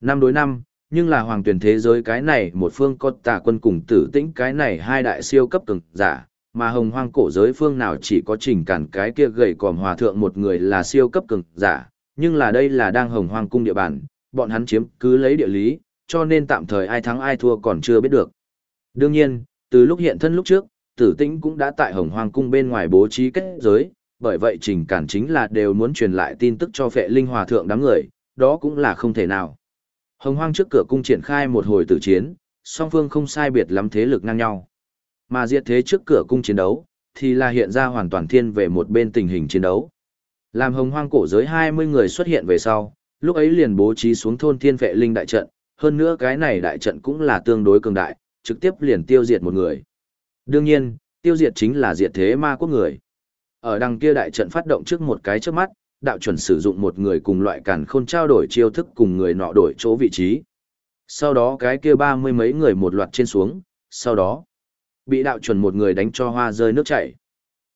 Năm đối năm, nhưng là hoàng tuyển thế giới cái này một phương có tà quân cùng tử tĩnh cái này hai đại siêu cấp cường giả, mà hồng hoang cổ giới phương nào chỉ có trình cản cái kia gầy còm hòa thượng một người là siêu cấp cường giả, nhưng là đây là đang hồng hoang cung địa bàn, bọn hắn chiếm cứ lấy địa lý, cho nên tạm thời ai thắng ai thua còn chưa biết được. Đương nhiên, từ lúc hiện thân lúc trước, tử tĩnh cũng đã tại hồng hoang cung bên ngoài bố trí kết giới, bởi vậy trình cản chính là đều muốn truyền lại tin tức cho phệ linh hòa thượng đám người, đó cũng là không thể nào. Hồng hoang trước cửa cung triển khai một hồi tử chiến, song phương không sai biệt lắm thế lực ngang nhau. Mà diệt thế trước cửa cung chiến đấu, thì là hiện ra hoàn toàn thiên về một bên tình hình chiến đấu. Làm hồng hoang cổ giới 20 người xuất hiện về sau, lúc ấy liền bố trí xuống thôn thiên vệ linh đại trận, hơn nữa cái này đại trận cũng là tương đối cường đại, trực tiếp liền tiêu diệt một người. Đương nhiên, tiêu diệt chính là diệt thế ma quốc người. Ở đằng kia đại trận phát động trước một cái trước mắt, đạo chuẩn sử dụng một người cùng loại càn khôn trao đổi chiêu thức cùng người nọ đổi chỗ vị trí. Sau đó cái kia ba mươi mấy người một loạt trên xuống, sau đó bị đạo chuẩn một người đánh cho hoa rơi nước chảy.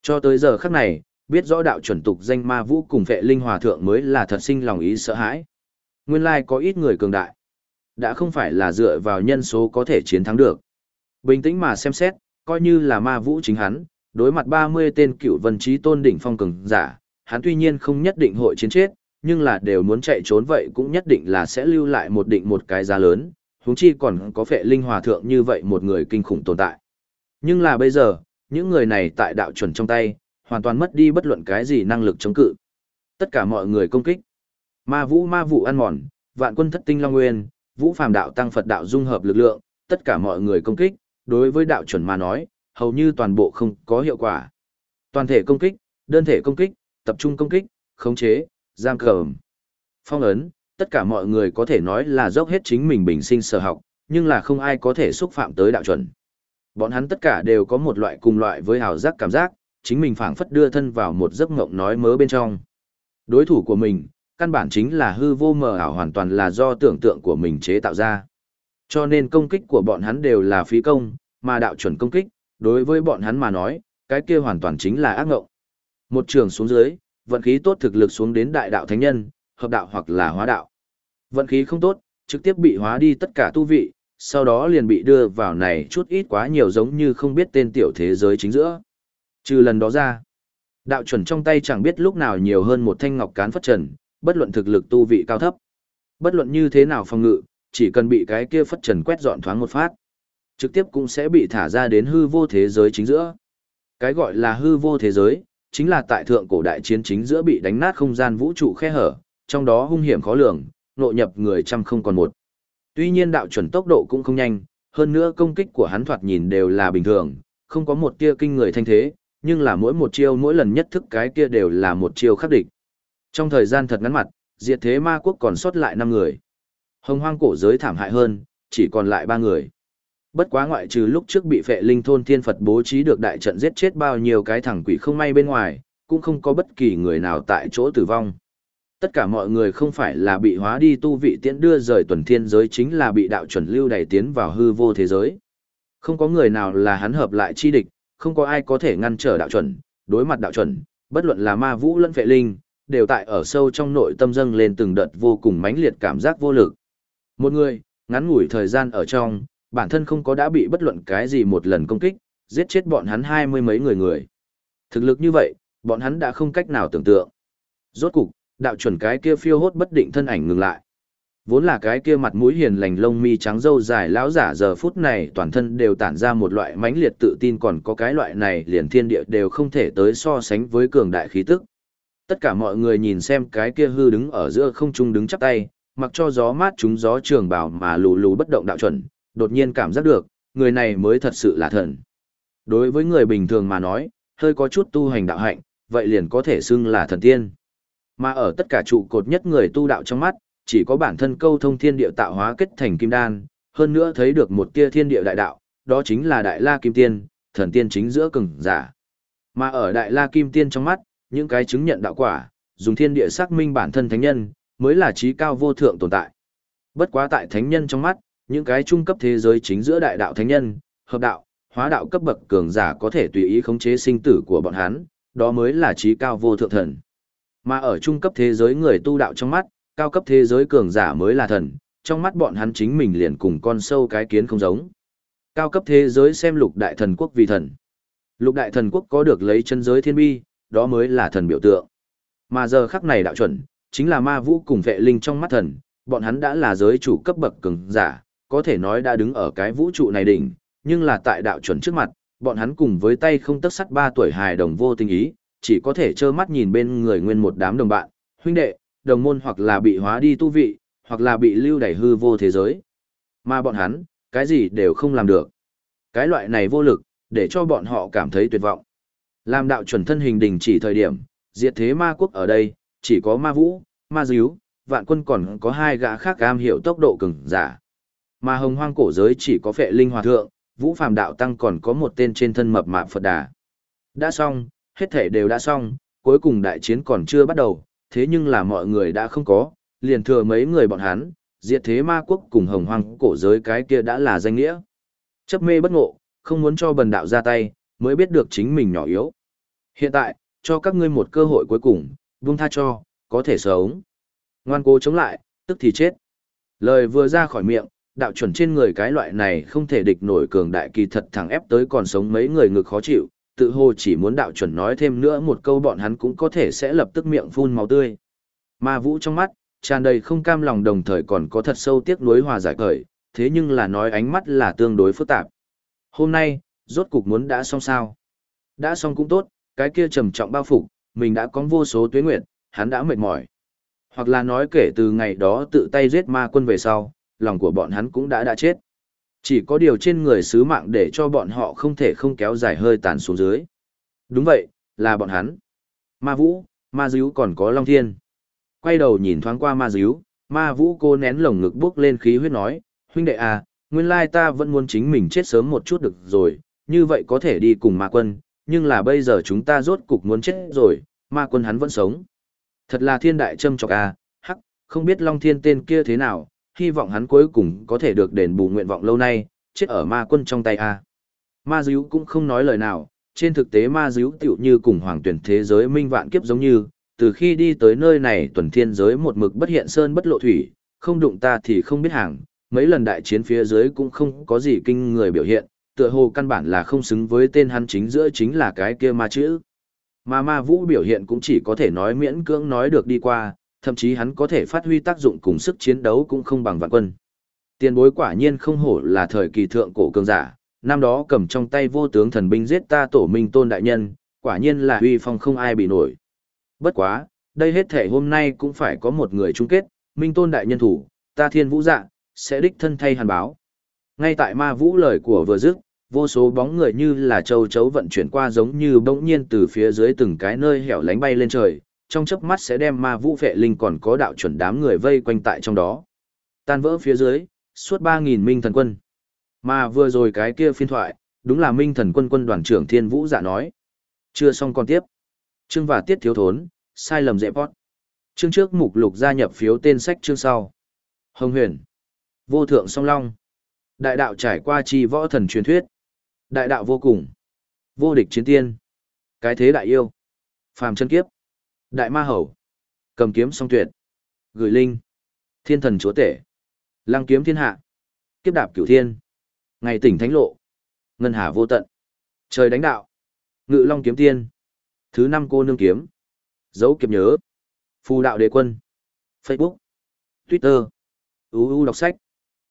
Cho tới giờ khắc này, biết rõ đạo chuẩn tục danh ma vũ cùng vệ linh hòa thượng mới là thật sinh lòng ý sợ hãi. Nguyên lai có ít người cường đại. Đã không phải là dựa vào nhân số có thể chiến thắng được. Bình tĩnh mà xem xét, coi như là ma vũ chính hắn, đối mặt 30 tên cựu vân trí tôn đỉnh phong cường giả, hắn tuy nhiên không nhất định hội chiến chết, nhưng là đều muốn chạy trốn vậy cũng nhất định là sẽ lưu lại một định một cái giá lớn, huống chi còn có phệ linh hòa thượng như vậy một người kinh khủng tồn tại. Nhưng là bây giờ, những người này tại đạo chuẩn trong tay, hoàn toàn mất đi bất luận cái gì năng lực chống cự. Tất cả mọi người công kích. Ma vũ ma vụ ăn mòn, vạn quân thất tinh long nguyên, vũ phàm đạo tăng Phật đạo dung hợp lực lượng, tất cả mọi người công kích, đối với đạo chuẩn mà nói, hầu như toàn bộ không có hiệu quả. Toàn thể công kích, đơn thể công kích, tập trung công kích, khống chế, giam cầm. Phong ấn, tất cả mọi người có thể nói là dốc hết chính mình bình sinh sở học, nhưng là không ai có thể xúc phạm tới đạo chuẩn. Bọn hắn tất cả đều có một loại cùng loại với hào giác cảm giác, chính mình phảng phất đưa thân vào một giấc mộng nói mớ bên trong. Đối thủ của mình, căn bản chính là hư vô mờ ảo hoàn toàn là do tưởng tượng của mình chế tạo ra. Cho nên công kích của bọn hắn đều là phí công, mà đạo chuẩn công kích, đối với bọn hắn mà nói, cái kia hoàn toàn chính là ác ngộng. Một trường xuống dưới, vận khí tốt thực lực xuống đến đại đạo thánh nhân, hợp đạo hoặc là hóa đạo. Vận khí không tốt, trực tiếp bị hóa đi tất cả tu vị, sau đó liền bị đưa vào này chút ít quá nhiều giống như không biết tên tiểu thế giới chính giữa. Trừ lần đó ra, đạo chuẩn trong tay chẳng biết lúc nào nhiều hơn một thanh ngọc cán phất trần, bất luận thực lực tu vị cao thấp. Bất luận như thế nào phòng ngự, chỉ cần bị cái kia phất trần quét dọn thoáng một phát, trực tiếp cũng sẽ bị thả ra đến hư vô thế giới chính giữa. Cái gọi là hư vô thế giới, chính là tại thượng cổ đại chiến chính giữa bị đánh nát không gian vũ trụ khe hở, trong đó hung hiểm khó lường, nội nhập người trăm không còn một. Tuy nhiên đạo chuẩn tốc độ cũng không nhanh, hơn nữa công kích của hắn thoạt nhìn đều là bình thường, không có một tia kinh người thanh thế, nhưng là mỗi một chiêu mỗi lần nhất thức cái kia đều là một chiêu khắc địch. Trong thời gian thật ngắn mặt, diệt thế ma quốc còn sót lại 5 người. Hồng hoang cổ giới thảm hại hơn, chỉ còn lại 3 người. Bất quá ngoại trừ lúc trước bị phệ linh thôn thiên Phật bố trí được đại trận giết chết bao nhiêu cái thằng quỷ không may bên ngoài, cũng không có bất kỳ người nào tại chỗ tử vong. Tất cả mọi người không phải là bị hóa đi tu vị tiễn đưa rời tuần thiên giới chính là bị đạo chuẩn lưu đẩy tiến vào hư vô thế giới. Không có người nào là hắn hợp lại chi địch, không có ai có thể ngăn trở đạo chuẩn, đối mặt đạo chuẩn, bất luận là ma vũ lẫn phệ linh, đều tại ở sâu trong nội tâm dâng lên từng đợt vô cùng mãnh liệt cảm giác vô lực. Một người, ngắn ngủi thời gian ở trong, bản thân không có đã bị bất luận cái gì một lần công kích, giết chết bọn hắn hai mươi mấy người người. Thực lực như vậy, bọn hắn đã không cách nào tưởng tượng. Rốt cục, đạo chuẩn cái kia phiêu hốt bất định thân ảnh ngừng lại. Vốn là cái kia mặt mũi hiền lành lông mi trắng râu dài lão giả giờ phút này toàn thân đều tản ra một loại mãnh liệt tự tin còn có cái loại này liền thiên địa đều không thể tới so sánh với cường đại khí tức. Tất cả mọi người nhìn xem cái kia hư đứng ở giữa không trung đứng chắp tay, mặc cho gió mát chúng gió trường bảo mà lù lù bất động đạo chuẩn, đột nhiên cảm giác được, người này mới thật sự là thần. Đối với người bình thường mà nói, hơi có chút tu hành đạo hạnh, vậy liền có thể xưng là thần tiên. Mà ở tất cả trụ cột nhất người tu đạo trong mắt, chỉ có bản thân câu thông thiên địa tạo hóa kết thành kim đan, hơn nữa thấy được một tia thiên địa đại đạo, đó chính là đại la kim tiên, thần tiên chính giữa cường giả. Mà ở đại la kim tiên trong mắt, những cái chứng nhận đạo quả, dùng thiên địa xác minh bản thân thánh nhân, mới là trí cao vô thượng tồn tại. Bất quá tại thánh nhân trong mắt, những cái trung cấp thế giới chính giữa đại đạo thánh nhân, hợp đạo, hóa đạo cấp bậc cường giả có thể tùy ý khống chế sinh tử của bọn hắn, đó mới là trí cao vô thượng thần. Mà ở trung cấp thế giới người tu đạo trong mắt, cao cấp thế giới cường giả mới là thần, trong mắt bọn hắn chính mình liền cùng con sâu cái kiến không giống. Cao cấp thế giới xem lục đại thần quốc vì thần. Lục đại thần quốc có được lấy chân giới thiên bi, đó mới là thần biểu tượng. Mà giờ khắc này đạo chuẩn, chính là ma vũ cùng vệ linh trong mắt thần, bọn hắn đã là giới chủ cấp bậc cường giả, có thể nói đã đứng ở cái vũ trụ này đỉnh, nhưng là tại đạo chuẩn trước mặt, bọn hắn cùng với tay không tấc sắt ba tuổi hài đồng vô tình ý, chỉ có thể trơ mắt nhìn bên người nguyên một đám đồng bạn, huynh đệ, đồng môn hoặc là bị hóa đi tu vị, hoặc là bị lưu đẩy hư vô thế giới. Mà bọn hắn, cái gì đều không làm được. Cái loại này vô lực, để cho bọn họ cảm thấy tuyệt vọng. Làm đạo chuẩn thân hình đình chỉ thời điểm, diệt thế ma quốc ở đây, chỉ có ma vũ, ma díu, vạn quân còn có hai gã khác am hiệu tốc độ cứng giả. Mà hồng hoang cổ giới chỉ có phệ linh hòa thượng, vũ phàm đạo tăng còn có một tên trên thân mập mạp Phật đà. Đã xong, hết thể đều đã xong, cuối cùng đại chiến còn chưa bắt đầu, thế nhưng là mọi người đã không có, liền thừa mấy người bọn hắn, diệt thế ma quốc cùng hồng hoang cổ giới cái kia đã là danh nghĩa. Chấp mê bất ngộ, không muốn cho bần đạo ra tay, mới biết được chính mình nhỏ yếu. Hiện tại, cho các ngươi một cơ hội cuối cùng, vung tha cho, có thể sống. Ngoan cố chống lại, tức thì chết. Lời vừa ra khỏi miệng, đạo chuẩn trên người cái loại này không thể địch nổi cường đại kỳ thật thẳng ép tới còn sống mấy người ngực khó chịu, tự hồ chỉ muốn đạo chuẩn nói thêm nữa một câu bọn hắn cũng có thể sẽ lập tức miệng phun máu tươi. Ma vũ trong mắt, tràn đầy không cam lòng đồng thời còn có thật sâu tiếc nuối hòa giải cởi, thế nhưng là nói ánh mắt là tương đối phức tạp. Hôm nay, rốt cục muốn đã xong sao? Đã xong cũng tốt, cái kia trầm trọng bao phục, mình đã có vô số tuế nguyện, hắn đã mệt mỏi. Hoặc là nói kể từ ngày đó tự tay giết ma quân về sau, lòng của bọn hắn cũng đã đã chết. Chỉ có điều trên người sứ mạng để cho bọn họ không thể không kéo dài hơi tàn xuống dưới. Đúng vậy, là bọn hắn. Ma Vũ, Ma Díu còn có Long Thiên. Quay đầu nhìn thoáng qua Ma Díu, Ma Vũ cô nén lồng ngực bước lên khí huyết nói, huynh đệ à, nguyên lai ta vẫn muốn chính mình chết sớm một chút được rồi, như vậy có thể đi cùng Ma Quân, nhưng là bây giờ chúng ta rốt cục muốn chết rồi, Ma Quân hắn vẫn sống. Thật là thiên đại châm chọc à, hắc, không biết Long Thiên tên kia thế nào, hy vọng hắn cuối cùng có thể được đền bù nguyện vọng lâu nay, chết ở ma quân trong tay a. Ma Diếu cũng không nói lời nào, trên thực tế ma Diếu tiểu như cùng hoàng tuyển thế giới minh vạn kiếp giống như, từ khi đi tới nơi này tuần thiên giới một mực bất hiện sơn bất lộ thủy, không đụng ta thì không biết hàng, mấy lần đại chiến phía dưới cũng không có gì kinh người biểu hiện, tựa hồ căn bản là không xứng với tên hắn chính giữa chính là cái kia ma chữ. Ma ma vũ biểu hiện cũng chỉ có thể nói miễn cưỡng nói được đi qua, thậm chí hắn có thể phát huy tác dụng cùng sức chiến đấu cũng không bằng vạn quân. Tiền bối quả nhiên không hổ là thời kỳ thượng cổ cường giả, năm đó cầm trong tay vô tướng thần binh giết ta tổ minh tôn đại nhân, quả nhiên là uy phong không ai bị nổi. Bất quá, đây hết thể hôm nay cũng phải có một người chung kết, minh tôn đại nhân thủ, ta thiên vũ dạ, sẽ đích thân thay hàn báo. Ngay tại ma vũ lời của vừa dứt, vô số bóng người như là châu chấu vận chuyển qua giống như bỗng nhiên từ phía dưới từng cái nơi hẻo lánh bay lên trời, trong chớp mắt sẽ đem ma vũ vệ linh còn có đạo chuẩn đám người vây quanh tại trong đó. Tan vỡ phía dưới, suốt 3.000 minh thần quân. Mà vừa rồi cái kia phiên thoại, đúng là minh thần quân quân đoàn trưởng thiên vũ giả nói. Chưa xong còn tiếp. Chương và tiết thiếu thốn, sai lầm dễ bót. Chương trước mục lục gia nhập phiếu tên sách chương sau. Hồng huyền. Vô thượng song long. Đại đạo trải qua chi võ thần truyền thuyết. Đại đạo vô cùng. Vô địch chiến tiên. Cái thế đại yêu. Phàm chân kiếp. Đại ma hầu. Cầm kiếm song tuyệt. Gửi linh. Thiên thần chúa tể. Lăng kiếm thiên hạ. Kiếp đạp cửu thiên. Ngày tỉnh thánh lộ. Ngân hà vô tận. Trời đánh đạo. Ngự long kiếm tiên. Thứ năm cô nương kiếm. Dấu kiếp nhớ. Phù đạo đế quân. Facebook. Twitter. UU đọc sách.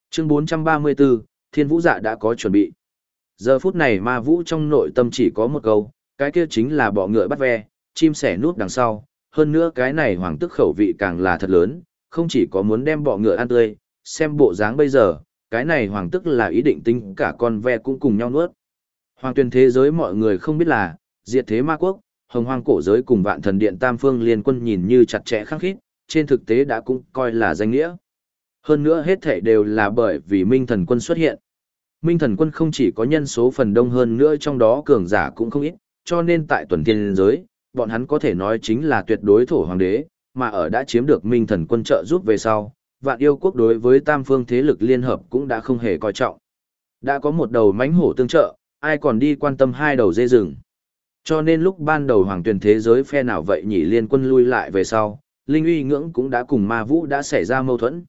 Chương 434, Thiên Vũ Dạ đã có chuẩn bị. Giờ phút này ma vũ trong nội tâm chỉ có một câu, cái kia chính là bọ ngựa bắt ve, chim sẻ núp đằng sau, hơn nữa cái này hoàng tức khẩu vị càng là thật lớn, không chỉ có muốn đem bọ ngựa ăn tươi, xem bộ dáng bây giờ, cái này hoàng tức là ý định tính cả con ve cũng cùng nhau nuốt. Hoàng tuyên thế giới mọi người không biết là, diệt thế ma quốc, hồng hoang cổ giới cùng vạn thần điện tam phương liên quân nhìn như chặt chẽ khắc khít, trên thực tế đã cũng coi là danh nghĩa. Hơn nữa hết thể đều là bởi vì minh thần quân xuất hiện. Minh thần quân không chỉ có nhân số phần đông hơn nữa trong đó cường giả cũng không ít, cho nên tại tuần tiên giới, bọn hắn có thể nói chính là tuyệt đối thổ hoàng đế, mà ở đã chiếm được minh thần quân trợ giúp về sau, vạn yêu quốc đối với tam phương thế lực liên hợp cũng đã không hề coi trọng. Đã có một đầu mánh hổ tương trợ, ai còn đi quan tâm hai đầu dê rừng. Cho nên lúc ban đầu hoàng tuyển thế giới phe nào vậy nhỉ liên quân lui lại về sau, Linh uy ngưỡng cũng đã cùng ma vũ đã xảy ra mâu thuẫn.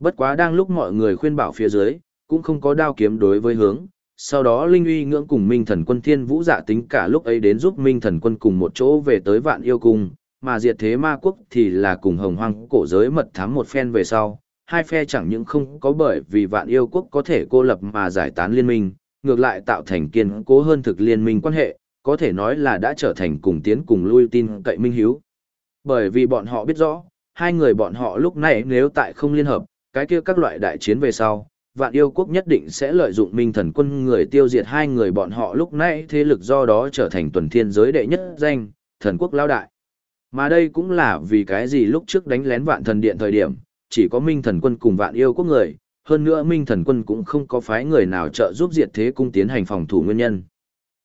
Bất quá đang lúc mọi người khuyên bảo phía dưới, cũng không có đao kiếm đối với hướng. Sau đó Linh uy ngưỡng cùng Minh thần quân thiên vũ dạ tính cả lúc ấy đến giúp Minh thần quân cùng một chỗ về tới vạn yêu cung, mà diệt thế ma quốc thì là cùng hồng hoang cổ giới mật thám một phen về sau. Hai phe chẳng những không có bởi vì vạn yêu quốc có thể cô lập mà giải tán liên minh, ngược lại tạo thành kiên cố hơn thực liên minh quan hệ, có thể nói là đã trở thành cùng tiến cùng lui tin cậy minh hiếu. Bởi vì bọn họ biết rõ, hai người bọn họ lúc này nếu tại không liên hợp, cái kia các loại đại chiến về sau, vạn yêu quốc nhất định sẽ lợi dụng minh thần quân người tiêu diệt hai người bọn họ lúc nãy thế lực do đó trở thành tuần thiên giới đệ nhất danh, thần quốc lao đại. Mà đây cũng là vì cái gì lúc trước đánh lén vạn thần điện thời điểm, chỉ có minh thần quân cùng vạn yêu quốc người, hơn nữa minh thần quân cũng không có phái người nào trợ giúp diệt thế cung tiến hành phòng thủ nguyên nhân.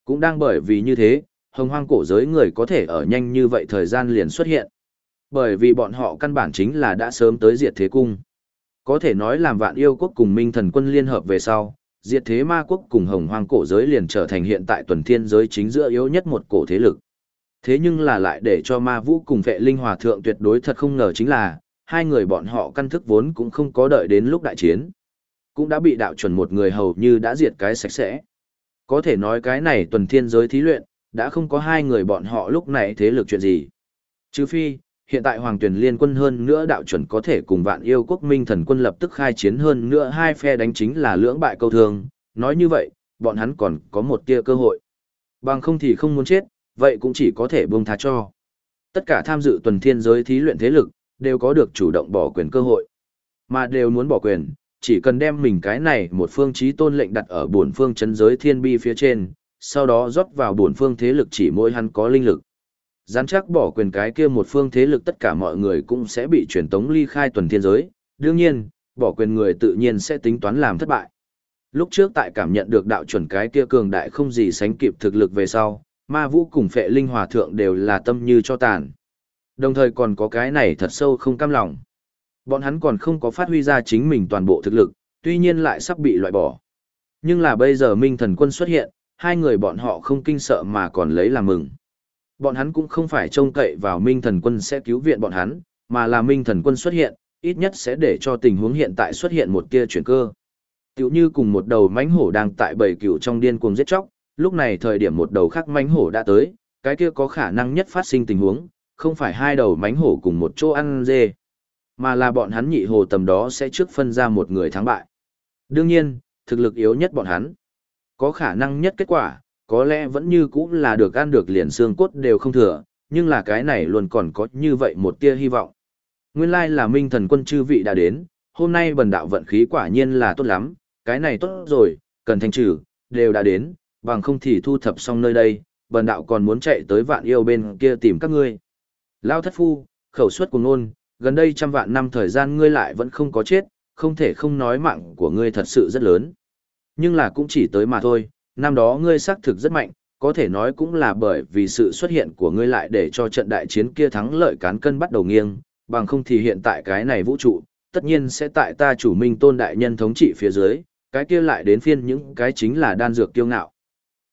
Cũng đang bởi vì như thế, hồng hoang cổ giới người có thể ở nhanh như vậy thời gian liền xuất hiện. Bởi vì bọn họ căn bản chính là đã sớm tới diệt thế cung. Có thể nói làm vạn yêu quốc cùng minh thần quân liên hợp về sau, diệt thế ma quốc cùng hồng hoang cổ giới liền trở thành hiện tại tuần thiên giới chính giữa yếu nhất một cổ thế lực. Thế nhưng là lại để cho ma vũ cùng vệ linh hòa thượng tuyệt đối thật không ngờ chính là, hai người bọn họ căn thức vốn cũng không có đợi đến lúc đại chiến. Cũng đã bị đạo chuẩn một người hầu như đã diệt cái sạch sẽ. Có thể nói cái này tuần thiên giới thí luyện, đã không có hai người bọn họ lúc này thế lực chuyện gì. Chứ phi, hiện tại Hoàng Tuyển Liên quân hơn nữa đạo chuẩn có thể cùng vạn yêu quốc minh thần quân lập tức khai chiến hơn nữa hai phe đánh chính là lưỡng bại câu thương, nói như vậy, bọn hắn còn có một tia cơ hội. Bằng không thì không muốn chết, vậy cũng chỉ có thể buông tha cho. Tất cả tham dự tuần thiên giới thí luyện thế lực, đều có được chủ động bỏ quyền cơ hội. Mà đều muốn bỏ quyền, chỉ cần đem mình cái này một phương chí tôn lệnh đặt ở bổn phương chấn giới thiên bi phía trên, sau đó rót vào bổn phương thế lực chỉ mỗi hắn có linh lực. Gián chắc bỏ quyền cái kia một phương thế lực tất cả mọi người cũng sẽ bị truyền tống ly khai tuần thiên giới, đương nhiên, bỏ quyền người tự nhiên sẽ tính toán làm thất bại. Lúc trước tại cảm nhận được đạo chuẩn cái kia cường đại không gì sánh kịp thực lực về sau, ma vũ cùng phệ linh hòa thượng đều là tâm như cho tàn. Đồng thời còn có cái này thật sâu không cam lòng. Bọn hắn còn không có phát huy ra chính mình toàn bộ thực lực, tuy nhiên lại sắp bị loại bỏ. Nhưng là bây giờ Minh Thần Quân xuất hiện, hai người bọn họ không kinh sợ mà còn lấy làm mừng. Bọn hắn cũng không phải trông cậy vào Minh Thần Quân sẽ cứu viện bọn hắn, mà là Minh Thần Quân xuất hiện, ít nhất sẽ để cho tình huống hiện tại xuất hiện một tia chuyển cơ. Tiểu như cùng một đầu mãnh hổ đang tại bầy cừu trong điên cuồng giết chóc, lúc này thời điểm một đầu khác mãnh hổ đã tới, cái kia có khả năng nhất phát sinh tình huống, không phải hai đầu mãnh hổ cùng một chỗ ăn dê, mà là bọn hắn nhị hồ tầm đó sẽ trước phân ra một người thắng bại. Đương nhiên, thực lực yếu nhất bọn hắn, có khả năng nhất kết quả, có lẽ vẫn như cũ là được ăn được liền xương cốt đều không thừa, nhưng là cái này luôn còn có như vậy một tia hy vọng. Nguyên lai là minh thần quân chư vị đã đến, hôm nay bần đạo vận khí quả nhiên là tốt lắm, cái này tốt rồi, cần thanh trừ, đều đã đến, bằng không thì thu thập xong nơi đây, bần đạo còn muốn chạy tới vạn yêu bên kia tìm các ngươi. Lao thất phu, khẩu suất của ngôn, gần đây trăm vạn năm thời gian ngươi lại vẫn không có chết, không thể không nói mạng của ngươi thật sự rất lớn. Nhưng là cũng chỉ tới mà thôi, năm đó ngươi xác thực rất mạnh, có thể nói cũng là bởi vì sự xuất hiện của ngươi lại để cho trận đại chiến kia thắng lợi cán cân bắt đầu nghiêng, bằng không thì hiện tại cái này vũ trụ, tất nhiên sẽ tại ta chủ minh tôn đại nhân thống trị phía dưới, cái kia lại đến phiên những cái chính là đan dược kiêu ngạo.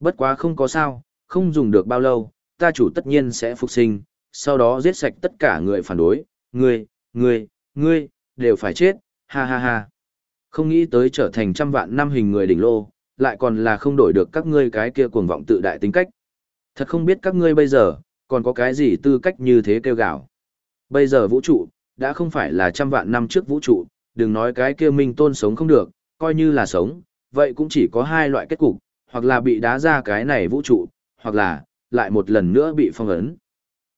Bất quá không có sao, không dùng được bao lâu, ta chủ tất nhiên sẽ phục sinh, sau đó giết sạch tất cả người phản đối, ngươi, ngươi, ngươi, đều phải chết, ha ha ha. Không nghĩ tới trở thành trăm vạn năm hình người đỉnh lô, lại còn là không đổi được các ngươi cái kia cuồng vọng tự đại tính cách. Thật không biết các ngươi bây giờ, còn có cái gì tư cách như thế kêu gào. Bây giờ vũ trụ, đã không phải là trăm vạn năm trước vũ trụ, đừng nói cái kia minh tôn sống không được, coi như là sống, vậy cũng chỉ có hai loại kết cục, hoặc là bị đá ra cái này vũ trụ, hoặc là, lại một lần nữa bị phong ấn.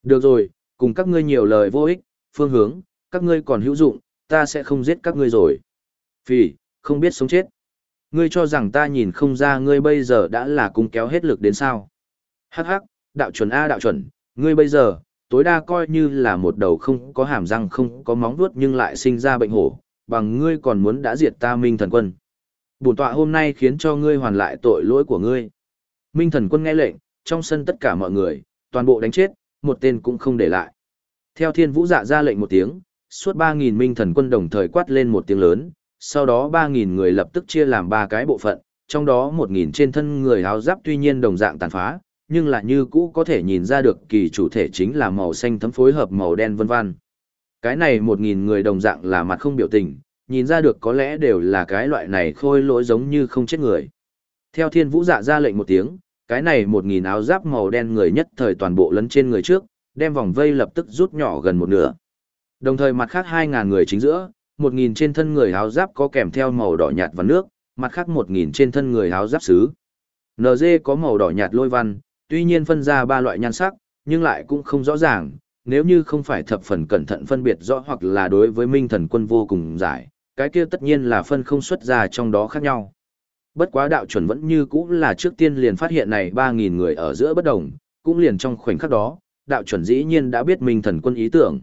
Được rồi, cùng các ngươi nhiều lời vô ích, phương hướng, các ngươi còn hữu dụng, ta sẽ không giết các ngươi rồi. Phỉ, không biết sống chết. Ngươi cho rằng ta nhìn không ra ngươi bây giờ đã là cung kéo hết lực đến sao. Hắc hắc, đạo chuẩn A đạo chuẩn, ngươi bây giờ, tối đa coi như là một đầu không có hàm răng không có móng vuốt nhưng lại sinh ra bệnh hổ, bằng ngươi còn muốn đã diệt ta minh thần quân. Bổn tọa hôm nay khiến cho ngươi hoàn lại tội lỗi của ngươi. Minh thần quân nghe lệnh, trong sân tất cả mọi người, toàn bộ đánh chết, một tên cũng không để lại. Theo thiên vũ dạ ra lệnh một tiếng, suốt 3.000 minh thần quân đồng thời quát lên một tiếng lớn, sau đó 3.000 người lập tức chia làm ba cái bộ phận, trong đó 1.000 trên thân người áo giáp tuy nhiên đồng dạng tàn phá, nhưng là như cũ có thể nhìn ra được kỳ chủ thể chính là màu xanh thấm phối hợp màu đen vân vân. Cái này 1.000 người đồng dạng là mặt không biểu tình, nhìn ra được có lẽ đều là cái loại này khôi lỗi giống như không chết người. Theo thiên vũ dạ ra lệnh một tiếng, cái này một nghìn áo giáp màu đen người nhất thời toàn bộ lấn trên người trước, đem vòng vây lập tức rút nhỏ gần một nửa. Đồng thời mặt khác hai ngàn người chính giữa, một nghìn trên thân người áo giáp có kèm theo màu đỏ nhạt và nước, mặt khác một nghìn trên thân người áo giáp sứ. NG có màu đỏ nhạt lôi văn, tuy nhiên phân ra ba loại nhan sắc, nhưng lại cũng không rõ ràng, nếu như không phải thập phần cẩn thận phân biệt rõ hoặc là đối với minh thần quân vô cùng giải, cái kia tất nhiên là phân không xuất ra trong đó khác nhau. Bất quá đạo chuẩn vẫn như cũ là trước tiên liền phát hiện này 3.000 người ở giữa bất đồng, cũng liền trong khoảnh khắc đó, đạo chuẩn dĩ nhiên đã biết minh thần quân ý tưởng.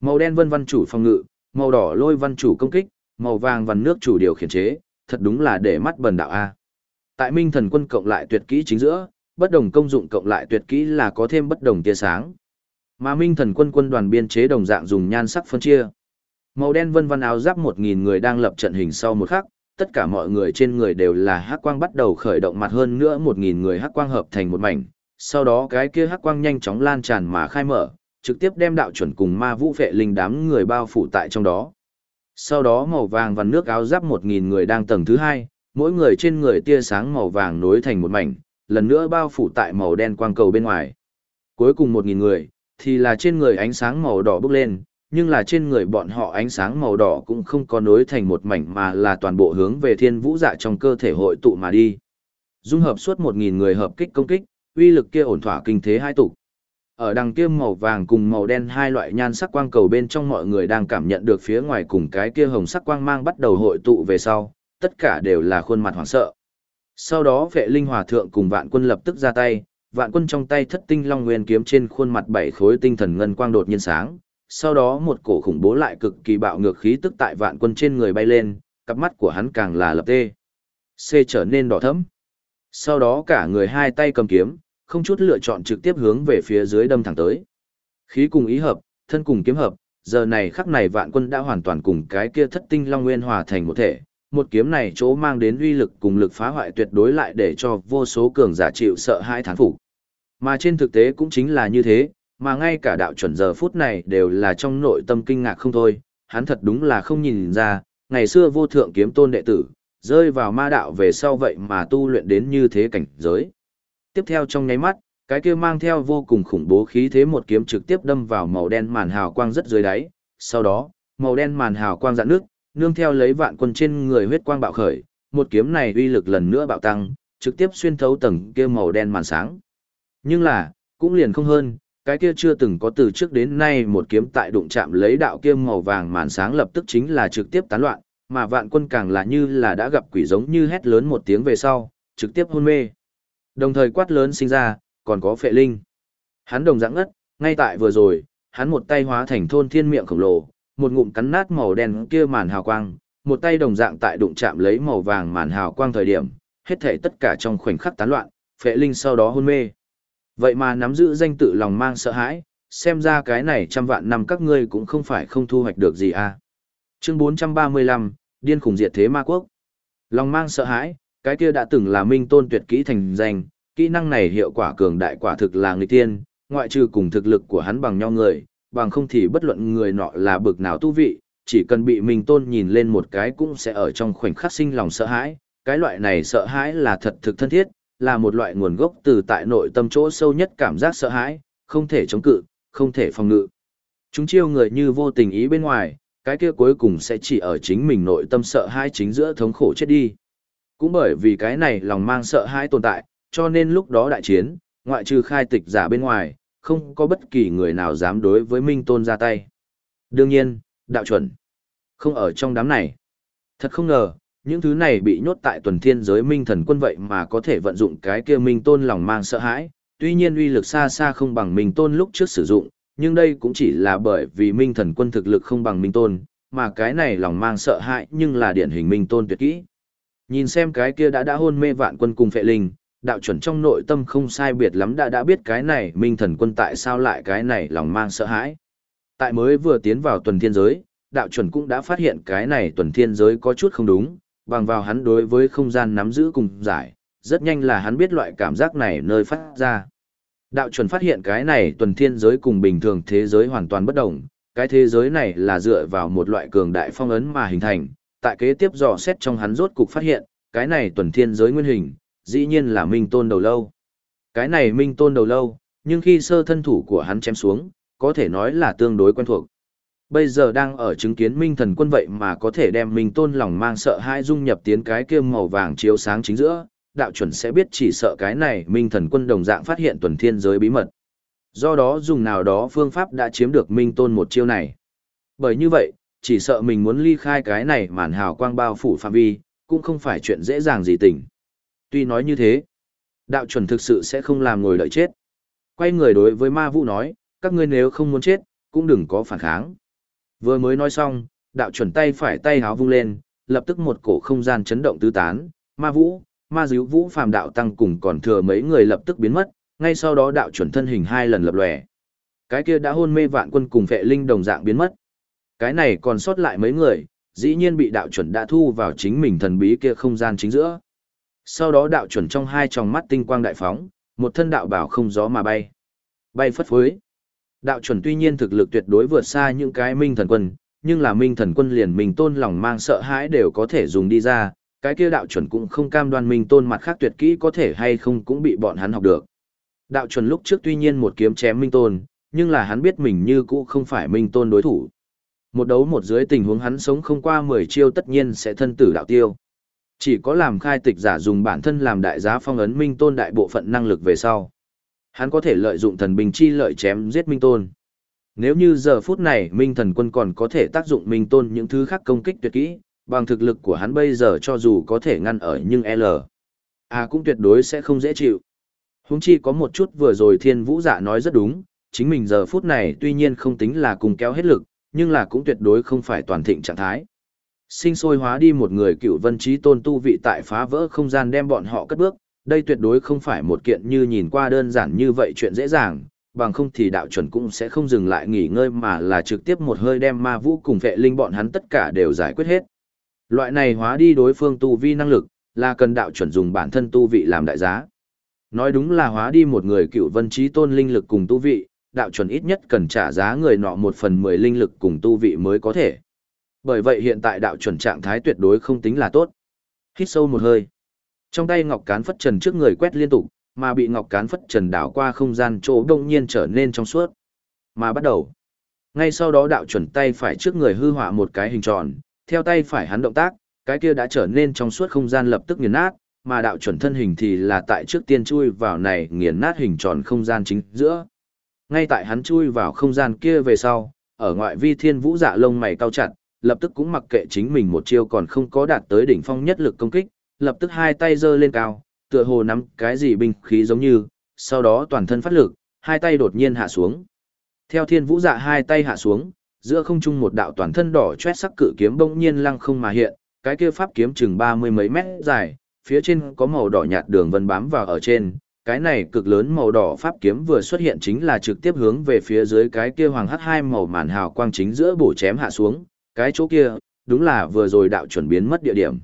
Màu đen vân văn chủ phòng ngự, màu đỏ lôi văn chủ công kích, màu vàng văn nước chủ điều khiển chế, thật đúng là để mắt bần đạo A. Tại minh thần quân cộng lại tuyệt kỹ chính giữa, bất đồng công dụng cộng lại tuyệt kỹ là có thêm bất đồng tia sáng. Mà minh thần quân quân đoàn biên chế đồng dạng dùng nhan sắc phân chia. Màu đen vân văn áo giáp 1.000 người đang lập trận hình sau một khắc, tất cả mọi người trên người đều là hắc quang bắt đầu khởi động mặt hơn nữa 1.000 người hắc quang hợp thành một mảnh. Sau đó cái kia hắc quang nhanh chóng lan tràn mà khai mở, trực tiếp đem đạo chuẩn cùng ma vũ vệ linh đám người bao phủ tại trong đó. Sau đó màu vàng và nước áo giáp 1.000 người đang tầng thứ hai, mỗi người trên người tia sáng màu vàng nối thành một mảnh, lần nữa bao phủ tại màu đen quang cầu bên ngoài. Cuối cùng 1.000 người, thì là trên người ánh sáng màu đỏ bốc lên, nhưng là trên người bọn họ ánh sáng màu đỏ cũng không có nối thành một mảnh mà là toàn bộ hướng về thiên vũ dạ trong cơ thể hội tụ mà đi. Dung hợp suốt 1.000 người hợp kích công kích, uy lực kia ổn thỏa kinh thế hai tục. Ở đằng kia màu vàng cùng màu đen hai loại nhan sắc quang cầu bên trong mọi người đang cảm nhận được phía ngoài cùng cái kia hồng sắc quang mang bắt đầu hội tụ về sau, tất cả đều là khuôn mặt hoảng sợ. Sau đó vệ linh hòa thượng cùng vạn quân lập tức ra tay, vạn quân trong tay thất tinh long nguyên kiếm trên khuôn mặt bảy khối tinh thần ngân quang đột nhiên sáng, sau đó một cổ khủng bố lại cực kỳ bạo ngược khí tức tại vạn quân trên người bay lên, cặp mắt của hắn càng là lập tê. C trở nên đỏ thẫm. Sau đó cả người hai tay cầm kiếm, không chút lựa chọn trực tiếp hướng về phía dưới đâm thẳng tới. Khí cùng ý hợp, thân cùng kiếm hợp, giờ này khắc này vạn quân đã hoàn toàn cùng cái kia thất tinh long nguyên hòa thành một thể. Một kiếm này chỗ mang đến uy lực cùng lực phá hoại tuyệt đối lại để cho vô số cường giả chịu sợ hai thán phục. Mà trên thực tế cũng chính là như thế, mà ngay cả đạo chuẩn giờ phút này đều là trong nội tâm kinh ngạc không thôi, hắn thật đúng là không nhìn ra, ngày xưa vô thượng kiếm tôn đệ tử, rơi vào ma đạo về sau vậy mà tu luyện đến như thế cảnh giới. Tiếp theo trong nháy mắt, cái kia mang theo vô cùng khủng bố khí thế một kiếm trực tiếp đâm vào màu đen màn hào quang rất dưới đáy, sau đó, màu đen màn hào quang dạn nước, nương theo lấy vạn quân trên người huyết quang bạo khởi, một kiếm này uy lực lần nữa bạo tăng, trực tiếp xuyên thấu tầng kia màu đen màn sáng. Nhưng là, cũng liền không hơn, cái kia chưa từng có từ trước đến nay một kiếm tại đụng chạm lấy đạo kia màu vàng màn sáng lập tức chính là trực tiếp tán loạn, mà vạn quân càng là như là đã gặp quỷ giống như hét lớn một tiếng về sau, trực tiếp hôn mê. Đồng thời quát lớn sinh ra, còn có phệ linh. Hắn đồng dạng ngất, ngay tại vừa rồi, hắn một tay hóa thành thôn thiên miệng khổng lồ, một ngụm cắn nát màu đen kia màn hào quang, một tay đồng dạng tại đụng chạm lấy màu vàng màn hào quang thời điểm, hết thảy tất cả trong khoảnh khắc tán loạn, phệ linh sau đó hôn mê. Vậy mà nắm giữ danh tự lòng mang sợ hãi, xem ra cái này trăm vạn năm các ngươi cũng không phải không thu hoạch được gì à. Chương 435, Điên khủng diệt thế ma quốc. Lòng mang sợ hãi, cái kia đã từng là minh tôn tuyệt kỹ thành danh, kỹ năng này hiệu quả cường đại quả thực là người tiên, ngoại trừ cùng thực lực của hắn bằng nhau người, bằng không thì bất luận người nọ là bực nào tu vị, chỉ cần bị minh tôn nhìn lên một cái cũng sẽ ở trong khoảnh khắc sinh lòng sợ hãi, cái loại này sợ hãi là thật thực thân thiết, là một loại nguồn gốc từ tại nội tâm chỗ sâu nhất cảm giác sợ hãi, không thể chống cự, không thể phòng ngự. Chúng chiêu người như vô tình ý bên ngoài, cái kia cuối cùng sẽ chỉ ở chính mình nội tâm sợ hãi chính giữa thống khổ chết đi. Cũng bởi vì cái này lòng mang sợ hãi tồn tại, cho nên lúc đó đại chiến, ngoại trừ khai tịch giả bên ngoài, không có bất kỳ người nào dám đối với Minh Tôn ra tay. Đương nhiên, đạo chuẩn, không ở trong đám này. Thật không ngờ, những thứ này bị nhốt tại tuần thiên giới minh thần quân vậy mà có thể vận dụng cái kia minh tôn lòng mang sợ hãi, tuy nhiên uy lực xa xa không bằng minh tôn lúc trước sử dụng, nhưng đây cũng chỉ là bởi vì minh thần quân thực lực không bằng minh tôn, mà cái này lòng mang sợ hãi nhưng là điển hình minh tôn tuyệt kỹ. Nhìn xem cái kia đã đã hôn mê vạn quân cùng phệ linh, đạo chuẩn trong nội tâm không sai biệt lắm đã đã biết cái này minh thần quân tại sao lại cái này lòng mang sợ hãi. Tại mới vừa tiến vào tuần thiên giới, đạo chuẩn cũng đã phát hiện cái này tuần thiên giới có chút không đúng, bằng vào hắn đối với không gian nắm giữ cùng giải, rất nhanh là hắn biết loại cảm giác này nơi phát ra. Đạo chuẩn phát hiện cái này tuần thiên giới cùng bình thường thế giới hoàn toàn bất đồng, cái thế giới này là dựa vào một loại cường đại phong ấn mà hình thành, tại kế tiếp dò xét trong hắn rốt cục phát hiện, cái này tuần thiên giới nguyên hình, dĩ nhiên là Minh Tôn đầu lâu. Cái này Minh Tôn đầu lâu, nhưng khi sơ thân thủ của hắn chém xuống, có thể nói là tương đối quen thuộc. Bây giờ đang ở chứng kiến Minh Thần quân vậy mà có thể đem Minh Tôn lòng mang sợ hãi dung nhập tiến cái kia màu vàng chiếu sáng chính giữa, đạo chuẩn sẽ biết chỉ sợ cái này Minh Thần quân đồng dạng phát hiện tuần thiên giới bí mật. Do đó dùng nào đó phương pháp đã chiếm được Minh Tôn một chiêu này. Bởi như vậy, chỉ sợ mình muốn ly khai cái này màn hào quang bao phủ phạm vi, cũng không phải chuyện dễ dàng gì tình. Tuy nói như thế, đạo chuẩn thực sự sẽ không làm ngồi đợi chết. Quay người đối với ma vũ nói, các ngươi nếu không muốn chết, cũng đừng có phản kháng. Vừa mới nói xong, đạo chuẩn tay phải tay háo vung lên, lập tức một cổ không gian chấn động tứ tán, ma vũ, ma díu vũ phàm đạo tăng cùng còn thừa mấy người lập tức biến mất, ngay sau đó đạo chuẩn thân hình hai lần lập lòe. Cái kia đã hôn mê vạn quân cùng vệ linh đồng dạng biến mất. Cái này còn sót lại mấy người, dĩ nhiên bị đạo chuẩn đã thu vào chính mình thần bí kia không gian chính giữa. Sau đó đạo chuẩn trong hai tròng mắt tinh quang đại phóng, một thân đạo bảo không gió mà bay. Bay phất phới. Đạo chuẩn tuy nhiên thực lực tuyệt đối vượt xa những cái minh thần quân, nhưng là minh thần quân liền mình tôn lòng mang sợ hãi đều có thể dùng đi ra, cái kia đạo chuẩn cũng không cam đoan minh tôn mặt khác tuyệt kỹ có thể hay không cũng bị bọn hắn học được. Đạo chuẩn lúc trước tuy nhiên một kiếm chém minh tôn, nhưng là hắn biết mình như cũ không phải minh tôn đối thủ. Một đấu một dưới tình huống hắn sống không qua 10 chiêu tất nhiên sẽ thân tử đạo tiêu. Chỉ có làm khai tịch giả dùng bản thân làm đại giá phong ấn minh tôn đại bộ phận năng lực về sau. Hắn có thể lợi dụng thần bình chi lợi chém giết minh tôn. Nếu như giờ phút này minh thần quân còn có thể tác dụng minh tôn những thứ khác công kích tuyệt kỹ, bằng thực lực của hắn bây giờ cho dù có thể ngăn ở nhưng L. à cũng tuyệt đối sẽ không dễ chịu. Húng chi có một chút vừa rồi thiên vũ giả nói rất đúng, chính mình giờ phút này tuy nhiên không tính là cùng kéo hết lực, nhưng là cũng tuyệt đối không phải toàn thịnh trạng thái. Sinh sôi hóa đi một người cựu vân trí tôn tu vị tại phá vỡ không gian đem bọn họ cất bước, đây tuyệt đối không phải một kiện như nhìn qua đơn giản như vậy chuyện dễ dàng, bằng không thì đạo chuẩn cũng sẽ không dừng lại nghỉ ngơi mà là trực tiếp một hơi đem ma vũ cùng vệ linh bọn hắn tất cả đều giải quyết hết. Loại này hóa đi đối phương tu vi năng lực, là cần đạo chuẩn dùng bản thân tu vị làm đại giá. Nói đúng là hóa đi một người cựu vân trí tôn linh lực cùng tu vị, đạo chuẩn ít nhất cần trả giá người nọ một phần mười linh lực cùng tu vị mới có thể. Bởi vậy hiện tại đạo chuẩn trạng thái tuyệt đối không tính là tốt. Hít sâu một hơi. Trong tay ngọc cán phất trần trước người quét liên tục, mà bị ngọc cán phất trần đảo qua không gian chỗ đông nhiên trở nên trong suốt. Mà bắt đầu. Ngay sau đó đạo chuẩn tay phải trước người hư họa một cái hình tròn, theo tay phải hắn động tác, cái kia đã trở nên trong suốt không gian lập tức nghiền nát, mà đạo chuẩn thân hình thì là tại trước tiên chui vào này nghiền nát hình tròn không gian chính giữa. Ngay tại hắn chui vào không gian kia về sau, ở ngoại vi thiên vũ dạ lông mày cao chặt, lập tức cũng mặc kệ chính mình một chiêu còn không có đạt tới đỉnh phong nhất lực công kích, lập tức hai tay giơ lên cao, tựa hồ nắm cái gì binh khí giống như, sau đó toàn thân phát lực, hai tay đột nhiên hạ xuống. Theo thiên vũ dạ hai tay hạ xuống, giữa không trung một đạo toàn thân đỏ chót sắc cự kiếm bỗng nhiên lăng không mà hiện, cái kia pháp kiếm chừng ba mươi mấy mét dài, phía trên có màu đỏ nhạt đường vân bám vào ở trên, cái này cực lớn màu đỏ pháp kiếm vừa xuất hiện chính là trực tiếp hướng về phía dưới cái kia hoàng hắc hai màu màn hào quang chính giữa bổ chém hạ xuống, cái chỗ kia, đúng là vừa rồi đạo chuẩn biến mất địa điểm.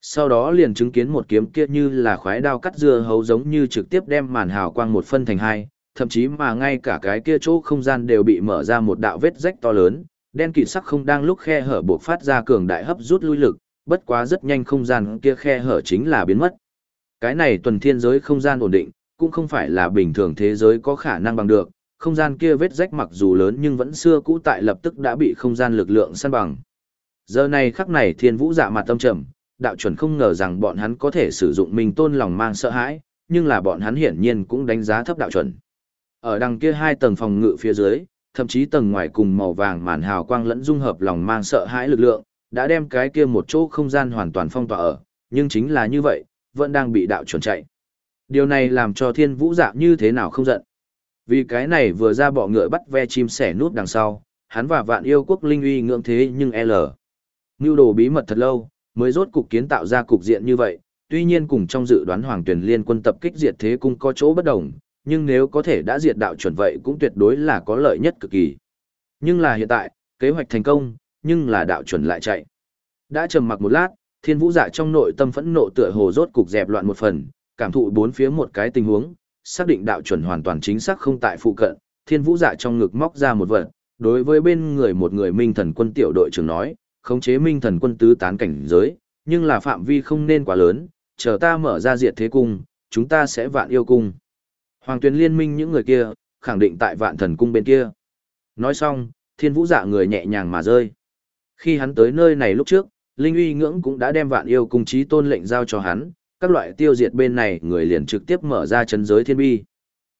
Sau đó liền chứng kiến một kiếm kia như là khoái đao cắt dưa hấu giống như trực tiếp đem màn hào quang một phân thành hai, thậm chí mà ngay cả cái kia chỗ không gian đều bị mở ra một đạo vết rách to lớn, đen kịt sắc không đang lúc khe hở buộc phát ra cường đại hấp rút lui lực, bất quá rất nhanh không gian kia khe hở chính là biến mất. Cái này tuần thiên giới không gian ổn định, cũng không phải là bình thường thế giới có khả năng bằng được, không gian kia vết rách mặc dù lớn nhưng vẫn xưa cũ tại lập tức đã bị không gian lực lượng săn bằng. Giờ này khắc này thiên vũ dạ mặt tâm trầm, đạo chuẩn không ngờ rằng bọn hắn có thể sử dụng mình tôn lòng mang sợ hãi, nhưng là bọn hắn hiển nhiên cũng đánh giá thấp đạo chuẩn. Ở đằng kia hai tầng phòng ngự phía dưới, thậm chí tầng ngoài cùng màu vàng màn hào quang lẫn dung hợp lòng mang sợ hãi lực lượng, đã đem cái kia một chỗ không gian hoàn toàn phong tỏa ở, nhưng chính là như vậy, vẫn đang bị đạo chuẩn chạy. Điều này làm cho thiên vũ dạ như thế nào không giận. Vì cái này vừa ra bọ ngựa bắt ve chim sẻ nút đằng sau, hắn và vạn yêu quốc linh uy ngưỡng thế nhưng L. Như đồ bí mật thật lâu, mới rốt cục kiến tạo ra cục diện như vậy, tuy nhiên cùng trong dự đoán hoàng tuyển liên quân tập kích diệt thế cung có chỗ bất đồng, nhưng nếu có thể đã diệt đạo chuẩn vậy cũng tuyệt đối là có lợi nhất cực kỳ. Nhưng là hiện tại, kế hoạch thành công, nhưng là đạo chuẩn lại chạy. Đã trầm mặc một lát, thiên vũ dạ trong nội tâm phẫn nộ tựa hồ rốt cục dẹp loạn một phần, cảm thụ bốn phía một cái tình huống, xác định đạo chuẩn hoàn toàn chính xác không tại phụ cận, thiên vũ dạ trong ngực móc ra một vật, đối với bên người một người minh thần quân tiểu đội trưởng nói, khống chế minh thần quân tứ tán cảnh giới, nhưng là phạm vi không nên quá lớn, chờ ta mở ra diệt thế cung, chúng ta sẽ vạn yêu cung. Hoàng tuyến liên minh những người kia, khẳng định tại vạn thần cung bên kia. Nói xong, thiên vũ dạ người nhẹ nhàng mà rơi. Khi hắn tới nơi này lúc trước, Linh uy ngưỡng cũng đã đem vạn yêu cung trí tôn lệnh giao cho hắn, các loại tiêu diệt bên này người liền trực tiếp mở ra chân giới thiên bi.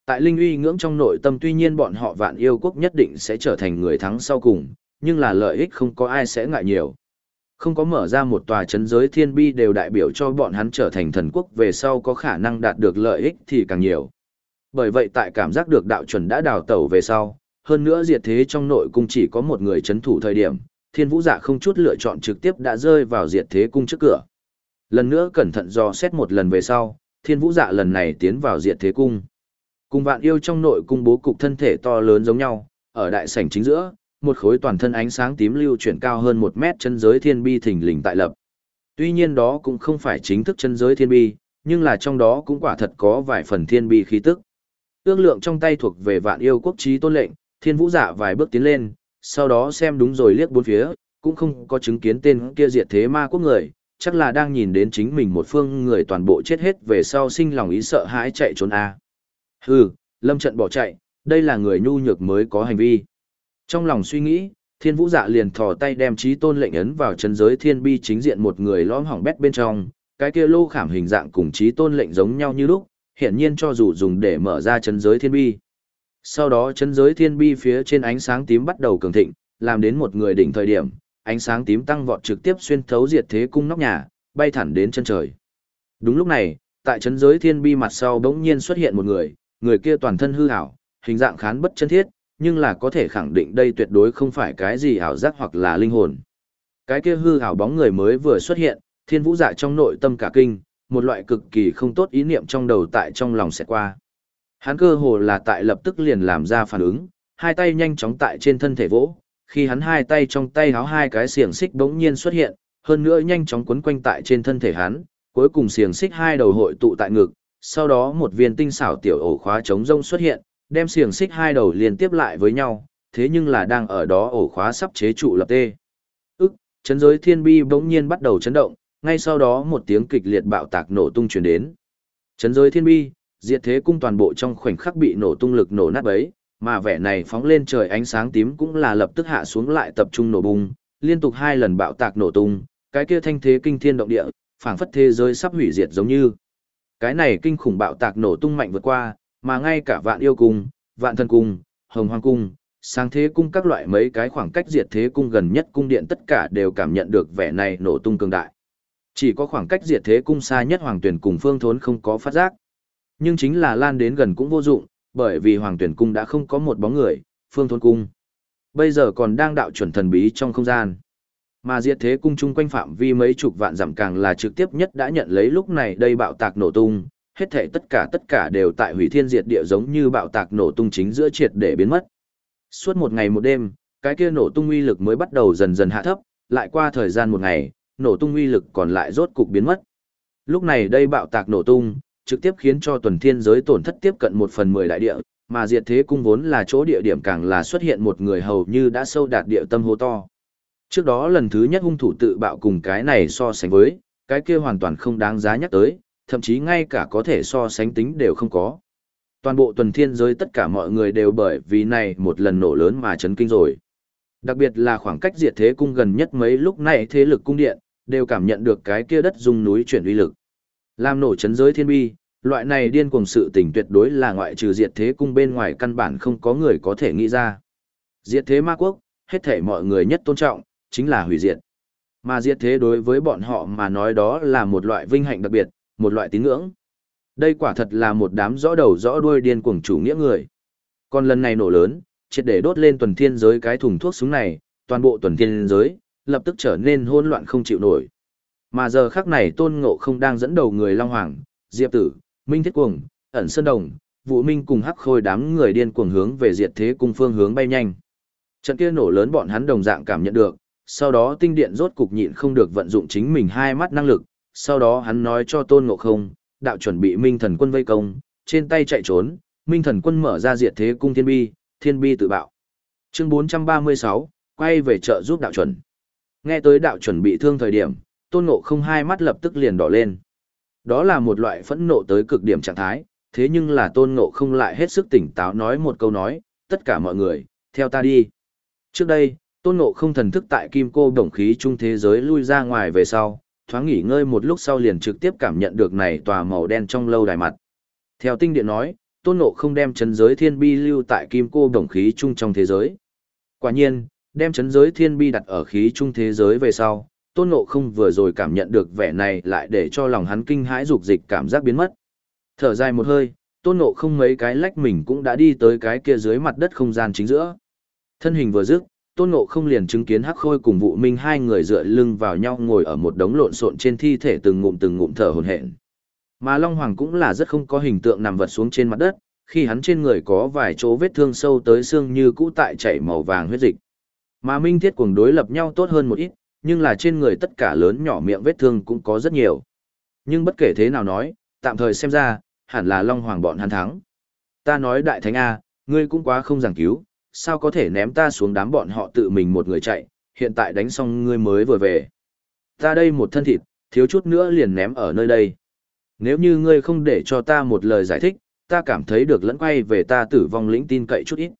Tại Linh uy ngưỡng trong nội tâm tuy nhiên bọn họ vạn yêu quốc nhất định sẽ trở thành người thắng sau cùng, nhưng là lợi ích không có ai sẽ ngại nhiều. Không có mở ra một tòa chấn giới thiên bi đều đại biểu cho bọn hắn trở thành thần quốc về sau có khả năng đạt được lợi ích thì càng nhiều. Bởi vậy tại cảm giác được đạo chuẩn đã đào tẩu về sau, hơn nữa diệt thế trong nội cung chỉ có một người chấn thủ thời điểm, thiên vũ dạ không chút lựa chọn trực tiếp đã rơi vào diệt thế cung trước cửa. Lần nữa cẩn thận dò xét một lần về sau, thiên vũ dạ lần này tiến vào diệt thế cung. Cùng vạn yêu trong nội cung bố cục thân thể to lớn giống nhau, ở đại sảnh chính giữa, một khối toàn thân ánh sáng tím lưu chuyển cao hơn một mét chân giới thiên bi thình lình tại lập. Tuy nhiên đó cũng không phải chính thức chân giới thiên bi, nhưng là trong đó cũng quả thật có vài phần thiên bi khí tức. Ước lượng trong tay thuộc về vạn yêu quốc trí tôn lệnh, thiên vũ dạ vài bước tiến lên, sau đó xem đúng rồi liếc bốn phía, cũng không có chứng kiến tên kia diệt thế ma quốc người, chắc là đang nhìn đến chính mình một phương người toàn bộ chết hết về sau sinh lòng ý sợ hãi chạy trốn a. À. Hừ, lâm trận bỏ chạy, đây là người nhu nhược mới có hành vi. Trong lòng suy nghĩ, thiên vũ dạ liền thò tay đem trí tôn lệnh ấn vào chân giới thiên bi chính diện một người lõm hỏng bét bên trong, cái kia lô khảm hình dạng cùng trí tôn lệnh giống nhau như lúc, hiển nhiên cho dù dùng để mở ra chân giới thiên bi. Sau đó chân giới thiên bi phía trên ánh sáng tím bắt đầu cường thịnh, làm đến một người đỉnh thời điểm, ánh sáng tím tăng vọt trực tiếp xuyên thấu diệt thế cung nóc nhà, bay thẳng đến chân trời. Đúng lúc này, tại chân giới thiên bi mặt sau bỗng nhiên xuất hiện một người, người kia toàn thân hư ảo, hình dạng khán bất chân thiết, nhưng là có thể khẳng định đây tuyệt đối không phải cái gì ảo giác hoặc là linh hồn. Cái kia hư ảo bóng người mới vừa xuất hiện, thiên vũ dạ trong nội tâm cả kinh, một loại cực kỳ không tốt ý niệm trong đầu tại trong lòng sẽ qua. Hắn cơ hồ là tại lập tức liền làm ra phản ứng, hai tay nhanh chóng tại trên thân thể vỗ, khi hắn hai tay trong tay háo hai cái xiềng xích bỗng nhiên xuất hiện, hơn nữa nhanh chóng quấn quanh tại trên thân thể hắn, cuối cùng xiềng xích hai đầu hội tụ tại ngực, sau đó một viên tinh xảo tiểu ổ khóa chống rông xuất hiện, đem xiềng xích hai đầu liên tiếp lại với nhau, thế nhưng là đang ở đó ổ khóa sắp chế trụ lập tê. Ức, chấn giới thiên bi bỗng nhiên bắt đầu chấn động, ngay sau đó một tiếng kịch liệt bạo tạc nổ tung truyền đến. Chấn giới thiên bi, diệt thế cung toàn bộ trong khoảnh khắc bị nổ tung lực nổ nát bấy, mà vẻ này phóng lên trời ánh sáng tím cũng là lập tức hạ xuống lại tập trung nổ bung, liên tục hai lần bạo tạc nổ tung, cái kia thanh thế kinh thiên động địa, phảng phất thế giới sắp hủy diệt giống như. Cái này kinh khủng bạo tạc nổ tung mạnh vượt qua, mà ngay cả vạn yêu cung, vạn thân cung, hồng hoang cung, sáng thế cung các loại mấy cái khoảng cách diệt thế cung gần nhất cung điện tất cả đều cảm nhận được vẻ này nổ tung cường đại. Chỉ có khoảng cách diệt thế cung xa nhất hoàng tuyển cùng phương thốn không có phát giác. Nhưng chính là lan đến gần cũng vô dụng, bởi vì hoàng tuyển cung đã không có một bóng người, phương thôn cung. Bây giờ còn đang đạo chuẩn thần bí trong không gian. Mà diệt thế cung chung quanh phạm vi mấy chục vạn dặm càng là trực tiếp nhất đã nhận lấy lúc này đây bạo tạc nổ tung, hết thể tất cả tất cả đều tại hủy thiên diệt địa giống như bạo tạc nổ tung chính giữa triệt để biến mất. Suốt một ngày một đêm, cái kia nổ tung uy lực mới bắt đầu dần dần hạ thấp, lại qua thời gian một ngày, nổ tung uy lực còn lại rốt cục biến mất. Lúc này đây bạo tạc nổ tung, trực tiếp khiến cho tuần thiên giới tổn thất tiếp cận một phần mười đại địa, mà diệt thế cung vốn là chỗ địa điểm càng là xuất hiện một người hầu như đã sâu đạt địa tâm hô to. Trước đó lần thứ nhất hung thủ tự bạo cùng cái này so sánh với, cái kia hoàn toàn không đáng giá nhắc tới, thậm chí ngay cả có thể so sánh tính đều không có. Toàn bộ tuần thiên giới tất cả mọi người đều bởi vì này một lần nổ lớn mà chấn kinh rồi. Đặc biệt là khoảng cách diệt thế cung gần nhất mấy lúc này thế lực cung điện, đều cảm nhận được cái kia đất dung núi chuyển uy lực. Làm nổ chấn giới thiên bi, loại này điên cuồng sự tình tuyệt đối là ngoại trừ diệt thế cung bên ngoài căn bản không có người có thể nghĩ ra. Diệt thế ma quốc, hết thể mọi người nhất tôn trọng, chính là hủy diệt. Mà diệt thế đối với bọn họ mà nói đó là một loại vinh hạnh đặc biệt, một loại tín ngưỡng. Đây quả thật là một đám rõ đầu rõ đuôi điên cuồng chủ nghĩa người. Còn lần này nổ lớn, triệt để đốt lên tuần thiên giới cái thùng thuốc súng này, toàn bộ tuần thiên giới, lập tức trở nên hỗn loạn không chịu nổi. Mà giờ khắc này tôn ngộ không đang dẫn đầu người Long Hoàng, Diệp Tử, Minh Thiết Cuồng, ẩn Sơn Đồng, Vũ Minh cùng hắc khôi đám người điên cuồng hướng về diệt thế cung phương hướng bay nhanh. Trận kia nổ lớn bọn hắn đồng dạng cảm nhận được, sau đó tinh điện rốt cục nhịn không được vận dụng chính mình hai mắt năng lực, sau đó hắn nói cho tôn ngộ không, đạo chuẩn bị minh thần quân vây công, trên tay chạy trốn, minh thần quân mở ra diệt thế cung thiên bi, thiên bi tự bạo. Chương 436, quay về chợ giúp đạo chuẩn. Nghe tới đạo chuẩn bị thương thời điểm, tôn ngộ không hai mắt lập tức liền đỏ lên. Đó là một loại phẫn nộ tới cực điểm trạng thái, thế nhưng là tôn ngộ không lại hết sức tỉnh táo nói một câu nói, tất cả mọi người, theo ta đi. Trước đây, tôn ngộ không thần thức tại kim cô đồng khí trung thế giới lui ra ngoài về sau, thoáng nghỉ ngơi một lúc sau liền trực tiếp cảm nhận được này tòa màu đen trong lâu đài mặt. Theo tinh điện nói, tôn ngộ không đem chấn giới thiên bi lưu tại kim cô đồng khí trung trong thế giới. Quả nhiên, đem chấn giới thiên bi đặt ở khí trung thế giới về sau, tôn ngộ không vừa rồi cảm nhận được vẻ này lại để cho lòng hắn kinh hãi dục dịch cảm giác biến mất. Thở dài một hơi, tôn ngộ không mấy cái lách mình cũng đã đi tới cái kia dưới mặt đất không gian chính giữa. Thân hình vừa dứt, tôn ngộ không liền chứng kiến hắc khôi cùng vụ minh hai người dựa lưng vào nhau ngồi ở một đống lộn xộn trên thi thể từng ngụm từng ngụm thở hổn hển. Mà Long Hoàng cũng là rất không có hình tượng nằm vật xuống trên mặt đất, khi hắn trên người có vài chỗ vết thương sâu tới xương như cũ tại chảy màu vàng huyết dịch. Mà Minh Thiết cuồng đối lập nhau tốt hơn một ít, nhưng là trên người tất cả lớn nhỏ miệng vết thương cũng có rất nhiều. Nhưng bất kể thế nào nói, tạm thời xem ra, hẳn là Long Hoàng bọn hắn thắng. Ta nói đại thánh A, ngươi cũng quá không giảng cứu, sao có thể ném ta xuống đám bọn họ tự mình một người chạy, hiện tại đánh xong ngươi mới vừa về. Ta đây một thân thịt, thiếu chút nữa liền ném ở nơi đây. Nếu như ngươi không để cho ta một lời giải thích, ta cảm thấy được lẫn quay về ta tử vong lĩnh tin cậy chút ít.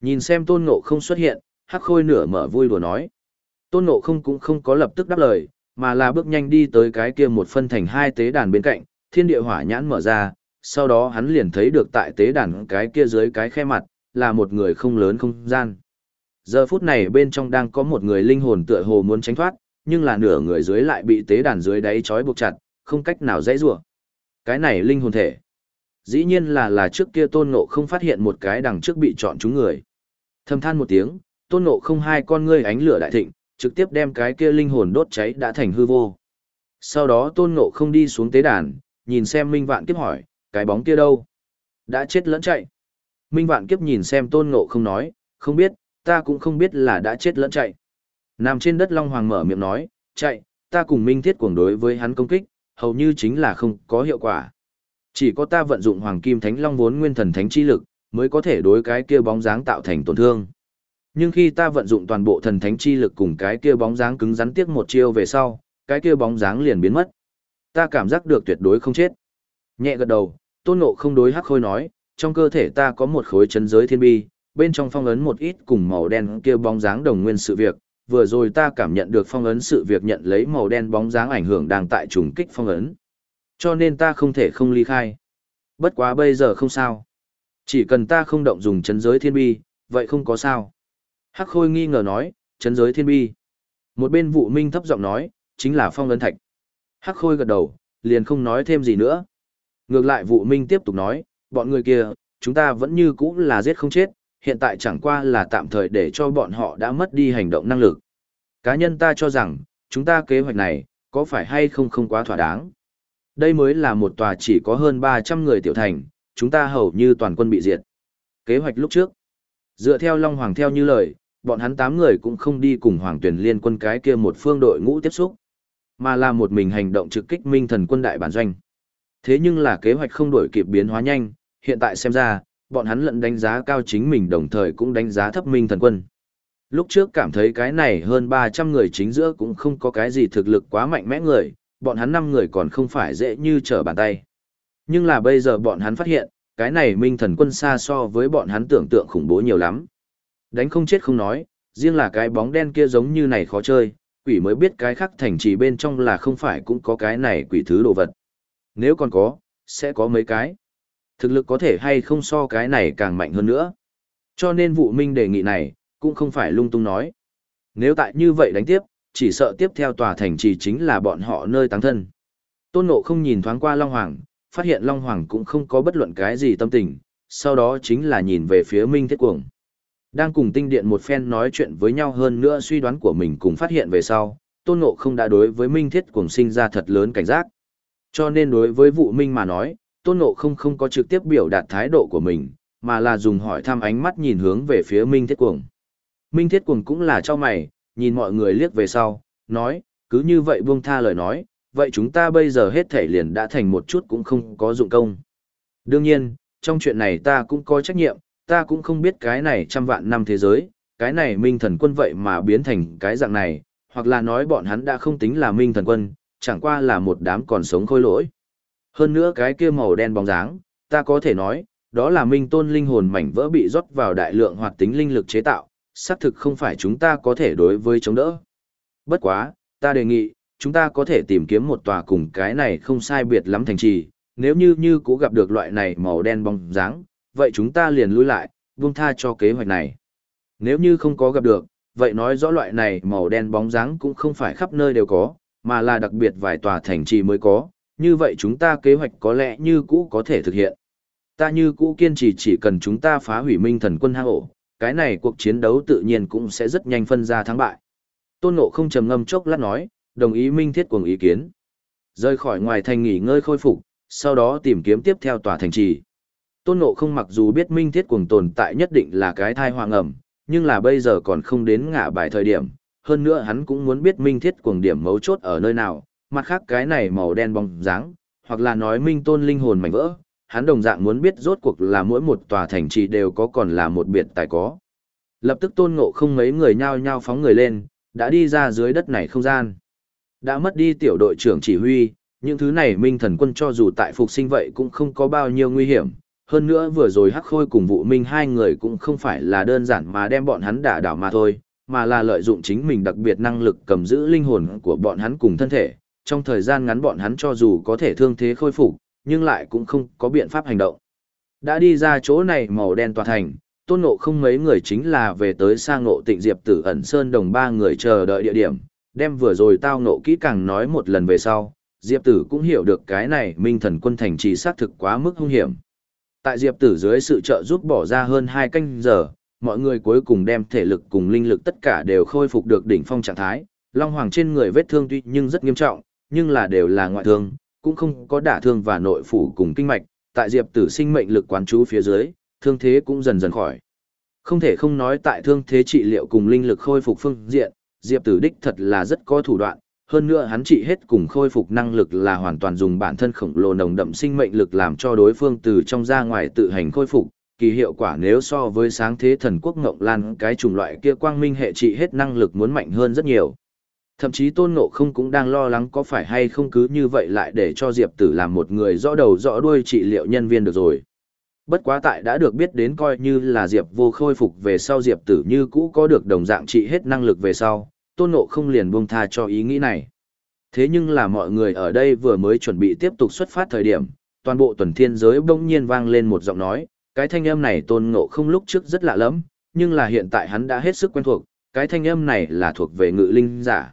Nhìn xem tôn ngộ không xuất hiện, hắc khôi nửa mở vui đùa nói. Tôn nộ không cũng không có lập tức đáp lời, mà là bước nhanh đi tới cái kia một phân thành hai tế đàn bên cạnh, thiên địa hỏa nhãn mở ra, sau đó hắn liền thấy được tại tế đàn cái kia dưới cái khe mặt, là một người không lớn không gian. Giờ phút này bên trong đang có một người linh hồn tựa hồ muốn tránh thoát, nhưng là nửa người dưới lại bị tế đàn dưới đáy trói buộc chặt, không cách nào dãy rủa. Cái này linh hồn thể. Dĩ nhiên là là trước kia tôn nộ không phát hiện một cái đằng trước bị chọn chúng người. Thầm than một tiếng, tôn nộ không hai con ngươi ánh lửa đại thịnh, trực tiếp đem cái kia linh hồn đốt cháy đã thành hư vô. Sau đó tôn ngộ không đi xuống tế đàn, nhìn xem Minh Vạn Kiếp hỏi, cái bóng kia đâu? Đã chết lẫn chạy. Minh Vạn Kiếp nhìn xem tôn ngộ không nói, không biết, ta cũng không biết là đã chết lẫn chạy. Nằm trên đất Long Hoàng mở miệng nói, chạy, ta cùng Minh Thiết cuồng đối với hắn công kích, hầu như chính là không có hiệu quả. Chỉ có ta vận dụng Hoàng Kim Thánh Long vốn nguyên thần thánh chi lực, mới có thể đối cái kia bóng dáng tạo thành tổn thương. Nhưng khi ta vận dụng toàn bộ thần thánh chi lực cùng cái kia bóng dáng cứng rắn tiếc một chiêu về sau, cái kia bóng dáng liền biến mất. Ta cảm giác được tuyệt đối không chết. Nhẹ gật đầu, Tôn Ngộ không đối hắc khôi nói, trong cơ thể ta có một khối chân giới thiên bi, bên trong phong ấn một ít cùng màu đen kia bóng dáng đồng nguyên sự việc, vừa rồi ta cảm nhận được phong ấn sự việc nhận lấy màu đen bóng dáng ảnh hưởng đang tại trùng kích phong ấn. Cho nên ta không thể không ly khai. Bất quá bây giờ không sao. Chỉ cần ta không động dùng chân giới thiên bi, vậy không có sao. Hắc Khôi nghi ngờ nói, chấn giới thiên bi. Một bên vụ minh thấp giọng nói, chính là phong ấn thạch. Hắc Khôi gật đầu, liền không nói thêm gì nữa. Ngược lại vụ minh tiếp tục nói, bọn người kia, chúng ta vẫn như cũ là giết không chết, hiện tại chẳng qua là tạm thời để cho bọn họ đã mất đi hành động năng lực. Cá nhân ta cho rằng, chúng ta kế hoạch này, có phải hay không không quá thỏa đáng. Đây mới là một tòa chỉ có hơn 300 người tiểu thành, chúng ta hầu như toàn quân bị diệt. Kế hoạch lúc trước, dựa theo Long Hoàng theo như lời, bọn hắn tám người cũng không đi cùng Hoàng tuyển liên quân cái kia một phương đội ngũ tiếp xúc, mà là một mình hành động trực kích minh thần quân đại bản doanh. Thế nhưng là kế hoạch không đổi kịp biến hóa nhanh, hiện tại xem ra, bọn hắn lẫn đánh giá cao chính mình đồng thời cũng đánh giá thấp minh thần quân. Lúc trước cảm thấy cái này hơn 300 người chính giữa cũng không có cái gì thực lực quá mạnh mẽ người, bọn hắn 5 người còn không phải dễ như trở bàn tay. Nhưng là bây giờ bọn hắn phát hiện, cái này minh thần quân xa so với bọn hắn tưởng tượng khủng bố nhiều lắm. Đánh không chết không nói, riêng là cái bóng đen kia giống như này khó chơi, quỷ mới biết cái khác thành trì bên trong là không phải cũng có cái này quỷ thứ đồ vật. Nếu còn có, sẽ có mấy cái. Thực lực có thể hay không so cái này càng mạnh hơn nữa. Cho nên vụ minh đề nghị này, cũng không phải lung tung nói. Nếu tại như vậy đánh tiếp, chỉ sợ tiếp theo tòa thành trì chính là bọn họ nơi tăng thân. Tôn Ngộ không nhìn thoáng qua Long Hoàng, phát hiện Long Hoàng cũng không có bất luận cái gì tâm tình, sau đó chính là nhìn về phía Minh Thiết Cuồng. Đang cùng tinh điện một phen nói chuyện với nhau hơn nữa suy đoán của mình cùng phát hiện về sau, Tôn Ngộ không đã đối với Minh Thiết Cuồng sinh ra thật lớn cảnh giác. Cho nên đối với vụ Minh mà nói, Tôn Ngộ không không có trực tiếp biểu đạt thái độ của mình, mà là dùng hỏi thăm ánh mắt nhìn hướng về phía Minh Thiết Cuồng. Minh Thiết Cuồng cũng là cho mày, nhìn mọi người liếc về sau, nói, cứ như vậy buông tha lời nói, vậy chúng ta bây giờ hết thể liền đã thành một chút cũng không có dụng công. Đương nhiên, trong chuyện này ta cũng có trách nhiệm, ta cũng không biết cái này trăm vạn năm thế giới, cái này minh thần quân vậy mà biến thành cái dạng này, hoặc là nói bọn hắn đã không tính là minh thần quân, chẳng qua là một đám còn sống khôi lỗi. Hơn nữa cái kia màu đen bóng dáng, ta có thể nói, đó là minh tôn linh hồn mảnh vỡ bị rót vào đại lượng hoạt tính linh lực chế tạo, xác thực không phải chúng ta có thể đối với chống đỡ. Bất quá, ta đề nghị, chúng ta có thể tìm kiếm một tòa cùng cái này không sai biệt lắm thành trì, nếu như như cố gặp được loại này màu đen bóng dáng, vậy chúng ta liền lui lại, buông tha cho kế hoạch này. Nếu như không có gặp được, vậy nói rõ loại này màu đen bóng dáng cũng không phải khắp nơi đều có, mà là đặc biệt vài tòa thành trì mới có, như vậy chúng ta kế hoạch có lẽ như cũ có thể thực hiện. Ta như cũ kiên trì chỉ cần chúng ta phá hủy minh thần quân hang ổ, cái này cuộc chiến đấu tự nhiên cũng sẽ rất nhanh phân ra thắng bại. Tôn Ngộ không trầm ngâm chốc lát nói, đồng ý minh thiết cùng ý kiến. Rời khỏi ngoài thành nghỉ ngơi khôi phục, sau đó tìm kiếm tiếp theo tòa thành trì. Tôn Ngộ không mặc dù biết minh thiết cuồng tồn tại nhất định là cái thai hoàng ẩm, nhưng là bây giờ còn không đến ngã bài thời điểm. Hơn nữa hắn cũng muốn biết minh thiết cuồng điểm mấu chốt ở nơi nào, mặt khác cái này màu đen bóng dáng, hoặc là nói minh tôn linh hồn mảnh vỡ, hắn đồng dạng muốn biết rốt cuộc là mỗi một tòa thành trì đều có còn là một biệt tài có. Lập tức tôn ngộ không mấy người nhao nhao phóng người lên, đã đi ra dưới đất này không gian. Đã mất đi tiểu đội trưởng chỉ huy, những thứ này minh thần quân cho dù tại phục sinh vậy cũng không có bao nhiêu nguy hiểm. Hơn nữa vừa rồi hắc khôi cùng vụ minh hai người cũng không phải là đơn giản mà đem bọn hắn đả đảo mà thôi, mà là lợi dụng chính mình đặc biệt năng lực cầm giữ linh hồn của bọn hắn cùng thân thể. Trong thời gian ngắn bọn hắn cho dù có thể thương thế khôi phục, nhưng lại cũng không có biện pháp hành động. Đã đi ra chỗ này màu đen tòa thành, tôn ngộ không mấy người chính là về tới sang ngộ tịnh diệp tử ẩn sơn đồng ba người chờ đợi địa điểm, đem vừa rồi tao ngộ kỹ càng nói một lần về sau, diệp tử cũng hiểu được cái này minh thần quân thành trì xác thực quá mức hung hiểm. Tại diệp tử dưới sự trợ giúp bỏ ra hơn hai canh giờ, mọi người cuối cùng đem thể lực cùng linh lực tất cả đều khôi phục được đỉnh phong trạng thái, Long Hoàng trên người vết thương tuy nhưng rất nghiêm trọng, nhưng là đều là ngoại thương, cũng không có đả thương và nội phủ cùng kinh mạch, tại Diệp Tử sinh mệnh lực quán chú phía dưới, thương thế cũng dần dần khỏi. Không thể không nói tại thương thế trị liệu cùng linh lực khôi phục phương diện, Diệp Tử đích thật là rất có thủ đoạn, hơn nữa hắn trị hết cùng khôi phục năng lực là hoàn toàn dùng bản thân khổng lồ nồng đậm sinh mệnh lực làm cho đối phương từ trong ra ngoài tự hành khôi phục, kỳ hiệu quả nếu so với sáng thế thần quốc ngộng lan cái chủng loại kia quang minh hệ trị hết năng lực muốn mạnh hơn rất nhiều. Thậm chí tôn nộ không cũng đang lo lắng có phải hay không cứ như vậy lại để cho Diệp Tử làm một người rõ đầu rõ đuôi trị liệu nhân viên được rồi. Bất quá tại đã được biết đến coi như là Diệp vô khôi phục về sau Diệp Tử như cũ có được đồng dạng trị hết năng lực về sau, tôn ngộ không liền buông tha cho ý nghĩ này. Thế nhưng là mọi người ở đây vừa mới chuẩn bị tiếp tục xuất phát thời điểm, toàn bộ tuần thiên giới bỗng nhiên vang lên một giọng nói, cái thanh âm này tôn ngộ không lúc trước rất lạ lắm, nhưng là hiện tại hắn đã hết sức quen thuộc, cái thanh âm này là thuộc về ngự linh giả.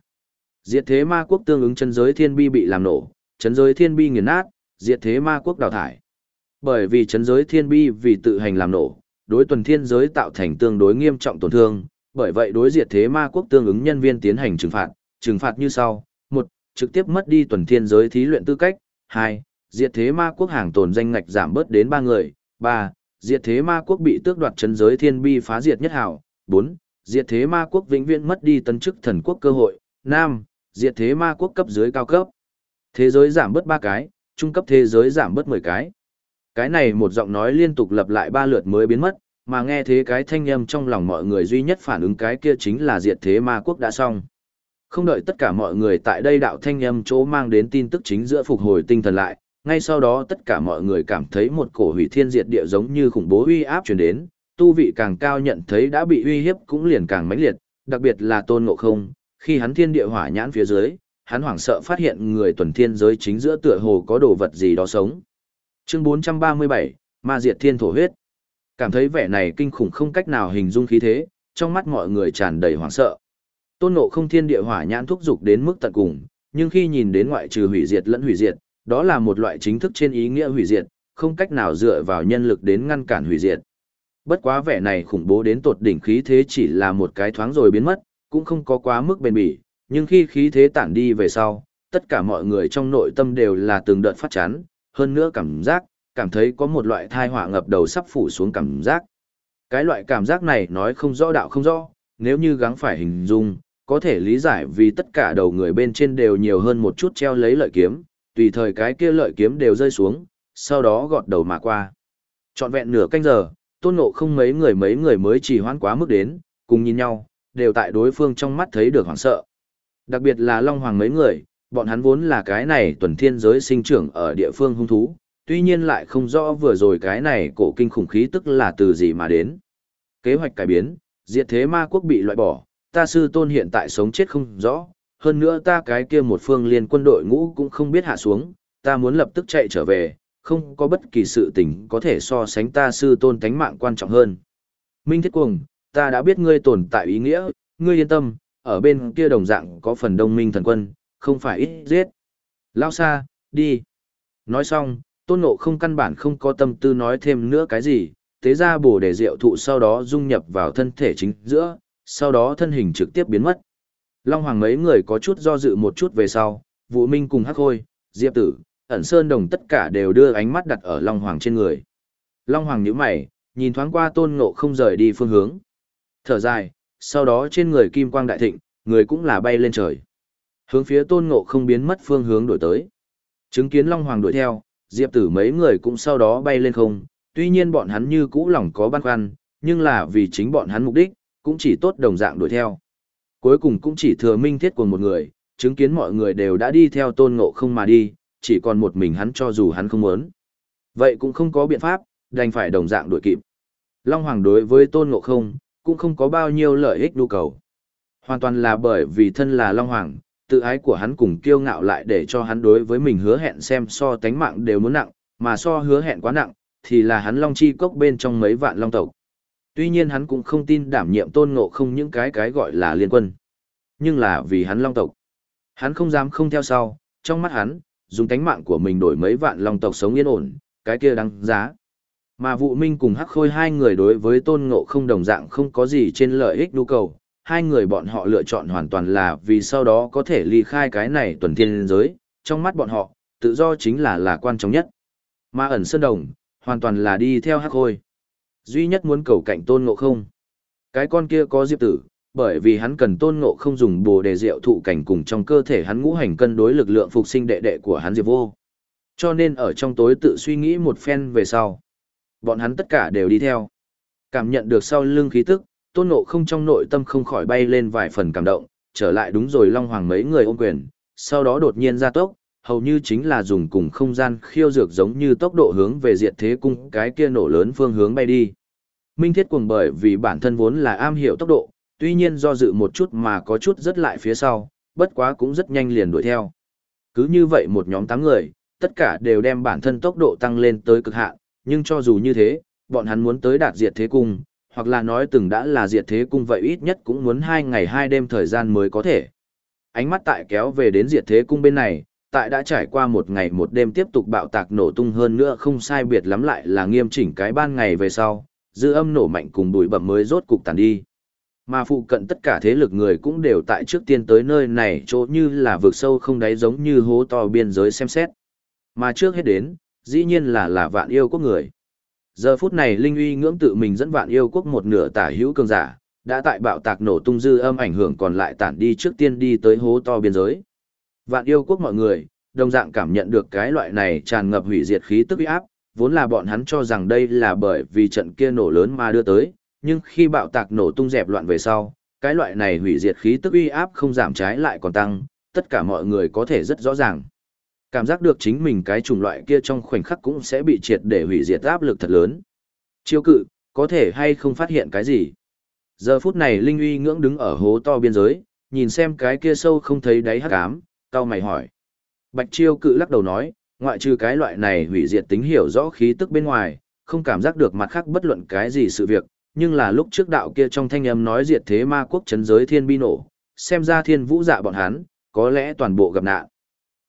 Diệt thế ma quốc tương ứng chân giới thiên bi bị làm nổ, chân giới thiên bi nghiền nát, diệt thế ma quốc đào thải. Bởi vì chân giới thiên bi vì tự hành làm nổ, đối tuần thiên giới tạo thành tương đối nghiêm trọng tổn thương, bởi vậy đối diệt thế ma quốc tương ứng nhân viên tiến hành trừng phạt, trừng phạt như sau: một, Trực tiếp mất đi tuần thiên giới thí luyện tư cách; hai, Diệt thế ma quốc hàng tồn danh ngạch giảm bớt đến ba người; ba, Diệt thế ma quốc bị tước đoạt chân giới thiên bi phá diệt nhất hảo; bốn, Diệt thế ma quốc vĩnh viễn mất đi tân chức thần quốc cơ hội; năm, diệt thế ma quốc cấp dưới cao cấp. Thế giới giảm bớt ba cái, trung cấp thế giới giảm bớt 10 cái. Cái này một giọng nói liên tục lặp lại ba lượt mới biến mất, mà nghe thế cái thanh âm trong lòng mọi người duy nhất phản ứng cái kia chính là diệt thế ma quốc đã xong. Không đợi tất cả mọi người tại đây đạo thanh âm chỗ mang đến tin tức chính giữa phục hồi tinh thần lại, ngay sau đó tất cả mọi người cảm thấy một cổ hủy thiên diệt địa giống như khủng bố uy áp truyền đến, tu vị càng cao nhận thấy đã bị uy hiếp cũng liền càng mãnh liệt, đặc biệt là tôn ngộ không, khi hắn thiên địa hỏa nhãn phía dưới, hắn hoảng sợ phát hiện người tuần thiên giới chính giữa tựa hồ có đồ vật gì đó sống. Chương 437, Ma Diệt Thiên Thổ Huyết. Cảm thấy vẻ này kinh khủng không cách nào hình dung khí thế, trong mắt mọi người tràn đầy hoảng sợ. Tôn Ngộ không thiên địa hỏa nhãn thúc dục đến mức tận cùng, nhưng khi nhìn đến ngoại trừ hủy diệt lẫn hủy diệt, đó là một loại chính thức trên ý nghĩa hủy diệt, không cách nào dựa vào nhân lực đến ngăn cản hủy diệt. Bất quá vẻ này khủng bố đến tột đỉnh khí thế chỉ là một cái thoáng rồi biến mất, cũng không có quá mức bền bỉ, nhưng khi khí thế tản đi về sau, tất cả mọi người trong nội tâm đều là từng đợt phát chán, hơn nữa cảm giác, cảm thấy có một loại thai họa ngập đầu sắp phủ xuống cảm giác. Cái loại cảm giác này nói không rõ đạo không rõ, nếu như gắng phải hình dung, có thể lý giải vì tất cả đầu người bên trên đều nhiều hơn một chút treo lấy lợi kiếm, tùy thời cái kia lợi kiếm đều rơi xuống, sau đó gọt đầu mà qua. Trọn vẹn nửa canh giờ, tôn ngộ không mấy người mấy người mới chỉ hoãn quá mức đến, cùng nhìn nhau, đều tại đối phương trong mắt thấy được hoảng sợ. Đặc biệt là Long Hoàng mấy người, bọn hắn vốn là cái này tuần thiên giới sinh trưởng ở địa phương hung thú, tuy nhiên lại không rõ vừa rồi cái này cổ kinh khủng khí tức là từ gì mà đến. Kế hoạch cải biến, diệt thế ma quốc bị loại bỏ, ta sư tôn hiện tại sống chết không rõ, hơn nữa ta cái kia một phương liên quân đội ngũ cũng không biết hạ xuống, ta muốn lập tức chạy trở về, không có bất kỳ sự tình có thể so sánh ta sư tôn tánh mạng quan trọng hơn. Minh Thiết Cuồng, ta đã biết ngươi tồn tại ý nghĩa, ngươi yên tâm, ở bên kia đồng dạng có phần đông minh thần quân, không phải ít giết. Lao xa, đi. Nói xong, tôn ngộ không căn bản không có tâm tư nói thêm nữa cái gì, tế ra bổ để Diệu thụ sau đó dung nhập vào thân thể chính giữa, sau đó thân hình trực tiếp biến mất. Long Hoàng mấy người có chút do dự một chút về sau, Vũ Minh cùng Hắc Khôi, Diệp Tử, ẩn Sơn Đồng tất cả đều đưa ánh mắt đặt ở Long Hoàng trên người. Long Hoàng nhíu mày, nhìn thoáng qua tôn ngộ không rời đi phương hướng. Thở dài, sau đó trên người kim quang đại thịnh, người cũng là bay lên trời. Hướng phía tôn ngộ không biến mất phương hướng đổi tới. Chứng kiến Long Hoàng đuổi theo, Diệp tử mấy người cũng sau đó bay lên không, tuy nhiên bọn hắn như cũ lòng có băn khoăn, nhưng là vì chính bọn hắn mục đích, cũng chỉ tốt đồng dạng đuổi theo. Cuối cùng cũng chỉ thừa minh thiết của một người, chứng kiến mọi người đều đã đi theo tôn ngộ không mà đi, chỉ còn một mình hắn cho dù hắn không muốn. Vậy cũng không có biện pháp, đành phải đồng dạng đuổi kịp. Long Hoàng đối với tôn ngộ không, cũng không có bao nhiêu lợi ích nhu cầu. Hoàn toàn là bởi vì thân là Long Hoàng, tự ái của hắn cùng kiêu ngạo lại để cho hắn đối với mình hứa hẹn xem so tánh mạng đều muốn nặng, mà so hứa hẹn quá nặng, thì là hắn Long Chi Cốc bên trong mấy vạn Long tộc. Tuy nhiên hắn cũng không tin đảm nhiệm tôn ngộ không những cái cái gọi là liên quân. Nhưng là vì hắn Long tộc. Hắn không dám không theo sau, trong mắt hắn, dùng tánh mạng của mình đổi mấy vạn Long tộc sống yên ổn, cái kia đáng giá. Mà vụ minh cùng hắc khôi hai người đối với tôn ngộ không đồng dạng không có gì trên lợi ích nhu cầu, hai người bọn họ lựa chọn hoàn toàn là vì sau đó có thể ly khai cái này tuần thiên giới, trong mắt bọn họ, tự do chính là là quan trọng nhất. Mà ẩn sơn đồng, hoàn toàn là đi theo hắc khôi. Duy nhất muốn cầu cạnh tôn ngộ không. Cái con kia có diệp tử, bởi vì hắn cần tôn ngộ không dùng bồ đề rượu thụ cảnh cùng trong cơ thể hắn ngũ hành cân đối lực lượng phục sinh đệ đệ của hắn diệp vô. Cho nên ở trong tối tự suy nghĩ một phen về sau. Bọn hắn tất cả đều đi theo. Cảm nhận được sau lưng khí tức, tôn ngộ không trong nội tâm không khỏi bay lên vài phần cảm động, trở lại đúng rồi Long Hoàng mấy người ôm quyền, sau đó đột nhiên ra tốc, hầu như chính là dùng cùng không gian khiêu dược giống như tốc độ hướng về diệt thế cung cái kia nổ lớn phương hướng bay đi. Minh thiết cuồng bởi vì bản thân vốn là am hiểu tốc độ, tuy nhiên do dự một chút mà có chút rất lại phía sau, bất quá cũng rất nhanh liền đuổi theo. Cứ như vậy một nhóm tám người, tất cả đều đem bản thân tốc độ tăng lên tới cực hạn, nhưng cho dù như thế, bọn hắn muốn tới đạt diệt thế cung, hoặc là nói từng đã là diệt thế cung vậy ít nhất cũng muốn hai ngày hai đêm thời gian mới có thể. Ánh mắt tại kéo về đến diệt thế cung bên này, tại đã trải qua một ngày một đêm tiếp tục bạo tạc nổ tung hơn nữa không sai biệt lắm lại là nghiêm chỉnh cái ban ngày về sau, dư âm nổ mạnh cùng bụi bẩm mới rốt cục tàn đi. Mà phụ cận tất cả thế lực người cũng đều tại trước tiên tới nơi này chỗ như là vực sâu không đáy giống như hố to biên giới xem xét. Mà trước hết đến, dĩ nhiên là là vạn yêu quốc người. Giờ phút này Linh uy ngưỡng tự mình dẫn vạn yêu quốc một nửa tả hữu cường giả, đã tại bạo tạc nổ tung dư âm ảnh hưởng còn lại tản đi trước tiên đi tới hố to biên giới. Vạn yêu quốc mọi người, đồng dạng cảm nhận được cái loại này tràn ngập hủy diệt khí tức uy áp, vốn là bọn hắn cho rằng đây là bởi vì trận kia nổ lớn mà đưa tới, nhưng khi bạo tạc nổ tung dẹp loạn về sau, cái loại này hủy diệt khí tức uy áp không giảm trái lại còn tăng, tất cả mọi người có thể rất rõ ràng. Cảm giác được chính mình cái chủng loại kia trong khoảnh khắc cũng sẽ bị triệt để hủy diệt áp lực thật lớn. Chiêu cự, có thể hay không phát hiện cái gì? Giờ phút này Linh uy ngưỡng đứng ở hố to biên giới, nhìn xem cái kia sâu không thấy đáy hắc ám, cao mày hỏi. Bạch chiêu cự lắc đầu nói, ngoại trừ cái loại này hủy diệt tính hiểu rõ khí tức bên ngoài, không cảm giác được mặt khác bất luận cái gì sự việc, nhưng là lúc trước đạo kia trong thanh âm nói diệt thế ma quốc chấn giới thiên bi nổ, xem ra thiên vũ dạ bọn hắn, có lẽ toàn bộ gặp nạn.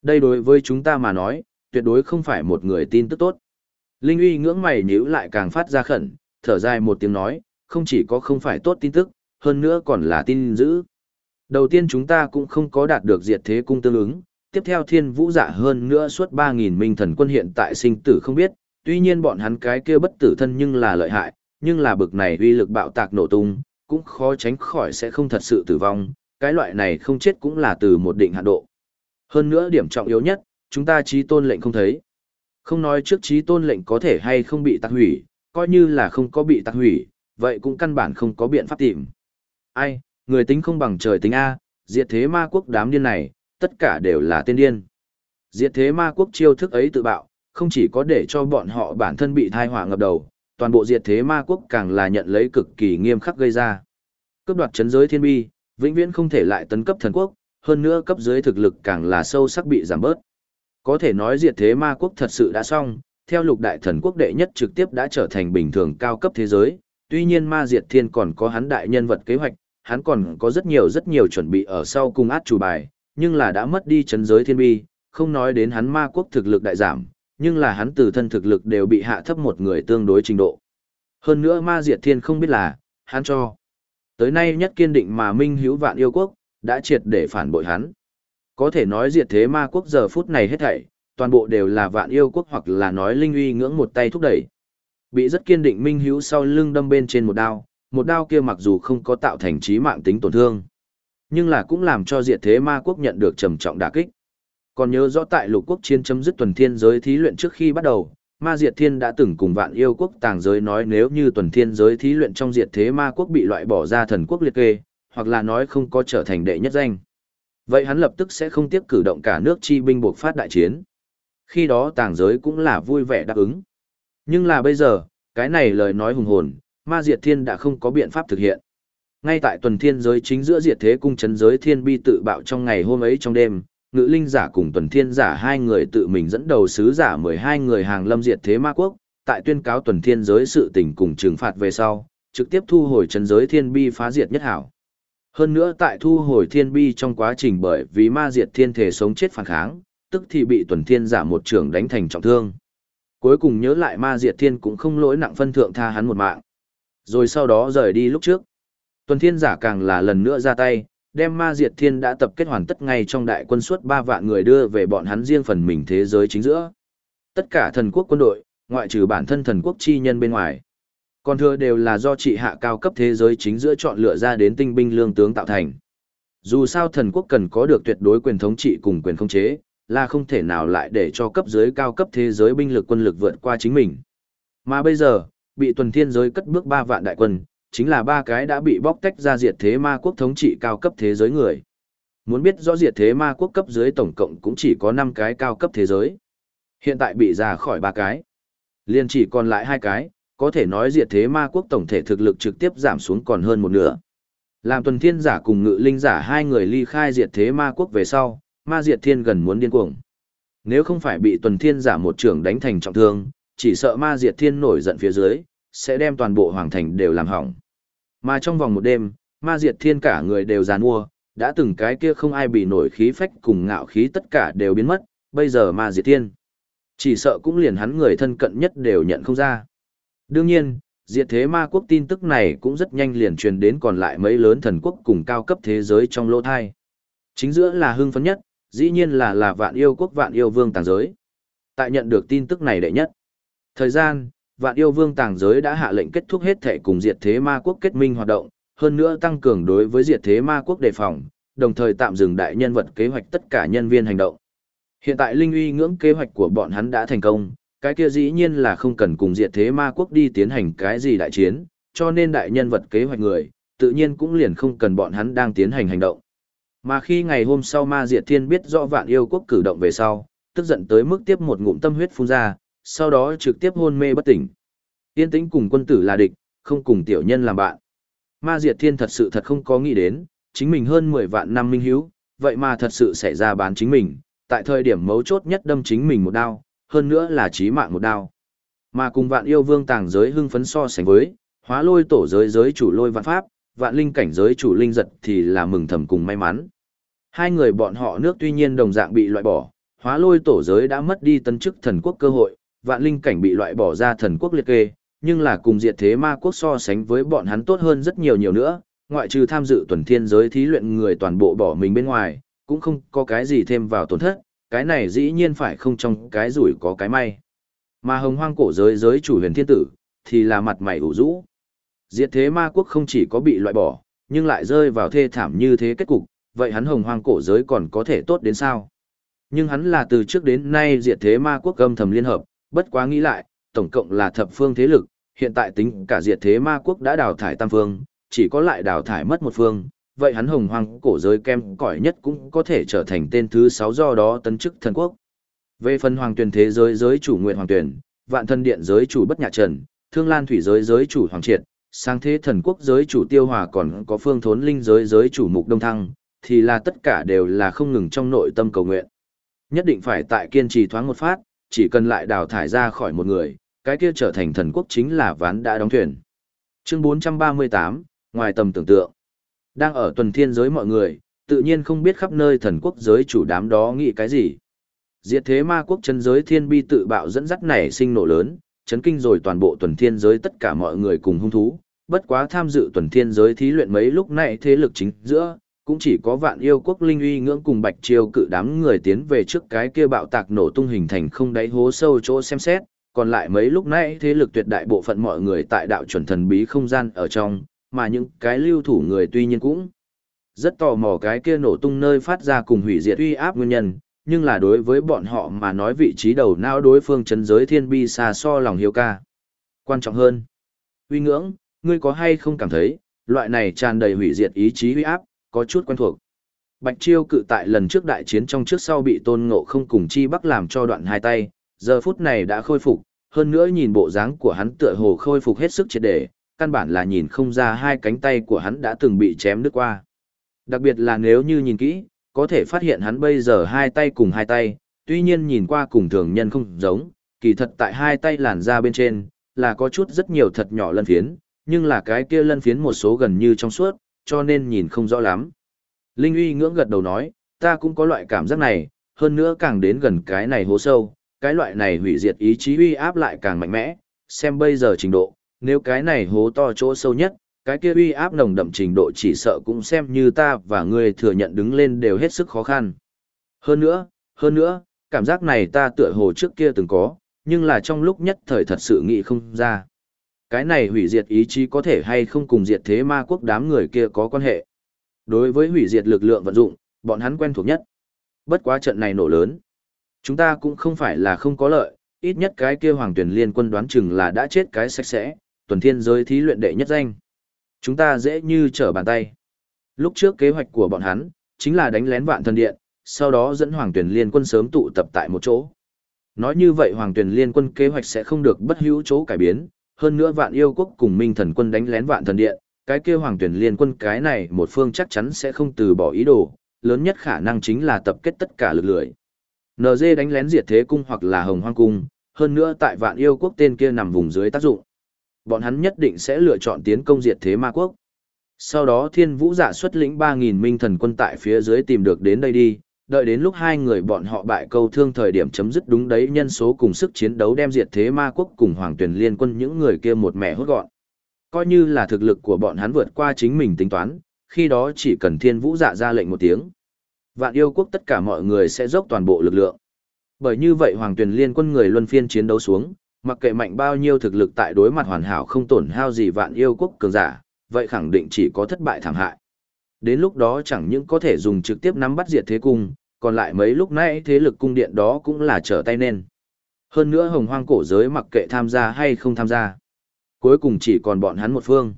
Đây đối với chúng ta mà nói, tuyệt đối không phải một người tin tức tốt. Linh uy ngưỡng mày nhíu lại càng phát ra khẩn, thở dài một tiếng nói, không chỉ có không phải tốt tin tức, hơn nữa còn là tin dữ. Đầu tiên chúng ta cũng không có đạt được diệt thế cung tương ứng, tiếp theo thiên vũ giả hơn nữa suốt 3.000 minh thần quân hiện tại sinh tử không biết, tuy nhiên bọn hắn cái kia bất tử thân nhưng là lợi hại, nhưng là bực này uy lực bạo tạc nổ tung, cũng khó tránh khỏi sẽ không thật sự tử vong, cái loại này không chết cũng là từ một định hạn độ. Hơn nữa điểm trọng yếu nhất, chúng ta trí tôn lệnh không thấy. Không nói trước trí tôn lệnh có thể hay không bị tạc hủy, coi như là không có bị tạc hủy, vậy cũng căn bản không có biện pháp tìm. Ai, người tính không bằng trời tính A, diệt thế ma quốc đám điên này, tất cả đều là tên điên. Diệt thế ma quốc chiêu thức ấy tự bạo, không chỉ có để cho bọn họ bản thân bị thai hỏa ngập đầu, toàn bộ diệt thế ma quốc càng là nhận lấy cực kỳ nghiêm khắc gây ra. Cấp đoạt chấn giới thiên bi, vĩnh viễn không thể lại tấn cấp thần quốc, hơn nữa cấp dưới thực lực càng là sâu sắc bị giảm bớt. Có thể nói diệt thế ma quốc thật sự đã xong, theo lục đại thần quốc đệ nhất trực tiếp đã trở thành bình thường cao cấp thế giới, tuy nhiên ma diệt thiên còn có hắn đại nhân vật kế hoạch, hắn còn có rất nhiều rất nhiều chuẩn bị ở sau cùng át chủ bài, nhưng là đã mất đi chấn giới thiên bi, không nói đến hắn ma quốc thực lực đại giảm, nhưng là hắn từ thân thực lực đều bị hạ thấp một người tương đối trình độ. Hơn nữa ma diệt thiên không biết là, hắn cho. Tới nay nhất kiên định mà minh hữu vạn yêu quốc, đã triệt để phản bội hắn. Có thể nói diệt thế ma quốc giờ phút này hết thảy, toàn bộ đều là vạn yêu quốc hoặc là nói linh uy ngưỡng một tay thúc đẩy. Bị rất kiên định minh hữu sau lưng đâm bên trên một đao, một đao kia mặc dù không có tạo thành trí mạng tính tổn thương, nhưng là cũng làm cho diệt thế ma quốc nhận được trầm trọng đả kích. Còn nhớ rõ tại lục quốc chiến chấm dứt tuần thiên giới thí luyện trước khi bắt đầu, ma diệt thiên đã từng cùng vạn yêu quốc tàng giới nói nếu như tuần thiên giới thí luyện trong diệt thế ma quốc bị loại bỏ ra thần quốc liệt kê, hoặc là nói không có trở thành đệ nhất danh. Vậy hắn lập tức sẽ không tiếp cử động cả nước chi binh buộc phát đại chiến. Khi đó tàng giới cũng là vui vẻ đáp ứng. Nhưng là bây giờ, cái này lời nói hùng hồn, ma diệt thiên đã không có biện pháp thực hiện. Ngay tại tuần thiên giới chính giữa diệt thế cung chấn giới thiên bi tự bạo trong ngày hôm ấy trong đêm, ngự linh giả cùng tuần thiên giả hai người tự mình dẫn đầu sứ giả mười hai người hàng lâm diệt thế ma quốc, tại tuyên cáo tuần thiên giới sự tình cùng trừng phạt về sau, trực tiếp thu hồi chấn giới thiên bi phá diệt nhất hảo. Hơn nữa tại thu hồi thiên bi trong quá trình bởi vì ma diệt thiên thể sống chết phản kháng, tức thì bị tuần thiên giả một trường đánh thành trọng thương. Cuối cùng nhớ lại ma diệt thiên cũng không lỗi nặng phân thượng tha hắn một mạng. Rồi sau đó rời đi lúc trước. Tuần thiên giả càng là lần nữa ra tay, đem ma diệt thiên đã tập kết hoàn tất ngay trong đại quân suốt ba vạn người đưa về bọn hắn riêng phần mình thế giới chính giữa. Tất cả thần quốc quân đội, ngoại trừ bản thân thần quốc chi nhân bên ngoài. Còn thừa đều là do trị hạ cao cấp thế giới chính giữa chọn lựa ra đến tinh binh lương tướng tạo thành. Dù sao thần quốc cần có được tuyệt đối quyền thống trị cùng quyền khống chế, là không thể nào lại để cho cấp dưới cao cấp thế giới binh lực quân lực vượt qua chính mình. Mà bây giờ, bị tuần thiên giới cất bước ba vạn đại quân, chính là ba cái đã bị bóc tách ra diệt thế ma quốc thống trị cao cấp thế giới người. Muốn biết rõ diệt thế ma quốc cấp dưới tổng cộng cũng chỉ có 5 cái cao cấp thế giới. Hiện tại bị ra khỏi ba cái. liền chỉ còn lại hai cái, có thể nói diệt thế ma quốc tổng thể thực lực trực tiếp giảm xuống còn hơn một nửa. Làm tuần thiên giả cùng ngự linh giả hai người ly khai diệt thế ma quốc về sau, ma diệt thiên gần muốn điên cuồng. Nếu không phải bị tuần thiên giả một trưởng đánh thành trọng thương, chỉ sợ ma diệt thiên nổi giận phía dưới, sẽ đem toàn bộ hoàng thành đều làm hỏng. Mà trong vòng một đêm, ma diệt thiên cả người đều giàn mua, đã từng cái kia không ai bị nổi khí phách cùng ngạo khí tất cả đều biến mất, bây giờ ma diệt thiên. Chỉ sợ cũng liền hắn người thân cận nhất đều nhận không ra. Đương nhiên, diệt thế ma quốc tin tức này cũng rất nhanh liền truyền đến còn lại mấy lớn thần quốc cùng cao cấp thế giới trong lỗ thai. Chính giữa là hưng phấn nhất, dĩ nhiên là là vạn yêu quốc vạn yêu vương tàng giới. Tại nhận được tin tức này đệ nhất. Thời gian, vạn yêu vương tàng giới đã hạ lệnh kết thúc hết thể cùng diệt thế ma quốc kết minh hoạt động, hơn nữa tăng cường đối với diệt thế ma quốc đề phòng, đồng thời tạm dừng đại nhân vật kế hoạch tất cả nhân viên hành động. Hiện tại linh uy ngưỡng kế hoạch của bọn hắn đã thành công, cái kia dĩ nhiên là không cần cùng diệt thế ma quốc đi tiến hành cái gì đại chiến, cho nên đại nhân vật kế hoạch người, tự nhiên cũng liền không cần bọn hắn đang tiến hành hành động. Mà khi ngày hôm sau ma diệt thiên biết rõ vạn yêu quốc cử động về sau, tức giận tới mức tiếp một ngụm tâm huyết phun ra, sau đó trực tiếp hôn mê bất tỉnh. Tiên tĩnh cùng quân tử là địch, không cùng tiểu nhân làm bạn. Ma diệt thiên thật sự thật không có nghĩ đến, chính mình hơn 10 vạn năm minh hiếu, vậy mà thật sự xảy ra bán chính mình, tại thời điểm mấu chốt nhất đâm chính mình một đao, hơn nữa là chí mạng một đao. Mà cùng vạn yêu vương tàng giới hưng phấn so sánh với, hóa lôi tổ giới giới chủ lôi vạn pháp, vạn linh cảnh giới chủ linh giật thì là mừng thầm cùng may mắn. Hai người bọn họ nước tuy nhiên đồng dạng bị loại bỏ, hóa lôi tổ giới đã mất đi tân chức thần quốc cơ hội, vạn linh cảnh bị loại bỏ ra thần quốc liệt kê, nhưng là cùng diệt thế ma quốc so sánh với bọn hắn tốt hơn rất nhiều nhiều nữa, ngoại trừ tham dự tuần thiên giới thí luyện người toàn bộ bỏ mình bên ngoài, cũng không có cái gì thêm vào tổn thất, cái này dĩ nhiên phải không trong cái rủi có cái may. Mà hồng hoang cổ giới giới chủ huyền thiên tử, thì là mặt mày ủ rũ. Diệt thế ma quốc không chỉ có bị loại bỏ, nhưng lại rơi vào thê thảm như thế kết cục, vậy hắn hồng hoang cổ giới còn có thể tốt đến sao? Nhưng hắn là từ trước đến nay diệt thế ma quốc âm thầm liên hợp, bất quá nghĩ lại, tổng cộng là thập phương thế lực, hiện tại tính cả diệt thế ma quốc đã đào thải tam phương, chỉ có lại đào thải mất một phương, vậy hắn hồng hoang cổ giới kem cỏi nhất cũng có thể trở thành tên thứ sáu do đó tấn chức thần quốc. Về phần hoàng tuyển thế giới giới chủ nguyện hoàng tuyển, vạn thân điện giới chủ bất nhạc trần, thương lan thủy giới giới chủ hoàng triệt, sang thế thần quốc giới chủ tiêu hòa còn có phương thốn linh giới giới chủ mục đông thăng, thì là tất cả đều là không ngừng trong nội tâm cầu nguyện. Nhất định phải tại kiên trì thoáng một phát, chỉ cần lại đào thải ra khỏi một người, cái kia trở thành thần quốc chính là ván đã đóng thuyền. Chương 438, ngoài tầm tưởng tượng. Đang ở tuần thiên giới mọi người, tự nhiên không biết khắp nơi thần quốc giới chủ đám đó nghĩ cái gì. Diệt thế ma quốc chân giới thiên bi tự bạo dẫn dắt nảy sinh nổ lớn, chấn kinh rồi toàn bộ tuần thiên giới tất cả mọi người cùng hung thú. Bất quá tham dự tuần thiên giới thí luyện mấy lúc này thế lực chính giữa, cũng chỉ có vạn yêu quốc linh uy ngưỡng cùng bạch triều cự đám người tiến về trước cái kia bạo tạc nổ tung hình thành không đáy hố sâu chỗ xem xét, còn lại mấy lúc nãy thế lực tuyệt đại bộ phận mọi người tại đạo chuẩn thần bí không gian ở trong, mà những cái lưu thủ người tuy nhiên cũng rất tò mò cái kia nổ tung nơi phát ra cùng hủy diệt uy áp nguyên nhân, nhưng là đối với bọn họ mà nói vị trí đầu não đối phương chấn giới thiên bi xa so lòng hiếu ca. Quan trọng hơn, uy ngưỡng, ngươi có hay không cảm thấy, loại này tràn đầy hủy diệt ý chí uy áp, có chút quen thuộc. Bạch Chiêu cự tại lần trước đại chiến trong trước sau bị tôn ngộ không cùng chi bắc làm cho đoạn hai tay, giờ phút này đã khôi phục, hơn nữa nhìn bộ dáng của hắn tựa hồ khôi phục hết sức triệt để, căn bản là nhìn không ra hai cánh tay của hắn đã từng bị chém đứt qua. Đặc biệt là nếu như nhìn kỹ, có thể phát hiện hắn bây giờ hai tay cùng hai tay, tuy nhiên nhìn qua cùng thường nhân không giống, kỳ thật tại hai tay làn da bên trên, là có chút rất nhiều thật nhỏ lân phiến, nhưng là cái kia lân phiến một số gần như trong suốt, cho nên nhìn không rõ lắm. Linh uy ngưỡng gật đầu nói, ta cũng có loại cảm giác này, hơn nữa càng đến gần cái này hố sâu, cái loại này hủy diệt ý chí uy áp lại càng mạnh mẽ, xem bây giờ trình độ, nếu cái này hố to chỗ sâu nhất, cái kia uy áp nồng đậm trình độ chỉ sợ cũng xem như ta và ngươi thừa nhận đứng lên đều hết sức khó khăn. Hơn nữa, hơn nữa, cảm giác này ta tựa hồ trước kia từng có, nhưng là trong lúc nhất thời thật sự nghĩ không ra. Cái này hủy diệt ý chí có thể hay không cùng diệt thế ma quốc đám người kia có quan hệ. Đối với hủy diệt lực lượng vận dụng, bọn hắn quen thuộc nhất. Bất quá trận này nổ lớn. Chúng ta cũng không phải là không có lợi, ít nhất cái kia hoàng tuyển liên quân đoán chừng là đã chết cái sạch sẽ, tuần thiên giới thí luyện đệ nhất danh. Chúng ta dễ như trở bàn tay. Lúc trước kế hoạch của bọn hắn, chính là đánh lén vạn thần điện, sau đó dẫn hoàng tuyển liên quân sớm tụ tập tại một chỗ. Nói như vậy hoàng tuyển liên quân kế hoạch sẽ không được bất hữu chỗ cải biến, hơn nữa vạn yêu quốc cùng minh thần quân đánh lén vạn thần điện, cái kia hoàng tuyển liên quân cái này một phương chắc chắn sẽ không từ bỏ ý đồ, lớn nhất khả năng chính là tập kết tất cả lực lượng. NG đánh lén diệt thế cung hoặc là hồng hoang cung, hơn nữa tại vạn yêu quốc tên kia nằm vùng dưới tác dụng. Bọn hắn nhất định sẽ lựa chọn tiến công diệt thế ma quốc. Sau đó thiên vũ giả xuất lĩnh 3.000 minh thần quân tại phía dưới tìm được đến đây đi, đợi đến lúc hai người bọn họ bại câu thương thời điểm chấm dứt đúng đấy nhân số cùng sức chiến đấu đem diệt thế ma quốc cùng hoàng tuyển liên quân những người kia một mẹ hốt gọn. Coi như là thực lực của bọn hắn vượt qua chính mình tính toán, khi đó chỉ cần thiên vũ dạ ra lệnh một tiếng. Vạn yêu quốc tất cả mọi người sẽ dốc toàn bộ lực lượng. Bởi như vậy hoàng tuyển liên quân người luân phiên chiến đấu xuống, mặc kệ mạnh bao nhiêu thực lực tại đối mặt hoàn hảo không tổn hao gì vạn yêu quốc cường giả, vậy khẳng định chỉ có thất bại thảm hại. Đến lúc đó chẳng những có thể dùng trực tiếp nắm bắt diệt thế cung, còn lại mấy lúc nãy thế lực cung điện đó cũng là trở tay nên. Hơn nữa hồng hoang cổ giới mặc kệ tham gia hay không tham gia. Cuối cùng chỉ còn bọn hắn một phương.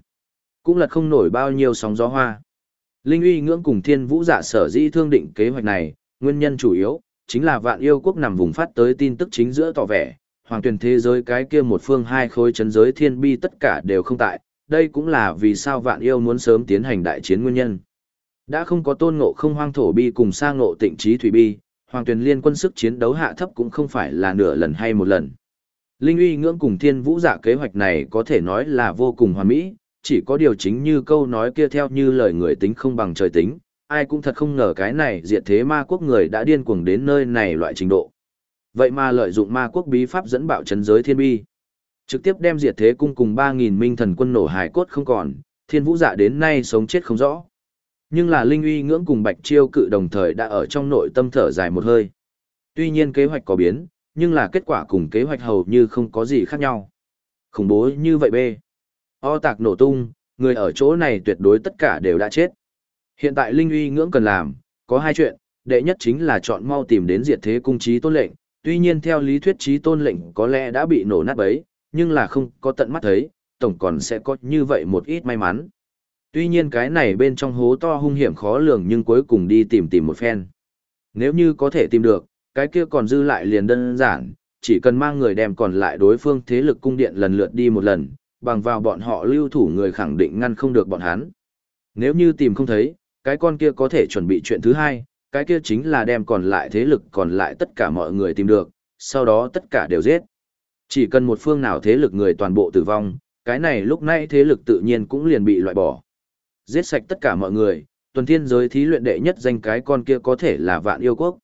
Cũng là không nổi bao nhiêu sóng gió hoa. Linh uy ngưỡng cùng thiên vũ giả sở dĩ thương định kế hoạch này, nguyên nhân chủ yếu, chính là vạn yêu quốc nằm vùng phát tới tin tức chính giữa tỏ vẻ, hoàng tuyển thế giới cái kia một phương hai khối chấn giới thiên bi tất cả đều không tại, đây cũng là vì sao vạn yêu muốn sớm tiến hành đại chiến nguyên nhân. Đã không có tôn ngộ không hoang thổ bi cùng sang ngộ tịnh trí thủy bi, hoàng tuyển liên quân sức chiến đấu hạ thấp cũng không phải là nửa lần hay một lần. Linh uy ngưỡng cùng thiên vũ giả kế hoạch này có thể nói là vô cùng hoàn mỹ, chỉ có điều chính như câu nói kia theo như lời người tính không bằng trời tính, ai cũng thật không ngờ cái này diệt thế ma quốc người đã điên cuồng đến nơi này loại trình độ. Vậy mà lợi dụng ma quốc bí pháp dẫn bạo chấn giới thiên bi. Trực tiếp đem diệt thế cung cùng 3.000 minh thần quân nổ hải cốt không còn, thiên vũ dạ đến nay sống chết không rõ. Nhưng là linh uy ngưỡng cùng bạch chiêu cự đồng thời đã ở trong nội tâm thở dài một hơi. Tuy nhiên kế hoạch có biến, nhưng là kết quả cùng kế hoạch hầu như không có gì khác nhau. Khủng bố như vậy bê. O tạc nổ tung, người ở chỗ này tuyệt đối tất cả đều đã chết. Hiện tại Linh uy ngưỡng cần làm, có hai chuyện, đệ nhất chính là chọn mau tìm đến diệt thế cung trí tôn lệnh, tuy nhiên theo lý thuyết trí tôn lệnh có lẽ đã bị nổ nát bấy, nhưng là không có tận mắt thấy, tổng còn sẽ có như vậy một ít may mắn. Tuy nhiên cái này bên trong hố to hung hiểm khó lường nhưng cuối cùng đi tìm tìm một phen. Nếu như có thể tìm được, cái kia còn dư lại liền đơn giản, chỉ cần mang người đem còn lại đối phương thế lực cung điện lần lượt đi một lần, bằng vào bọn họ lưu thủ người khẳng định ngăn không được bọn hắn. Nếu như tìm không thấy, cái con kia có thể chuẩn bị chuyện thứ hai, cái kia chính là đem còn lại thế lực còn lại tất cả mọi người tìm được, sau đó tất cả đều giết. Chỉ cần một phương nào thế lực người toàn bộ tử vong, cái này lúc nãy thế lực tự nhiên cũng liền bị loại bỏ. Giết sạch tất cả mọi người, tuần thiên giới thí luyện đệ nhất danh cái con kia có thể là vạn yêu quốc.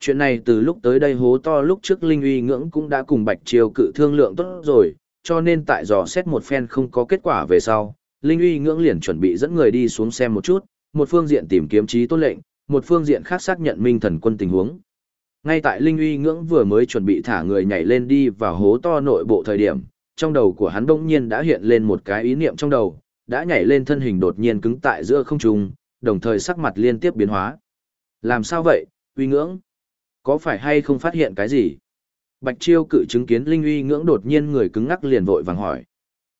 Chuyện này từ lúc tới đây hố to lúc trước Linh uy ngưỡng cũng đã cùng Bạch Triều cự thương lượng tốt rồi, cho nên tại dò xét một phen không có kết quả về sau, Linh uy ngưỡng liền chuẩn bị dẫn người đi xuống xem một chút, một phương diện tìm kiếm trí tôn lệnh, một phương diện khác xác nhận minh thần quân tình huống. Ngay tại Linh uy ngưỡng vừa mới chuẩn bị thả người nhảy lên đi vào hố to nội bộ thời điểm, trong đầu của hắn đông nhiên đã hiện lên một cái ý niệm trong đầu, đã nhảy lên thân hình đột nhiên cứng tại giữa không trung, đồng thời sắc mặt liên tiếp biến hóa. Làm sao vậy, uy ngưỡng? Có phải hay không phát hiện cái gì? Bạch Chiêu cự chứng kiến Linh uy ngưỡng đột nhiên người cứng ngắc liền vội vàng hỏi.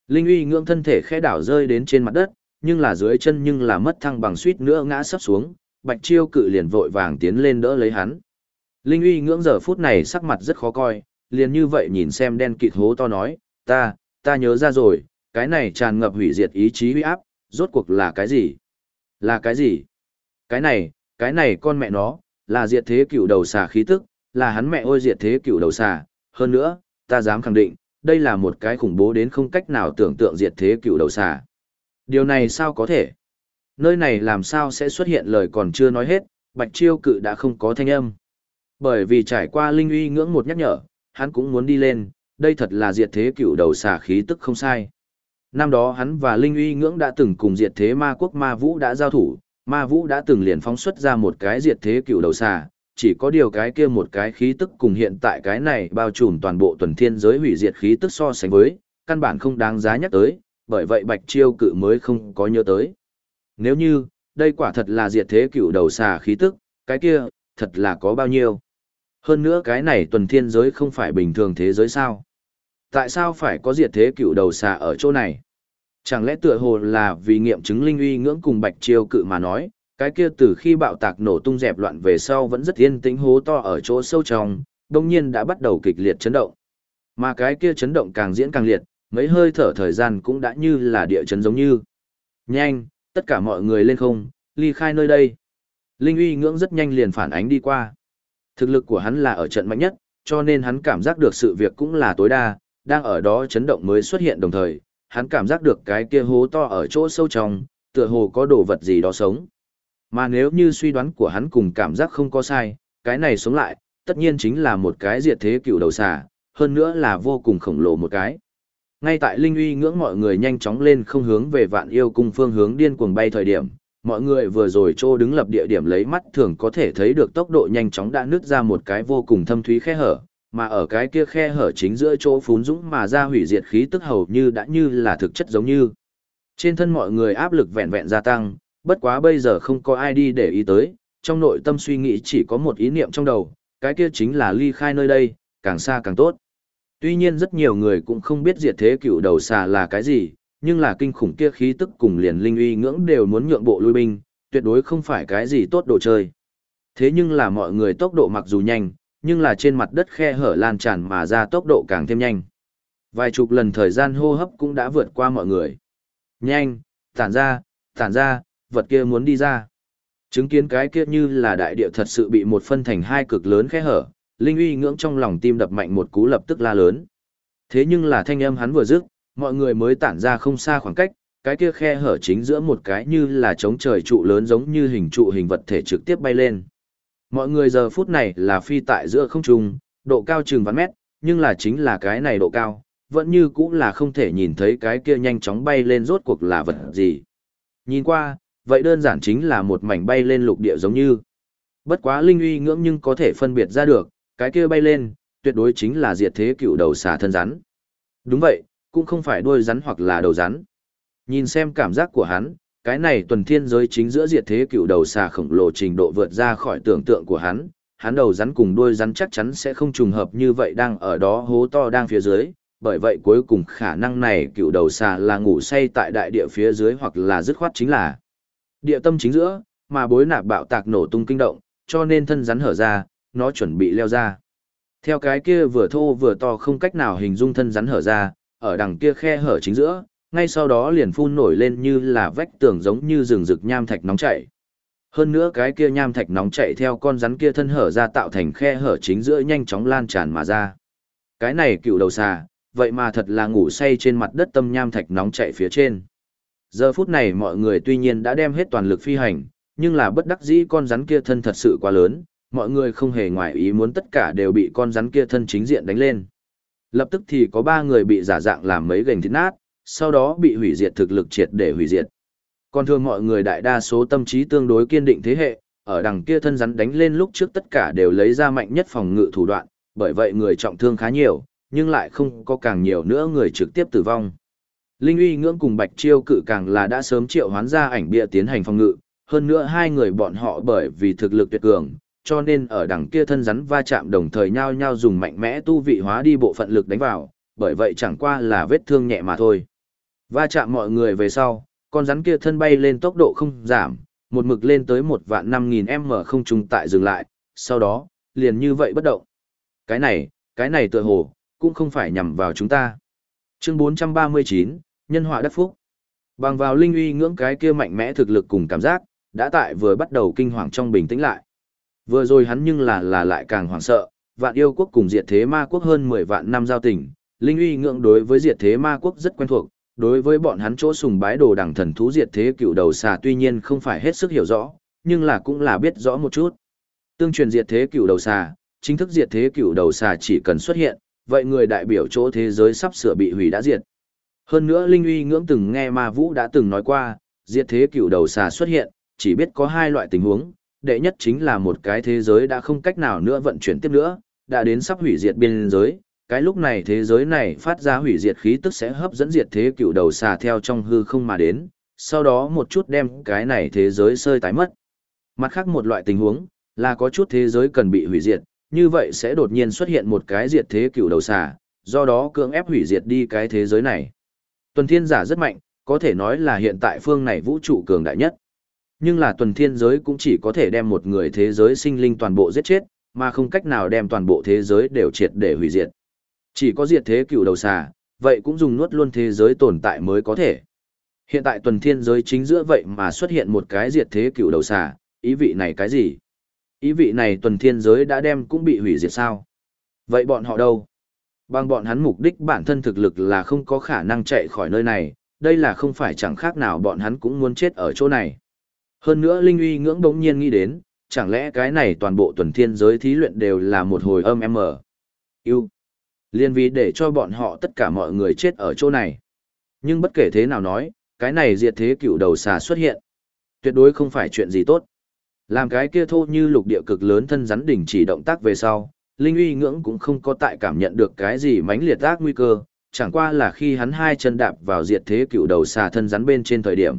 Linh uy ngưỡng thân thể khẽ đảo rơi đến trên mặt đất, nhưng là dưới chân nhưng là mất thăng bằng suýt nữa ngã sắp xuống, Bạch Chiêu cự liền vội vàng tiến lên đỡ lấy hắn. Linh uy ngưỡng giờ phút này sắc mặt rất khó coi, liền như vậy nhìn xem đen kịt hố to nói, ta, ta nhớ ra rồi, cái này tràn ngập hủy diệt ý chí huy áp, rốt cuộc là cái gì? Là cái gì? Cái này, cái này con mẹ nó, là diệt thế cựu đầu xà khí tức, là hắn mẹ ôi diệt thế cựu đầu xà, hơn nữa, ta dám khẳng định, đây là một cái khủng bố đến không cách nào tưởng tượng diệt thế cựu đầu xà. Điều này sao có thể? Nơi này làm sao sẽ xuất hiện lời còn chưa nói hết, Bạch Chiêu cự đã không có thanh âm. Bởi vì trải qua linh uy ngưỡng một nhắc nhở, hắn cũng muốn đi lên, đây thật là diệt thế cựu đầu xà khí tức không sai. Năm đó hắn và Linh uy ngưỡng đã từng cùng diệt thế ma quốc ma vũ đã giao thủ, ma vũ đã từng liền phóng xuất ra một cái diệt thế cựu đầu xà, chỉ có điều cái kia một cái khí tức cùng hiện tại cái này bao trùm toàn bộ tuần thiên giới hủy diệt khí tức so sánh với, căn bản không đáng giá nhắc tới, bởi vậy bạch chiêu cự mới không có nhớ tới. Nếu như, đây quả thật là diệt thế cựu đầu xà khí tức, cái kia, thật là có bao nhiêu. Hơn nữa cái này tuần thiên giới không phải bình thường thế giới sao. Tại sao phải có diệt thế cựu đầu xà ở chỗ này? Chẳng lẽ tựa hồ là vì nghiệm chứng linh uy ngưỡng cùng bạch chiêu cự mà nói, cái kia từ khi bạo tạc nổ tung dẹp loạn về sau vẫn rất yên tĩnh hố to ở chỗ sâu trong, đông nhiên đã bắt đầu kịch liệt chấn động. Mà cái kia chấn động càng diễn càng liệt, mấy hơi thở thời gian cũng đã như là địa chấn giống như. Nhanh, tất cả mọi người lên không, ly khai nơi đây. Linh uy ngưỡng rất nhanh liền phản ánh đi qua. Thực lực của hắn là ở trận mạnh nhất, cho nên hắn cảm giác được sự việc cũng là tối đa, đang ở đó chấn động mới xuất hiện đồng thời, hắn cảm giác được cái kia hố to ở chỗ sâu trong, tựa hồ có đồ vật gì đó sống. Mà nếu như suy đoán của hắn cùng cảm giác không có sai, cái này sống lại, tất nhiên chính là một cái diệt thế cựu đầu xà, hơn nữa là vô cùng khổng lồ một cái. Ngay tại Linh uy ngưỡng mọi người nhanh chóng lên không hướng về vạn yêu cung phương hướng điên cuồng bay thời điểm, mọi người vừa rồi trô đứng lập địa điểm lấy mắt thường có thể thấy được tốc độ nhanh chóng đã nứt ra một cái vô cùng thâm thúy khe hở, mà ở cái kia khe hở chính giữa chỗ phún dũng mà ra hủy diệt khí tức hầu như đã như là thực chất giống như. Trên thân mọi người áp lực vẹn vẹn gia tăng, bất quá bây giờ không có ai đi để ý tới, trong nội tâm suy nghĩ chỉ có một ý niệm trong đầu, cái kia chính là ly khai nơi đây, càng xa càng tốt. Tuy nhiên rất nhiều người cũng không biết diệt thế cựu đầu xà là cái gì, nhưng là kinh khủng kia khí tức cùng liền linh uy ngưỡng đều muốn nhượng bộ lui binh, tuyệt đối không phải cái gì tốt đồ chơi. Thế nhưng là mọi người tốc độ mặc dù nhanh, nhưng là trên mặt đất khe hở lan tràn mà ra tốc độ càng thêm nhanh. Vài chục lần thời gian hô hấp cũng đã vượt qua mọi người. Nhanh, tản ra, tản ra, vật kia muốn đi ra. Chứng kiến cái kia như là đại địa thật sự bị một phân thành hai cực lớn khe hở, Linh uy ngưỡng trong lòng tim đập mạnh một cú lập tức la lớn. Thế nhưng là thanh âm hắn vừa dứt, mọi người mới tản ra không xa khoảng cách, cái kia khe hở chính giữa một cái như là trống trời trụ lớn giống như hình trụ hình vật thể trực tiếp bay lên. Mọi người giờ phút này là phi tại giữa không trung, độ cao chừng vạn mét, nhưng là chính là cái này độ cao, vẫn như cũng là không thể nhìn thấy cái kia nhanh chóng bay lên rốt cuộc là vật gì. Nhìn qua, vậy đơn giản chính là một mảnh bay lên lục địa giống như. Bất quá linh uy ngưỡng nhưng có thể phân biệt ra được, cái kia bay lên, tuyệt đối chính là diệt thế cựu đầu xà thân rắn. Đúng vậy, cũng không phải đuôi rắn hoặc là đầu rắn. Nhìn xem cảm giác của hắn, cái này tuần thiên giới chính giữa diệt thế cựu đầu xà khổng lồ trình độ vượt ra khỏi tưởng tượng của hắn, hắn đầu rắn cùng đuôi rắn chắc chắn sẽ không trùng hợp như vậy đang ở đó hố to đang phía dưới, bởi vậy cuối cùng khả năng này cựu đầu xà là ngủ say tại đại địa phía dưới hoặc là dứt khoát chính là địa tâm chính giữa, mà bối nạp bạo tạc nổ tung kinh động, cho nên thân rắn hở ra, nó chuẩn bị leo ra. Theo cái kia vừa thô vừa to không cách nào hình dung thân rắn hở ra, ở đằng kia khe hở chính giữa, ngay sau đó liền phun nổi lên như là vách tường giống như rừng rực nham thạch nóng chảy. Hơn nữa cái kia nham thạch nóng chảy theo con rắn kia thân hở ra tạo thành khe hở chính giữa nhanh chóng lan tràn mà ra. Cái này cựu đầu xà, vậy mà thật là ngủ say trên mặt đất tâm nham thạch nóng chảy phía trên. Giờ phút này mọi người tuy nhiên đã đem hết toàn lực phi hành, nhưng là bất đắc dĩ con rắn kia thân thật sự quá lớn, mọi người không hề ngoại ý muốn tất cả đều bị con rắn kia thân chính diện đánh lên. Lập tức thì có ba người bị giả dạng làm mấy gành thịt nát, sau đó bị hủy diệt thực lực triệt để hủy diệt. Còn thường mọi người đại đa số tâm trí tương đối kiên định thế hệ, ở đằng kia thân rắn đánh lên lúc trước tất cả đều lấy ra mạnh nhất phòng ngự thủ đoạn, bởi vậy người trọng thương khá nhiều, nhưng lại không có càng nhiều nữa người trực tiếp tử vong. Linh uy ngưỡng cùng Bạch Chiêu cự càng là đã sớm triệu hoán ra ảnh bịa tiến hành phòng ngự, hơn nữa hai người bọn họ bởi vì thực lực tuyệt cường, cho nên ở đằng kia thân rắn va chạm đồng thời nhau nhau dùng mạnh mẽ tu vị hóa đi bộ phận lực đánh vào, bởi vậy chẳng qua là vết thương nhẹ mà thôi. Va chạm mọi người về sau, con rắn kia thân bay lên tốc độ không giảm, một mực lên tới một vạn năm nghìn m không trùng tại dừng lại, sau đó, liền như vậy bất động. Cái này, cái này tựa hồ, cũng không phải nhằm vào chúng ta. Chương 439, Nhân họa đắc phúc. Bằng vào linh uy ngưỡng cái kia mạnh mẽ thực lực cùng cảm giác, đã tại vừa bắt đầu kinh hoàng trong bình tĩnh lại. Vừa rồi hắn nhưng là là lại càng hoảng sợ, vạn yêu quốc cùng diệt thế ma quốc hơn 10 vạn năm giao tình, linh uy ngưỡng đối với diệt thế ma quốc rất quen thuộc, đối với bọn hắn chỗ sùng bái đồ đẳng thần thú diệt thế cựu đầu xà tuy nhiên không phải hết sức hiểu rõ, nhưng là cũng là biết rõ một chút. Tương truyền diệt thế cựu đầu xà, chính thức diệt thế cựu đầu xà chỉ cần xuất hiện, vậy người đại biểu chỗ thế giới sắp sửa bị hủy đã diệt. Hơn nữa Linh uy ngưỡng từng nghe ma vũ đã từng nói qua, diệt thế cựu đầu xà xuất hiện, chỉ biết có hai loại tình huống, đệ nhất chính là một cái thế giới đã không cách nào nữa vận chuyển tiếp nữa, đã đến sắp hủy diệt biên giới, cái lúc này thế giới này phát ra hủy diệt khí tức sẽ hấp dẫn diệt thế cựu đầu xà theo trong hư không mà đến, sau đó một chút đem cái này thế giới sơi tái mất. Mặt khác một loại tình huống, là có chút thế giới cần bị hủy diệt, như vậy sẽ đột nhiên xuất hiện một cái diệt thế cựu đầu xà, do đó cưỡng ép hủy diệt đi cái thế giới này. Tuần thiên giả rất mạnh, có thể nói là hiện tại phương này vũ trụ cường đại nhất. Nhưng là tuần thiên giới cũng chỉ có thể đem một người thế giới sinh linh toàn bộ giết chết, mà không cách nào đem toàn bộ thế giới đều triệt để hủy diệt. Chỉ có diệt thế cựu đầu xà, vậy cũng dùng nuốt luôn thế giới tồn tại mới có thể. Hiện tại tuần thiên giới chính giữa vậy mà xuất hiện một cái diệt thế cựu đầu xà, ý vị này cái gì? Ý vị này tuần thiên giới đã đem cũng bị hủy diệt sao? Vậy bọn họ đâu? Bằng bọn hắn mục đích bản thân thực lực là không có khả năng chạy khỏi nơi này, đây là không phải chẳng khác nào bọn hắn cũng muốn chết ở chỗ này. Hơn nữa Linh uy ngưỡng bỗng nhiên nghĩ đến, chẳng lẽ cái này toàn bộ tuần thiên giới thí luyện đều là một hồi âm mờ? Yêu. Liên vì để cho bọn họ tất cả mọi người chết ở chỗ này. Nhưng bất kể thế nào nói, cái này diệt thế cựu đầu xà xuất hiện. Tuyệt đối không phải chuyện gì tốt. Làm cái kia thô như lục địa cực lớn thân rắn đỉnh chỉ động tác về sau, Linh uy ngưỡng cũng không có tại cảm nhận được cái gì mãnh liệt ác nguy cơ, chẳng qua là khi hắn hai chân đạp vào diệt thế cựu đầu xà thân rắn bên trên thời điểm.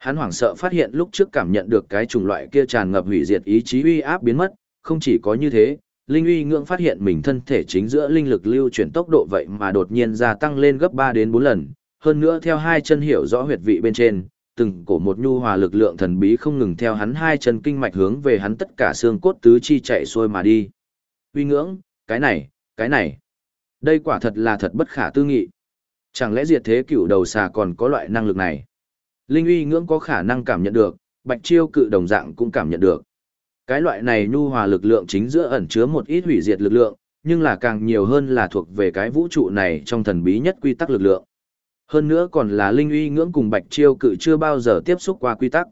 Hắn hoảng sợ phát hiện lúc trước cảm nhận được cái chủng loại kia tràn ngập hủy diệt ý chí uy áp biến mất, không chỉ có như thế, Linh uy ngưỡng phát hiện mình thân thể chính giữa linh lực lưu chuyển tốc độ vậy mà đột nhiên gia tăng lên gấp 3 đến 4 lần, hơn nữa theo hai chân hiểu rõ huyệt vị bên trên, từng cổ một nhu hòa lực lượng thần bí không ngừng theo hắn hai chân kinh mạch hướng về hắn tất cả xương cốt tứ chi chạy xuôi mà đi. Uy ngưỡng, cái này, cái này. Đây quả thật là thật bất khả tư nghị. Chẳng lẽ diệt thế Cửu đầu xà còn có loại năng lực này? Linh uy ngưỡng có khả năng cảm nhận được, bạch chiêu cự đồng dạng cũng cảm nhận được. Cái loại này nhu hòa lực lượng chính giữa ẩn chứa một ít hủy diệt lực lượng, nhưng là càng nhiều hơn là thuộc về cái vũ trụ này trong thần bí nhất quy tắc lực lượng. Hơn nữa còn là linh uy ngưỡng cùng bạch chiêu cự chưa bao giờ tiếp xúc qua quy tắc.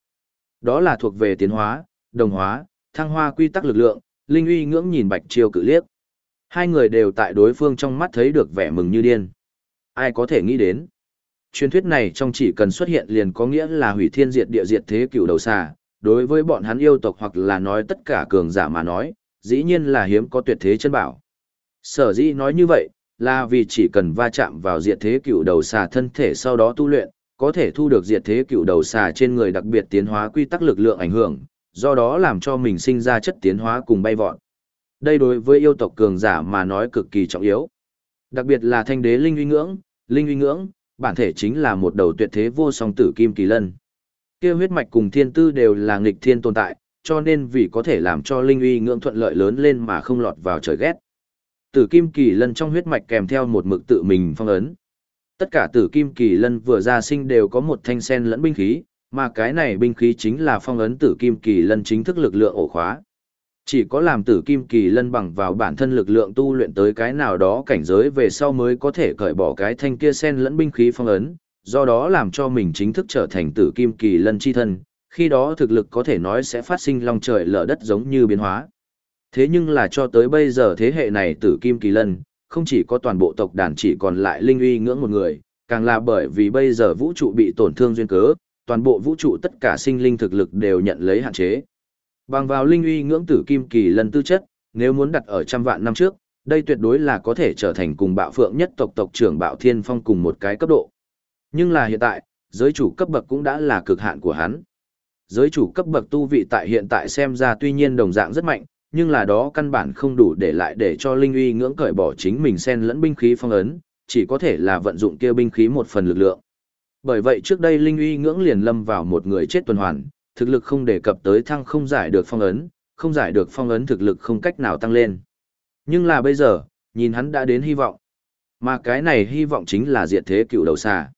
Đó là thuộc về tiến hóa, đồng hóa, thăng hoa quy tắc lực lượng, linh uy ngưỡng nhìn bạch chiêu cự liếc. Hai người đều tại đối phương trong mắt thấy được vẻ mừng như điên. Ai có thể nghĩ đến? Truyền thuyết này trong chỉ cần xuất hiện liền có nghĩa là hủy thiên diệt địa diệt thế cựu đầu xà, đối với bọn hắn yêu tộc hoặc là nói tất cả cường giả mà nói, dĩ nhiên là hiếm có tuyệt thế chân bảo. Sở dĩ nói như vậy, là vì chỉ cần va chạm vào diệt thế cựu đầu xà thân thể sau đó tu luyện, có thể thu được diệt thế cựu đầu xà trên người đặc biệt tiến hóa quy tắc lực lượng ảnh hưởng, do đó làm cho mình sinh ra chất tiến hóa cùng bay vọt. Đây đối với yêu tộc cường giả mà nói cực kỳ trọng yếu. Đặc biệt là thanh đế linh uy ngưỡng, linh uy ngưỡng, bản thể chính là một đầu tuyệt thế vô song tử kim kỳ lân. Kia huyết mạch cùng thiên tư đều là nghịch thiên tồn tại, cho nên vì có thể làm cho linh uy ngưỡng thuận lợi lớn lên mà không lọt vào trời ghét. Tử kim kỳ lân trong huyết mạch kèm theo một mực tự mình phong ấn. Tất cả tử kim kỳ lân vừa ra sinh đều có một thanh sen lẫn binh khí, mà cái này binh khí chính là phong ấn tử kim kỳ lân chính thức lực lượng ổ khóa. Chỉ có làm tử kim kỳ lân bằng vào bản thân lực lượng tu luyện tới cái nào đó cảnh giới về sau mới có thể cởi bỏ cái thanh kia sen lẫn binh khí phong ấn, do đó làm cho mình chính thức trở thành tử kim kỳ lân chi thân, khi đó thực lực có thể nói sẽ phát sinh long trời lở đất giống như biến hóa. Thế nhưng là cho tới bây giờ thế hệ này tử kim kỳ lân, không chỉ có toàn bộ tộc đàn chỉ còn lại linh uy ngưỡng một người, càng là bởi vì bây giờ vũ trụ bị tổn thương duyên cớ, toàn bộ vũ trụ tất cả sinh linh thực lực đều nhận lấy hạn chế. Bằng vào linh uy ngưỡng tử kim kỳ lần tư chất, nếu muốn đặt ở trăm vạn năm trước, đây tuyệt đối là có thể trở thành cùng bạo phượng nhất tộc tộc trưởng bạo thiên phong cùng một cái cấp độ. Nhưng là hiện tại, giới chủ cấp bậc cũng đã là cực hạn của hắn. Giới chủ cấp bậc tu vị tại hiện tại xem ra tuy nhiên đồng dạng rất mạnh, nhưng là đó căn bản không đủ để lại để cho linh uy ngưỡng cởi bỏ chính mình xen lẫn binh khí phong ấn, chỉ có thể là vận dụng kia binh khí một phần lực lượng. Bởi vậy trước đây linh uy ngưỡng liền lâm vào một người chết tuần hoàn, thực lực không đề cập tới thăng không giải được phong ấn, không giải được phong ấn thực lực không cách nào tăng lên. Nhưng là bây giờ, nhìn hắn đã đến hy vọng. Mà cái này hy vọng chính là diệt thế cựu đầu xà.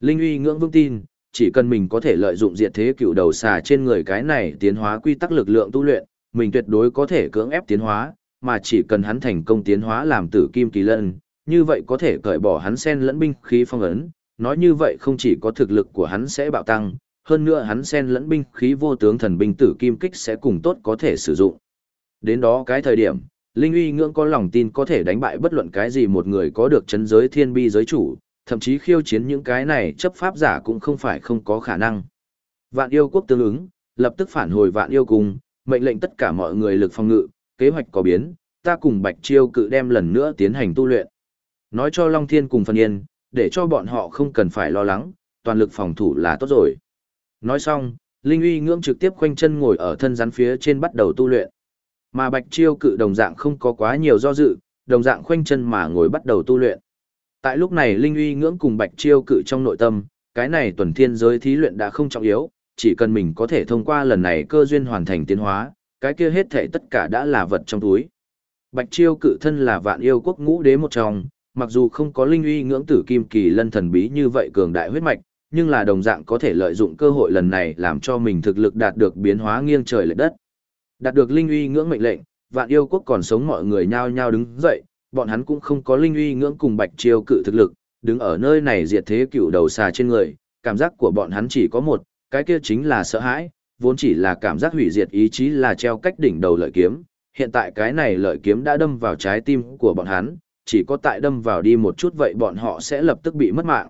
Linh uy ngưỡng vững tin, chỉ cần mình có thể lợi dụng diệt thế cựu đầu xà trên người cái này tiến hóa quy tắc lực lượng tu luyện, mình tuyệt đối có thể cưỡng ép tiến hóa, mà chỉ cần hắn thành công tiến hóa làm tử kim kỳ lân, như vậy có thể cởi bỏ hắn sen lẫn binh khí phong ấn, nói như vậy không chỉ có thực lực của hắn sẽ bạo tăng, hơn nữa hắn sen lẫn binh khí vô tướng thần binh tử kim kích sẽ cùng tốt có thể sử dụng. Đến đó cái thời điểm, Linh uy ngưỡng có lòng tin có thể đánh bại bất luận cái gì một người có được chấn giới thiên bi giới chủ, thậm chí khiêu chiến những cái này chấp pháp giả cũng không phải không có khả năng. Vạn yêu quốc tương ứng, lập tức phản hồi vạn yêu cùng, mệnh lệnh tất cả mọi người lực phòng ngự, kế hoạch có biến, ta cùng Bạch Chiêu cự đem lần nữa tiến hành tu luyện. Nói cho Long Thiên cùng Phân Yên, để cho bọn họ không cần phải lo lắng, toàn lực phòng thủ là tốt rồi. Nói xong, Linh uy ngưỡng trực tiếp khoanh chân ngồi ở thân rắn phía trên bắt đầu tu luyện. Mà Bạch Chiêu cự đồng dạng không có quá nhiều do dự, đồng dạng khoanh chân mà ngồi bắt đầu tu luyện. Tại lúc này Linh uy ngưỡng cùng Bạch Chiêu cự trong nội tâm, cái này tuần thiên giới thí luyện đã không trọng yếu, chỉ cần mình có thể thông qua lần này cơ duyên hoàn thành tiến hóa, cái kia hết thể tất cả đã là vật trong túi. Bạch Chiêu cự thân là vạn yêu quốc ngũ đế một trong, mặc dù không có linh uy ngưỡng tử kim kỳ lân thần bí như vậy cường đại huyết mạch, nhưng là đồng dạng có thể lợi dụng cơ hội lần này làm cho mình thực lực đạt được biến hóa nghiêng trời lệch đất. Đạt được linh uy ngưỡng mệnh lệnh, vạn yêu quốc còn sống mọi người nhao nhao đứng dậy, bọn hắn cũng không có linh uy ngưỡng cùng Bạch Chiêu cự thực lực, đứng ở nơi này diệt thế cựu đầu xà trên người, cảm giác của bọn hắn chỉ có một, cái kia chính là sợ hãi, vốn chỉ là cảm giác hủy diệt ý chí là treo cách đỉnh đầu lợi kiếm, hiện tại cái này lợi kiếm đã đâm vào trái tim của bọn hắn, chỉ có tại đâm vào đi một chút vậy bọn họ sẽ lập tức bị mất mạng.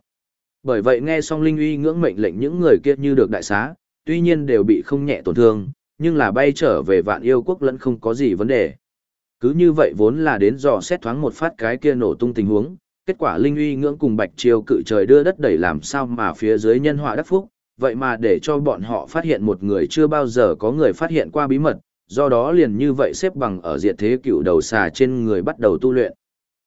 Bởi vậy nghe xong Linh uy ngưỡng mệnh lệnh những người kia như được đại xá, tuy nhiên đều bị không nhẹ tổn thương, nhưng là bay trở về vạn yêu quốc lẫn không có gì vấn đề. Cứ như vậy vốn là đến dò xét thoáng một phát cái kia nổ tung tình huống, kết quả Linh uy ngưỡng cùng Bạch Triều cự trời đưa đất đẩy làm sao mà phía dưới nhân họa đắc phúc, vậy mà để cho bọn họ phát hiện một người chưa bao giờ có người phát hiện qua bí mật, do đó liền như vậy xếp bằng ở diệt thế cựu đầu xà trên người bắt đầu tu luyện.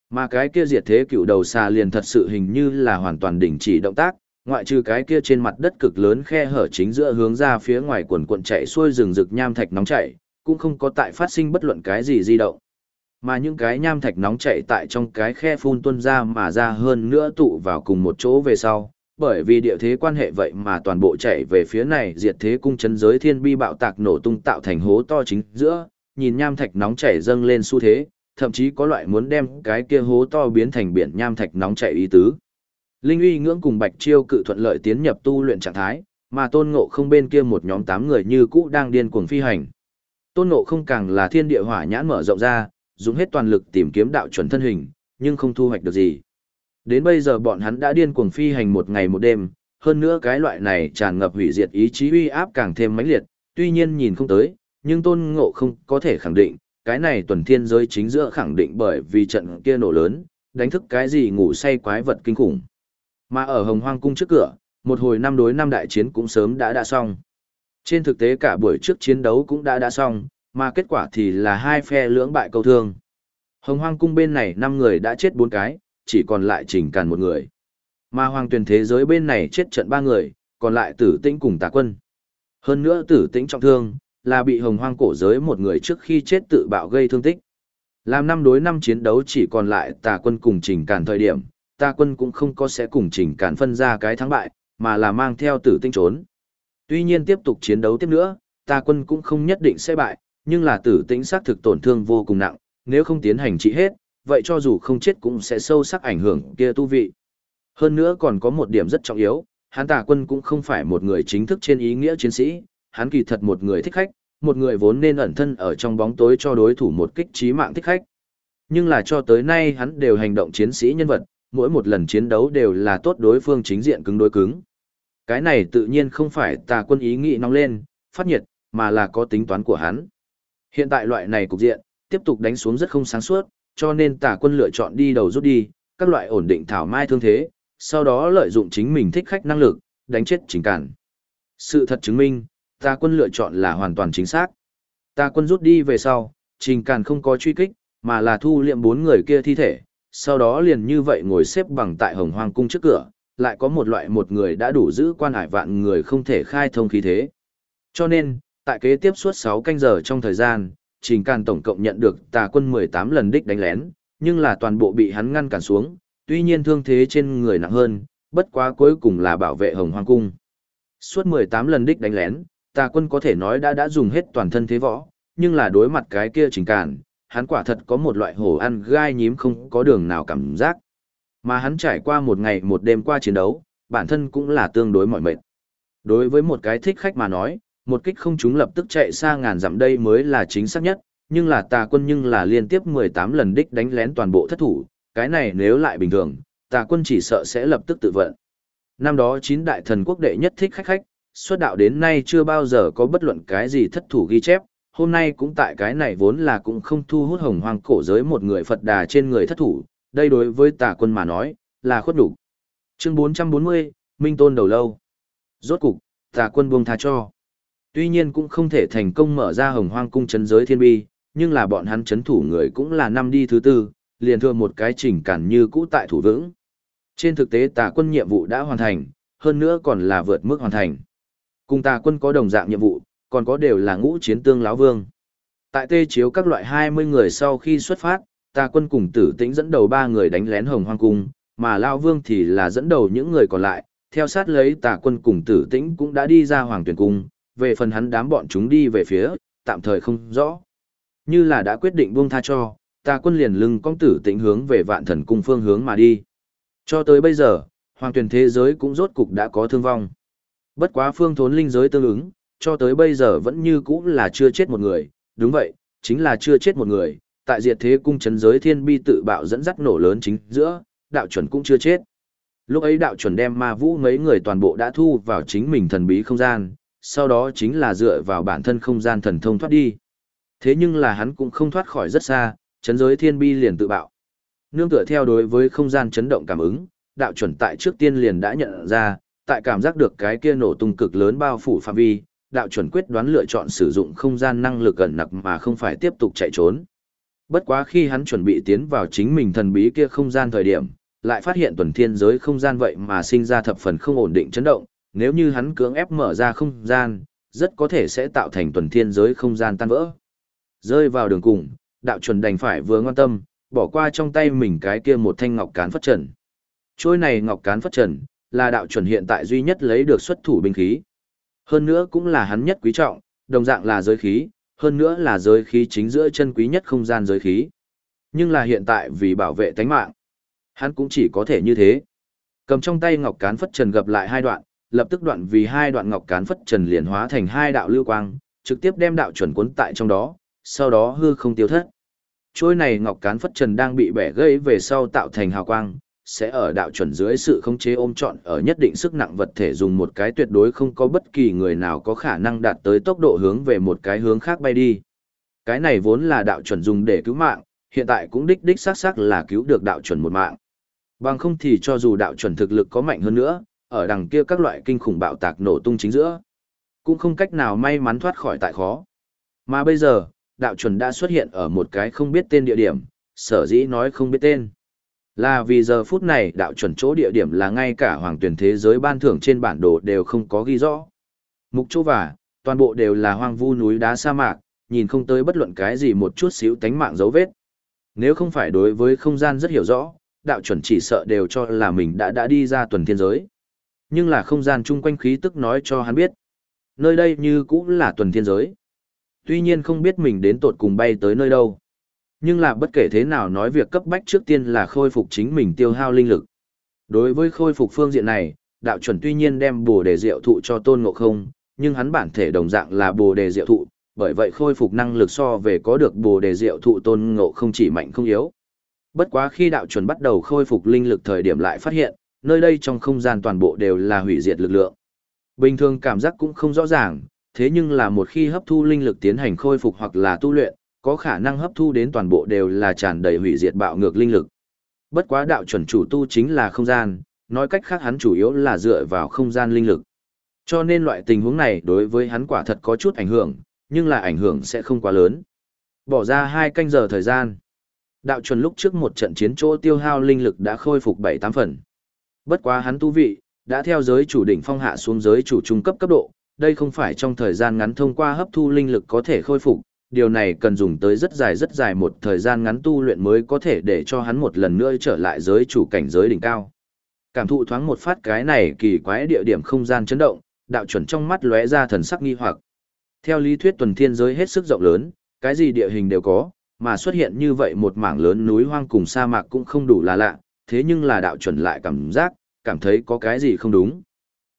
Mà cái kia diệt thế cựu đầu xà liền thật sự hình như là hoàn toàn đình chỉ động tác, ngoại trừ cái kia trên mặt đất cực lớn khe hở chính giữa hướng ra phía ngoài quần quần chạy xuôi rừng rực nham thạch nóng chảy, cũng không có tại phát sinh bất luận cái gì di động. Mà những cái nham thạch nóng chảy tại trong cái khe phun tuôn ra mà ra hơn nữa tụ vào cùng một chỗ về sau, bởi vì địa thế quan hệ vậy mà toàn bộ chạy về phía này diệt thế cung chấn giới thiên bi bạo tạc nổ tung tạo thành hố to chính giữa, nhìn nham thạch nóng chảy dâng lên xu thế, thậm chí có loại muốn đem cái kia hố to biến thành biển nham thạch nóng chảy ý tứ. Linh uy ngưỡng cùng Bạch Chiêu cự thuận lợi tiến nhập tu luyện trạng thái, mà Tôn Ngộ không bên kia một nhóm 8 người như cũ đang điên cuồng phi hành. Tôn Ngộ không càng là thiên địa hỏa nhãn mở rộng ra, dùng hết toàn lực tìm kiếm đạo chuẩn thân hình, nhưng không thu hoạch được gì. Đến bây giờ bọn hắn đã điên cuồng phi hành một ngày một đêm, hơn nữa cái loại này tràn ngập hủy diệt ý chí uy áp càng thêm mãnh liệt, tuy nhiên nhìn không tới, nhưng Tôn Ngộ không có thể khẳng định, cái này tuần thiên giới chính giữa khẳng định bởi vì trận kia nổ lớn, đánh thức cái gì ngủ say quái vật kinh khủng. Mà ở Hồng Hoang cung trước cửa, một hồi năm đối năm đại chiến cũng sớm đã đã xong. Trên thực tế cả buổi trước chiến đấu cũng đã đã xong, mà kết quả thì là hai phe lưỡng bại câu thương. Hồng Hoang cung bên này năm người đã chết bốn cái, chỉ còn lại trình càn một người. Mà hoàng Tuyền thế giới bên này chết trận ba người, còn lại tử tĩnh cùng tà quân. Hơn nữa tử tĩnh trọng thương, là bị hồng hoang cổ giới một người trước khi chết tự bạo gây thương tích. Làm năm đối năm chiến đấu chỉ còn lại tà quân cùng trình cản thời điểm, tà quân cũng không có sẽ cùng trình cản phân ra cái thắng bại, mà là mang theo tử tinh trốn. Tuy nhiên tiếp tục chiến đấu tiếp nữa, tà quân cũng không nhất định sẽ bại, nhưng là tử tĩnh xác thực tổn thương vô cùng nặng, nếu không tiến hành trị hết, vậy cho dù không chết cũng sẽ sâu sắc ảnh hưởng kia tu vị. Hơn nữa còn có một điểm rất trọng yếu, hắn tà quân cũng không phải một người chính thức trên ý nghĩa chiến sĩ, hắn kỳ thật một người thích khách, một người vốn nên ẩn thân ở trong bóng tối cho đối thủ một kích trí mạng thích khách. Nhưng là cho tới nay hắn đều hành động chiến sĩ nhân vật, mỗi một lần chiến đấu đều là tốt đối phương chính diện cứng đối cứng. Cái này tự nhiên không phải tà quân ý nghĩ nóng lên, phát nhiệt, mà là có tính toán của hắn. Hiện tại loại này cục diện, tiếp tục đánh xuống rất không sáng suốt, cho nên tà quân lựa chọn đi đầu rút đi, các loại ổn định thảo mai thương thế, sau đó lợi dụng chính mình thích khách năng lực, đánh chết chính cản. Sự thật chứng minh, Ta quân lựa chọn là hoàn toàn chính xác. Ta quân rút đi về sau, trình càn không có truy kích, mà là thu liệm bốn người kia thi thể, sau đó liền như vậy ngồi xếp bằng tại hồng hoang cung trước cửa, lại có một loại một người đã đủ giữ quan hải vạn người không thể khai thông khí thế. Cho nên, tại kế tiếp suốt 6 canh giờ trong thời gian, Trình Càn tổng cộng nhận được tà quân 18 lần đích đánh lén, nhưng là toàn bộ bị hắn ngăn cản xuống, tuy nhiên thương thế trên người nặng hơn, bất quá cuối cùng là bảo vệ hồng hoang cung. Suốt 18 lần đích đánh lén, tà quân có thể nói đã đã dùng hết toàn thân thế võ, nhưng là đối mặt cái kia Trình Càn, hắn quả thật có một loại hổ ăn gai nhím không có đường nào cảm giác. Mà hắn trải qua một ngày một đêm qua chiến đấu, bản thân cũng là tương đối mỏi mệt. Đối với một cái thích khách mà nói, một kích không chúng lập tức chạy xa ngàn dặm đây mới là chính xác nhất, nhưng là tà quân nhưng là liên tiếp 18 lần đích đánh lén toàn bộ thất thủ, cái này nếu lại bình thường, tà quân chỉ sợ sẽ lập tức tự vận. Năm đó chín đại thần quốc đệ nhất thích khách khách, xuất đạo đến nay chưa bao giờ có bất luận cái gì thất thủ ghi chép, hôm nay cũng tại cái này vốn là cũng không thu hút hồng hoang cổ giới một người Phật đà trên người thất thủ, đây đối với tà quân mà nói, là khuất đủ. Chương 440, Minh Tôn đầu lâu. Rốt cục, tà quân buông tha cho. Tuy nhiên cũng không thể thành công mở ra hồng hoang cung chấn giới thiên bi, nhưng là bọn hắn chấn thủ người cũng là năm đi thứ tư, liền thừa một cái chỉnh cản như cũ tại thủ vững. Trên thực tế tà quân nhiệm vụ đã hoàn thành, hơn nữa còn là vượt mức hoàn thành. Cùng tà quân có đồng dạng nhiệm vụ, còn có đều là ngũ chiến tương lão vương. Tại tê chiếu các loại 20 người sau khi xuất phát, tà quân cùng tử tĩnh dẫn đầu ba người đánh lén hồng hoang cung, mà lão vương thì là dẫn đầu những người còn lại, theo sát lấy tà quân cùng tử tĩnh cũng đã đi ra hoàng tuyển cung, về phần hắn đám bọn chúng đi về phía, tạm thời không rõ. Như là đã quyết định buông tha cho, tà quân liền lưng cong tử tĩnh hướng về vạn thần cung phương hướng mà đi. Cho tới bây giờ, hoàng tuyển thế giới cũng rốt cục đã có thương vong. Bất quá phương thốn linh giới tương ứng, cho tới bây giờ vẫn như cũ là chưa chết một người, đúng vậy, chính là chưa chết một người, tại diệt thế cung chấn giới thiên bi tự bạo dẫn dắt nổ lớn chính giữa, đạo chuẩn cũng chưa chết. Lúc ấy đạo chuẩn đem ma vũ mấy người toàn bộ đã thu vào chính mình thần bí không gian, sau đó chính là dựa vào bản thân không gian thần thông thoát đi. Thế nhưng là hắn cũng không thoát khỏi rất xa, chấn giới thiên bi liền tự bạo. Nương tựa theo đối với không gian chấn động cảm ứng, đạo chuẩn tại trước tiên liền đã nhận ra, tại cảm giác được cái kia nổ tung cực lớn bao phủ phạm vi, đạo chuẩn quyết đoán lựa chọn sử dụng không gian năng lực gần nặc mà không phải tiếp tục chạy trốn. Bất quá khi hắn chuẩn bị tiến vào chính mình thần bí kia không gian thời điểm, lại phát hiện tuần thiên giới không gian vậy mà sinh ra thập phần không ổn định chấn động, nếu như hắn cưỡng ép mở ra không gian, rất có thể sẽ tạo thành tuần thiên giới không gian tan vỡ. Rơi vào đường cùng, đạo chuẩn đành phải vừa ngoan tâm, bỏ qua trong tay mình cái kia một thanh ngọc cán phất trần. Trôi này ngọc cán phất trần, là đạo chuẩn hiện tại duy nhất lấy được xuất thủ binh khí. Hơn nữa cũng là hắn nhất quý trọng, đồng dạng là giới khí, hơn nữa là giới khí chính giữa chân quý nhất không gian giới khí. Nhưng là hiện tại vì bảo vệ tánh mạng, hắn cũng chỉ có thể như thế. Cầm trong tay ngọc cán phất trần gặp lại hai đoạn, lập tức đoạn vì hai đoạn ngọc cán phất trần liền hóa thành hai đạo lưu quang, trực tiếp đem đạo chuẩn cuốn tại trong đó, sau đó hư không tiêu thất. Trôi này ngọc cán phất trần đang bị bẻ gãy về sau tạo thành hào quang, sẽ ở đạo chuẩn dưới sự khống chế ôm trọn ở nhất định sức nặng vật thể dùng một cái tuyệt đối không có bất kỳ người nào có khả năng đạt tới tốc độ hướng về một cái hướng khác bay đi. Cái này vốn là đạo chuẩn dùng để cứu mạng, hiện tại cũng đích đích xác xác là cứu được đạo chuẩn một mạng. Bằng không thì cho dù đạo chuẩn thực lực có mạnh hơn nữa, ở đằng kia các loại kinh khủng bạo tạc nổ tung chính giữa, cũng không cách nào may mắn thoát khỏi tại khó. Mà bây giờ, đạo chuẩn đã xuất hiện ở một cái không biết tên địa điểm, sở dĩ nói không biết tên. Là vì giờ phút này đạo chuẩn chỗ địa điểm là ngay cả hoàng tuyển thế giới ban thưởng trên bản đồ đều không có ghi rõ. Mục chỗ và, toàn bộ đều là hoang vu núi đá sa mạc, nhìn không tới bất luận cái gì một chút xíu tánh mạng dấu vết. Nếu không phải đối với không gian rất hiểu rõ, đạo chuẩn chỉ sợ đều cho là mình đã đã đi ra tuần thiên giới. Nhưng là không gian chung quanh khí tức nói cho hắn biết. Nơi đây như cũng là tuần thiên giới. Tuy nhiên không biết mình đến tột cùng bay tới nơi đâu. Nhưng là bất kể thế nào nói việc cấp bách trước tiên là khôi phục chính mình tiêu hao linh lực. Đối với khôi phục phương diện này, đạo chuẩn tuy nhiên đem bồ đề diệu thụ cho tôn ngộ không, nhưng hắn bản thể đồng dạng là bồ đề diệu thụ, bởi vậy khôi phục năng lực so về có được bồ đề diệu thụ tôn ngộ không chỉ mạnh không yếu. Bất quá khi đạo chuẩn bắt đầu khôi phục linh lực thời điểm lại phát hiện, nơi đây trong không gian toàn bộ đều là hủy diệt lực lượng. Bình thường cảm giác cũng không rõ ràng, thế nhưng là một khi hấp thu linh lực tiến hành khôi phục hoặc là tu luyện, có khả năng hấp thu đến toàn bộ đều là tràn đầy hủy diệt bạo ngược linh lực. Bất quá đạo chuẩn chủ tu chính là không gian, nói cách khác hắn chủ yếu là dựa vào không gian linh lực. Cho nên loại tình huống này đối với hắn quả thật có chút ảnh hưởng, nhưng là ảnh hưởng sẽ không quá lớn. Bỏ ra hai canh giờ thời gian. Đạo chuẩn lúc trước một trận chiến chỗ tiêu hao linh lực đã khôi phục 7-8 phần. Bất quá hắn tu vị, đã theo giới chủ đỉnh phong hạ xuống giới chủ trung cấp cấp độ, đây không phải trong thời gian ngắn thông qua hấp thu linh lực có thể khôi phục, điều này cần dùng tới rất dài rất dài một thời gian ngắn tu luyện mới có thể để cho hắn một lần nữa trở lại giới chủ cảnh giới đỉnh cao. Cảm thụ thoáng một phát cái này kỳ quái địa điểm không gian chấn động, đạo chuẩn trong mắt lóe ra thần sắc nghi hoặc. Theo lý thuyết tuần thiên giới hết sức rộng lớn, cái gì địa hình đều có, mà xuất hiện như vậy một mảng lớn núi hoang cùng sa mạc cũng không đủ là lạ, thế nhưng là đạo chuẩn lại cảm giác, cảm thấy có cái gì không đúng.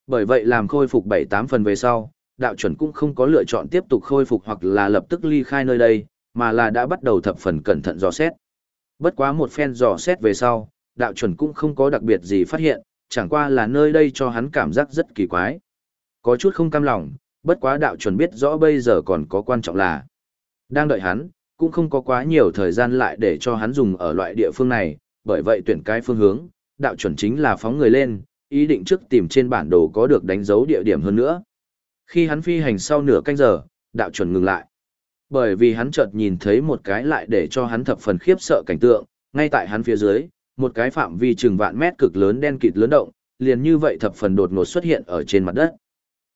Bởi vậy làm khôi phục 7-8 phần về sau, đạo chuẩn cũng không có lựa chọn tiếp tục khôi phục hoặc là lập tức ly khai nơi đây, mà là đã bắt đầu thập phần cẩn thận dò xét. Bất quá một phen dò xét về sau, đạo chuẩn cũng không có đặc biệt gì phát hiện, chẳng qua là nơi đây cho hắn cảm giác rất kỳ quái. Có chút không cam lòng, bất quá đạo chuẩn biết rõ bây giờ còn có quan trọng là đang đợi hắn, cũng không có quá nhiều thời gian lại để cho hắn dùng ở loại địa phương này, bởi vậy tuyển cái phương hướng, đạo chuẩn chính là phóng người lên, ý định trước tìm trên bản đồ có được đánh dấu địa điểm hơn nữa. Khi hắn phi hành sau nửa canh giờ, đạo chuẩn ngừng lại. Bởi vì hắn chợt nhìn thấy một cái lại để cho hắn thập phần khiếp sợ cảnh tượng, ngay tại hắn phía dưới, một cái phạm vi chừng vạn mét cực lớn đen kịt lớn động, liền như vậy thập phần đột ngột xuất hiện ở trên mặt đất.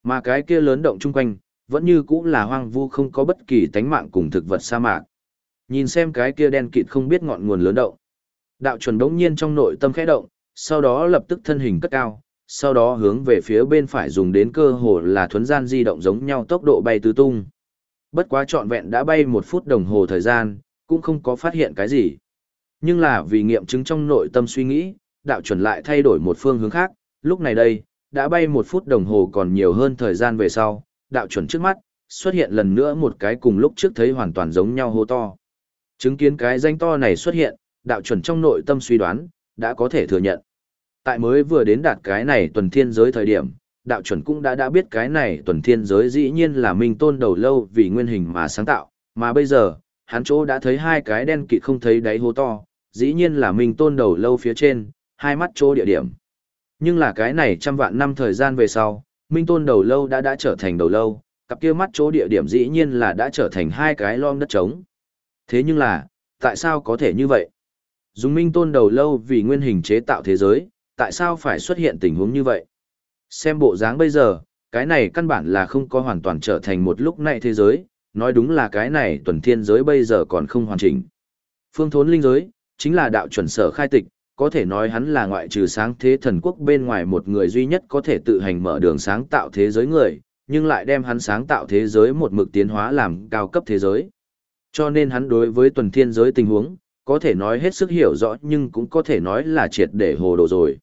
Mà cái kia lớn động chung quanh, vẫn như cũ là hoang vu không có bất kỳ tánh mạng cùng thực vật sa mạc. Nhìn xem cái kia đen kịt không biết ngọn nguồn lớn động. Đạo chuẩn đống nhiên trong nội tâm khẽ động, sau đó lập tức thân hình cất cao, sau đó hướng về phía bên phải dùng đến cơ hồ là thuấn gian di động giống nhau tốc độ bay tứ tung. Bất quá trọn vẹn đã bay một phút đồng hồ thời gian, cũng không có phát hiện cái gì. Nhưng là vì nghiệm chứng trong nội tâm suy nghĩ, đạo chuẩn lại thay đổi một phương hướng khác, lúc này đây, đã bay một phút đồng hồ còn nhiều hơn thời gian về sau, đạo chuẩn trước mắt, xuất hiện lần nữa một cái cùng lúc trước thấy hoàn toàn giống nhau hô to. Chứng kiến cái danh to này xuất hiện, đạo chuẩn trong nội tâm suy đoán, đã có thể thừa nhận. Tại mới vừa đến đạt cái này tuần thiên giới thời điểm, đạo chuẩn cũng đã đã biết cái này tuần thiên giới dĩ nhiên là minh tôn đầu lâu vì nguyên hình mà sáng tạo, mà bây giờ, hắn chỗ đã thấy hai cái đen kịt không thấy đáy hố to, dĩ nhiên là minh tôn đầu lâu phía trên, hai mắt chỗ địa điểm. Nhưng là cái này trăm vạn năm thời gian về sau, minh tôn đầu lâu đã đã trở thành đầu lâu, cặp kia mắt chỗ địa điểm dĩ nhiên là đã trở thành hai cái lom đất trống. Thế nhưng là, tại sao có thể như vậy? Dùng minh tôn đầu lâu vì nguyên hình chế tạo thế giới, tại sao phải xuất hiện tình huống như vậy? Xem bộ dáng bây giờ, cái này căn bản là không có hoàn toàn trở thành một lúc này thế giới, nói đúng là cái này tuần thiên giới bây giờ còn không hoàn chỉnh. Phương thốn linh giới, chính là đạo chuẩn sở khai tịch, có thể nói hắn là ngoại trừ sáng thế thần quốc bên ngoài một người duy nhất có thể tự hành mở đường sáng tạo thế giới người, nhưng lại đem hắn sáng tạo thế giới một mực tiến hóa làm cao cấp thế giới. Cho nên hắn đối với tuần thiên giới tình huống, có thể nói hết sức hiểu rõ nhưng cũng có thể nói là triệt để hồ đồ rồi.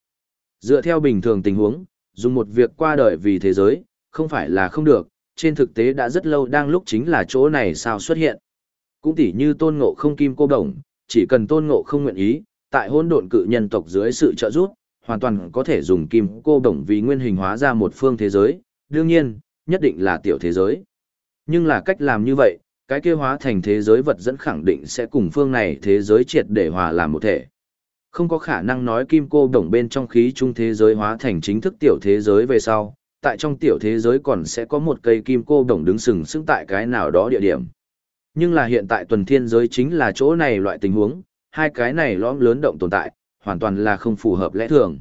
Dựa theo bình thường tình huống, dùng một việc qua đời vì thế giới, không phải là không được, trên thực tế đã rất lâu đang lúc chính là chỗ này sao xuất hiện. Cũng tỉ như tôn ngộ không kim cô đồng, chỉ cần tôn ngộ không nguyện ý, tại hôn độn cự nhân tộc dưới sự trợ giúp, hoàn toàn có thể dùng kim cô đồng vì nguyên hình hóa ra một phương thế giới, đương nhiên, nhất định là tiểu thế giới. Nhưng là cách làm như vậy, cái kia hóa thành thế giới vật dẫn khẳng định sẽ cùng phương này thế giới triệt để hòa làm một thể. Không có khả năng nói kim cô đồng bên trong khí trung thế giới hóa thành chính thức tiểu thế giới về sau, tại trong tiểu thế giới còn sẽ có một cây kim cô đồng đứng sừng sững tại cái nào đó địa điểm. Nhưng là hiện tại tuần thiên giới chính là chỗ này loại tình huống, hai cái này lõm lớn động tồn tại, hoàn toàn là không phù hợp lẽ thường.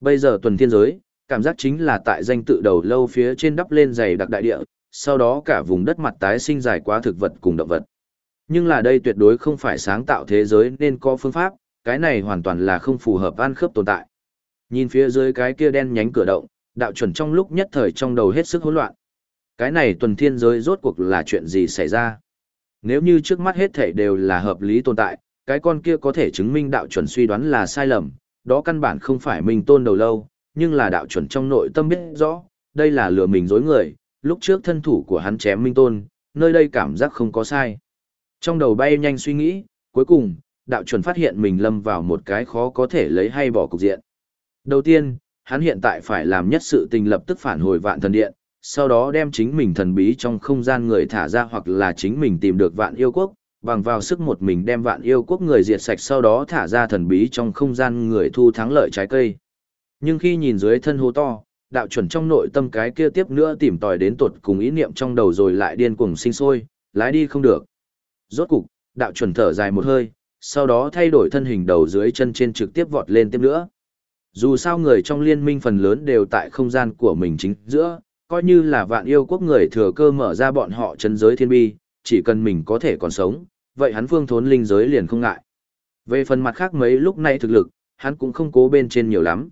Bây giờ tuần thiên giới, cảm giác chính là tại danh tự đầu lâu phía trên đắp lên dày đặc đại địa, sau đó cả vùng đất mặt tái sinh dài quá thực vật cùng động vật. Nhưng là đây tuyệt đối không phải sáng tạo thế giới nên có phương pháp, cái này hoàn toàn là không phù hợp ăn khớp tồn tại. Nhìn phía dưới cái kia đen nhánh cửa động, đạo chuẩn trong lúc nhất thời trong đầu hết sức hỗn loạn. Cái này tuần thiên giới rốt cuộc là chuyện gì xảy ra? Nếu như trước mắt hết thảy đều là hợp lý tồn tại, cái con kia có thể chứng minh đạo chuẩn suy đoán là sai lầm, đó căn bản không phải mình tôn đầu lâu, nhưng là đạo chuẩn trong nội tâm biết rõ, đây là lừa mình dối người, lúc trước thân thủ của hắn chém minh tôn, nơi đây cảm giác không có sai. Trong đầu bay nhanh suy nghĩ, cuối cùng, đạo chuẩn phát hiện mình lâm vào một cái khó có thể lấy hay bỏ cục diện. Đầu tiên, hắn hiện tại phải làm nhất sự tình lập tức phản hồi vạn thần điện, sau đó đem chính mình thần bí trong không gian người thả ra hoặc là chính mình tìm được vạn yêu quốc, bằng vào sức một mình đem vạn yêu quốc người diệt sạch sau đó thả ra thần bí trong không gian người thu thắng lợi trái cây. Nhưng khi nhìn dưới thân hô to, đạo chuẩn trong nội tâm cái kia tiếp nữa tìm tòi đến tột cùng ý niệm trong đầu rồi lại điên cuồng sinh sôi, lái đi không được. Rốt cục, đạo chuẩn thở dài một hơi, sau đó thay đổi thân hình đầu dưới chân trên trực tiếp vọt lên tiếp nữa. Dù sao người trong liên minh phần lớn đều tại không gian của mình chính giữa, coi như là vạn yêu quốc người thừa cơ mở ra bọn họ chân giới thiên bi, chỉ cần mình có thể còn sống, vậy hắn phương thốn linh giới liền không ngại. Về phần mặt khác mấy lúc này thực lực, hắn cũng không cố bên trên nhiều lắm.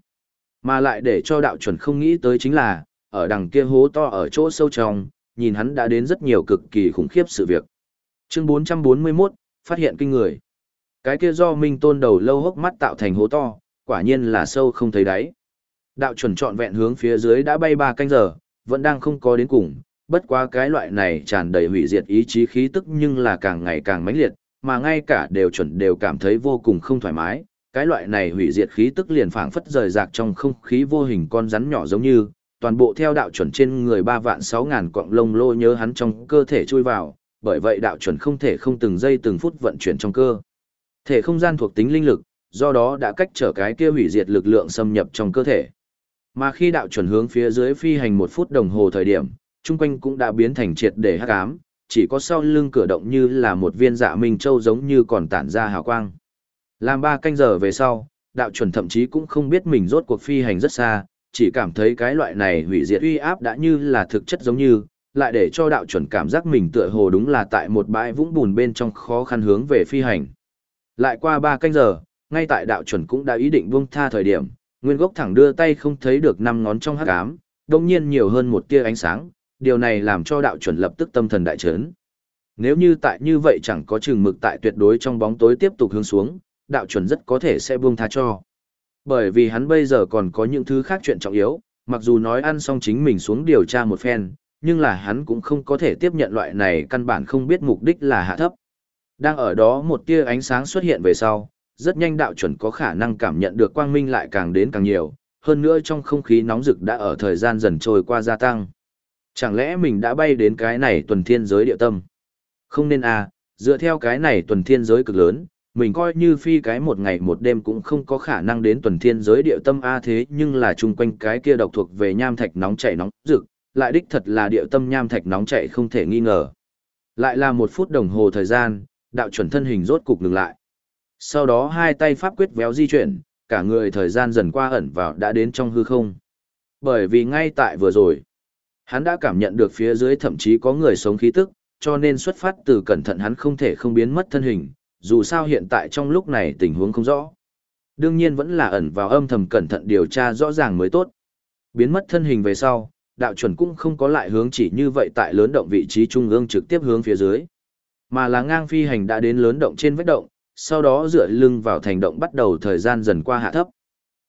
Mà lại để cho đạo chuẩn không nghĩ tới chính là, ở đằng kia hố to ở chỗ sâu trong, nhìn hắn đã đến rất nhiều cực kỳ khủng khiếp sự việc. Chương 441, phát hiện kinh người. Cái kia do Minh Tôn đầu lâu hốc mắt tạo thành hố to, quả nhiên là sâu không thấy đáy. Đạo chuẩn trọn vẹn hướng phía dưới đã bay ba canh giờ, vẫn đang không có đến cùng, bất quá cái loại này tràn đầy hủy diệt ý chí khí tức nhưng là càng ngày càng mãnh liệt, mà ngay cả đều chuẩn đều cảm thấy vô cùng không thoải mái. Cái loại này hủy diệt khí tức liền phảng phất rời rạc trong không khí vô hình con rắn nhỏ giống như, toàn bộ theo đạo chuẩn trên người ba vạn sáu ngàn cọng lông lô nhớ hắn trong cơ thể chui vào, bởi vậy đạo chuẩn không thể không từng giây từng phút vận chuyển trong cơ. Thể không gian thuộc tính linh lực, do đó đã cách trở cái kia hủy diệt lực lượng xâm nhập trong cơ thể. Mà khi đạo chuẩn hướng phía dưới phi hành một phút đồng hồ thời điểm, chung quanh cũng đã biến thành triệt để hắc ám, chỉ có sau lưng cửa động như là một viên dạ minh châu giống như còn tản ra hào quang. Làm ba canh giờ về sau, đạo chuẩn thậm chí cũng không biết mình rốt cuộc phi hành rất xa, chỉ cảm thấy cái loại này hủy diệt uy áp đã như là thực chất giống như, lại để cho đạo chuẩn cảm giác mình tựa hồ đúng là tại một bãi vũng bùn bên trong khó khăn hướng về phi hành. Lại qua ba canh giờ, ngay tại đạo chuẩn cũng đã ý định buông tha thời điểm, nguyên gốc thẳng đưa tay không thấy được năm ngón trong hắc ám, đồng nhiên nhiều hơn một tia ánh sáng, điều này làm cho đạo chuẩn lập tức tâm thần đại chấn. Nếu như tại như vậy chẳng có chừng mực tại tuyệt đối trong bóng tối tiếp tục hướng xuống, đạo chuẩn rất có thể sẽ buông tha cho. Bởi vì hắn bây giờ còn có những thứ khác chuyện trọng yếu, mặc dù nói ăn xong chính mình xuống điều tra một phen, nhưng là hắn cũng không có thể tiếp nhận loại này căn bản không biết mục đích là hạ thấp. Đang ở đó một tia ánh sáng xuất hiện về sau, rất nhanh đạo chuẩn có khả năng cảm nhận được quang minh lại càng đến càng nhiều, hơn nữa trong không khí nóng rực đã ở thời gian dần trôi qua gia tăng. Chẳng lẽ mình đã bay đến cái này tuần thiên giới địa tâm? Không nên à, dựa theo cái này tuần thiên giới cực lớn, mình coi như phi cái một ngày một đêm cũng không có khả năng đến tuần thiên giới địa tâm a thế nhưng là chung quanh cái kia độc thuộc về nham thạch nóng chảy nóng rực, lại đích thật là địa tâm nham thạch nóng chảy không thể nghi ngờ. Lại là một phút đồng hồ thời gian, đạo chuẩn thân hình rốt cục ngừng lại. Sau đó hai tay pháp quyết véo di chuyển, cả người thời gian dần qua ẩn vào đã đến trong hư không. Bởi vì ngay tại vừa rồi, hắn đã cảm nhận được phía dưới thậm chí có người sống khí tức, cho nên xuất phát từ cẩn thận hắn không thể không biến mất thân hình, dù sao hiện tại trong lúc này tình huống không rõ. Đương nhiên vẫn là ẩn vào âm thầm cẩn thận điều tra rõ ràng mới tốt. Biến mất thân hình về sau, đạo chuẩn cũng không có lại hướng chỉ như vậy tại lớn động vị trí trung ương trực tiếp hướng phía dưới, mà là ngang phi hành đã đến lớn động trên vách động, sau đó dựa lưng vào thành động bắt đầu thời gian dần qua hạ thấp.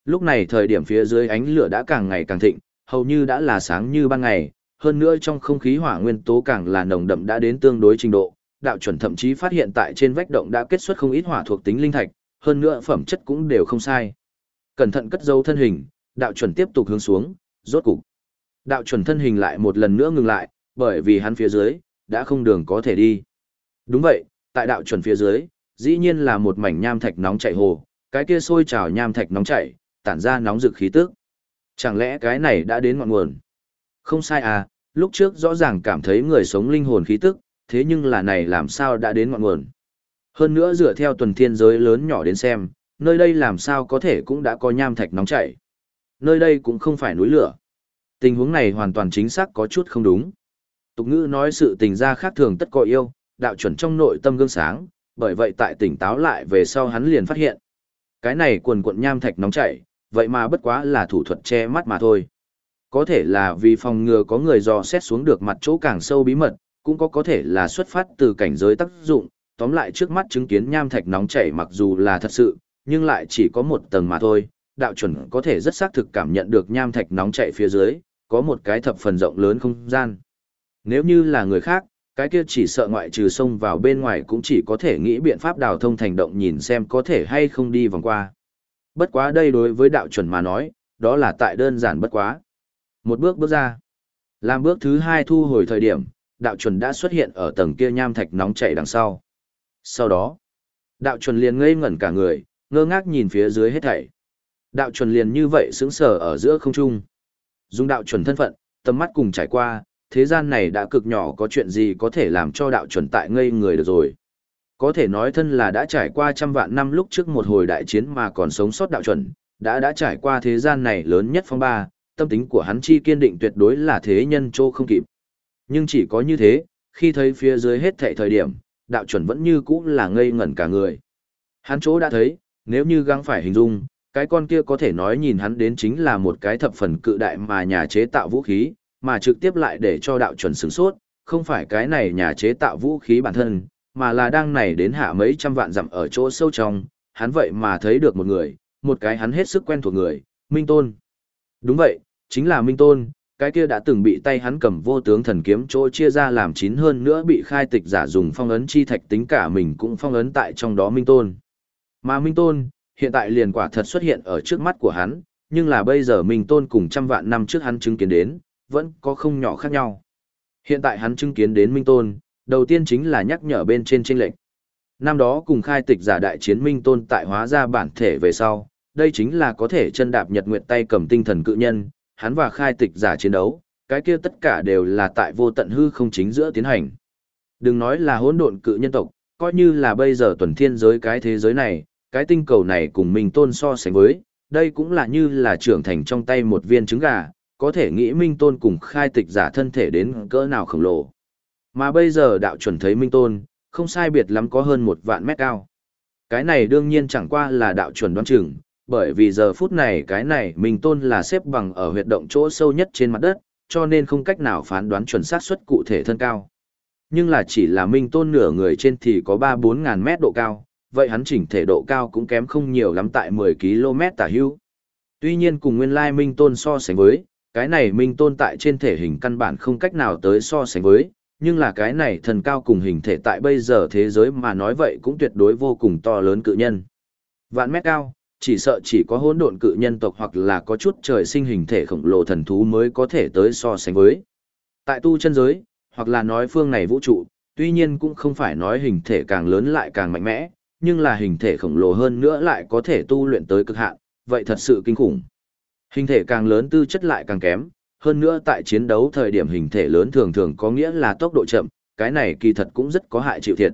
Lúc này thời điểm phía dưới ánh lửa đã càng ngày càng thịnh, hầu như đã là sáng như ban ngày, hơn nữa trong không khí hỏa nguyên tố càng là nồng đậm đã đến tương đối trình độ. Đạo chuẩn thậm chí phát hiện tại trên vách động đã kết xuất không ít hỏa thuộc tính linh thạch, hơn nữa phẩm chất cũng đều không sai. Cẩn thận cất dấu thân hình, đạo chuẩn tiếp tục hướng xuống, rốt cục. Đạo chuẩn thân hình lại một lần nữa ngừng lại, bởi vì hắn phía dưới, đã không đường có thể đi. Đúng vậy, tại đạo chuẩn phía dưới, dĩ nhiên là một mảnh nham thạch nóng chảy hồ, cái kia sôi trào nham thạch nóng chảy, tản ra nóng rực khí tức. Chẳng lẽ cái này đã đến ngọn nguồn? Không sai à, lúc trước rõ ràng cảm thấy người sống linh hồn khí tức, thế nhưng là này làm sao đã đến ngọn nguồn? Hơn nữa dựa theo tuần thiên giới lớn nhỏ đến xem, nơi đây làm sao có thể cũng đã có nham thạch nóng chảy. Nơi đây cũng không phải núi lửa. Tình huống này hoàn toàn chính xác có chút không đúng. Tục ngữ nói sự tình ra khác thường tất có yêu, đạo chuẩn trong nội tâm gương sáng, bởi vậy tại tỉnh táo lại về sau hắn liền phát hiện. Cái này quần cuộn nham thạch nóng chảy, vậy mà bất quá là thủ thuật che mắt mà thôi. Có thể là vì phòng ngừa có người dò xét xuống được mặt chỗ càng sâu bí mật, cũng có có thể là xuất phát từ cảnh giới tác dụng, tóm lại trước mắt chứng kiến nham thạch nóng chảy mặc dù là thật sự, nhưng lại chỉ có một tầng mà thôi, đạo chuẩn có thể rất xác thực cảm nhận được nham thạch nóng chảy phía dưới, có một cái thập phần rộng lớn không gian. Nếu như là người khác, cái kia chỉ sợ ngoại trừ sông vào bên ngoài cũng chỉ có thể nghĩ biện pháp đào thông thành động nhìn xem có thể hay không đi vòng qua. Bất quá đây đối với đạo chuẩn mà nói, đó là tại đơn giản bất quá. Một bước bước ra. Làm bước thứ hai thu hồi thời điểm, đạo chuẩn đã xuất hiện ở tầng kia nham thạch nóng chảy đằng sau. Sau đó, đạo chuẩn liền ngây ngẩn cả người, ngơ ngác nhìn phía dưới hết thảy. Đạo chuẩn liền như vậy sững sờ ở giữa không trung. Dùng đạo chuẩn thân phận, tầm mắt cùng trải qua, thế gian này đã cực nhỏ có chuyện gì có thể làm cho đạo chuẩn tại ngây người được rồi. Có thể nói thân là đã trải qua trăm vạn năm lúc trước một hồi đại chiến mà còn sống sót đạo chuẩn, đã đã trải qua thế gian này lớn nhất phong ba, tâm tính của hắn chi kiên định tuyệt đối là thế nhân trô không kịp. Nhưng chỉ có như thế, khi thấy phía dưới hết thảy thời điểm, đạo chuẩn vẫn như cũ là ngây ngẩn cả người. Hắn chỗ đã thấy, nếu như gắng phải hình dung, cái con kia có thể nói nhìn hắn đến chính là một cái thập phần cự đại mà nhà chế tạo vũ khí, mà trực tiếp lại để cho đạo chuẩn sửng sốt, không phải cái này nhà chế tạo vũ khí bản thân, mà là đang này đến hạ mấy trăm vạn dặm ở chỗ sâu trong, hắn vậy mà thấy được một người, một cái hắn hết sức quen thuộc người, Minh Tôn. Đúng vậy, chính là Minh Tôn, cái kia đã từng bị tay hắn cầm vô tướng thần kiếm chỗ chia ra làm chín hơn nữa bị khai tịch giả dùng phong ấn chi thạch tính cả mình cũng phong ấn tại trong đó Minh Tôn. Mà Minh Tôn, hiện tại liền quả thật xuất hiện ở trước mắt của hắn, nhưng là bây giờ Minh Tôn cùng trăm vạn năm trước hắn chứng kiến đến, vẫn có không nhỏ khác nhau. Hiện tại hắn chứng kiến đến Minh Tôn, đầu tiên chính là nhắc nhở bên trên chênh lệnh. Năm đó cùng khai tịch giả đại chiến Minh Tôn tại hóa ra bản thể về sau, đây chính là có thể chân đạp nhật nguyệt tay cầm tinh thần cự nhân, hắn và khai tịch giả chiến đấu, cái kia tất cả đều là tại vô tận hư không chính giữa tiến hành. Đừng nói là hỗn độn cự nhân tộc, coi như là bây giờ tuần thiên giới cái thế giới này, cái tinh cầu này cùng Minh Tôn so sánh với, đây cũng là như là trưởng thành trong tay một viên trứng gà, có thể nghĩ Minh Tôn cùng khai tịch giả thân thể đến cỡ nào khổng lồ. Mà bây giờ đạo chuẩn thấy Minh Tôn, không sai biệt lắm có hơn một vạn mét cao. Cái này đương nhiên chẳng qua là đạo chuẩn đoán chừng, bởi vì giờ phút này cái này Minh Tôn là xếp bằng ở huyệt động chỗ sâu nhất trên mặt đất, cho nên không cách nào phán đoán chuẩn xác suất cụ thể thân cao. Nhưng là chỉ là Minh Tôn nửa người trên thì có 3-4 ngàn mét độ cao, vậy hắn chỉnh thể độ cao cũng kém không nhiều lắm tại 10 km tả hưu. Tuy nhiên cùng nguyên lai Minh Tôn so sánh với, cái này minh tôn tại trên thể hình căn bản không cách nào tới so sánh với, nhưng là cái này thần cao cùng hình thể tại bây giờ thế giới mà nói vậy cũng tuyệt đối vô cùng to lớn cự nhân. Vạn mét cao, chỉ sợ chỉ có hỗn độn cự nhân tộc hoặc là có chút trời sinh hình thể khổng lồ thần thú mới có thể tới so sánh với. Tại tu chân giới, hoặc là nói phương này vũ trụ, tuy nhiên cũng không phải nói hình thể càng lớn lại càng mạnh mẽ, nhưng là hình thể khổng lồ hơn nữa lại có thể tu luyện tới cực hạn, vậy thật sự kinh khủng. Hình thể càng lớn tư chất lại càng kém, hơn nữa tại chiến đấu thời điểm hình thể lớn thường thường có nghĩa là tốc độ chậm, cái này kỳ thật cũng rất có hại chịu thiệt.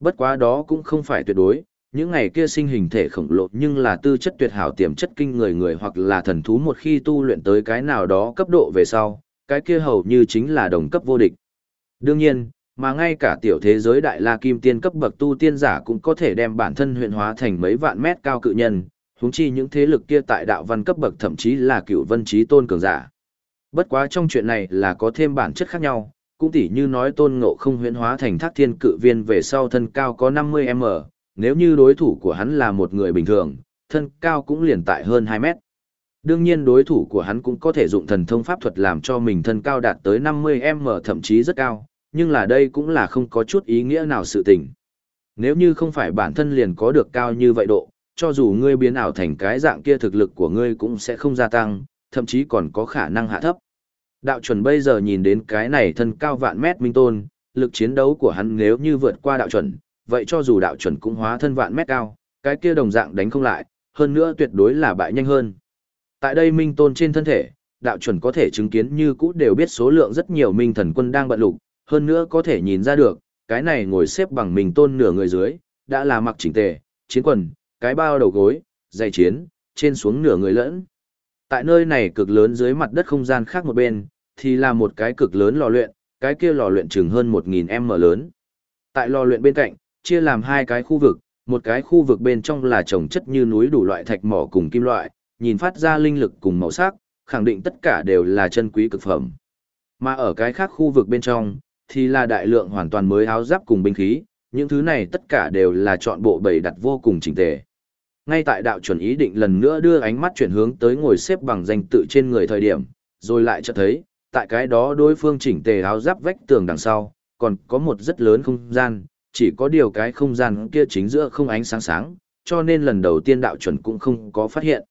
Bất quá đó cũng không phải tuyệt đối, những ngày kia sinh hình thể khổng lồ nhưng là tư chất tuyệt hảo tiềm chất kinh người người hoặc là thần thú một khi tu luyện tới cái nào đó cấp độ về sau, cái kia hầu như chính là đồng cấp vô địch. Đương nhiên, mà ngay cả tiểu thế giới đại la kim tiên cấp bậc tu tiên giả cũng có thể đem bản thân huyện hóa thành mấy vạn mét cao cự nhân, huống chi những thế lực kia tại đạo văn cấp bậc thậm chí là cựu vân trí tôn cường giả. Bất quá trong chuyện này là có thêm bản chất khác nhau, cũng tỉ như nói tôn ngộ không huyễn hóa thành thác thiên cự viên về sau thân cao có 50m, nếu như đối thủ của hắn là một người bình thường, thân cao cũng liền tại hơn 2 mét. Đương nhiên đối thủ của hắn cũng có thể dụng thần thông pháp thuật làm cho mình thân cao đạt tới 50m thậm chí rất cao, nhưng là đây cũng là không có chút ý nghĩa nào sự tình. Nếu như không phải bản thân liền có được cao như vậy độ, cho dù ngươi biến ảo thành cái dạng kia thực lực của ngươi cũng sẽ không gia tăng, thậm chí còn có khả năng hạ thấp. Đạo chuẩn bây giờ nhìn đến cái này thân cao vạn mét minh tôn, lực chiến đấu của hắn nếu như vượt qua đạo chuẩn, vậy cho dù đạo chuẩn cũng hóa thân vạn mét cao, cái kia đồng dạng đánh không lại, hơn nữa tuyệt đối là bại nhanh hơn. Tại đây minh tôn trên thân thể, đạo chuẩn có thể chứng kiến như cũ đều biết số lượng rất nhiều minh thần quân đang bận lục, hơn nữa có thể nhìn ra được, cái này ngồi xếp bằng minh tôn nửa người dưới, đã là mặc chỉnh tề, chiến quần, cái bao đầu gối, dày chiến, trên xuống nửa người lẫn. Tại nơi này cực lớn dưới mặt đất không gian khác một bên, thì là một cái cực lớn lò luyện, cái kia lò luyện chừng hơn 1000m lớn. Tại lò luyện bên cạnh, chia làm hai cái khu vực, một cái khu vực bên trong là trồng chất như núi đủ loại thạch mỏ cùng kim loại, nhìn phát ra linh lực cùng màu sắc, khẳng định tất cả đều là chân quý cực phẩm. Mà ở cái khác khu vực bên trong, thì là đại lượng hoàn toàn mới áo giáp cùng binh khí, những thứ này tất cả đều là chọn bộ bày đặt vô cùng chỉnh tề. Ngay tại đạo chuẩn ý định lần nữa đưa ánh mắt chuyển hướng tới ngồi xếp bằng danh tự trên người thời điểm, rồi lại chợt thấy, tại cái đó đối phương chỉnh tề áo giáp vách tường đằng sau, còn có một rất lớn không gian, chỉ có điều cái không gian kia chính giữa không ánh sáng sáng, cho nên lần đầu tiên đạo chuẩn cũng không có phát hiện.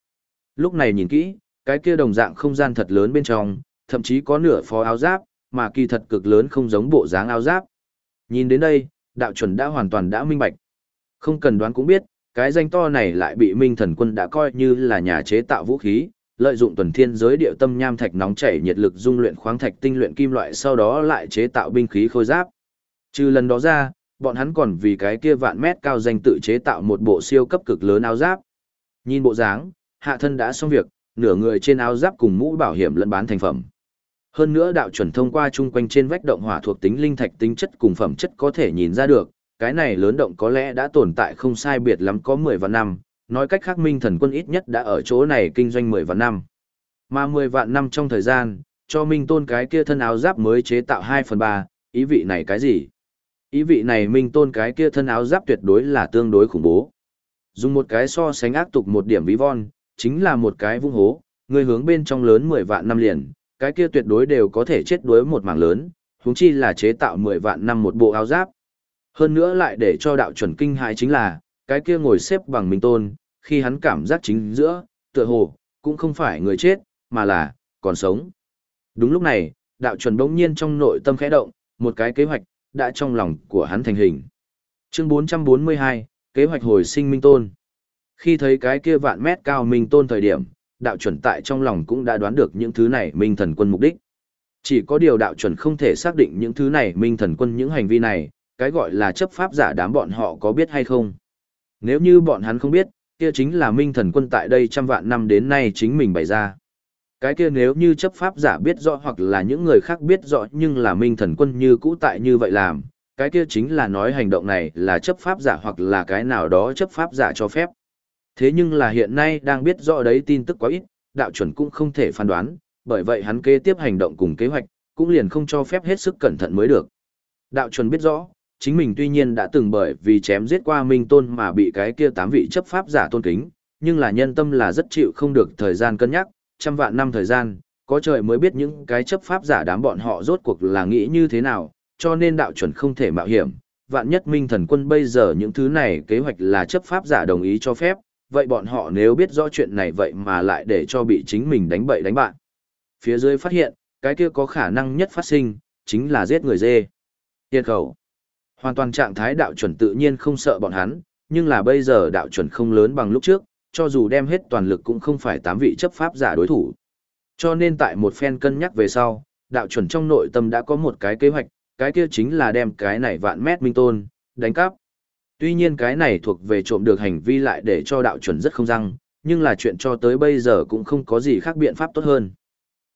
Lúc này nhìn kỹ, cái kia đồng dạng không gian thật lớn bên trong, thậm chí có nửa phó áo giáp, mà kỳ thật cực lớn không giống bộ dáng áo giáp. Nhìn đến đây, đạo chuẩn đã hoàn toàn đã minh bạch. Không cần đoán cũng biết, cái danh to này lại bị Minh Thần Quân đã coi như là nhà chế tạo vũ khí, lợi dụng tuần thiên giới địa tâm nham thạch nóng chảy nhiệt lực dung luyện khoáng thạch tinh luyện kim loại sau đó lại chế tạo binh khí khôi giáp. Trừ lần đó ra, bọn hắn còn vì cái kia vạn mét cao danh tự chế tạo một bộ siêu cấp cực lớn áo giáp. Nhìn bộ dáng, hạ thân đã xong việc, nửa người trên áo giáp cùng mũ bảo hiểm lẫn bán thành phẩm. Hơn nữa đạo chuẩn thông qua chung quanh trên vách động hỏa thuộc tính linh thạch tính chất cùng phẩm chất có thể nhìn ra được, cái này lớn động có lẽ đã tồn tại không sai biệt lắm có 10 vạn năm, nói cách khác minh thần quân ít nhất đã ở chỗ này kinh doanh 10 vạn năm. Mà 10 vạn năm trong thời gian, cho minh tôn cái kia thân áo giáp mới chế tạo 2 phần 3, ý vị này cái gì? Ý vị này minh tôn cái kia thân áo giáp tuyệt đối là tương đối khủng bố. Dùng một cái so sánh ác tục một điểm ví von, chính là một cái vung hố, người hướng bên trong lớn 10 vạn năm liền, cái kia tuyệt đối đều có thể chết đuối một mảng lớn, huống chi là chế tạo 10 vạn năm một bộ áo giáp. Hơn nữa lại để cho đạo chuẩn kinh hại chính là, cái kia ngồi xếp bằng minh tôn, khi hắn cảm giác chính giữa, tựa hồ, cũng không phải người chết, mà là, còn sống. Đúng lúc này, đạo chuẩn bỗng nhiên trong nội tâm khẽ động, một cái kế hoạch, đã trong lòng của hắn thành hình. Chương 442, kế hoạch hồi sinh minh tôn. Khi thấy cái kia vạn mét cao minh tôn thời điểm, đạo chuẩn tại trong lòng cũng đã đoán được những thứ này minh thần quân mục đích. Chỉ có điều đạo chuẩn không thể xác định những thứ này minh thần quân những hành vi này, cái gọi là chấp pháp giả đám bọn họ có biết hay không. Nếu như bọn hắn không biết, kia chính là minh thần quân tại đây trăm vạn năm đến nay chính mình bày ra. Cái kia nếu như chấp pháp giả biết rõ hoặc là những người khác biết rõ nhưng là minh thần quân như cũ tại như vậy làm, cái kia chính là nói hành động này là chấp pháp giả hoặc là cái nào đó chấp pháp giả cho phép. Thế nhưng là hiện nay đang biết rõ đấy tin tức quá ít, đạo chuẩn cũng không thể phán đoán, bởi vậy hắn kế tiếp hành động cùng kế hoạch, cũng liền không cho phép hết sức cẩn thận mới được. Đạo chuẩn biết rõ, chính mình tuy nhiên đã từng bởi vì chém giết qua Minh Tôn mà bị cái kia tám vị chấp pháp giả tôn kính, nhưng là nhân tâm là rất chịu không được thời gian cân nhắc, trăm vạn năm thời gian, có trời mới biết những cái chấp pháp giả đám bọn họ rốt cuộc là nghĩ như thế nào, cho nên đạo chuẩn không thể mạo hiểm. Vạn nhất Minh Thần Quân bây giờ những thứ này kế hoạch là chấp pháp giả đồng ý cho phép, vậy bọn họ nếu biết rõ chuyện này vậy mà lại để cho bị chính mình đánh bậy đánh bạn. Phía dưới phát hiện, cái kia có khả năng nhất phát sinh, chính là giết người dê. Tiên khẩu. Hoàn toàn trạng thái đạo chuẩn tự nhiên không sợ bọn hắn, nhưng là bây giờ đạo chuẩn không lớn bằng lúc trước, cho dù đem hết toàn lực cũng không phải tám vị chấp pháp giả đối thủ. Cho nên tại một phen cân nhắc về sau, đạo chuẩn trong nội tâm đã có một cái kế hoạch, cái kia chính là đem cái này vạn mét minh tôn, đánh cắp. Tuy nhiên cái này thuộc về trộm được hành vi lại để cho đạo chuẩn rất không răng, nhưng là chuyện cho tới bây giờ cũng không có gì khác biện pháp tốt hơn.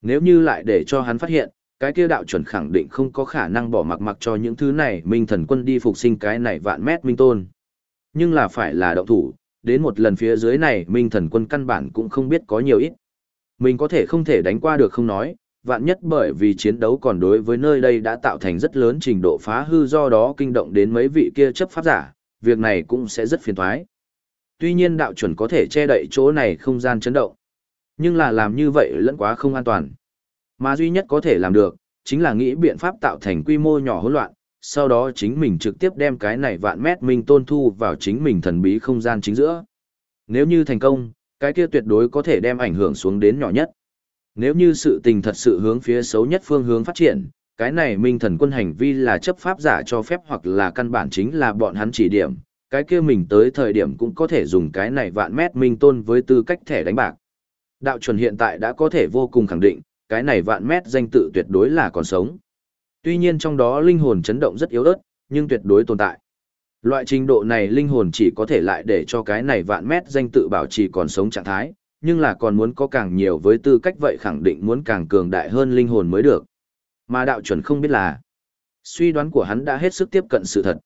Nếu như lại để cho hắn phát hiện, cái kia đạo chuẩn khẳng định không có khả năng bỏ mặc mặc cho những thứ này minh thần quân đi phục sinh cái này vạn mét minh tôn. Nhưng là phải là động thủ, đến một lần phía dưới này minh thần quân căn bản cũng không biết có nhiều ít. Mình có thể không thể đánh qua được không nói, vạn nhất bởi vì chiến đấu còn đối với nơi đây đã tạo thành rất lớn trình độ phá hư do đó kinh động đến mấy vị kia chấp pháp giả, việc này cũng sẽ rất phiền thoái. Tuy nhiên đạo chuẩn có thể che đậy chỗ này không gian chấn động, nhưng là làm như vậy lẫn quá không an toàn. Mà duy nhất có thể làm được, chính là nghĩ biện pháp tạo thành quy mô nhỏ hỗn loạn, sau đó chính mình trực tiếp đem cái này vạn mét minh tôn thu vào chính mình thần bí không gian chính giữa. Nếu như thành công, cái kia tuyệt đối có thể đem ảnh hưởng xuống đến nhỏ nhất. Nếu như sự tình thật sự hướng phía xấu nhất phương hướng phát triển, cái này minh thần quân hành vi là chấp pháp giả cho phép hoặc là căn bản chính là bọn hắn chỉ điểm, cái kia mình tới thời điểm cũng có thể dùng cái này vạn mét minh tôn với tư cách thẻ đánh bạc. Đạo chuẩn hiện tại đã có thể vô cùng khẳng định, cái này vạn mét danh tự tuyệt đối là còn sống. Tuy nhiên trong đó linh hồn chấn động rất yếu ớt, nhưng tuyệt đối tồn tại. Loại trình độ này linh hồn chỉ có thể lại để cho cái này vạn mét danh tự bảo trì còn sống trạng thái, nhưng là còn muốn có càng nhiều với tư cách vậy khẳng định muốn càng cường đại hơn linh hồn mới được. Mà đạo chuẩn không biết là, suy đoán của hắn đã hết sức tiếp cận sự thật.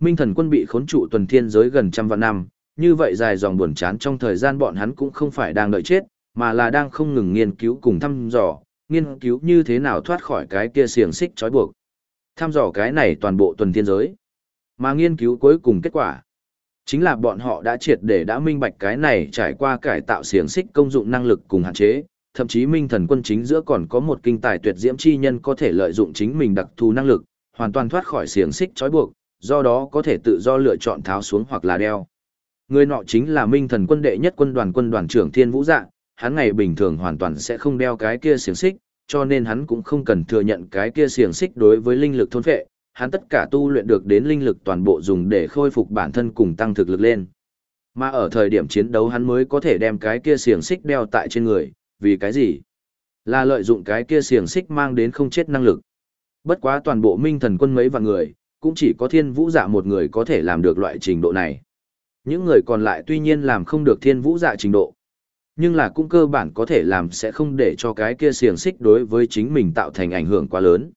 Minh thần quân bị khốn trụ tuần thiên giới gần trăm vạn năm, như vậy dài dòng buồn chán trong thời gian bọn hắn cũng không phải đang đợi chết, mà là đang không ngừng nghiên cứu cùng thăm dò, nghiên cứu như thế nào thoát khỏi cái kia xiềng xích trói buộc. Thăm dò cái này toàn bộ tuần thiên giới. Mà nghiên cứu cuối cùng kết quả, chính là bọn họ đã triệt để đã minh bạch cái này trải qua cải tạo xiềng xích công dụng năng lực cùng hạn chế, thậm chí minh thần quân chính giữa còn có một kinh tài tuyệt diễm chi nhân có thể lợi dụng chính mình đặc thù năng lực, hoàn toàn thoát khỏi xiềng xích trói buộc, do đó có thể tự do lựa chọn tháo xuống hoặc là đeo. Người nọ chính là minh thần quân đệ nhất quân đoàn quân đoàn trưởng Thiên Vũ Dạ, hắn ngày bình thường hoàn toàn sẽ không đeo cái kia xiềng xích, cho nên hắn cũng không cần thừa nhận cái kia xiềng xích đối với linh lực thôn phệ, hắn tất cả tu luyện được đến linh lực toàn bộ dùng để khôi phục bản thân cùng tăng thực lực lên. Mà ở thời điểm chiến đấu hắn mới có thể đem cái kia xiềng xích đeo tại trên người, vì cái gì? Là lợi dụng cái kia xiềng xích mang đến không chết năng lực. Bất quá toàn bộ minh thần quân mấy vạn người, cũng chỉ có thiên vũ dạ một người có thể làm được loại trình độ này. Những người còn lại tuy nhiên làm không được thiên vũ dạ trình độ. Nhưng là cũng cơ bản có thể làm sẽ không để cho cái kia xiềng xích đối với chính mình tạo thành ảnh hưởng quá lớn.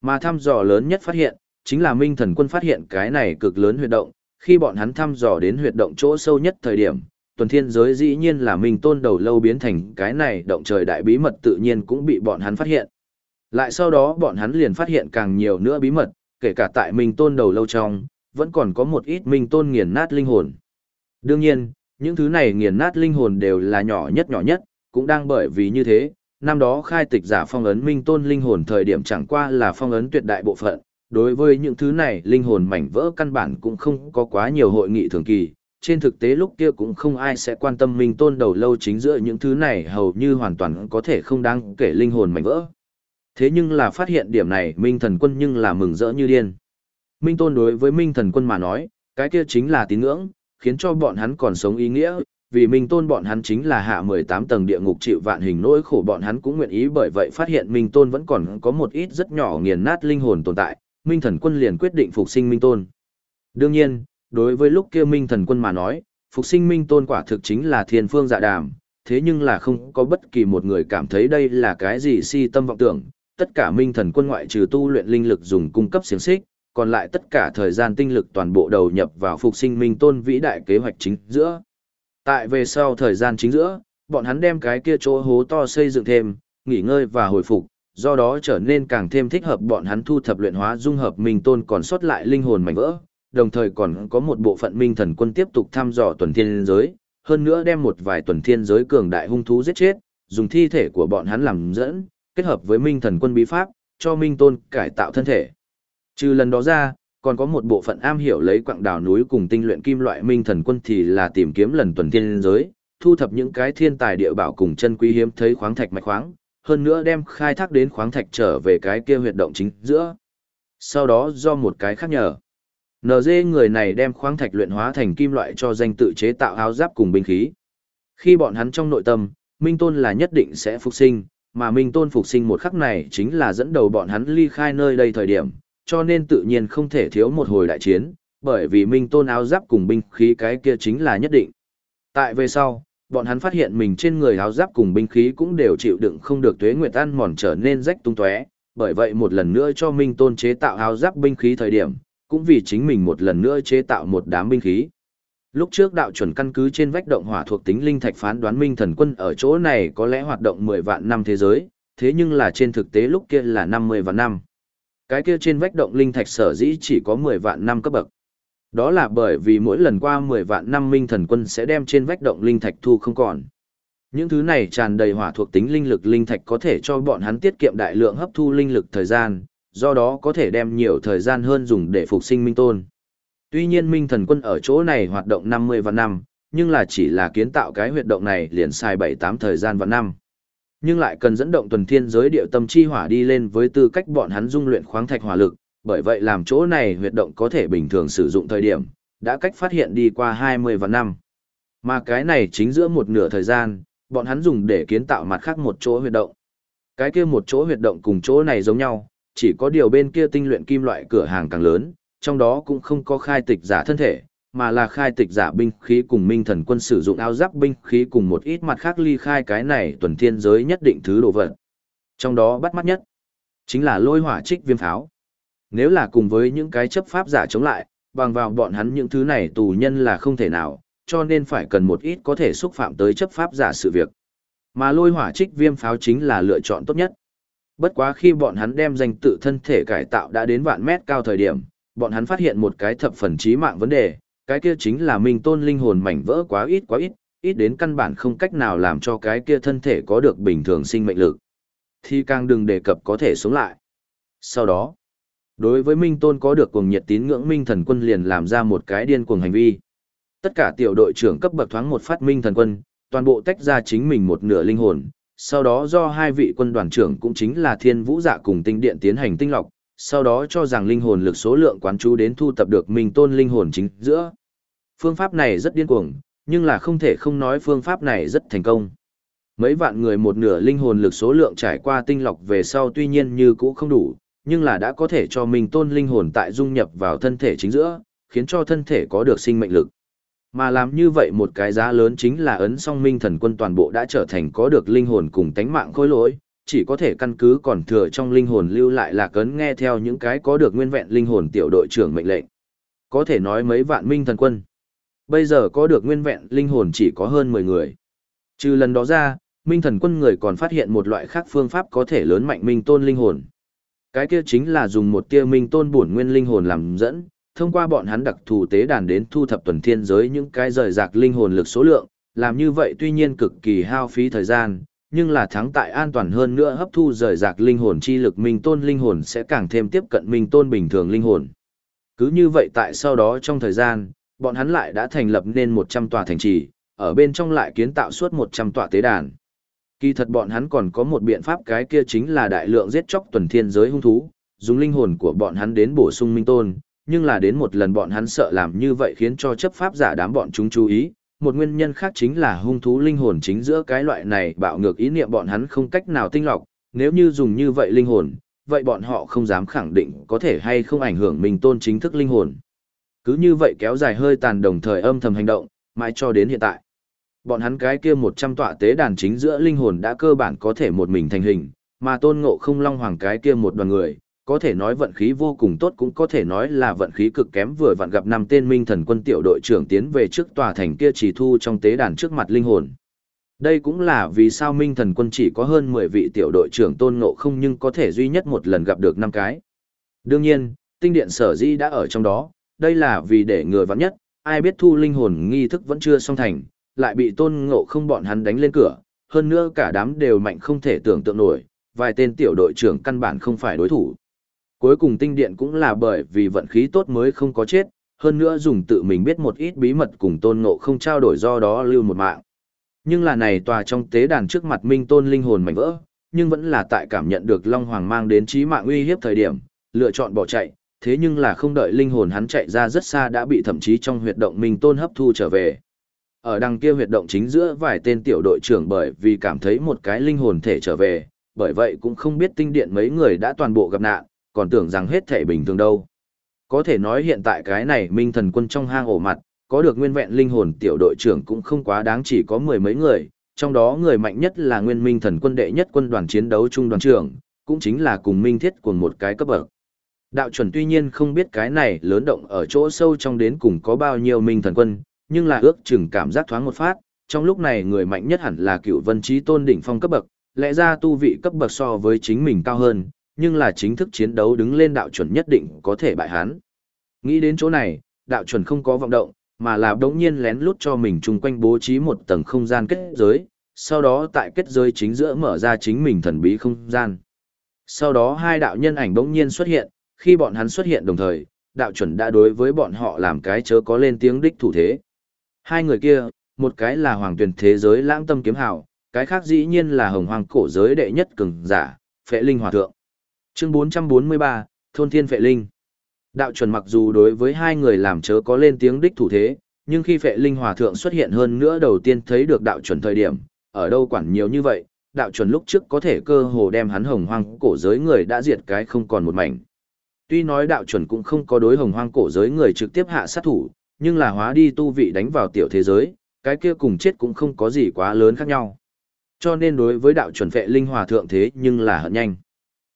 Mà thăm dò lớn nhất phát hiện, chính là Minh Thần Quân phát hiện cái này cực lớn huyệt động, khi bọn hắn thăm dò đến huyệt động chỗ sâu nhất thời điểm, tuần thiên giới dĩ nhiên là Minh Tôn đầu lâu biến thành cái này động trời đại bí mật tự nhiên cũng bị bọn hắn phát hiện. Lại sau đó bọn hắn liền phát hiện càng nhiều nữa bí mật, kể cả tại Minh Tôn đầu lâu trong, vẫn còn có một ít Minh Tôn nghiền nát linh hồn. Đương nhiên, những thứ này nghiền nát linh hồn đều là nhỏ nhất nhỏ nhất, cũng đang bởi vì như thế, năm đó khai tịch giả phong ấn minh tôn linh hồn thời điểm chẳng qua là phong ấn tuyệt đại bộ phận, đối với những thứ này linh hồn mảnh vỡ căn bản cũng không có quá nhiều hội nghị thường kỳ, trên thực tế lúc kia cũng không ai sẽ quan tâm minh tôn đầu lâu chính giữa những thứ này hầu như hoàn toàn có thể không đáng kể linh hồn mảnh vỡ. Thế nhưng là phát hiện điểm này minh thần quân nhưng là mừng rỡ như điên. Minh tôn đối với minh thần quân mà nói, cái kia chính là tín ngưỡng, khiến cho bọn hắn còn sống ý nghĩa, vì minh tôn bọn hắn chính là hạ 18 tầng địa ngục chịu vạn hình nỗi khổ bọn hắn cũng nguyện ý bởi vậy phát hiện minh tôn vẫn còn có một ít rất nhỏ nghiền nát linh hồn tồn tại, minh thần quân liền quyết định phục sinh minh tôn. Đương nhiên, đối với lúc kia minh thần quân mà nói, phục sinh minh tôn quả thực chính là thiên phương dạ đàm, thế nhưng là không có bất kỳ một người cảm thấy đây là cái gì si tâm vọng tưởng, tất cả minh thần quân ngoại trừ tu luyện linh lực dùng cung cấp xiển xích, còn lại tất cả thời gian tinh lực toàn bộ đầu nhập vào phục sinh minh tôn vĩ đại kế hoạch chính giữa. Tại về sau thời gian chính giữa, bọn hắn đem cái kia chỗ hố to xây dựng thêm, nghỉ ngơi và hồi phục, do đó trở nên càng thêm thích hợp bọn hắn thu thập luyện hóa dung hợp minh tôn còn sót lại linh hồn mảnh vỡ, đồng thời còn có một bộ phận minh thần quân tiếp tục thăm dò tuần thiên giới, hơn nữa đem một vài tuần thiên giới cường đại hung thú giết chết, dùng thi thể của bọn hắn làm dẫn, kết hợp với minh thần quân bí pháp, cho minh tôn cải tạo thân thể. Trừ lần đó ra, còn có một bộ phận am hiểu lấy quặng đảo núi cùng tinh luyện kim loại minh thần quân thì là tìm kiếm lần tuần thiên giới, thu thập những cái thiên tài địa bảo cùng chân quý hiếm thấy khoáng thạch mạch khoáng, hơn nữa đem khai thác đến khoáng thạch trở về cái kia huyệt động chính giữa. Sau đó do một cái khác nhờ. NG người này đem khoáng thạch luyện hóa thành kim loại cho danh tự chế tạo áo giáp cùng binh khí. Khi bọn hắn trong nội tâm, Minh Tôn là nhất định sẽ phục sinh, mà Minh Tôn phục sinh một khắc này chính là dẫn đầu bọn hắn ly khai nơi đây thời điểm, cho nên tự nhiên không thể thiếu một hồi đại chiến, bởi vì Minh Tôn áo giáp cùng binh khí cái kia chính là nhất định. Tại về sau, bọn hắn phát hiện mình trên người áo giáp cùng binh khí cũng đều chịu đựng không được tuế nguyệt ăn mòn trở nên rách tung tóe, bởi vậy một lần nữa cho Minh Tôn chế tạo áo giáp binh khí thời điểm, cũng vì chính mình một lần nữa chế tạo một đám binh khí. Lúc trước đạo chuẩn căn cứ trên vách động hỏa thuộc tính linh thạch phán đoán Minh Thần Quân ở chỗ này có lẽ hoạt động 10 vạn năm thế giới, thế nhưng là trên thực tế lúc kia là 50 vạn năm cái kia trên vách động linh thạch sở dĩ chỉ có 10 vạn năm cấp bậc. Đó là bởi vì mỗi lần qua 10 vạn năm minh thần quân sẽ đem trên vách động linh thạch thu không còn. Những thứ này tràn đầy hỏa thuộc tính linh lực linh thạch có thể cho bọn hắn tiết kiệm đại lượng hấp thu linh lực thời gian, do đó có thể đem nhiều thời gian hơn dùng để phục sinh minh tôn. Tuy nhiên minh thần quân ở chỗ này hoạt động 50 vạn năm, nhưng là chỉ là kiến tạo cái huyệt động này liền xài 7-8 thời gian vạn năm nhưng lại cần dẫn động tuần thiên giới địa tâm chi hỏa đi lên với tư cách bọn hắn dung luyện khoáng thạch hỏa lực, bởi vậy làm chỗ này huyệt động có thể bình thường sử dụng thời điểm, đã cách phát hiện đi qua 20 và năm. Mà cái này chính giữa một nửa thời gian, bọn hắn dùng để kiến tạo mặt khác một chỗ huyệt động. Cái kia một chỗ huyệt động cùng chỗ này giống nhau, chỉ có điều bên kia tinh luyện kim loại cửa hàng càng lớn, trong đó cũng không có khai tịch giả thân thể, mà là khai tịch giả binh khí cùng minh thần quân sử dụng áo giáp binh khí cùng một ít mặt khác ly khai cái này tuần thiên giới nhất định thứ đồ vật. Trong đó bắt mắt nhất, chính là lôi hỏa trích viêm pháo. Nếu là cùng với những cái chấp pháp giả chống lại, bằng vào bọn hắn những thứ này tù nhân là không thể nào, cho nên phải cần một ít có thể xúc phạm tới chấp pháp giả sự việc. Mà lôi hỏa trích viêm pháo chính là lựa chọn tốt nhất. Bất quá khi bọn hắn đem danh tự thân thể cải tạo đã đến vạn mét cao thời điểm, bọn hắn phát hiện một cái thập phần chí mạng vấn đề, cái kia chính là minh tôn linh hồn mảnh vỡ quá ít quá ít, ít đến căn bản không cách nào làm cho cái kia thân thể có được bình thường sinh mệnh lực. Thì càng đừng đề cập có thể sống lại. Sau đó, đối với minh tôn có được cuồng nhiệt tín ngưỡng minh thần quân liền làm ra một cái điên cuồng hành vi. Tất cả tiểu đội trưởng cấp bậc thoáng một phát minh thần quân, toàn bộ tách ra chính mình một nửa linh hồn, sau đó do hai vị quân đoàn trưởng cũng chính là thiên vũ dạ cùng tinh điện tiến hành tinh lọc, sau đó cho rằng linh hồn lực số lượng quán chú đến thu tập được minh tôn linh hồn chính giữa. Phương pháp này rất điên cuồng, nhưng là không thể không nói phương pháp này rất thành công. Mấy vạn người một nửa linh hồn lực số lượng trải qua tinh lọc về sau tuy nhiên như cũ không đủ, nhưng là đã có thể cho mình tôn linh hồn tại dung nhập vào thân thể chính giữa, khiến cho thân thể có được sinh mệnh lực. Mà làm như vậy một cái giá lớn chính là ấn song minh thần quân toàn bộ đã trở thành có được linh hồn cùng tánh mạng khối lỗi, chỉ có thể căn cứ còn thừa trong linh hồn lưu lại là cấn nghe theo những cái có được nguyên vẹn linh hồn tiểu đội trưởng mệnh lệnh. Có thể nói mấy vạn minh thần quân. Bây giờ có được nguyên vẹn linh hồn chỉ có hơn 10 người. Trừ lần đó ra, minh thần quân người còn phát hiện một loại khác phương pháp có thể lớn mạnh minh tôn linh hồn. Cái kia chính là dùng một tia minh tôn bổn nguyên linh hồn làm dẫn, thông qua bọn hắn đặc thù tế đàn đến thu thập tuần thiên giới những cái rời rạc linh hồn lực số lượng, làm như vậy tuy nhiên cực kỳ hao phí thời gian, nhưng là thắng tại an toàn hơn nữa hấp thu rời rạc linh hồn chi lực minh tôn linh hồn sẽ càng thêm tiếp cận minh tôn bình thường linh hồn. Cứ như vậy tại sau đó trong thời gian, bọn hắn lại đã thành lập nên 100 tòa thành trì, ở bên trong lại kiến tạo suốt 100 tòa tế đàn. Kỳ thật bọn hắn còn có một biện pháp cái kia chính là đại lượng giết chóc tuần thiên giới hung thú, dùng linh hồn của bọn hắn đến bổ sung minh tôn, nhưng là đến một lần bọn hắn sợ làm như vậy khiến cho chấp pháp giả đám bọn chúng chú ý. Một nguyên nhân khác chính là hung thú linh hồn chính giữa cái loại này bạo ngược ý niệm bọn hắn không cách nào tinh lọc, nếu như dùng như vậy linh hồn, vậy bọn họ không dám khẳng định có thể hay không ảnh hưởng mình tôn chính thức linh hồn. Cứ như vậy kéo dài hơi tàn đồng thời âm thầm hành động, mãi cho đến hiện tại. Bọn hắn cái kia 100 tọa tế đàn chính giữa linh hồn đã cơ bản có thể một mình thành hình, mà tôn ngộ không long hoàng cái kia một đoàn người, có thể nói vận khí vô cùng tốt cũng có thể nói là vận khí cực kém vừa vặn gặp năm tên minh thần quân tiểu đội trưởng tiến về trước tòa thành kia chỉ thu trong tế đàn trước mặt linh hồn. Đây cũng là vì sao minh thần quân chỉ có hơn 10 vị tiểu đội trưởng tôn ngộ không nhưng có thể duy nhất một lần gặp được năm cái. Đương nhiên, tinh điện sở di đã ở trong đó, đây là vì để người vắng nhất, ai biết thu linh hồn nghi thức vẫn chưa xong thành, lại bị tôn ngộ không bọn hắn đánh lên cửa, hơn nữa cả đám đều mạnh không thể tưởng tượng nổi, vài tên tiểu đội trưởng căn bản không phải đối thủ. Cuối cùng tinh điện cũng là bởi vì vận khí tốt mới không có chết, hơn nữa dùng tự mình biết một ít bí mật cùng tôn ngộ không trao đổi do đó lưu một mạng. Nhưng là này tòa trong tế đàn trước mặt minh tôn linh hồn mảnh vỡ, nhưng vẫn là tại cảm nhận được Long Hoàng mang đến trí mạng uy hiếp thời điểm, lựa chọn bỏ chạy, thế nhưng là không đợi linh hồn hắn chạy ra rất xa đã bị thậm chí trong huyệt động minh tôn hấp thu trở về. Ở đằng kia huyệt động chính giữa vài tên tiểu đội trưởng bởi vì cảm thấy một cái linh hồn thể trở về, bởi vậy cũng không biết tinh điện mấy người đã toàn bộ gặp nạn, còn tưởng rằng hết thể bình thường đâu. Có thể nói hiện tại cái này minh thần quân trong hang ổ mặt, có được nguyên vẹn linh hồn tiểu đội trưởng cũng không quá đáng chỉ có mười mấy người, trong đó người mạnh nhất là nguyên minh thần quân đệ nhất quân đoàn chiến đấu trung đoàn trưởng, cũng chính là cùng minh thiết của một cái cấp bậc. Đạo chuẩn tuy nhiên không biết cái này lớn động ở chỗ sâu trong đến cùng có bao nhiêu minh thần quân, nhưng là ước chừng cảm giác thoáng một phát, trong lúc này người mạnh nhất hẳn là cựu vân trí tôn đỉnh phong cấp bậc, lẽ ra tu vị cấp bậc so với chính mình cao hơn, nhưng là chính thức chiến đấu đứng lên đạo chuẩn nhất định có thể bại hắn. Nghĩ đến chỗ này, đạo chuẩn không có vọng động, mà là đống nhiên lén lút cho mình chung quanh bố trí một tầng không gian kết giới, sau đó tại kết giới chính giữa mở ra chính mình thần bí không gian. Sau đó hai đạo nhân ảnh đống nhiên xuất hiện, khi bọn hắn xuất hiện đồng thời, đạo chuẩn đã đối với bọn họ làm cái chớ có lên tiếng đích thủ thế. Hai người kia, một cái là hoàng tuyển thế giới lãng tâm kiếm hào, cái khác dĩ nhiên là hồng hoàng cổ giới đệ nhất cường giả, phệ linh hòa thượng. Chương 443, Thôn Thiên Phệ Linh. Đạo chuẩn mặc dù đối với hai người làm chớ có lên tiếng đích thủ thế, nhưng khi Phệ Linh Hòa Thượng xuất hiện hơn nữa đầu tiên thấy được đạo chuẩn thời điểm, ở đâu quản nhiều như vậy, đạo chuẩn lúc trước có thể cơ hồ đem hắn hồng hoang cổ giới người đã diệt cái không còn một mảnh. Tuy nói đạo chuẩn cũng không có đối hồng hoang cổ giới người trực tiếp hạ sát thủ, nhưng là hóa đi tu vị đánh vào tiểu thế giới, cái kia cùng chết cũng không có gì quá lớn khác nhau. Cho nên đối với đạo chuẩn vệ linh hòa thượng thế nhưng là hận nhanh.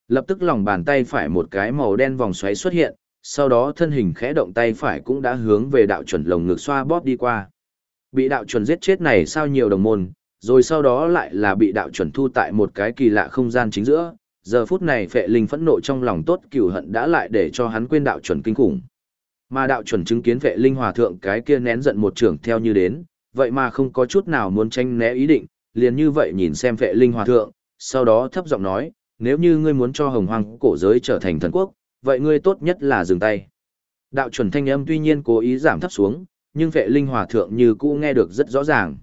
Lập tức lòng bàn tay phải một cái màu đen vòng xoáy xuất hiện, sau đó thân hình khẽ động tay phải cũng đã hướng về đạo chuẩn lồng ngực xoa bóp đi qua. Bị đạo chuẩn giết chết này sao nhiều đồng môn, rồi sau đó lại là bị đạo chuẩn thu tại một cái kỳ lạ không gian chính giữa. Giờ phút này phệ linh phẫn nộ trong lòng tốt cửu hận đã lại để cho hắn quên đạo chuẩn kinh khủng. Mà đạo chuẩn chứng kiến phệ linh hòa thượng cái kia nén giận một trưởng theo như đến, vậy mà không có chút nào muốn tranh né ý định, liền như vậy nhìn xem phệ linh hòa thượng, sau đó thấp giọng nói, nếu như ngươi muốn cho hồng hoang cổ giới trở thành thần quốc, vậy ngươi tốt nhất là dừng tay. Đạo chuẩn thanh âm tuy nhiên cố ý giảm thấp xuống, nhưng vệ linh hòa thượng như cũ nghe được rất rõ ràng.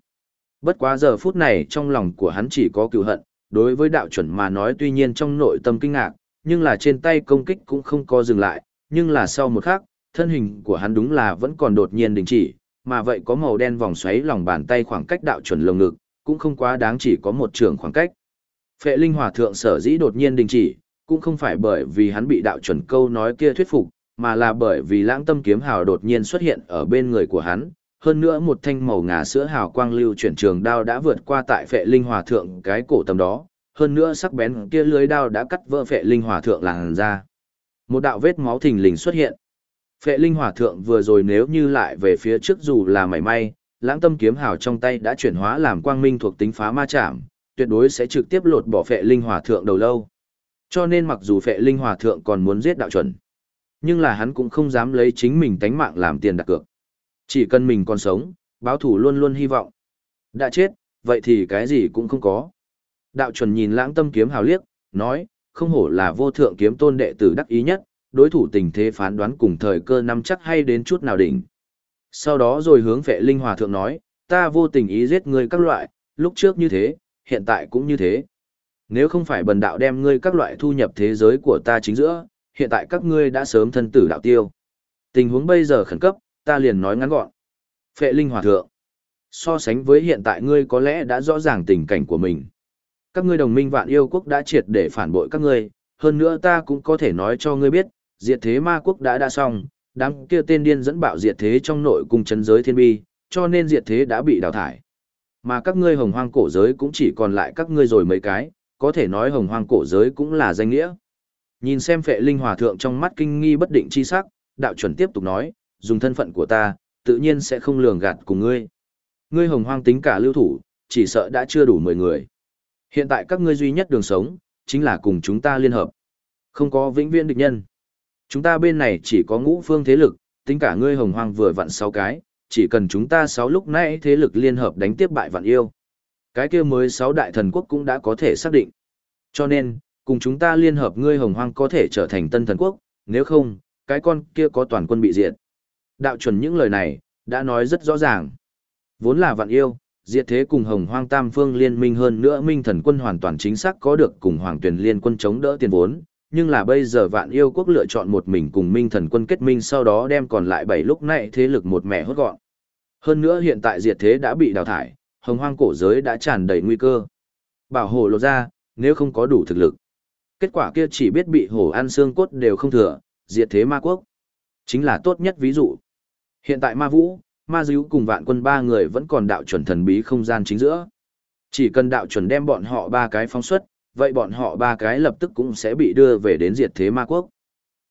Bất quá giờ phút này trong lòng của hắn chỉ có cựu hận, đối với đạo chuẩn mà nói tuy nhiên trong nội tâm kinh ngạc, nhưng là trên tay công kích cũng không có dừng lại, nhưng là sau một khắc, thân hình của hắn đúng là vẫn còn đột nhiên đình chỉ, mà vậy có màu đen vòng xoáy lòng bàn tay khoảng cách đạo chuẩn lồng ngực, cũng không quá đáng chỉ có một trường khoảng cách. Phệ linh hòa thượng sở dĩ đột nhiên đình chỉ, cũng không phải bởi vì hắn bị đạo chuẩn câu nói kia thuyết phục, mà là bởi vì lãng tâm kiếm hào đột nhiên xuất hiện ở bên người của hắn. Hơn nữa một thanh màu ngà sữa hào quang lưu chuyển trường đao đã vượt qua tại phệ linh hòa thượng cái cổ tầm đó, hơn nữa sắc bén kia lưới đao đã cắt vỡ phệ linh hòa thượng làn ra. Một đạo vết máu thình lình xuất hiện. Phệ linh hòa thượng vừa rồi nếu như lại về phía trước dù là mảy may, lãng tâm kiếm hào trong tay đã chuyển hóa làm quang minh thuộc tính phá ma chạm, tuyệt đối sẽ trực tiếp lột bỏ phệ linh hòa thượng đầu lâu. Cho nên mặc dù phệ linh hòa thượng còn muốn giết đạo chuẩn, nhưng là hắn cũng không dám lấy chính mình tánh mạng làm tiền đặt cược. Chỉ cần mình còn sống, báo thủ luôn luôn hy vọng. Đã chết, vậy thì cái gì cũng không có. Đạo chuẩn nhìn lãng tâm kiếm hào liếc, nói, không hổ là vô thượng kiếm tôn đệ tử đắc ý nhất, đối thủ tình thế phán đoán cùng thời cơ nắm chắc hay đến chút nào đỉnh. Sau đó rồi hướng vệ linh hòa thượng nói, ta vô tình ý giết ngươi các loại, lúc trước như thế, hiện tại cũng như thế. Nếu không phải bần đạo đem ngươi các loại thu nhập thế giới của ta chính giữa, hiện tại các ngươi đã sớm thân tử đạo tiêu. Tình huống bây giờ khẩn cấp, ta liền nói ngắn gọn. Phệ linh hòa thượng. So sánh với hiện tại ngươi có lẽ đã rõ ràng tình cảnh của mình. Các ngươi đồng minh vạn yêu quốc đã triệt để phản bội các ngươi, hơn nữa ta cũng có thể nói cho ngươi biết, diệt thế ma quốc đã đã xong, đám kia tên điên dẫn bạo diệt thế trong nội cung chấn giới thiên bi, cho nên diệt thế đã bị đào thải. Mà các ngươi hồng hoang cổ giới cũng chỉ còn lại các ngươi rồi mấy cái, có thể nói hồng hoang cổ giới cũng là danh nghĩa. Nhìn xem phệ linh hòa thượng trong mắt kinh nghi bất định chi sắc, đạo chuẩn tiếp tục nói, dùng thân phận của ta, tự nhiên sẽ không lường gạt cùng ngươi. Ngươi hồng hoang tính cả lưu thủ, chỉ sợ đã chưa đủ 10 người. Hiện tại các ngươi duy nhất đường sống, chính là cùng chúng ta liên hợp. Không có vĩnh viễn địch nhân. Chúng ta bên này chỉ có ngũ phương thế lực, tính cả ngươi hồng hoang vừa vặn 6 cái, chỉ cần chúng ta 6 lúc nãy thế lực liên hợp đánh tiếp bại vạn yêu. Cái kia mới 6 đại thần quốc cũng đã có thể xác định. Cho nên, cùng chúng ta liên hợp ngươi hồng hoang có thể trở thành tân thần quốc, nếu không, cái con kia có toàn quân bị diệt. Đạo chuẩn những lời này, đã nói rất rõ ràng. Vốn là vạn yêu, diệt thế cùng hồng hoang tam phương liên minh hơn nữa minh thần quân hoàn toàn chính xác có được cùng hoàng tuyển liên quân chống đỡ tiền vốn, nhưng là bây giờ vạn yêu quốc lựa chọn một mình cùng minh thần quân kết minh sau đó đem còn lại bảy lúc này thế lực một mẹ hốt gọn. Hơn nữa hiện tại diệt thế đã bị đào thải, hồng hoang cổ giới đã tràn đầy nguy cơ. Bảo hộ lột ra, nếu không có đủ thực lực. Kết quả kia chỉ biết bị hổ ăn xương cốt đều không thừa, diệt thế ma quốc. Chính là tốt nhất ví dụ. Hiện tại ma vũ, ma Dữ cùng vạn quân ba người vẫn còn đạo chuẩn thần bí không gian chính giữa. Chỉ cần đạo chuẩn đem bọn họ ba cái phóng xuất, vậy bọn họ ba cái lập tức cũng sẽ bị đưa về đến diệt thế ma quốc.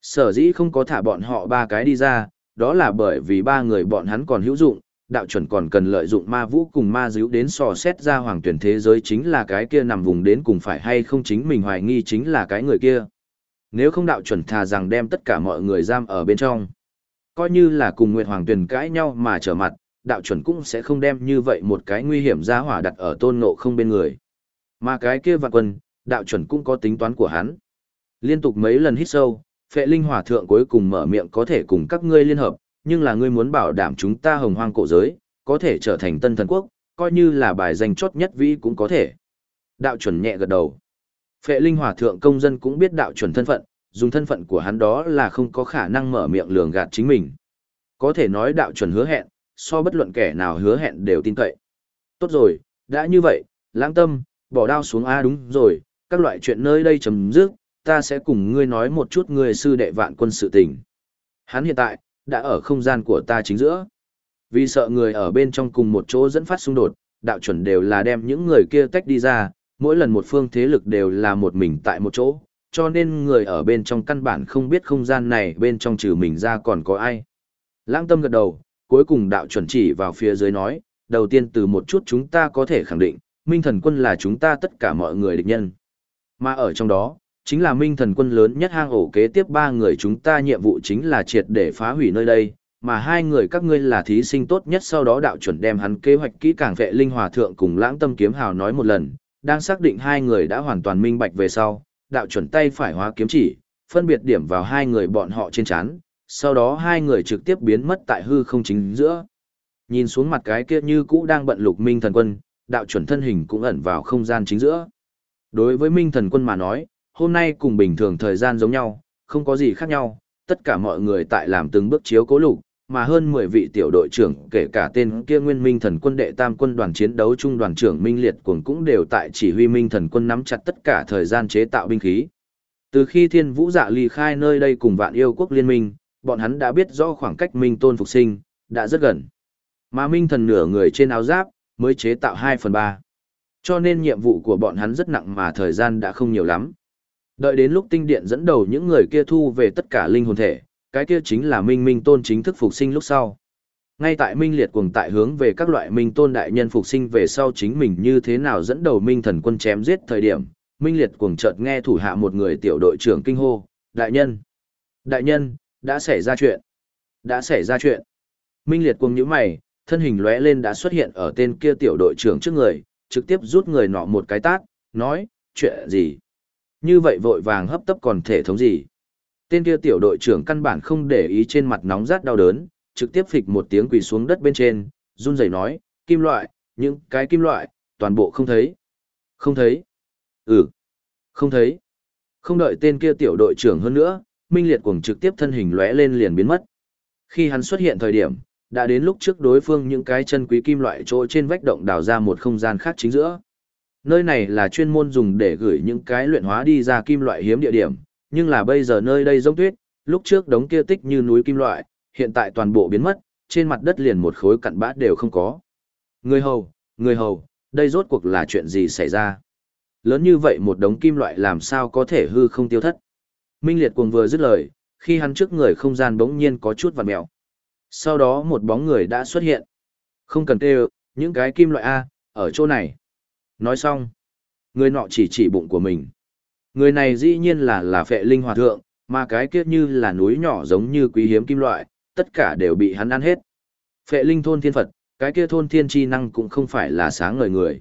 Sở dĩ không có thả bọn họ ba cái đi ra, đó là bởi vì ba người bọn hắn còn hữu dụng, đạo chuẩn còn cần lợi dụng ma vũ cùng ma Dữ đến sò xét ra hoàng tuyển thế giới chính là cái kia nằm vùng đến cùng phải hay không chính mình hoài nghi chính là cái người kia. Nếu không đạo chuẩn thà rằng đem tất cả mọi người giam ở bên trong. Coi như là cùng Nguyệt Hoàng tuyển cãi nhau mà trở mặt, đạo chuẩn cũng sẽ không đem như vậy một cái nguy hiểm ra hỏa đặt ở tôn ngộ không bên người. Mà cái kia vạn quân, đạo chuẩn cũng có tính toán của hắn. Liên tục mấy lần hít sâu, phệ linh hỏa thượng cuối cùng mở miệng có thể cùng các ngươi liên hợp, nhưng là ngươi muốn bảo đảm chúng ta hồng hoang cổ giới, có thể trở thành tân thần quốc, coi như là bài danh chốt nhất vĩ cũng có thể. Đạo chuẩn nhẹ gật đầu. Phệ linh hỏa thượng công dân cũng biết đạo chuẩn thân phận, dùng thân phận của hắn đó là không có khả năng mở miệng lường gạt chính mình. Có thể nói đạo chuẩn hứa hẹn, so bất luận kẻ nào hứa hẹn đều tin cậy. Tốt rồi, đã như vậy, lãng tâm, bỏ đao xuống A đúng rồi, các loại chuyện nơi đây chấm dứt, ta sẽ cùng ngươi nói một chút ngươi sư đệ vạn quân sự tình. Hắn hiện tại, đã ở không gian của ta chính giữa. Vì sợ người ở bên trong cùng một chỗ dẫn phát xung đột, đạo chuẩn đều là đem những người kia tách đi ra, mỗi lần một phương thế lực đều là một mình tại một chỗ, cho nên người ở bên trong căn bản không biết không gian này bên trong trừ mình ra còn có ai. Lãng tâm gật đầu, cuối cùng đạo chuẩn chỉ vào phía dưới nói, đầu tiên từ một chút chúng ta có thể khẳng định, Minh Thần Quân là chúng ta tất cả mọi người địch nhân. Mà ở trong đó, chính là Minh Thần Quân lớn nhất hang ổ kế tiếp ba người chúng ta nhiệm vụ chính là triệt để phá hủy nơi đây, mà hai người các ngươi là thí sinh tốt nhất sau đó đạo chuẩn đem hắn kế hoạch kỹ càng vệ linh hòa thượng cùng lãng tâm kiếm hào nói một lần, đang xác định hai người đã hoàn toàn minh bạch về sau, đạo chuẩn tay phải hóa kiếm chỉ, phân biệt điểm vào hai người bọn họ trên chán, sau đó hai người trực tiếp biến mất tại hư không chính giữa. Nhìn xuống mặt cái kia như cũ đang bận lục minh thần quân, đạo chuẩn thân hình cũng ẩn vào không gian chính giữa. Đối với minh thần quân mà nói, hôm nay cùng bình thường thời gian giống nhau, không có gì khác nhau, tất cả mọi người tại làm từng bước chiếu cố lục, mà hơn 10 vị tiểu đội trưởng kể cả tên kia nguyên minh thần quân đệ tam quân đoàn chiến đấu trung đoàn trưởng Minh Liệt cuồng cũng đều tại chỉ huy minh thần quân nắm chặt tất cả thời gian chế tạo binh khí. Từ khi thiên vũ dạ ly khai nơi đây cùng vạn yêu quốc liên minh, bọn hắn đã biết rõ khoảng cách minh tôn phục sinh, đã rất gần. Mà minh thần nửa người trên áo giáp, mới chế tạo 2 phần 3. Cho nên nhiệm vụ của bọn hắn rất nặng mà thời gian đã không nhiều lắm. Đợi đến lúc tinh điện dẫn đầu những người kia thu về tất cả linh hồn thể, cái kia chính là minh minh tôn chính thức phục sinh lúc sau. Ngay tại minh liệt cuồng tại hướng về các loại minh tôn đại nhân phục sinh về sau chính mình như thế nào dẫn đầu minh thần quân chém giết thời điểm, minh liệt cuồng chợt nghe thủ hạ một người tiểu đội trưởng kinh hô, đại nhân, đại nhân, đã xảy ra chuyện, đã xảy ra chuyện. Minh liệt cuồng nhíu mày, thân hình lóe lên đã xuất hiện ở tên kia tiểu đội trưởng trước người, trực tiếp rút người nọ một cái tát, nói, chuyện gì? Như vậy vội vàng hấp tấp còn thể thống gì? Tên kia tiểu đội trưởng căn bản không để ý trên mặt nóng rát đau đớn, trực tiếp phịch một tiếng quỳ xuống đất bên trên, run rẩy nói, kim loại, những cái kim loại, toàn bộ không thấy. Không thấy. Ừ. Không thấy. Không đợi tên kia tiểu đội trưởng hơn nữa, Minh Liệt cuồng trực tiếp thân hình lóe lên liền biến mất. Khi hắn xuất hiện thời điểm, đã đến lúc trước đối phương những cái chân quý kim loại chỗ trên vách động đào ra một không gian khác chính giữa. Nơi này là chuyên môn dùng để gửi những cái luyện hóa đi ra kim loại hiếm địa điểm, nhưng là bây giờ nơi đây giống tuyết, lúc trước đống kia tích như núi kim loại, hiện tại toàn bộ biến mất, trên mặt đất liền một khối cặn bã đều không có. Người hầu, người hầu, đây rốt cuộc là chuyện gì xảy ra? Lớn như vậy một đống kim loại làm sao có thể hư không tiêu thất? Minh Liệt cuồng vừa dứt lời, khi hắn trước người không gian bỗng nhiên có chút vặn mèo. Sau đó một bóng người đã xuất hiện. Không cần kêu, những cái kim loại A, ở chỗ này. Nói xong, người nọ chỉ chỉ bụng của mình. Người này dĩ nhiên là là phệ linh hòa thượng, mà cái kiếp như là núi nhỏ giống như quý hiếm kim loại, tất cả đều bị hắn ăn hết. Phệ linh thôn thiên Phật, cái kia thôn thiên chi năng cũng không phải là sáng ngời người.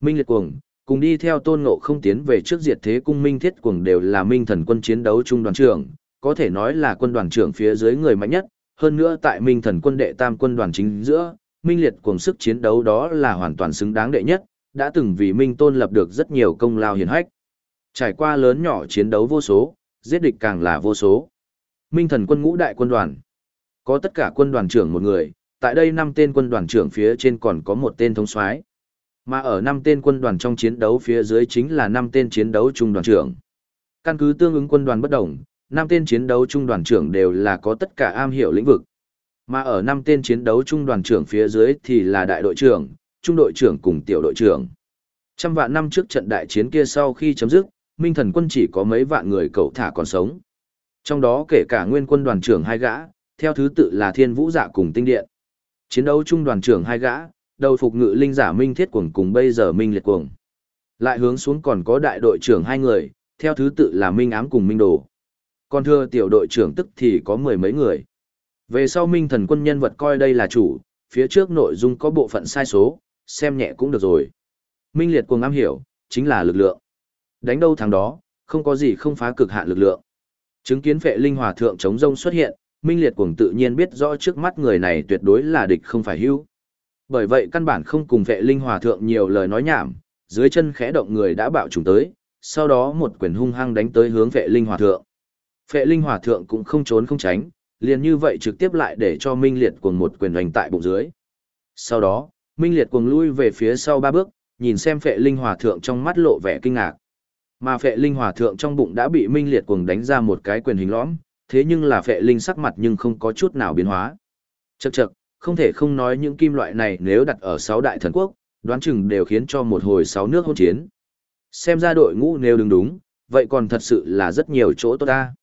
Minh liệt cuồng, cùng đi theo tôn ngộ không tiến về trước diệt thế cung minh thiết cuồng đều là minh thần quân chiến đấu trung đoàn trưởng, có thể nói là quân đoàn trưởng phía dưới người mạnh nhất, hơn nữa tại minh thần quân đệ tam quân đoàn chính giữa, minh liệt cuồng sức chiến đấu đó là hoàn toàn xứng đáng đệ nhất, đã từng vì minh tôn lập được rất nhiều công lao hiển hách. Trải qua lớn nhỏ chiến đấu vô số, giết địch càng là vô số. Minh thần quân ngũ đại quân đoàn. Có tất cả quân đoàn trưởng một người, tại đây năm tên quân đoàn trưởng phía trên còn có một tên thống soái. Mà ở năm tên quân đoàn trong chiến đấu phía dưới chính là năm tên chiến đấu trung đoàn trưởng. Căn cứ tương ứng quân đoàn bất đồng, năm tên chiến đấu trung đoàn trưởng đều là có tất cả am hiểu lĩnh vực. Mà ở năm tên chiến đấu trung đoàn trưởng phía dưới thì là đại đội trưởng, trung đội trưởng cùng tiểu đội trưởng. Trăm vạn năm trước trận đại chiến kia sau khi chấm dứt, Minh thần quân chỉ có mấy vạn người cậu thả còn sống. Trong đó kể cả nguyên quân đoàn trưởng hai gã, theo thứ tự là Thiên Vũ giả cùng Tinh Điện. Chiến đấu trung đoàn trưởng hai gã, đầu phục ngự linh giả Minh Thiết Cuồng cùng bây giờ Minh Liệt Cuồng. Lại hướng xuống còn có đại đội trưởng hai người, theo thứ tự là Minh Ám cùng Minh Đồ. Còn thưa tiểu đội trưởng tức thì có mười mấy người. Về sau Minh thần quân nhân vật coi đây là chủ, phía trước nội dung có bộ phận sai số, xem nhẹ cũng được rồi. Minh Liệt Cuồng am hiểu, chính là lực lượng. Đánh đâu thằng đó, không có gì không phá cực hạn lực lượng. Chứng kiến vệ linh hòa thượng chống rông xuất hiện, Minh Liệt cuồng tự nhiên biết rõ trước mắt người này tuyệt đối là địch không phải hữu. Bởi vậy căn bản không cùng vệ linh hòa thượng nhiều lời nói nhảm, dưới chân khẽ động người đã bạo trùng tới, sau đó một quyền hung hăng đánh tới hướng vệ linh hòa thượng. vệ linh hòa thượng cũng không trốn không tránh, liền như vậy trực tiếp lại để cho Minh Liệt cuồng một quyền đánh tại bụng dưới. Sau đó, Minh Liệt cuồng lui về phía sau ba bước, nhìn xem vệ linh hòa thượng trong mắt lộ vẻ kinh ngạc. Mà phệ linh hòa thượng trong bụng đã bị minh liệt cuồng đánh ra một cái quyền hình lõm, thế nhưng là phệ linh sắc mặt nhưng không có chút nào biến hóa. Chậc chậc, không thể không nói những kim loại này nếu đặt ở sáu đại thần quốc, đoán chừng đều khiến cho một hồi sáu nước hỗn chiến. Xem ra đội ngũ nếu đứng đúng, vậy còn thật sự là rất nhiều chỗ tốt ta.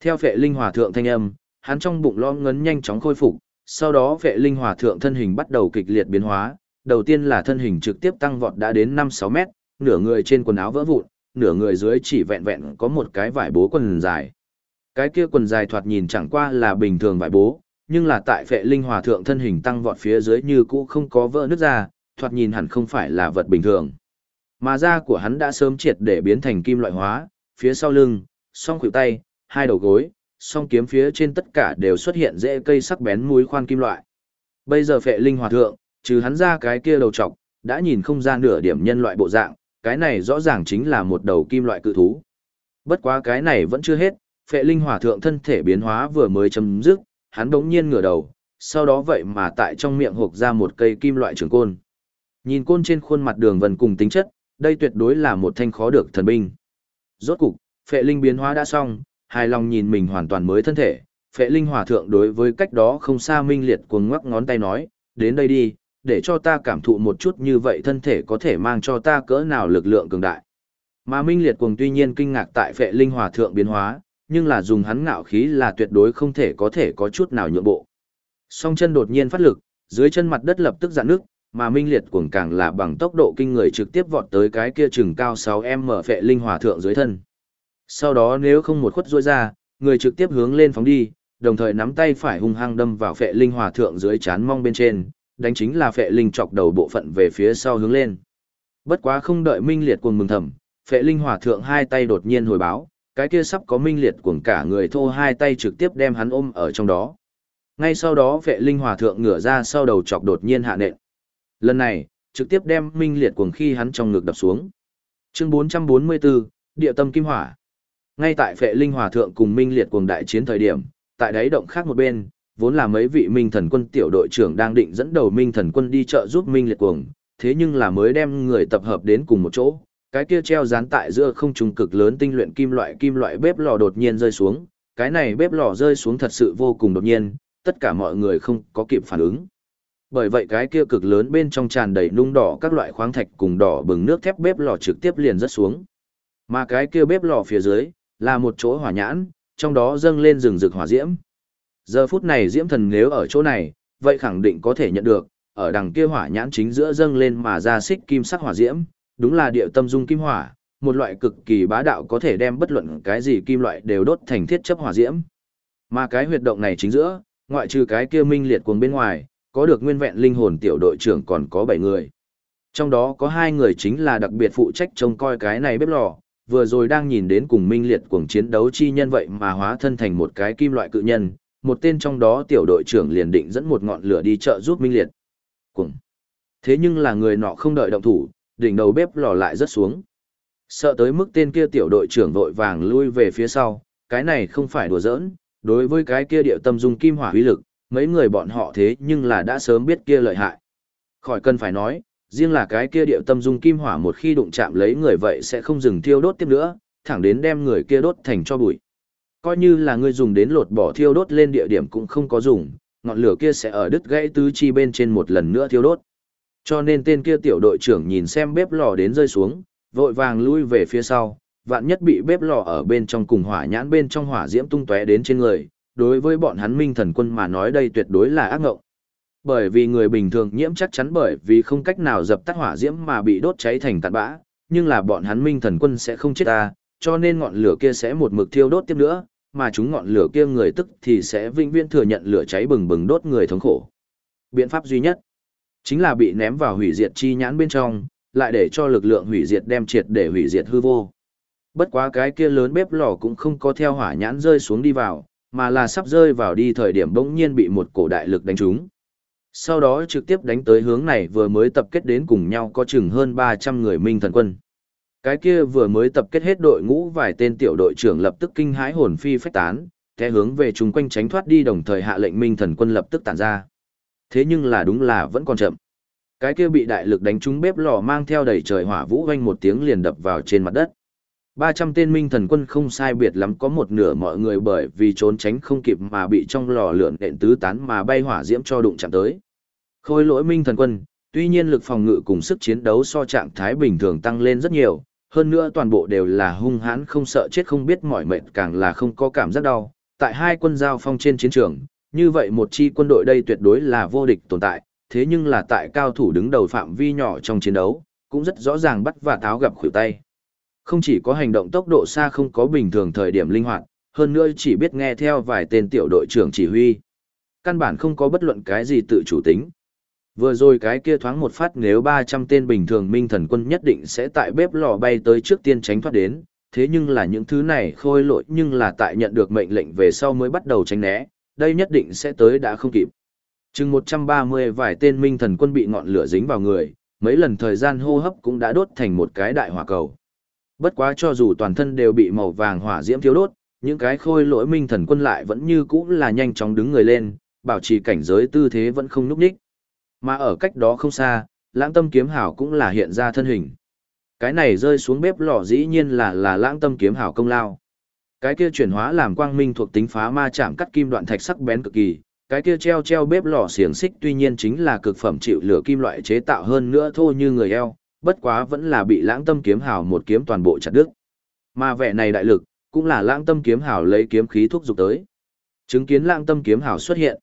Theo phệ linh hòa thượng thanh âm, hắn trong bụng lo ngấn nhanh chóng khôi phục, sau đó phệ linh hòa thượng thân hình bắt đầu kịch liệt biến hóa, đầu tiên là thân hình trực tiếp tăng vọt đã đến 5-6 mét, nửa người trên quần áo vỡ vụn, nửa người dưới chỉ vẹn vẹn có một cái vải bố quần dài. Cái kia quần dài thoạt nhìn chẳng qua là bình thường vải bố, nhưng là tại phệ linh hòa thượng thân hình tăng vọt phía dưới như cũ không có vỡ nứt ra, thoạt nhìn hẳn không phải là vật bình thường. Mà da của hắn đã sớm triệt để biến thành kim loại hóa, phía sau lưng, song khuỷu tay, hai đầu gối, song kiếm phía trên tất cả đều xuất hiện rễ cây sắc bén mũi khoan kim loại. Bây giờ phệ linh hòa thượng, trừ hắn ra cái kia đầu trọc, đã nhìn không ra nửa điểm nhân loại bộ dạng, cái này rõ ràng chính là một đầu kim loại cự thú. Bất quá cái này vẫn chưa hết, phệ linh hỏa thượng thân thể biến hóa vừa mới chấm dứt, hắn đống nhiên ngửa đầu, sau đó vậy mà tại trong miệng hộp ra một cây kim loại trường côn. Nhìn côn trên khuôn mặt đường vần cùng tính chất, đây tuyệt đối là một thanh khó được thần binh. Rốt cục, phệ linh biến hóa đã xong, hài lòng nhìn mình hoàn toàn mới thân thể, phệ linh hòa thượng đối với cách đó không xa minh liệt cuồng ngoắc ngón tay nói, đến đây đi, để cho ta cảm thụ một chút như vậy thân thể có thể mang cho ta cỡ nào lực lượng cường đại. Mà minh liệt cuồng tuy nhiên kinh ngạc tại phệ linh hòa thượng biến hóa, nhưng là dùng hắn ngạo khí là tuyệt đối không thể có thể có chút nào nhượng bộ. Song chân đột nhiên phát lực, dưới chân mặt đất lập tức dạn nước, mà minh liệt cuồng càng là bằng tốc độ kinh người trực tiếp vọt tới cái kia chừng cao 6m phệ linh hòa thượng dưới thân. Sau đó nếu không một khuất rôi ra, người trực tiếp hướng lên phóng đi, đồng thời nắm tay phải hung hăng đâm vào phệ linh hòa thượng dưới chán mong bên trên, đánh chính là phệ linh chọc đầu bộ phận về phía sau hướng lên. Bất quá không đợi minh liệt cuồng mừng thầm, phệ linh hòa thượng hai tay đột nhiên hồi báo, cái kia sắp có minh liệt cuồng cả người thô hai tay trực tiếp đem hắn ôm ở trong đó. Ngay sau đó phệ linh hòa thượng ngửa ra sau đầu chọc đột nhiên hạ nện. Lần này, trực tiếp đem minh liệt cuồng khi hắn trong ngực đập xuống. Chương 444, Địa tâm kim hỏa. Ngay tại phệ linh hòa thượng cùng minh liệt cuồng đại chiến thời điểm, tại đáy động khác một bên, vốn là mấy vị minh thần quân tiểu đội trưởng đang định dẫn đầu minh thần quân đi chợ giúp minh liệt cuồng, thế nhưng là mới đem người tập hợp đến cùng một chỗ, cái kia treo dán tại giữa không trung cực lớn tinh luyện kim loại kim loại bếp lò đột nhiên rơi xuống, cái này bếp lò rơi xuống thật sự vô cùng đột nhiên, tất cả mọi người không có kịp phản ứng. Bởi vậy cái kia cực lớn bên trong tràn đầy nung đỏ các loại khoáng thạch cùng đỏ bừng nước thép bếp lò trực tiếp liền rớt xuống. Mà cái kia bếp lò phía dưới là một chỗ hỏa nhãn, trong đó dâng lên rừng rực hỏa diễm. Giờ phút này diễm thần nếu ở chỗ này, vậy khẳng định có thể nhận được, ở đằng kia hỏa nhãn chính giữa dâng lên mà ra xích kim sắc hỏa diễm, đúng là địa tâm dung kim hỏa, một loại cực kỳ bá đạo có thể đem bất luận cái gì kim loại đều đốt thành thiết chấp hỏa diễm. Mà cái huyệt động này chính giữa, ngoại trừ cái kia minh liệt cuồng bên ngoài, có được nguyên vẹn linh hồn tiểu đội trưởng còn có 7 người. Trong đó có hai người chính là đặc biệt phụ trách trông coi cái này bếp lò, vừa rồi đang nhìn đến cùng minh liệt cuồng chiến đấu chi nhân vậy mà hóa thân thành một cái kim loại cự nhân, một tên trong đó tiểu đội trưởng liền định dẫn một ngọn lửa đi chợ giúp minh liệt. Cùng. Thế nhưng là người nọ không đợi động thủ, đỉnh đầu bếp lò lại rất xuống. Sợ tới mức tên kia tiểu đội trưởng vội vàng lui về phía sau, cái này không phải đùa giỡn, đối với cái kia điệu tâm dung kim hỏa uy lực, mấy người bọn họ thế nhưng là đã sớm biết kia lợi hại. Khỏi cần phải nói, riêng là cái kia điệu tâm dung kim hỏa một khi đụng chạm lấy người vậy sẽ không dừng thiêu đốt tiếp nữa, thẳng đến đem người kia đốt thành cho bụi. Coi như là người dùng đến lột bỏ thiêu đốt lên địa điểm cũng không có dùng, ngọn lửa kia sẽ ở đứt gãy tứ chi bên trên một lần nữa thiêu đốt. Cho nên tên kia tiểu đội trưởng nhìn xem bếp lò đến rơi xuống, vội vàng lui về phía sau, vạn nhất bị bếp lò ở bên trong cùng hỏa nhãn bên trong hỏa diễm tung tóe đến trên người, đối với bọn hắn minh thần quân mà nói đây tuyệt đối là ác ngộng. Bởi vì người bình thường nhiễm chắc chắn bởi vì không cách nào dập tắt hỏa diễm mà bị đốt cháy thành tàn bã, nhưng là bọn hắn minh thần quân sẽ không chết ta, cho nên ngọn lửa kia sẽ một mực thiêu đốt tiếp nữa, mà chúng ngọn lửa kia người tức thì sẽ vinh viễn thừa nhận lửa cháy bừng bừng đốt người thống khổ. Biện pháp duy nhất Chính là bị ném vào hủy diệt chi nhãn bên trong, lại để cho lực lượng hủy diệt đem triệt để hủy diệt hư vô. Bất quá cái kia lớn bếp lò cũng không có theo hỏa nhãn rơi xuống đi vào, mà là sắp rơi vào đi thời điểm bỗng nhiên bị một cổ đại lực đánh trúng. Sau đó trực tiếp đánh tới hướng này vừa mới tập kết đến cùng nhau có chừng hơn 300 người minh thần quân. Cái kia vừa mới tập kết hết đội ngũ vài tên tiểu đội trưởng lập tức kinh hãi hồn phi phách tán, thế hướng về chung quanh tránh thoát đi đồng thời hạ lệnh minh thần quân lập tức tản ra. Thế nhưng là đúng là vẫn còn chậm. Cái kia bị đại lực đánh trúng bếp lò mang theo đầy trời hỏa vũ vang một tiếng liền đập vào trên mặt đất. 300 tên minh thần quân không sai biệt lắm có một nửa mọi người bởi vì trốn tránh không kịp mà bị trong lò lượn đện tứ tán mà bay hỏa diễm cho đụng chạm tới. Khôi lỗi minh thần quân, tuy nhiên lực phòng ngự cùng sức chiến đấu so trạng thái bình thường tăng lên rất nhiều, hơn nữa toàn bộ đều là hung hãn không sợ chết không biết mỏi mệt càng là không có cảm giác đau. Tại hai quân giao phong trên chiến trường, như vậy một chi quân đội đây tuyệt đối là vô địch tồn tại, thế nhưng là tại cao thủ đứng đầu phạm vi nhỏ trong chiến đấu, cũng rất rõ ràng bắt và tháo gặp khuỷu tay. Không chỉ có hành động tốc độ xa không có bình thường thời điểm linh hoạt, hơn nữa chỉ biết nghe theo vài tên tiểu đội trưởng chỉ huy. Căn bản không có bất luận cái gì tự chủ tính. Vừa rồi cái kia thoáng một phát nếu 300 tên bình thường minh thần quân nhất định sẽ tại bếp lò bay tới trước tiên tránh thoát đến, thế nhưng là những thứ này khôi lỗi nhưng là tại nhận được mệnh lệnh về sau mới bắt đầu tránh né, đây nhất định sẽ tới đã không kịp. Chừng 130 vài tên minh thần quân bị ngọn lửa dính vào người, mấy lần thời gian hô hấp cũng đã đốt thành một cái đại hỏa cầu. Bất quá cho dù toàn thân đều bị màu vàng hỏa diễm thiếu đốt, những cái khôi lỗi minh thần quân lại vẫn như cũ là nhanh chóng đứng người lên, bảo trì cảnh giới tư thế vẫn không núp ních mà ở cách đó không xa, lãng tâm kiếm hảo cũng là hiện ra thân hình. Cái này rơi xuống bếp lò dĩ nhiên là là lãng tâm kiếm hảo công lao. Cái kia chuyển hóa làm quang minh thuộc tính phá ma chạm cắt kim đoạn thạch sắc bén cực kỳ, cái kia treo treo bếp lò xiềng xích tuy nhiên chính là cực phẩm chịu lửa kim loại chế tạo hơn nữa thô như người eo, bất quá vẫn là bị lãng tâm kiếm hào một kiếm toàn bộ chặt đứt. Mà vẻ này đại lực, cũng là lãng tâm kiếm hào lấy kiếm khí thúc dục tới. Chứng kiến lãng tâm kiếm hào xuất hiện.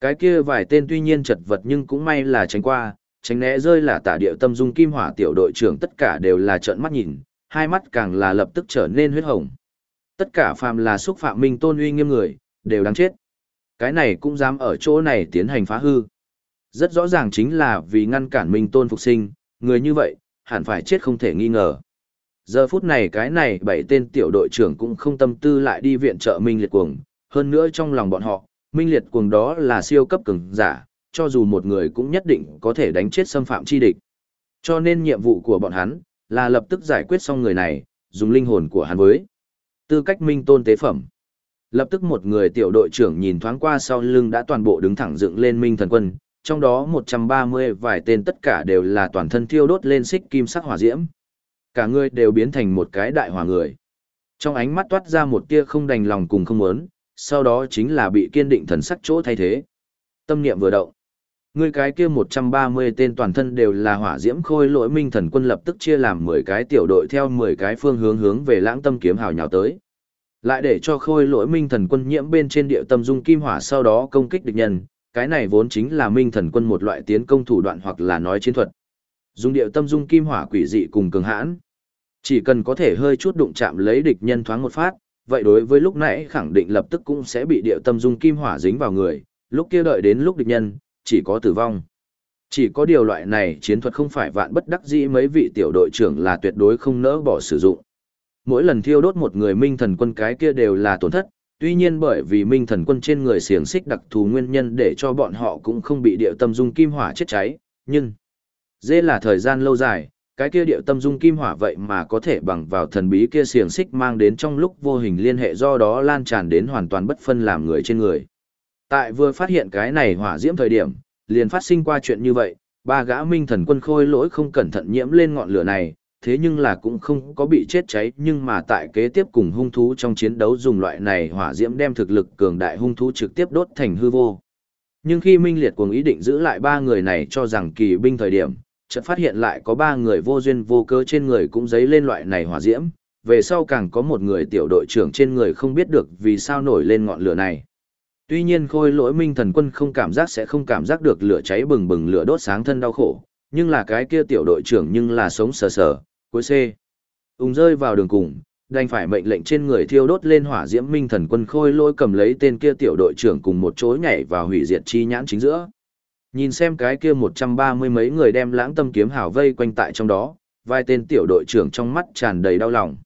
Cái kia vài tên tuy nhiên chật vật nhưng cũng may là tránh qua, tránh né rơi là tả địa tâm dung kim hỏa tiểu đội trưởng tất cả đều là trợn mắt nhìn, hai mắt càng là lập tức trở nên huyết hồng. Tất cả phàm là xúc phạm minh tôn uy nghiêm người, đều đáng chết. Cái này cũng dám ở chỗ này tiến hành phá hư. Rất rõ ràng chính là vì ngăn cản minh tôn phục sinh, người như vậy, hẳn phải chết không thể nghi ngờ. Giờ phút này cái này bảy tên tiểu đội trưởng cũng không tâm tư lại đi viện trợ Minh Liệt Cuồng, hơn nữa trong lòng bọn họ, Minh Liệt Cuồng đó là siêu cấp cường giả, cho dù một người cũng nhất định có thể đánh chết xâm phạm chi địch. Cho nên nhiệm vụ của bọn hắn, là lập tức giải quyết xong người này, dùng linh hồn của hắn với tư cách minh tôn tế phẩm. Lập tức một người tiểu đội trưởng nhìn thoáng qua sau lưng đã toàn bộ đứng thẳng dựng lên minh thần quân, trong đó 130 vài tên tất cả đều là toàn thân thiêu đốt lên xích kim sắc hỏa diễm. Cả người đều biến thành một cái đại hỏa người. Trong ánh mắt toát ra một tia không đành lòng cùng không muốn, sau đó chính là bị kiên định thần sắc chỗ thay thế. Tâm niệm vừa động. Người cái kia 130 tên toàn thân đều là hỏa diễm khôi lỗi minh thần quân lập tức chia làm 10 cái tiểu đội theo 10 cái phương hướng hướng về lãng tâm kiếm hào nhào tới. Lại để cho khôi lỗi minh thần quân nhiễm bên trên địa tâm dung kim hỏa sau đó công kích địch nhân, cái này vốn chính là minh thần quân một loại tiến công thủ đoạn hoặc là nói chiến thuật. dung điệu tâm dung kim hỏa quỷ dị cùng cường hãn. Chỉ cần có thể hơi chút đụng chạm lấy địch nhân thoáng một phát, vậy đối với lúc nãy khẳng định lập tức cũng sẽ bị điệu tâm dung kim hỏa dính vào người, lúc kia đợi đến lúc địch nhân, chỉ có tử vong. Chỉ có điều loại này chiến thuật không phải vạn bất đắc dĩ mấy vị tiểu đội trưởng là tuyệt đối không nỡ bỏ sử dụng. Mỗi lần thiêu đốt một người minh thần quân cái kia đều là tổn thất, tuy nhiên bởi vì minh thần quân trên người xiềng xích đặc thù nguyên nhân để cho bọn họ cũng không bị điệu tâm dung kim hỏa chết cháy, nhưng dễ là thời gian lâu dài, cái kia điệu tâm dung kim hỏa vậy mà có thể bằng vào thần bí kia xiềng xích mang đến trong lúc vô hình liên hệ do đó lan tràn đến hoàn toàn bất phân làm người trên người. Tại vừa phát hiện cái này hỏa diễm thời điểm, liền phát sinh qua chuyện như vậy, ba gã minh thần quân khôi lỗi không cẩn thận nhiễm lên ngọn lửa này, thế nhưng là cũng không có bị chết cháy nhưng mà tại kế tiếp cùng hung thú trong chiến đấu dùng loại này hỏa diễm đem thực lực cường đại hung thú trực tiếp đốt thành hư vô. Nhưng khi Minh Liệt cuồng ý định giữ lại ba người này cho rằng kỳ binh thời điểm, chợt phát hiện lại có ba người vô duyên vô cớ trên người cũng dấy lên loại này hỏa diễm, về sau càng có một người tiểu đội trưởng trên người không biết được vì sao nổi lên ngọn lửa này. Tuy nhiên khôi lỗi minh thần quân không cảm giác sẽ không cảm giác được lửa cháy bừng bừng lửa đốt sáng thân đau khổ, nhưng là cái kia tiểu đội trưởng nhưng là sống sờ sờ, cuối C. Úng rơi vào đường cùng, đành phải mệnh lệnh trên người thiêu đốt lên hỏa diễm minh thần quân khôi lôi cầm lấy tên kia tiểu đội trưởng cùng một chối nhảy vào hủy diệt chi nhãn chính giữa. Nhìn xem cái kia một trăm ba mươi mấy người đem lãng tâm kiếm hảo vây quanh tại trong đó, vài tên tiểu đội trưởng trong mắt tràn đầy đau lòng.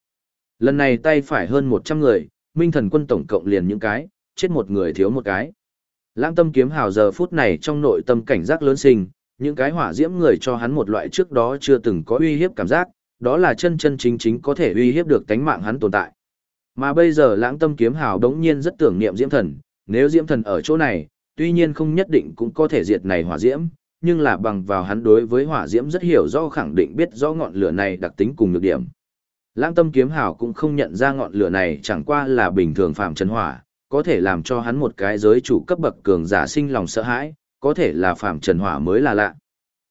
Lần này tay phải hơn một trăm người, minh thần quân tổng cộng liền những cái, chết một người thiếu một cái. Lãng tâm kiếm hào giờ phút này trong nội tâm cảnh giác lớn sinh, những cái hỏa diễm người cho hắn một loại trước đó chưa từng có uy hiếp cảm giác, đó là chân chân chính chính có thể uy hiếp được tánh mạng hắn tồn tại. Mà bây giờ lãng tâm kiếm hào đống nhiên rất tưởng niệm diễm thần, nếu diễm thần ở chỗ này, tuy nhiên không nhất định cũng có thể diệt này hỏa diễm, nhưng là bằng vào hắn đối với hỏa diễm rất hiểu rõ khẳng định biết rõ ngọn lửa này đặc tính cùng nhược điểm. Lãng tâm kiếm hào cũng không nhận ra ngọn lửa này chẳng qua là bình thường phạm trần hỏa, có thể làm cho hắn một cái giới chủ cấp bậc cường giả sinh lòng sợ hãi, có thể là phạm trần hỏa mới là lạ.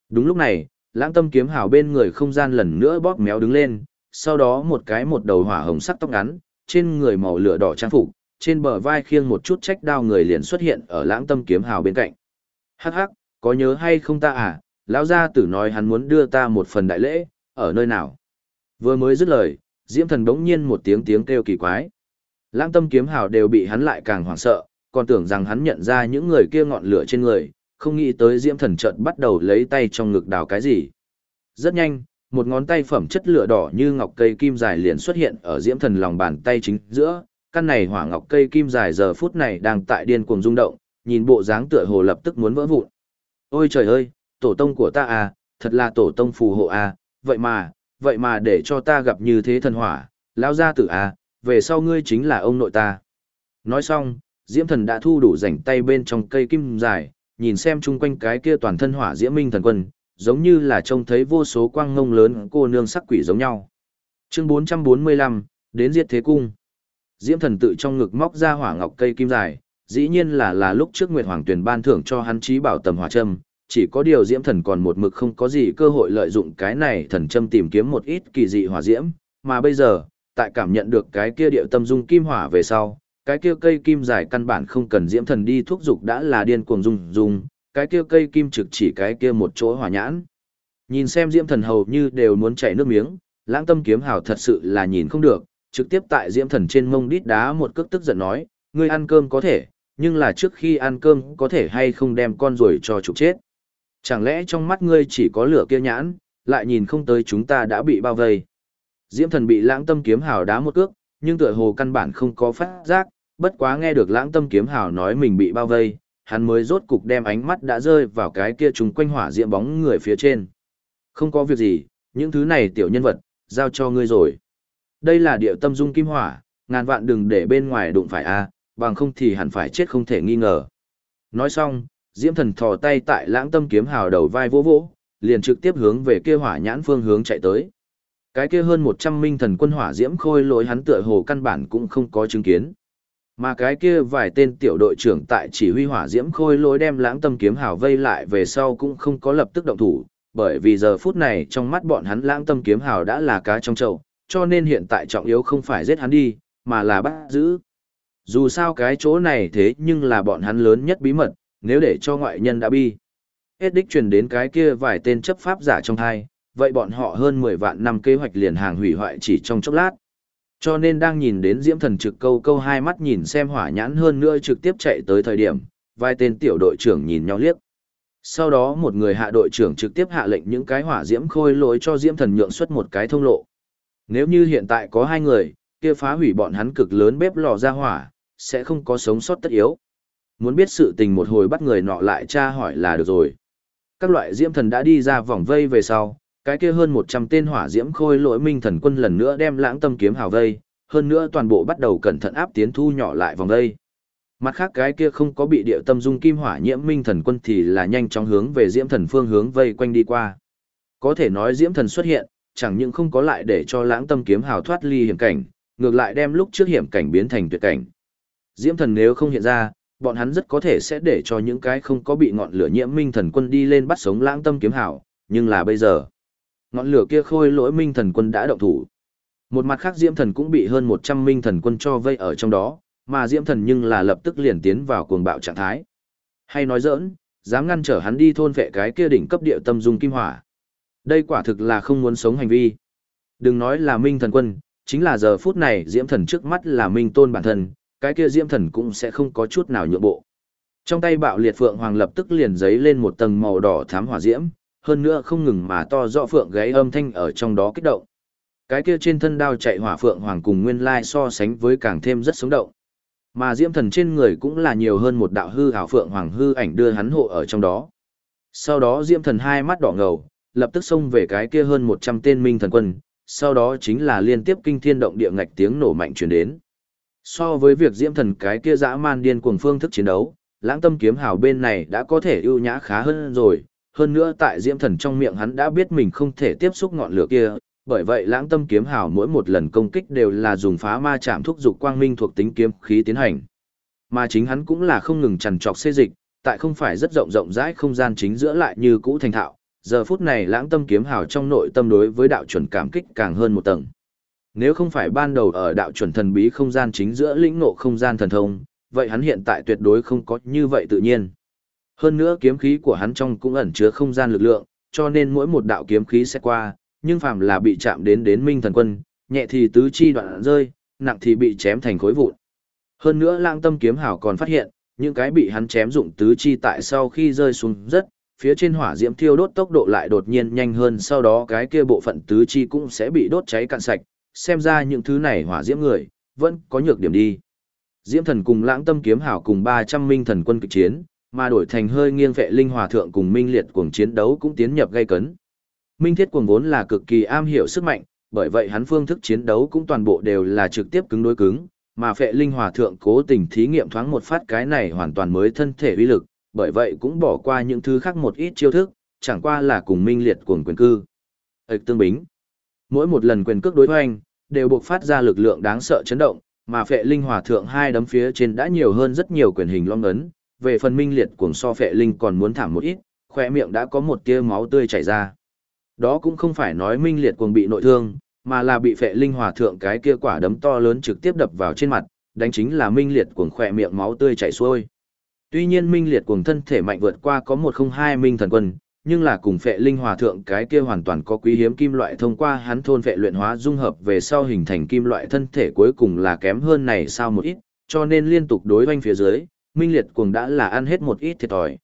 Đúng lúc này, lãng tâm kiếm hào bên người không gian lần nữa bóp méo đứng lên, sau đó một cái một đầu hỏa hồng sắc tóc ngắn, trên người màu lửa đỏ trang phục, trên bờ vai khiêng một chút trách đao người liền xuất hiện ở lãng tâm kiếm hào bên cạnh. Hắc hắc, có nhớ hay không ta à, lão gia tử nói hắn muốn đưa ta một phần đại lễ, ở nơi nào? Vừa mới dứt lời, Diễm Thần bỗng nhiên một tiếng tiếng kêu kỳ quái. Lãng tâm kiếm hào đều bị hắn lại càng hoảng sợ, còn tưởng rằng hắn nhận ra những người kia ngọn lửa trên người, không nghĩ tới Diễm Thần chợt bắt đầu lấy tay trong ngực đào cái gì. Rất nhanh, một ngón tay phẩm chất lửa đỏ như ngọc cây kim dài liền xuất hiện ở Diễm Thần lòng bàn tay chính giữa, căn này hỏa ngọc cây kim dài giờ phút này đang tại điên cuồng rung động, nhìn bộ dáng tựa hồ lập tức muốn vỡ vụn. Ôi trời ơi, tổ tông của ta à, thật là tổ tông phù hộ à, vậy mà, vậy mà để cho ta gặp như thế thần hỏa, lão gia tử à, về sau ngươi chính là ông nội ta. Nói xong, Diễm Thần đã thu đủ rảnh tay bên trong cây kim dài, nhìn xem chung quanh cái kia toàn thân hỏa diễm minh thần quân, giống như là trông thấy vô số quang ngông lớn cô nương sắc quỷ giống nhau. Chương 445, đến diệt thế cung. Diễm Thần tự trong ngực móc ra hỏa ngọc cây kim dài, dĩ nhiên là là lúc trước Nguyệt Hoàng Tuyền ban thưởng cho hắn trí bảo tầm hỏa châm, chỉ có điều Diễm Thần còn một mực không có gì cơ hội lợi dụng cái này thần châm tìm kiếm một ít kỳ dị hỏa diễm, mà bây giờ, tại cảm nhận được cái kia điệu tâm dung kim hỏa về sau, cái kia cây kim dài căn bản không cần Diễm Thần đi thúc dục đã là điên cuồng dung dung, cái kia cây kim trực chỉ cái kia một chỗ hỏa nhãn. Nhìn xem Diễm Thần hầu như đều muốn chảy nước miếng, Lãng Tâm kiếm hào thật sự là nhìn không được, trực tiếp tại Diễm Thần trên mông đít đá một cước tức giận nói, ngươi ăn cơm có thể, nhưng là trước khi ăn cơm có thể hay không đem con ruồi cho trục chết. Chẳng lẽ trong mắt ngươi chỉ có lửa kia nhãn, lại nhìn không tới chúng ta đã bị bao vây. Diễm thần bị lãng tâm kiếm hào đá một cước, nhưng tựa hồ căn bản không có phát giác, bất quá nghe được lãng tâm kiếm hào nói mình bị bao vây, hắn mới rốt cục đem ánh mắt đã rơi vào cái kia trùng quanh hỏa diễm bóng người phía trên. Không có việc gì, những thứ này tiểu nhân vật, giao cho ngươi rồi. Đây là điệu tâm dung kim hỏa, ngàn vạn đừng để bên ngoài đụng phải a, bằng không thì hẳn phải chết không thể nghi ngờ. Nói xong, Diễm Thần thò tay tại Lãng Tâm kiếm hào đầu vai vỗ vỗ, liền trực tiếp hướng về kia hỏa nhãn phương hướng chạy tới. Cái kia hơn 100 minh thần quân hỏa diễm khôi lỗi hắn tựa hồ căn bản cũng không có chứng kiến. Mà cái kia vài tên tiểu đội trưởng tại chỉ huy hỏa diễm khôi lỗi đem Lãng Tâm kiếm hào vây lại về sau cũng không có lập tức động thủ, bởi vì giờ phút này trong mắt bọn hắn Lãng Tâm kiếm hào đã là cá trong chậu, cho nên hiện tại trọng yếu không phải giết hắn đi, mà là bắt giữ. Dù sao cái chỗ này thế nhưng là bọn hắn lớn nhất bí mật, nếu để cho ngoại nhân đã bi. Hết đích truyền đến cái kia vài tên chấp pháp giả trong thai, vậy bọn họ hơn 10 vạn năm kế hoạch liền hàng hủy hoại chỉ trong chốc lát. Cho nên đang nhìn đến Diễm Thần trực câu câu hai mắt nhìn xem hỏa nhãn hơn nữa trực tiếp chạy tới thời điểm, vài tên tiểu đội trưởng nhìn nhau liếc. Sau đó một người hạ đội trưởng trực tiếp hạ lệnh những cái hỏa diễm khôi lỗi cho Diễm Thần nhượng xuất một cái thông lộ. Nếu như hiện tại có hai người, kia phá hủy bọn hắn cực lớn bếp lò ra hỏa, sẽ không có sống sót tất yếu. Muốn biết sự tình một hồi bắt người nọ lại tra hỏi là được rồi. Các loại diễm thần đã đi ra vòng vây về sau, cái kia hơn 100 tên hỏa diễm khôi lỗi minh thần quân lần nữa đem lãng tâm kiếm hào vây, hơn nữa toàn bộ bắt đầu cẩn thận áp tiến thu nhỏ lại vòng vây. Mặt khác cái kia không có bị địa tâm dung kim hỏa nhiễm minh thần quân thì là nhanh chóng hướng về diễm thần phương hướng vây quanh đi qua. Có thể nói diễm thần xuất hiện, chẳng những không có lại để cho lãng tâm kiếm hào thoát ly hiểm cảnh, ngược lại đem lúc trước hiểm cảnh biến thành tuyệt cảnh. Diễm thần nếu không hiện ra, bọn hắn rất có thể sẽ để cho những cái không có bị ngọn lửa nhiễm minh thần quân đi lên bắt sống lãng tâm kiếm hào. nhưng là bây giờ. Ngọn lửa kia khôi lỗi minh thần quân đã động thủ. Một mặt khác diễm thần cũng bị hơn 100 minh thần quân cho vây ở trong đó, mà diễm thần nhưng là lập tức liền tiến vào cuồng bạo trạng thái. Hay nói giỡn, dám ngăn trở hắn đi thôn vệ cái kia đỉnh cấp địa tâm dung kim hỏa. Đây quả thực là không muốn sống hành vi. Đừng nói là minh thần quân, chính là giờ phút này diễm thần trước mắt là minh tôn bản thân, cái kia diễm thần cũng sẽ không có chút nào nhượng bộ. Trong tay bạo liệt phượng hoàng lập tức liền giấy lên một tầng màu đỏ thám hỏa diễm, hơn nữa không ngừng mà to rõ phượng gáy âm thanh ở trong đó kích động. Cái kia trên thân đao chạy hỏa phượng hoàng cùng nguyên lai so sánh với càng thêm rất sống động. Mà diễm thần trên người cũng là nhiều hơn một đạo hư hào phượng hoàng hư ảnh đưa hắn hộ ở trong đó. Sau đó diễm thần hai mắt đỏ ngầu, lập tức xông về cái kia hơn 100 tên minh thần quân, sau đó chính là liên tiếp kinh thiên động địa ngạch tiếng nổ mạnh truyền đến. So với việc diễm thần cái kia dã man điên cuồng phương thức chiến đấu, lãng tâm kiếm hào bên này đã có thể ưu nhã khá hơn rồi. Hơn nữa tại diễm thần trong miệng hắn đã biết mình không thể tiếp xúc ngọn lửa kia, Bởi vậy lãng tâm kiếm hào mỗi một lần công kích đều là dùng phá ma chạm thúc dục quang minh thuộc tính kiếm khí tiến hành. Mà chính hắn cũng là không ngừng trằn trọc xê dịch, tại không phải rất rộng rộng rãi không gian chính giữa lại như cũ thành thạo. Giờ phút này lãng tâm kiếm hào trong nội tâm đối với đạo chuẩn cảm kích càng hơn một tầng. Nếu không phải ban đầu ở đạo chuẩn thần bí không gian chính giữa lĩnh ngộ không gian thần thông, vậy hắn hiện tại tuyệt đối không có như vậy tự nhiên. Hơn nữa kiếm khí của hắn trong cũng ẩn chứa không gian lực lượng, cho nên mỗi một đạo kiếm khí sẽ qua, nhưng phàm là bị chạm đến đến minh thần quân, nhẹ thì tứ chi đoạn rơi, nặng thì bị chém thành khối vụn. Hơn nữa lãng tâm kiếm hào còn phát hiện, những cái bị hắn chém dụng tứ chi tại sau khi rơi xuống rất, phía trên hỏa diễm thiêu đốt tốc độ lại đột nhiên nhanh hơn sau đó cái kia bộ phận tứ chi cũng sẽ bị đốt cháy cạn sạch, xem ra những thứ này hỏa diễm người, vẫn có nhược điểm đi. Diễm thần cùng lãng tâm kiếm hảo cùng 300 minh thần quân kịch chiến, mà đổi thành hơi nghiêng vệ linh hòa thượng cùng minh liệt cuồng chiến đấu cũng tiến nhập gây cấn. Minh thiết cuồng vốn là cực kỳ am hiểu sức mạnh, bởi vậy hắn phương thức chiến đấu cũng toàn bộ đều là trực tiếp cứng đối cứng, mà phệ linh hòa thượng cố tình thí nghiệm thoáng một phát cái này hoàn toàn mới thân thể uy lực, bởi vậy cũng bỏ qua những thứ khác một ít chiêu thức, chẳng qua là cùng minh liệt cuồng quyền cư. Ếch tương bính. Mỗi một lần quyền cước đối hoành, đều buộc phát ra lực lượng đáng sợ chấn động, mà phệ linh hòa thượng hai đấm phía trên đã nhiều hơn rất nhiều quyền hình long ấn, về phần minh liệt cuồng so phệ linh còn muốn thảm một ít, khỏe miệng đã có một tia máu tươi chảy ra. Đó cũng không phải nói minh liệt cuồng bị nội thương, mà là bị phệ linh hòa thượng cái kia quả đấm to lớn trực tiếp đập vào trên mặt, đánh chính là minh liệt cuồng khỏe miệng máu tươi chảy xuôi. Tuy nhiên minh liệt cuồng thân thể mạnh vượt qua có một không hai minh thần quân, nhưng là cùng phệ linh hòa thượng cái kia hoàn toàn có quý hiếm kim loại thông qua hắn thôn phệ luyện hóa dung hợp về sau hình thành kim loại thân thể cuối cùng là kém hơn này sao một ít, cho nên liên tục đối doanh phía dưới, minh liệt cuồng đã là ăn hết một ít thiệt thòi.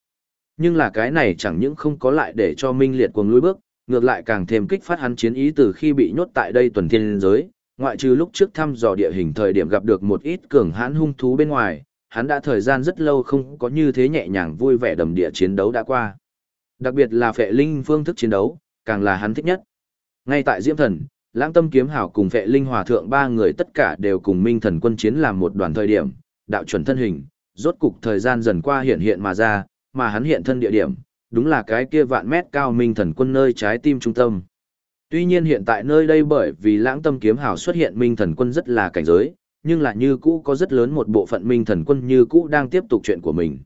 Nhưng là cái này chẳng những không có lại để cho minh liệt cuồng lùi bước, ngược lại càng thêm kích phát hắn chiến ý từ khi bị nhốt tại đây tuần thiên giới, ngoại trừ lúc trước thăm dò địa hình thời điểm gặp được một ít cường hãn hung thú bên ngoài, hắn đã thời gian rất lâu không có như thế nhẹ nhàng vui vẻ đầm địa chiến đấu đã qua. Đặc biệt là phệ linh phương thức chiến đấu, càng là hắn thích nhất. Ngay tại Diễm Thần, Lãng Tâm Kiếm Hảo cùng phệ linh hòa thượng ba người tất cả đều cùng Minh Thần quân chiến làm một đoàn thời điểm, đạo chuẩn thân hình, rốt cục thời gian dần qua hiện hiện mà ra, mà hắn hiện thân địa điểm, đúng là cái kia vạn mét cao minh thần quân nơi trái tim trung tâm. Tuy nhiên hiện tại nơi đây bởi vì lãng tâm kiếm hảo xuất hiện minh thần quân rất là cảnh giới, nhưng là như cũ có rất lớn một bộ phận minh thần quân như cũ đang tiếp tục chuyện của mình.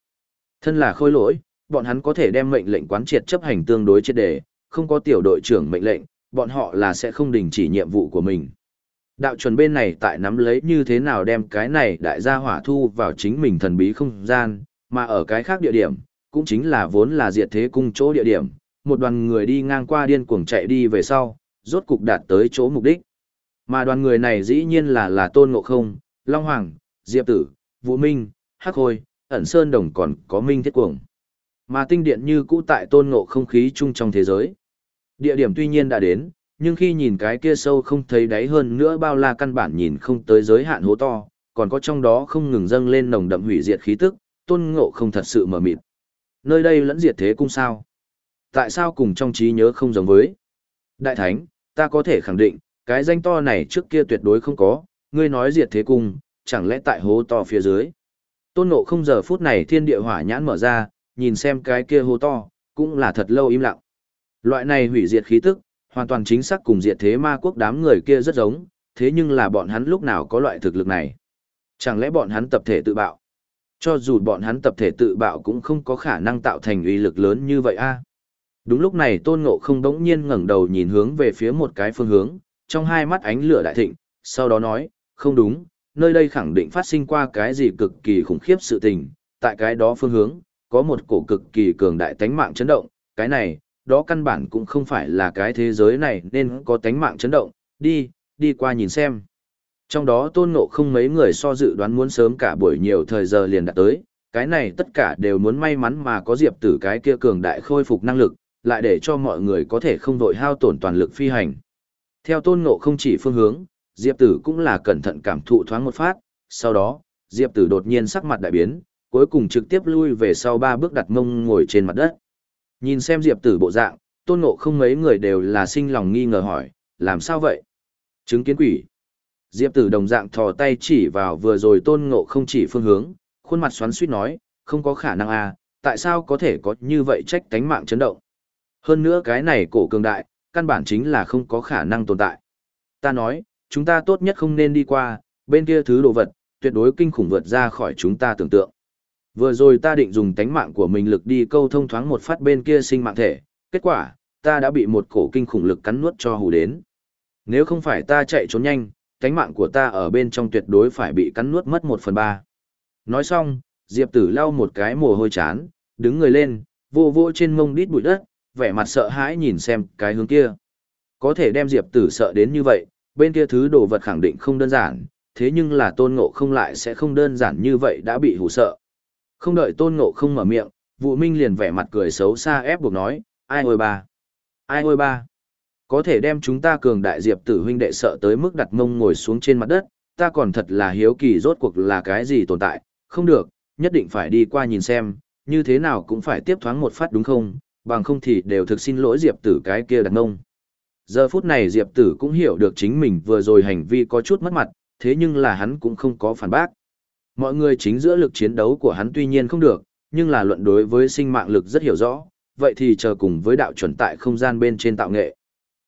Thân là khôi lỗi, bọn hắn có thể đem mệnh lệnh quán triệt chấp hành tương đối triệt đề, không có tiểu đội trưởng mệnh lệnh, bọn họ là sẽ không đình chỉ nhiệm vụ của mình. Đạo chuẩn bên này tại nắm lấy như thế nào đem cái này đại gia hỏa thu vào chính mình thần bí không gian, mà ở cái khác địa điểm, cũng chính là vốn là diệt thế cung chỗ địa điểm, một đoàn người đi ngang qua điên cuồng chạy đi về sau, rốt cục đạt tới chỗ mục đích. Mà đoàn người này dĩ nhiên là là Tôn Ngộ Không, Long Hoàng, Diệp Tử, Vũ Minh, Hắc Hôi, ẩn Sơn Đồng còn có Minh Thiết Cuồng. Mà tinh điện như cũ tại Tôn Ngộ Không khí chung trong thế giới. Địa điểm tuy nhiên đã đến, nhưng khi nhìn cái kia sâu không thấy đáy hơn nữa bao la căn bản nhìn không tới giới hạn hố to, còn có trong đó không ngừng dâng lên nồng đậm hủy diệt khí tức, Tôn Ngộ Không thật sự mở mịt. Nơi đây lẫn diệt thế cung sao? Tại sao cùng trong trí nhớ không giống với? Đại Thánh, ta có thể khẳng định, cái danh to này trước kia tuyệt đối không có, ngươi nói diệt thế cung, chẳng lẽ tại hố to phía dưới? Tôn Ngộ không giờ phút này thiên địa hỏa nhãn mở ra, nhìn xem cái kia hố to, cũng là thật lâu im lặng. Loại này hủy diệt khí tức, hoàn toàn chính xác cùng diệt thế ma quốc đám người kia rất giống, thế nhưng là bọn hắn lúc nào có loại thực lực này? Chẳng lẽ bọn hắn tập thể tự bạo? Cho dù bọn hắn tập thể tự bạo cũng không có khả năng tạo thành uy lực lớn như vậy a. Đúng lúc này Tôn Ngộ không đống nhiên ngẩng đầu nhìn hướng về phía một cái phương hướng, trong hai mắt ánh lửa đại thịnh, sau đó nói, không đúng, nơi đây khẳng định phát sinh qua cái gì cực kỳ khủng khiếp sự tình, tại cái đó phương hướng, có một cổ cực kỳ cường đại tánh mạng chấn động, cái này, đó căn bản cũng không phải là cái thế giới này nên có tánh mạng chấn động, đi, đi qua nhìn xem. Trong đó tôn ngộ không mấy người so dự đoán muốn sớm cả buổi nhiều thời giờ liền đã tới, cái này tất cả đều muốn may mắn mà có diệp tử cái kia cường đại khôi phục năng lực, lại để cho mọi người có thể không đội hao tổn toàn lực phi hành. Theo tôn ngộ không chỉ phương hướng, diệp tử cũng là cẩn thận cảm thụ thoáng một phát, sau đó, diệp tử đột nhiên sắc mặt đại biến, cuối cùng trực tiếp lui về sau ba bước đặt mông ngồi trên mặt đất. Nhìn xem diệp tử bộ dạng, tôn ngộ không mấy người đều là sinh lòng nghi ngờ hỏi, làm sao vậy? Chứng kiến quỷ. Diệp tử đồng dạng thò tay chỉ vào vừa rồi tôn ngộ không chỉ phương hướng, khuôn mặt xoắn suýt nói, không có khả năng à, tại sao có thể có như vậy trách tánh mạng chấn động. Hơn nữa cái này cổ cường đại, căn bản chính là không có khả năng tồn tại. Ta nói, chúng ta tốt nhất không nên đi qua, bên kia thứ đồ vật, tuyệt đối kinh khủng vượt ra khỏi chúng ta tưởng tượng. Vừa rồi ta định dùng tánh mạng của mình lực đi câu thông thoáng một phát bên kia sinh mạng thể, kết quả, ta đã bị một cổ kinh khủng lực cắn nuốt cho hù đến. Nếu không phải ta chạy trốn nhanh, tánh mạng của ta ở bên trong tuyệt đối phải bị cắn nuốt mất một phần ba. Nói xong, Diệp Tử lau một cái mồ hôi chán, đứng người lên, vô vô trên mông đít bụi đất, vẻ mặt sợ hãi nhìn xem cái hướng kia. Có thể đem Diệp Tử sợ đến như vậy, bên kia thứ đồ vật khẳng định không đơn giản, thế nhưng là tôn ngộ không lại sẽ không đơn giản như vậy đã bị hù sợ. Không đợi tôn ngộ không mở miệng, vũ minh liền vẻ mặt cười xấu xa ép buộc nói, ai ôi ba, ai ôi ba, có thể đem chúng ta cường đại diệp tử huynh đệ sợ tới mức đặt mông ngồi xuống trên mặt đất, ta còn thật là hiếu kỳ rốt cuộc là cái gì tồn tại, không được, nhất định phải đi qua nhìn xem, như thế nào cũng phải tiếp thoáng một phát đúng không, bằng không thì đều thực xin lỗi diệp tử cái kia đặt ngông. Giờ phút này diệp tử cũng hiểu được chính mình vừa rồi hành vi có chút mất mặt, thế nhưng là hắn cũng không có phản bác. Mọi người chính giữa lực chiến đấu của hắn tuy nhiên không được, nhưng là luận đối với sinh mạng lực rất hiểu rõ, vậy thì chờ cùng với đạo chuẩn tại không gian bên trên tạo nghệ.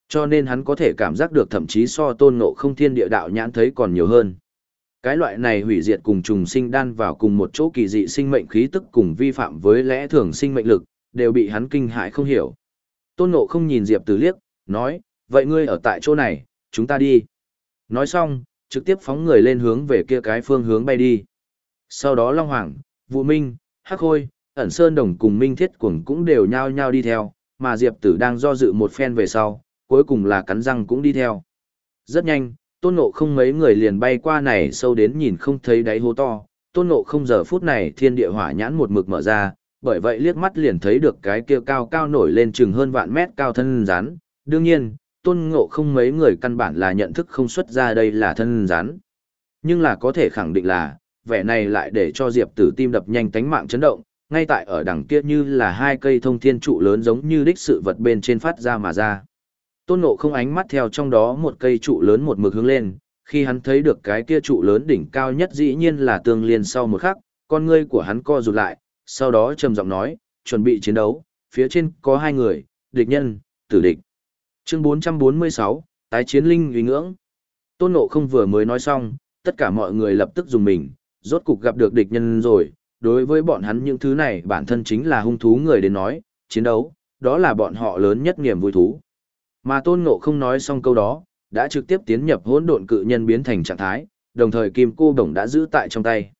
Cho nên hắn có thể cảm giác được thậm chí so tôn ngộ không thiên địa đạo nhãn thấy còn nhiều hơn. Cái loại này hủy diệt cùng trùng sinh đan vào cùng một chỗ kỳ dị sinh mệnh khí tức cùng vi phạm với lẽ thường sinh mệnh lực, đều bị hắn kinh hãi không hiểu. Tôn ngộ không nhìn Diệp Tử liếc, nói, vậy ngươi ở tại chỗ này, chúng ta đi. Nói xong, trực tiếp phóng người lên hướng về kia cái phương hướng bay đi. Sau đó Long Hoàng, Vũ Minh, Hắc Khôi, ẩn Sơn Đồng cùng Minh Thiết Cuồng cũng đều nhao nhao đi theo, mà Diệp Tử đang do dự một phen về sau, cuối cùng là cắn răng cũng đi theo. Rất nhanh, tôn ngộ không mấy người liền bay qua này sâu đến nhìn không thấy đáy hố to, tôn ngộ không giờ phút này thiên địa hỏa nhãn một mực mở ra, bởi vậy liếc mắt liền thấy được cái kia cao cao nổi lên chừng hơn vạn mét cao thân rắn. Đương nhiên, tôn ngộ không mấy người căn bản là nhận thức không xuất ra đây là thân rắn. Nhưng là có thể khẳng định là, vẻ này lại để cho Diệp Tử tim đập nhanh tánh mạng chấn động, ngay tại ở đằng kia như là hai cây thông thiên trụ lớn giống như đích sự vật bên trên phát ra mà ra. Tôn Ngộ không ánh mắt theo trong đó một cây trụ lớn một mực hướng lên, khi hắn thấy được cái kia trụ lớn đỉnh cao nhất dĩ nhiên là tương liên sau một khắc, con ngươi của hắn co rụt lại, sau đó trầm giọng nói, chuẩn bị chiến đấu, phía trên có hai người, địch nhân, tử địch. Chương 446, tái chiến linh uy ngưỡng. Tôn Ngộ không vừa mới nói xong, tất cả mọi người lập tức dùng mình, rốt cục gặp được địch nhân rồi, đối với bọn hắn những thứ này bản thân chính là hung thú người đến nói, chiến đấu, đó là bọn họ lớn nhất niềm vui thú. Mà Tôn Ngộ không nói xong câu đó, đã trực tiếp tiến nhập hỗn độn cự nhân biến thành trạng thái, đồng thời kim cô đồng đã giữ tại trong tay.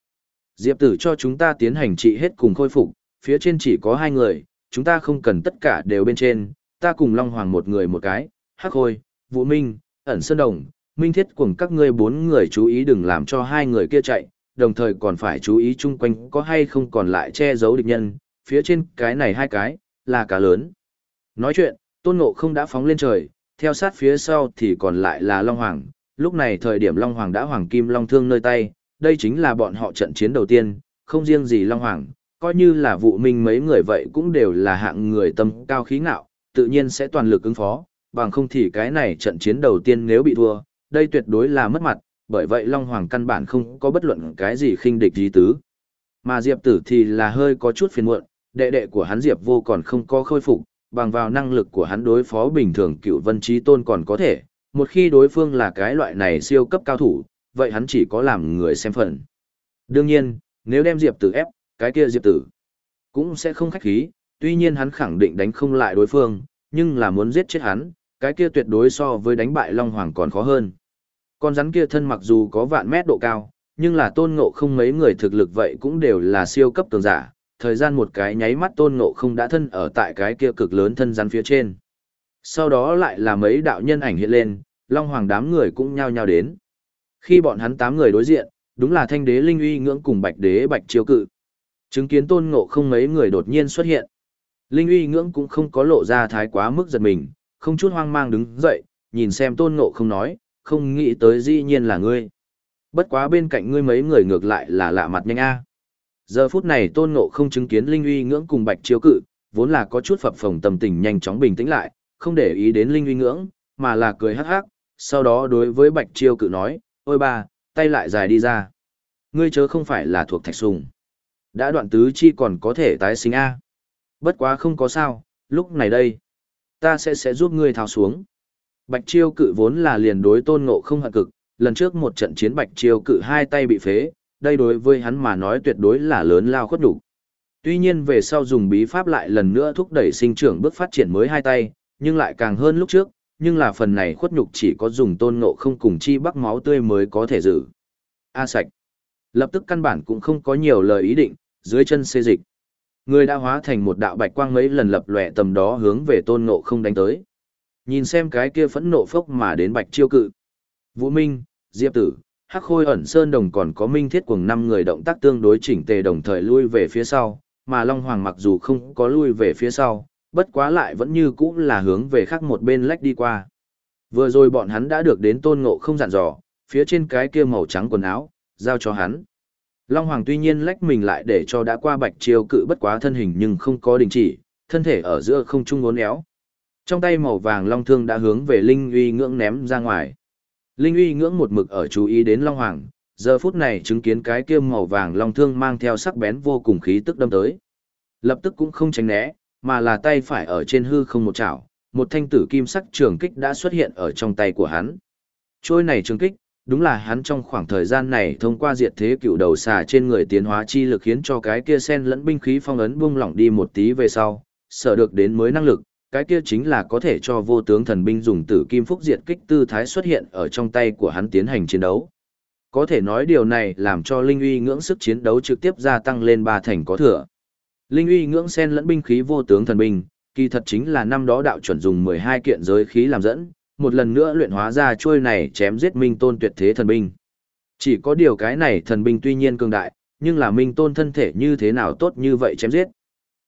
Diệp tử cho chúng ta tiến hành trị hết cùng khôi phục, phía trên chỉ có hai người, chúng ta không cần tất cả đều bên trên, ta cùng Long Hoàng một người một cái, Hắc Khôi, Vũ Minh, ẩn Sơn Đồng, Minh Thiết cùng các ngươi bốn người chú ý đừng làm cho hai người kia chạy, đồng thời còn phải chú ý chung quanh có hay không còn lại che giấu địch nhân, phía trên cái này hai cái, là cá lớn. Nói chuyện, Tôn Ngộ không đã phóng lên trời, theo sát phía sau thì còn lại là Long Hoàng, lúc này thời điểm Long Hoàng đã hoàng kim long thương nơi tay, đây chính là bọn họ trận chiến đầu tiên, không riêng gì Long Hoàng, coi như là vụ minh mấy người vậy cũng đều là hạng người tâm cao khí ngạo, tự nhiên sẽ toàn lực ứng phó, bằng không thì cái này trận chiến đầu tiên nếu bị thua, đây tuyệt đối là mất mặt, bởi vậy Long Hoàng căn bản không có bất luận cái gì khinh địch gì tứ. Mà Diệp Tử thì là hơi có chút phiền muộn, đệ đệ của hắn Diệp vô còn không có khôi phục, bằng vào năng lực của hắn đối phó bình thường cựu vân trí tôn còn có thể, một khi đối phương là cái loại này siêu cấp cao thủ, vậy hắn chỉ có làm người xem phần. Đương nhiên, nếu đem Diệp Tử ép, cái kia Diệp Tử cũng sẽ không khách khí, tuy nhiên hắn khẳng định đánh không lại đối phương, nhưng là muốn giết chết hắn, cái kia tuyệt đối so với đánh bại Long Hoàng còn khó hơn. Con rắn kia thân mặc dù có vạn mét độ cao, nhưng là tôn ngộ không mấy người thực lực vậy cũng đều là siêu cấp cường giả, thời gian một cái nháy mắt tôn ngộ không đã thân ở tại cái kia cực lớn thân rắn phía trên. Sau đó lại là mấy đạo nhân ảnh hiện lên, long hoàng đám người cũng nhao nhao đến. Khi bọn hắn tám người đối diện, đúng là thanh đế linh uy ngưỡng cùng bạch đế bạch chiêu cự. Chứng kiến tôn ngộ không mấy người đột nhiên xuất hiện. Linh uy ngưỡng cũng không có lộ ra thái quá mức giật mình, không chút hoang mang đứng dậy, nhìn xem tôn ngộ không nói, không nghĩ tới dĩ nhiên là ngươi. Bất quá bên cạnh ngươi mấy người ngược lại là lạ mặt nhanh a. Giờ phút này tôn ngộ không chứng kiến Linh uy ngưỡng cùng bạch chiếu cự, vốn là có chút phập phồng tâm tình nhanh chóng bình tĩnh lại, không để ý đến Linh uy ngưỡng, mà là cười hắc hắc, sau đó đối với bạch chiêu cự nói, ôi ba, tay lại dài đi ra. Ngươi chớ không phải là thuộc thạch sùng. Đã đoạn tứ chi còn có thể tái sinh A. Bất quá không có sao, lúc này đây. ta sẽ sẽ giúp ngươi tháo xuống. Bạch chiêu cự vốn là liền đối tôn ngộ không hận cực, lần trước một trận chiến bạch chiêu cự hai tay bị phế, đây đối với hắn mà nói tuyệt đối là lớn lao khuất đủ. Tuy nhiên về sau dùng bí pháp lại lần nữa thúc đẩy sinh trưởng bước phát triển mới hai tay, nhưng lại càng hơn lúc trước, nhưng là phần này khuất nhục chỉ có dùng tôn ngộ không cùng chi bắc máu tươi mới có thể giữ. A sạch. Lập tức căn bản cũng không có nhiều lời ý định, dưới chân xê dịch. Người đã hóa thành một đạo bạch quang mấy lần lập lòe tầm đó hướng về tôn ngộ không đánh tới. Nhìn xem cái kia phẫn nộ phốc mà đến bạch chiêu cự. Vũ Minh, Diệp Tử, Hắc Khôi ẩn Sơn Đồng còn có Minh Thiết cùng năm người động tác tương đối chỉnh tề đồng thời lui về phía sau, mà Long Hoàng mặc dù không có lui về phía sau, bất quá lại vẫn như cũ là hướng về khác một bên lách đi qua. Vừa rồi bọn hắn đã được đến tôn ngộ không dặn dò, phía trên cái kia màu trắng quần áo, giao cho hắn. Long Hoàng tuy nhiên lách mình lại để cho đã qua bạch chiêu cự bất quá thân hình nhưng không có đình chỉ, thân thể ở giữa không trung uốn éo. Trong tay màu vàng long thương đã hướng về Linh uy ngưỡng ném ra ngoài. Linh uy ngưỡng một mực ở chú ý đến Long Hoàng, giờ phút này chứng kiến cái kia màu vàng long thương mang theo sắc bén vô cùng khí tức đâm tới. Lập tức cũng không tránh né, mà là tay phải ở trên hư không một chảo, một thanh tử kim sắc trường kích đã xuất hiện ở trong tay của hắn. Trôi này trường kích, đúng là hắn trong khoảng thời gian này thông qua diệt thế cựu đầu xà trên người tiến hóa chi lực khiến cho cái kia sen lẫn binh khí phong ấn buông lỏng đi một tí về sau, sở được đến mới năng lực, cái kia chính là có thể cho vô tướng thần binh dùng tử kim phúc diệt kích tư thái xuất hiện ở trong tay của hắn tiến hành chiến đấu. Có thể nói điều này làm cho Linh uy ngưỡng sức chiến đấu trực tiếp gia tăng lên ba thành có thừa. Linh uy ngưỡng sen lẫn binh khí vô tướng thần binh, kỳ thật chính là năm đó đạo chuẩn dùng 12 kiện giới khí làm dẫn, một lần nữa luyện hóa ra chuôi này chém giết Minh Tôn tuyệt thế thần binh. Chỉ có điều cái này thần binh tuy nhiên cường đại, nhưng là Minh Tôn thân thể như thế nào tốt như vậy chém giết.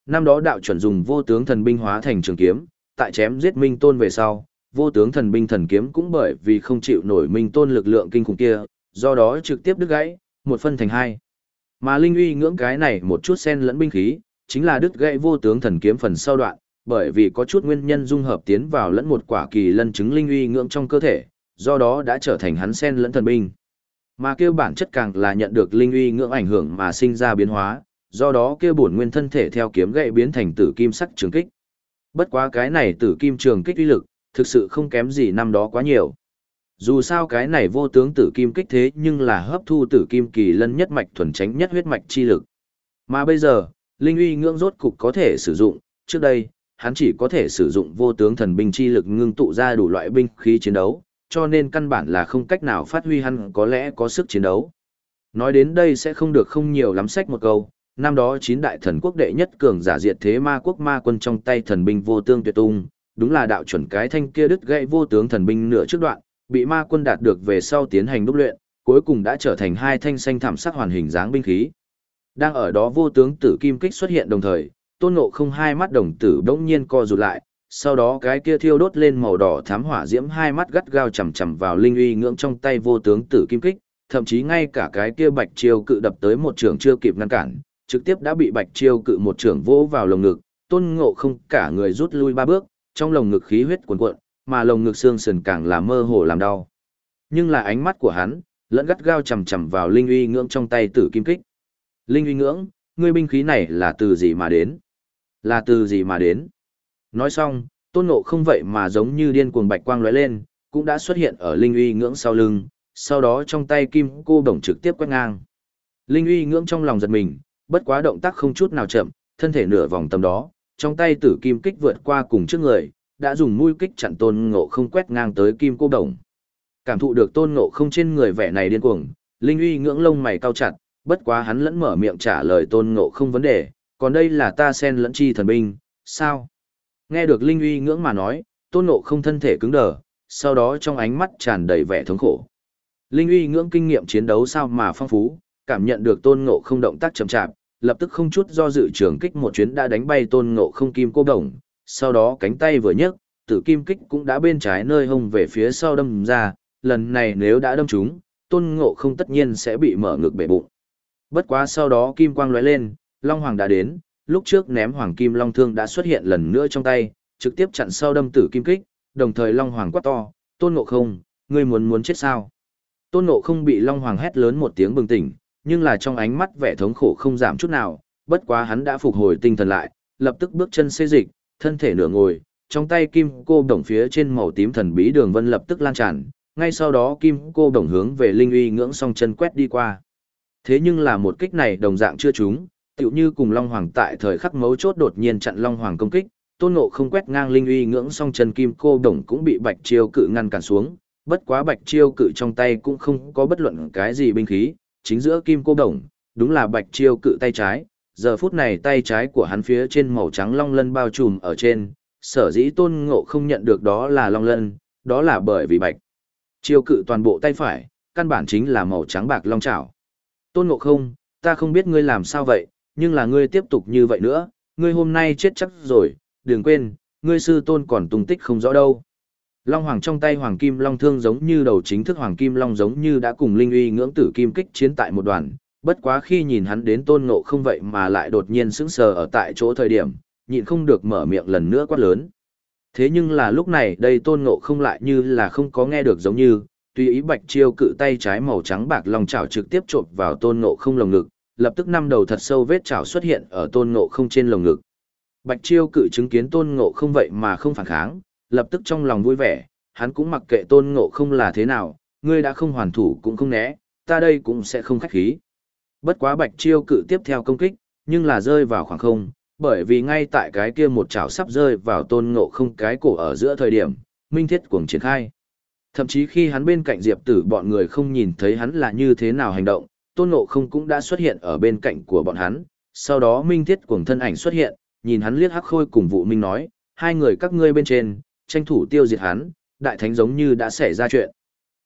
Năm đó đạo chuẩn dùng vô tướng thần binh hóa thành trường kiếm, tại chém giết Minh Tôn về sau, vô tướng thần binh thần kiếm cũng bởi vì không chịu nổi Minh Tôn lực lượng kinh khủng kia, do đó trực tiếp đứt gãy, một phân thành hai. Mà Linh uy ngưỡng cái này một chút sen lẫn binh khí, chính là đứt gãy vô tướng thần kiếm phần sau đoạn, bởi vì có chút nguyên nhân dung hợp tiến vào lẫn một quả kỳ lân chứng linh uy ngưỡng trong cơ thể, do đó đã trở thành hắn sen lẫn thần binh. Mà kêu bản chất càng là nhận được linh uy ngưỡng ảnh hưởng mà sinh ra biến hóa, do đó kêu bổn nguyên thân thể theo kiếm gậy biến thành tử kim sắc trường kích. Bất quá cái này tử kim trường kích uy lực, thực sự không kém gì năm đó quá nhiều. Dù sao cái này vô tướng tử kim kích thế nhưng là hấp thu tử kim kỳ lân nhất mạch thuần tránh nhất huyết mạch chi lực. Mà bây giờ, linh uy ngưỡng rốt cục có thể sử dụng, trước đây, hắn chỉ có thể sử dụng vô tướng thần binh chi lực ngưng tụ ra đủ loại binh khí chiến đấu, cho nên căn bản là không cách nào phát huy hắn có lẽ có sức chiến đấu. Nói đến đây sẽ không được không nhiều lắm sách một câu, năm đó chín đại thần quốc đệ nhất cường giả diệt thế ma quốc ma quân trong tay thần binh vô tương tuyệt tung, đúng là đạo chuẩn cái thanh kia đứt gãy vô tướng thần binh nửa trước đoạn, bị ma quân đạt được về sau tiến hành đúc luyện, cuối cùng đã trở thành hai thanh xanh thảm sắc hoàn hình dáng binh khí. Đang ở đó vô tướng tử kim kích xuất hiện đồng thời, tôn ngộ không hai mắt đồng tử bỗng nhiên co rụt lại, sau đó cái kia thiêu đốt lên màu đỏ thám hỏa diễm hai mắt gắt gao chầm chầm vào linh uy ngưỡng trong tay vô tướng tử kim kích, thậm chí ngay cả cái kia bạch chiêu cự đập tới một trường chưa kịp ngăn cản, trực tiếp đã bị bạch chiêu cự một trường vỗ vào lồng ngực, tôn ngộ không cả người rút lui ba bước, trong lồng ngực khí huyết cuồn cuộn, mà lồng ngực xương sườn càng là mơ hồ làm đau. Nhưng là ánh mắt của hắn, lẫn gắt gao chầm chầm vào linh uy ngưỡng trong tay tử kim kích. Linh uy ngưỡng, ngươi binh khí này là từ gì mà đến? Là từ gì mà đến? Nói xong, tôn ngộ không vậy mà giống như điên cuồng bạch quang lóe lên, cũng đã xuất hiện ở linh uy ngưỡng sau lưng, sau đó trong tay kim cô đồng trực tiếp quét ngang. Linh uy ngưỡng trong lòng giật mình, bất quá động tác không chút nào chậm, thân thể nửa vòng tầm đó, trong tay tử kim kích vượt qua cùng trước người, đã dùng mũi kích chặn tôn ngộ không quét ngang tới kim cô đồng. Cảm thụ được tôn ngộ không trên người vẻ này điên cuồng, linh uy ngưỡng lông mày cao chặt, bất quá hắn lẫn mở miệng trả lời tôn ngộ không vấn đề, còn đây là ta sen lẫn chi thần binh, sao? Nghe được linh uy ngưỡng mà nói, tôn ngộ không thân thể cứng đờ, sau đó trong ánh mắt tràn đầy vẻ thống khổ. Linh uy ngưỡng kinh nghiệm chiến đấu sao mà phong phú, cảm nhận được tôn ngộ không động tác chậm chạp, lập tức không chút do dự trường kích một chuyến đã đánh bay tôn ngộ không kim cô đồng, sau đó cánh tay vừa nhấc, tử kim kích cũng đã bên trái nơi hông về phía sau đâm ra, lần này nếu đã đâm trúng, tôn ngộ không tất nhiên sẽ bị mở ngực bể bụng. Bất quá sau đó kim quang lóe lên, Long Hoàng đã đến, lúc trước ném Hoàng Kim Long Thương đã xuất hiện lần nữa trong tay, trực tiếp chặn sau đâm tử kim kích, đồng thời Long Hoàng quát to, tôn ngộ không, ngươi muốn muốn chết sao? Tôn ngộ không bị Long Hoàng hét lớn một tiếng bừng tỉnh, nhưng là trong ánh mắt vẻ thống khổ không giảm chút nào, bất quá hắn đã phục hồi tinh thần lại, lập tức bước chân xê dịch, thân thể nửa ngồi, trong tay kim cô đồng phía trên màu tím thần bí đường vân lập tức lan tràn, ngay sau đó kim cô đồng hướng về linh uy ngưỡng song chân quét đi qua. Thế nhưng là một kích này đồng dạng chưa trúng, tựu như cùng Long Hoàng tại thời khắc mấu chốt đột nhiên chặn Long Hoàng công kích, tôn ngộ không quét ngang linh uy ngưỡng song chân kim cô đồng cũng bị bạch chiêu cự ngăn cản xuống, bất quá bạch chiêu cự trong tay cũng không có bất luận cái gì binh khí, chính giữa kim cô đồng, đúng là bạch chiêu cự tay trái, giờ phút này tay trái của hắn phía trên màu trắng long lân bao trùm ở trên, sở dĩ tôn ngộ không nhận được đó là long lân, đó là bởi vì bạch. Chiêu cự toàn bộ tay phải, căn bản chính là màu trắng bạc long chảo. Tôn ngộ không, ta không biết ngươi làm sao vậy, nhưng là ngươi tiếp tục như vậy nữa, ngươi hôm nay chết chắc rồi, đừng quên, ngươi sư tôn còn tung tích không rõ đâu. Long Hoàng trong tay Hoàng Kim Long thương giống như đầu chính thức Hoàng Kim Long giống như đã cùng Linh uy ngưỡng tử kim kích chiến tại một đoàn, bất quá khi nhìn hắn đến tôn ngộ không vậy mà lại đột nhiên sững sờ ở tại chỗ thời điểm, nhịn không được mở miệng lần nữa quát lớn. Thế nhưng là lúc này đây tôn ngộ không lại như là không có nghe được giống như, tùy ý bạch chiêu cự tay trái màu trắng bạc lòng chảo trực tiếp trộn vào tôn ngộ không lồng ngực, lập tức năm đầu thật sâu vết chảo xuất hiện ở tôn ngộ không trên lồng ngực. Bạch chiêu cự chứng kiến tôn ngộ không vậy mà không phản kháng, lập tức trong lòng vui vẻ, hắn cũng mặc kệ tôn ngộ không là thế nào, ngươi đã không hoàn thủ cũng không né, ta đây cũng sẽ không khách khí. Bất quá bạch chiêu cự tiếp theo công kích, nhưng là rơi vào khoảng không, bởi vì ngay tại cái kia một chảo sắp rơi vào tôn ngộ không cái cổ ở giữa thời điểm, minh thiết cuồng triển khai. Thậm chí khi hắn bên cạnh diệp tử bọn người không nhìn thấy hắn là như thế nào hành động, tôn ngộ không cũng đã xuất hiện ở bên cạnh của bọn hắn, sau đó minh thiết cùng thân ảnh xuất hiện, nhìn hắn liếc hắc khôi cùng vụ minh nói, hai người các ngươi bên trên, tranh thủ tiêu diệt hắn, đại thánh giống như đã xảy ra chuyện.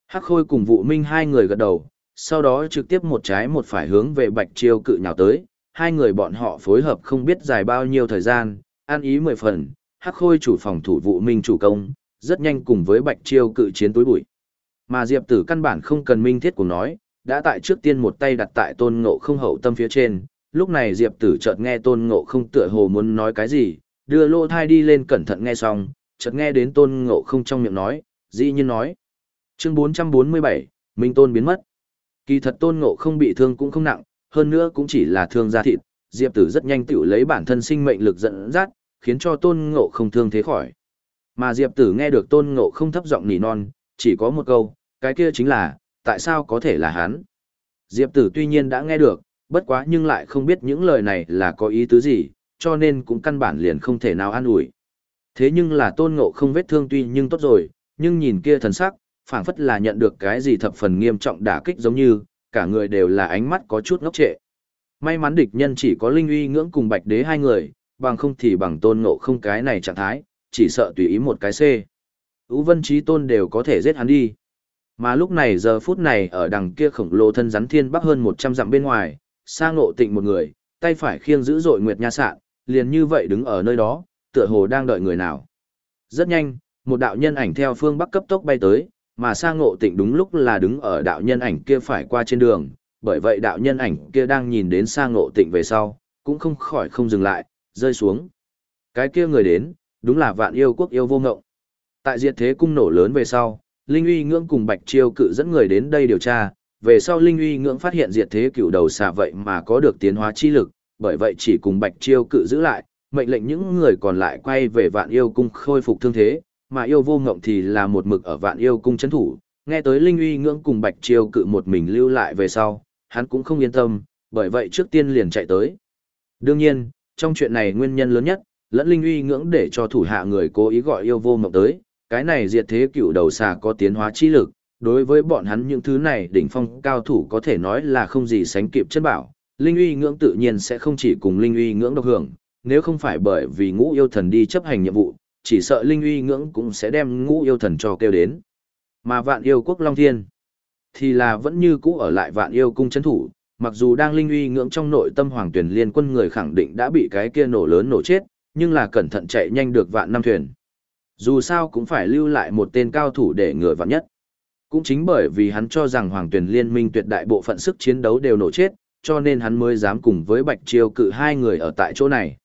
Hắc khôi cùng vụ minh hai người gật đầu, sau đó trực tiếp một trái một phải hướng về bạch chiêu cự nhào tới, hai người bọn họ phối hợp không biết dài bao nhiêu thời gian, an ý mười phần, hắc khôi chủ phòng thủ vụ minh chủ công, rất nhanh cùng với bạch chiêu cự chiến túi bụi. Mà Diệp tử căn bản không cần minh thiết của nói, đã tại trước tiên một tay đặt tại tôn ngộ không hậu tâm phía trên, lúc này Diệp tử chợt nghe tôn ngộ không tựa hồ muốn nói cái gì, đưa lô thai đi lên cẩn thận nghe xong, chợt nghe đến tôn ngộ không trong miệng nói, dĩ nhiên nói. Chương 447, Minh Tôn biến mất. Kỳ thật tôn ngộ không bị thương cũng không nặng, hơn nữa cũng chỉ là thương da thịt, Diệp Tử rất nhanh tự lấy bản thân sinh mệnh lực dẫn dắt, khiến cho tôn ngộ không thương thế khỏi. Mà Diệp Tử nghe được tôn ngộ không thấp giọng nỉ non, chỉ có một câu, cái kia chính là, tại sao có thể là hắn? Diệp Tử tuy nhiên đã nghe được, bất quá nhưng lại không biết những lời này là có ý tứ gì, cho nên cũng căn bản liền không thể nào an ủi. Thế nhưng là tôn ngộ không vết thương tuy nhưng tốt rồi, nhưng nhìn kia thần sắc, phảng phất là nhận được cái gì thập phần nghiêm trọng đả kích giống như, cả người đều là ánh mắt có chút ngốc trệ. May mắn địch nhân chỉ có Linh uy ngưỡng cùng Bạch Đế hai người, bằng không thì bằng tôn ngộ không cái này trạng thái, chỉ sợ tùy ý một cái C. Ú Vân Trí Tôn đều có thể giết hắn đi. Mà lúc này giờ phút này ở đằng kia khổng lồ thân rắn thiên bắc hơn 100 dặm bên ngoài, sang ngộ tịnh một người, tay phải khiêng giữ dội nguyệt nha sạn, liền như vậy đứng ở nơi đó, tựa hồ đang đợi người nào. Rất nhanh, một đạo nhân ảnh theo phương bắc cấp tốc bay tới, mà sang ngộ tịnh đúng lúc là đứng ở đạo nhân ảnh kia phải qua trên đường, bởi vậy đạo nhân ảnh kia đang nhìn đến sang ngộ tịnh về sau, cũng không khỏi không dừng lại, rơi xuống. Cái kia người đến, đúng là vạn yêu quốc yêu vô ngộng. Tại diệt thế cung nổ lớn về sau, Linh uy ngưỡng cùng Bạch Chiêu cự dẫn người đến đây điều tra, về sau Linh uy ngưỡng phát hiện diệt thế cựu đầu xà vậy mà có được tiến hóa chi lực, bởi vậy chỉ cùng Bạch Chiêu cự giữ lại, mệnh lệnh những người còn lại quay về vạn yêu cung khôi phục thương thế, mà yêu vô ngộng thì là một mực ở vạn yêu cung chấn thủ, nghe tới Linh uy ngưỡng cùng Bạch Chiêu cự một mình lưu lại về sau, hắn cũng không yên tâm, bởi vậy trước tiên liền chạy tới. Đương nhiên, trong chuyện này nguyên nhân lớn nhất, lẫn Linh uy ngưỡng để cho thủ hạ người cố ý gọi yêu vô mộng tới, cái này diệt thế cựu đầu xà có tiến hóa chi lực, đối với bọn hắn những thứ này đỉnh phong cao thủ có thể nói là không gì sánh kịp chân bảo. Linh uy ngưỡng tự nhiên sẽ không chỉ cùng linh uy ngưỡng độc hưởng, nếu không phải bởi vì ngũ yêu thần đi chấp hành nhiệm vụ, chỉ sợ linh uy ngưỡng cũng sẽ đem ngũ yêu thần cho kêu đến. Mà vạn yêu quốc Long Thiên, thì là vẫn như cũ ở lại vạn yêu cung chấn thủ, mặc dù đang linh uy ngưỡng trong nội tâm hoàng tuyển liên quân người khẳng định đã bị cái kia nổ lớn nổ chết, nhưng là cẩn thận chạy nhanh được vạn năm thuyền. Dù sao cũng phải lưu lại một tên cao thủ để ngừa vạn nhất. Cũng chính bởi vì hắn cho rằng hoàng tuyền liên minh tuyệt đại bộ phận sức chiến đấu đều nổ chết, cho nên hắn mới dám cùng với Bạch Chiêu cự hai người ở tại chỗ này.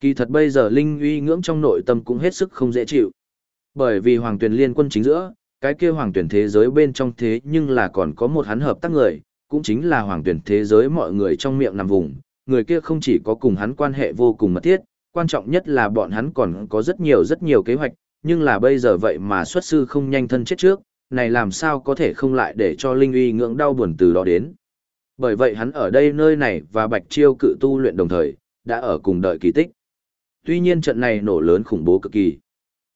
Kỳ thật bây giờ Linh uy ngưỡng trong nội tâm cũng hết sức không dễ chịu. Bởi vì hoàng tuyền liên quân chính giữa, cái kia hoàng tuyền thế giới bên trong thế nhưng là còn có một hắn hợp tác người, cũng chính là hoàng tuyền thế giới mọi người trong miệng nằm vùng. Người kia không chỉ có cùng hắn quan hệ vô cùng mật thiết, quan trọng nhất là bọn hắn còn có rất nhiều rất nhiều kế hoạch, nhưng là bây giờ vậy mà xuất sư không nhanh thân chết trước, này làm sao có thể không lại để cho Linh uy ngưỡng đau buồn từ đó đến. Bởi vậy hắn ở đây nơi này và Bạch Chiêu cự tu luyện đồng thời, đã ở cùng đợi kỳ tích. Tuy nhiên trận này nổ lớn khủng bố cực kỳ.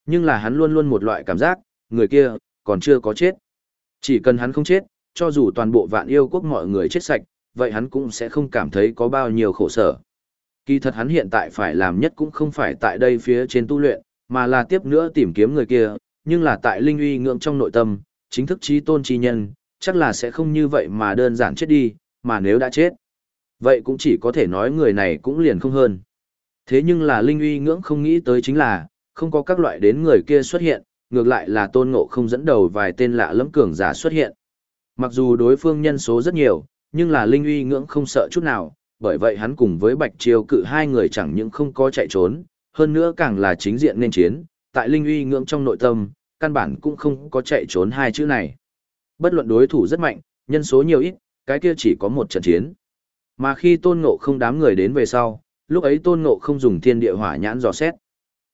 Nhưng là hắn luôn luôn một loại cảm giác, người kia, còn chưa có chết. Chỉ cần hắn không chết, cho dù toàn bộ vạn yêu quốc mọi người chết sạch, vậy hắn cũng sẽ không cảm thấy có bao nhiêu khổ sở. Kỳ thật hắn hiện tại phải làm nhất cũng không phải tại đây phía trên tu luyện, mà là tiếp nữa tìm kiếm người kia, nhưng là tại linh uy ngưỡng trong nội tâm, chính thức trí tôn chi nhân, chắc là sẽ không như vậy mà đơn giản chết đi, mà nếu đã chết. Vậy cũng chỉ có thể nói người này cũng liền không hơn. Thế nhưng là linh uy ngưỡng không nghĩ tới chính là, không có các loại đến người kia xuất hiện, ngược lại là tôn ngộ không dẫn đầu vài tên lạ lẫm cường giả xuất hiện. Mặc dù đối phương nhân số rất nhiều, nhưng là linh uy ngưỡng không sợ chút nào, bởi vậy hắn cùng với Bạch Chiêu cự hai người chẳng những không có chạy trốn, hơn nữa càng là chính diện nên chiến, tại linh uy ngưỡng trong nội tâm, căn bản cũng không có chạy trốn hai chữ này. Bất luận đối thủ rất mạnh, nhân số nhiều ít, cái kia chỉ có một trận chiến. Mà khi tôn ngộ không đám người đến về sau, lúc ấy tôn ngộ không dùng thiên địa hỏa nhãn dò xét.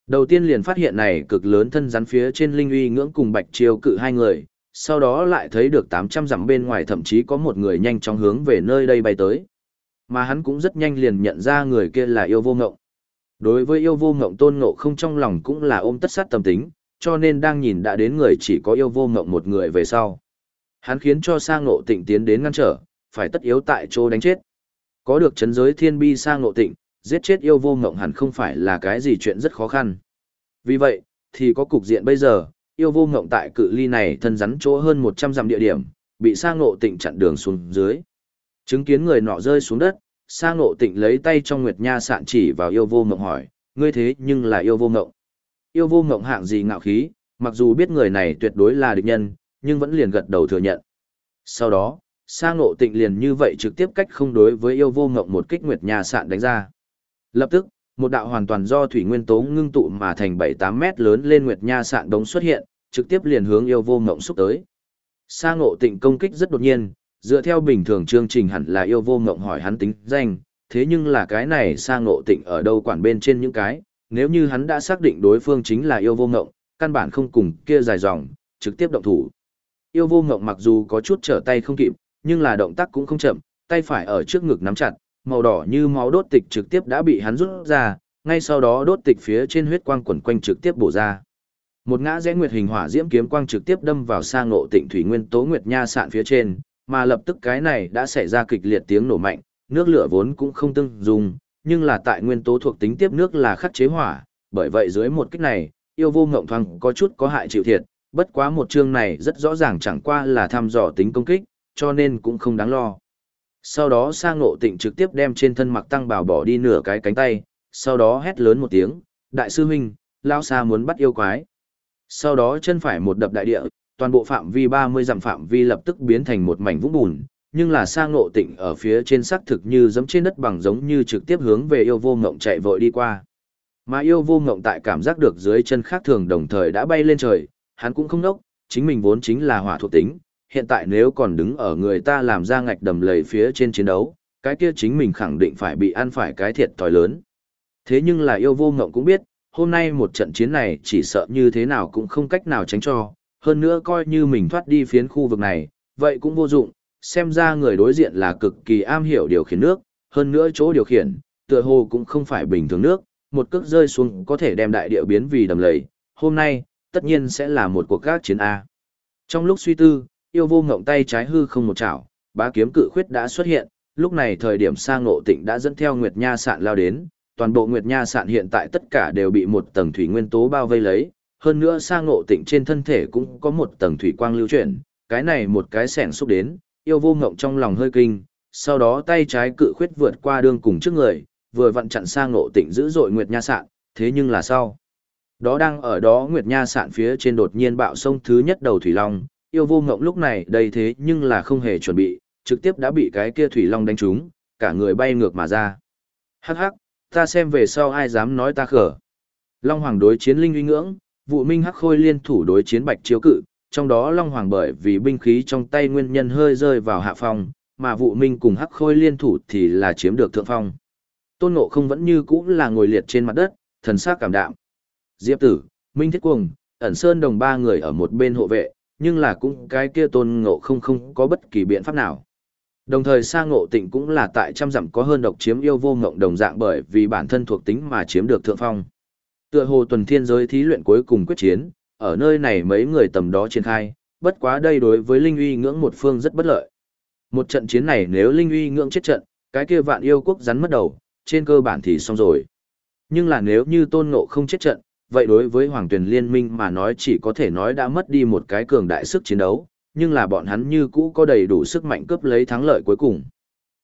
Đầu tiên liền phát hiện này cực lớn thân rắn phía trên linh uy ngưỡng cùng bạch chiêu cự hai người, sau đó lại thấy được 800 dặm bên ngoài thậm chí có một người nhanh chóng hướng về nơi đây bay tới. Mà hắn cũng rất nhanh liền nhận ra người kia là yêu vô ngộng. Đối với yêu vô ngộng tôn ngộ không trong lòng cũng là ôm tất sát tâm tính, cho nên đang nhìn đã đến người chỉ có yêu vô ngộng một người về sau. Hắn khiến cho sang ngộ tịnh tiến đến ngăn trở, phải tất yếu tại chỗ đánh chết. Có được chấn giới thiên bi sang ngộ tịnh, giết chết yêu vô ngộng hẳn không phải là cái gì chuyện rất khó khăn. Vì vậy, thì có cục diện bây giờ, yêu vô ngộng tại cự ly này thân rắn chỗ hơn 100 dặm địa điểm, bị sang ngộ tịnh chặn đường xuống dưới. Chứng kiến người nọ rơi xuống đất, sang ngộ tịnh lấy tay trong nguyệt nha sạn chỉ vào yêu vô ngộng hỏi, ngươi thế nhưng là yêu vô ngộng. Yêu vô ngộng hạng gì ngạo khí, mặc dù biết người này tuyệt đối là địch nhân, nhưng vẫn liền gật đầu thừa nhận. Sau đó, sang ngộ tịnh liền như vậy trực tiếp cách không đối với yêu vô ngộng một kích nguyệt nha sạn đánh ra. Lập tức, một đạo hoàn toàn do thủy nguyên tố ngưng tụ mà thành 7-8 mét lớn lên nguyệt nha sạn đống xuất hiện, trực tiếp liền hướng yêu vô ngộng xúc tới. Sa ngộ tịnh công kích rất đột nhiên, dựa theo bình thường chương trình hẳn là yêu vô ngộng hỏi hắn tính danh, thế nhưng là cái này sa ngộ tịnh ở đâu quản bên trên những cái, nếu như hắn đã xác định đối phương chính là yêu vô ngộng, căn bản không cùng kia dài dòng, trực tiếp động thủ. Yêu vô ngộng mặc dù có chút trở tay không kịp, nhưng là động tác cũng không chậm, tay phải ở trước ngực nắm chặt, màu đỏ như máu đốt tịch trực tiếp đã bị hắn rút ra, ngay sau đó đốt tịch phía trên huyết quang quẩn quanh trực tiếp bổ ra. Một ngã rẽ nguyệt hình hỏa diễm kiếm quang trực tiếp đâm vào sang ngộ tịnh thủy nguyên tố nguyệt nha sạn phía trên, mà lập tức cái này đã xảy ra kịch liệt tiếng nổ mạnh, nước lửa vốn cũng không tương dùng, nhưng là tại nguyên tố thuộc tính tiếp nước là khắc chế hỏa, bởi vậy dưới một kích này, yêu vô ngộng thoáng có chút có hại chịu thiệt, bất quá một chương này rất rõ ràng chẳng qua là thăm dò tính công kích, cho nên cũng không đáng lo. Sau đó sang ngộ tịnh trực tiếp đem trên thân mặc tăng bảo bỏ đi nửa cái cánh tay, sau đó hét lớn một tiếng, đại sư huynh, lao xa muốn bắt yêu quái. Sau đó chân phải một đập đại địa, toàn bộ phạm vi 30 dặm phạm vi lập tức biến thành một mảnh vũng bùn, nhưng là sang ngộ tịnh ở phía trên xác thực như giẫm trên đất bằng giống như trực tiếp hướng về yêu vô ngộng chạy vội đi qua. Mà yêu vô ngộng tại cảm giác được dưới chân khác thường đồng thời đã bay lên trời, hắn cũng không nốc, chính mình vốn chính là hỏa thuộc tính, hiện tại nếu còn đứng ở người ta làm ra ngạch đầm lầy phía trên chiến đấu, cái kia chính mình khẳng định phải bị ăn phải cái thiệt thòi lớn. Thế nhưng là yêu vô ngộng cũng biết, hôm nay một trận chiến này chỉ sợ như thế nào cũng không cách nào tránh cho, hơn nữa coi như mình thoát đi phiến khu vực này, vậy cũng vô dụng, xem ra người đối diện là cực kỳ am hiểu điều khiển nước, hơn nữa chỗ điều khiển, tựa hồ cũng không phải bình thường nước, một cước rơi xuống có thể đem đại địa biến vì đầm lầy, hôm nay, tất nhiên sẽ là một cuộc các chiến A. Trong lúc suy tư, yêu vô ngộng tay trái hư không một chảo, bá kiếm cự khuyết đã xuất hiện, lúc này thời điểm sang ngộ tịnh đã dẫn theo Nguyệt Nha sạn lao đến, toàn bộ Nguyệt Nha sạn hiện tại tất cả đều bị một tầng thủy nguyên tố bao vây lấy, hơn nữa sang ngộ tịnh trên thân thể cũng có một tầng thủy quang lưu chuyển, cái này một cái sẻn xúc đến, yêu vô ngộng trong lòng hơi kinh, sau đó tay trái cự khuyết vượt qua đường cùng trước người, vừa vặn chặn sang ngộ tịnh giữ dội Nguyệt Nha sạn, thế nhưng là sau. Đó đang ở đó Nguyệt Nha sạn phía trên đột nhiên bạo sông thứ nhất đầu thủy long, yêu vô ngộng lúc này đầy thế nhưng là không hề chuẩn bị, trực tiếp đã bị cái kia thủy long đánh trúng, cả người bay ngược mà ra. Hắc hắc, ta xem về sau ai dám nói ta khở. Long Hoàng đối chiến Linh uy ngưỡng, vụ minh hắc khôi liên thủ đối chiến bạch chiếu cự, trong đó Long Hoàng bởi vì binh khí trong tay nguyên nhân hơi rơi vào hạ phong, mà vụ minh cùng hắc khôi liên thủ thì là chiếm được thượng phong. Tôn Ngộ không vẫn như cũ là ngồi liệt trên mặt đất, thần sắc cảm đạm. Diệp Tử, Minh Thiết Cuồng, ẩn sơn đồng ba người ở một bên hộ vệ, nhưng là cũng cái kia Tôn Ngộ không không có bất kỳ biện pháp nào. Đồng thời Sa Ngộ Tịnh cũng là tại trăm dặm có hơn độc chiếm yêu vô ngộng đồng dạng bởi vì bản thân thuộc tính mà chiếm được thượng phong. Tựa hồ tuần thiên giới thí luyện cuối cùng quyết chiến, ở nơi này mấy người tầm đó triển khai, bất quá đây đối với Linh uy ngưỡng một phương rất bất lợi. Một trận chiến này nếu Linh uy ngưỡng chết trận, cái kia vạn yêu quốc rắn mất đầu, trên cơ bản thì xong rồi. Nhưng là nếu như tôn ngộ không chết trận, vậy đối với Hoàng Tuyền Liên minh mà nói chỉ có thể nói đã mất đi một cái cường đại sức chiến đấu, nhưng là bọn hắn như cũ có đầy đủ sức mạnh cướp lấy thắng lợi cuối cùng.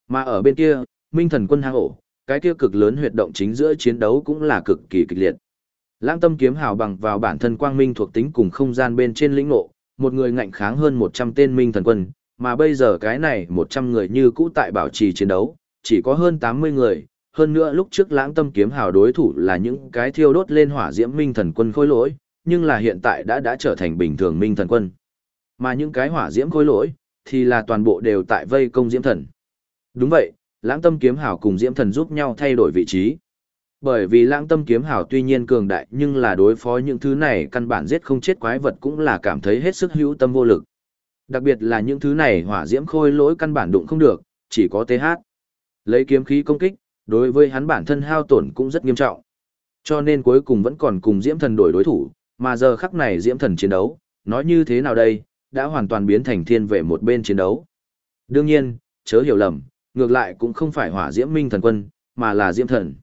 Mà ở bên kia, Minh Thần quân hang ổ, cái kia cực lớn huyệt động chính giữa chiến đấu cũng là cực kỳ kịch liệt. Lãng tâm kiếm hào bằng vào bản thân quang minh thuộc tính cùng không gian bên trên lĩnh ngộ, một người ngạnh kháng hơn 100 tên minh thần quân, mà bây giờ cái này 100 người như cũ tại bảo trì chiến đấu, chỉ có hơn 80 người, hơn nữa lúc trước lãng tâm kiếm hào đối thủ là những cái thiêu đốt lên hỏa diễm minh thần quân khôi lỗi, nhưng là hiện tại đã đã trở thành bình thường minh thần quân. Mà những cái hỏa diễm khôi lỗi, thì là toàn bộ đều tại vây công diễm thần. Đúng vậy, lãng tâm kiếm hào cùng diễm thần giúp nhau thay đổi vị trí. Bởi vì lãng tâm kiếm hào tuy nhiên cường đại nhưng là đối phó những thứ này căn bản giết không chết quái vật cũng là cảm thấy hết sức hữu tâm vô lực. Đặc biệt là những thứ này hỏa diễm khôi lỗi căn bản đụng không được, chỉ có TH. Lấy kiếm khí công kích, đối với hắn bản thân hao tổn cũng rất nghiêm trọng. Cho nên cuối cùng vẫn còn cùng Diễm Thần đổi đối thủ, mà giờ khắc này Diễm Thần chiến đấu, nói như thế nào đây, đã hoàn toàn biến thành thiên vệ một bên chiến đấu. Đương nhiên, chớ hiểu lầm, ngược lại cũng không phải hỏa Diễm Minh Thần Quân, mà là Diễm Thần.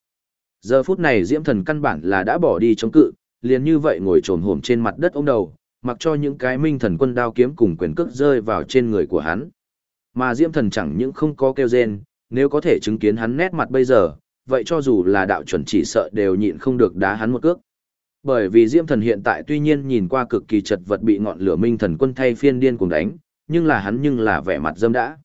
Giờ phút này Diễm Thần căn bản là đã bỏ đi chống cự, liền như vậy ngồi trồn hổm trên mặt đất ôm đầu, mặc cho những cái Minh Thần Quân đao kiếm cùng quyền cước rơi vào trên người của hắn. Mà Diễm Thần chẳng những không có kêu rên, nếu có thể chứng kiến hắn nét mặt bây giờ, vậy cho dù là đạo chuẩn chỉ sợ đều nhịn không được đá hắn một cước. Bởi vì Diễm Thần hiện tại tuy nhiên nhìn qua cực kỳ chật vật bị ngọn lửa minh thần quân thay phiên điên cùng đánh, nhưng là hắn nhưng là vẻ mặt dâm đã.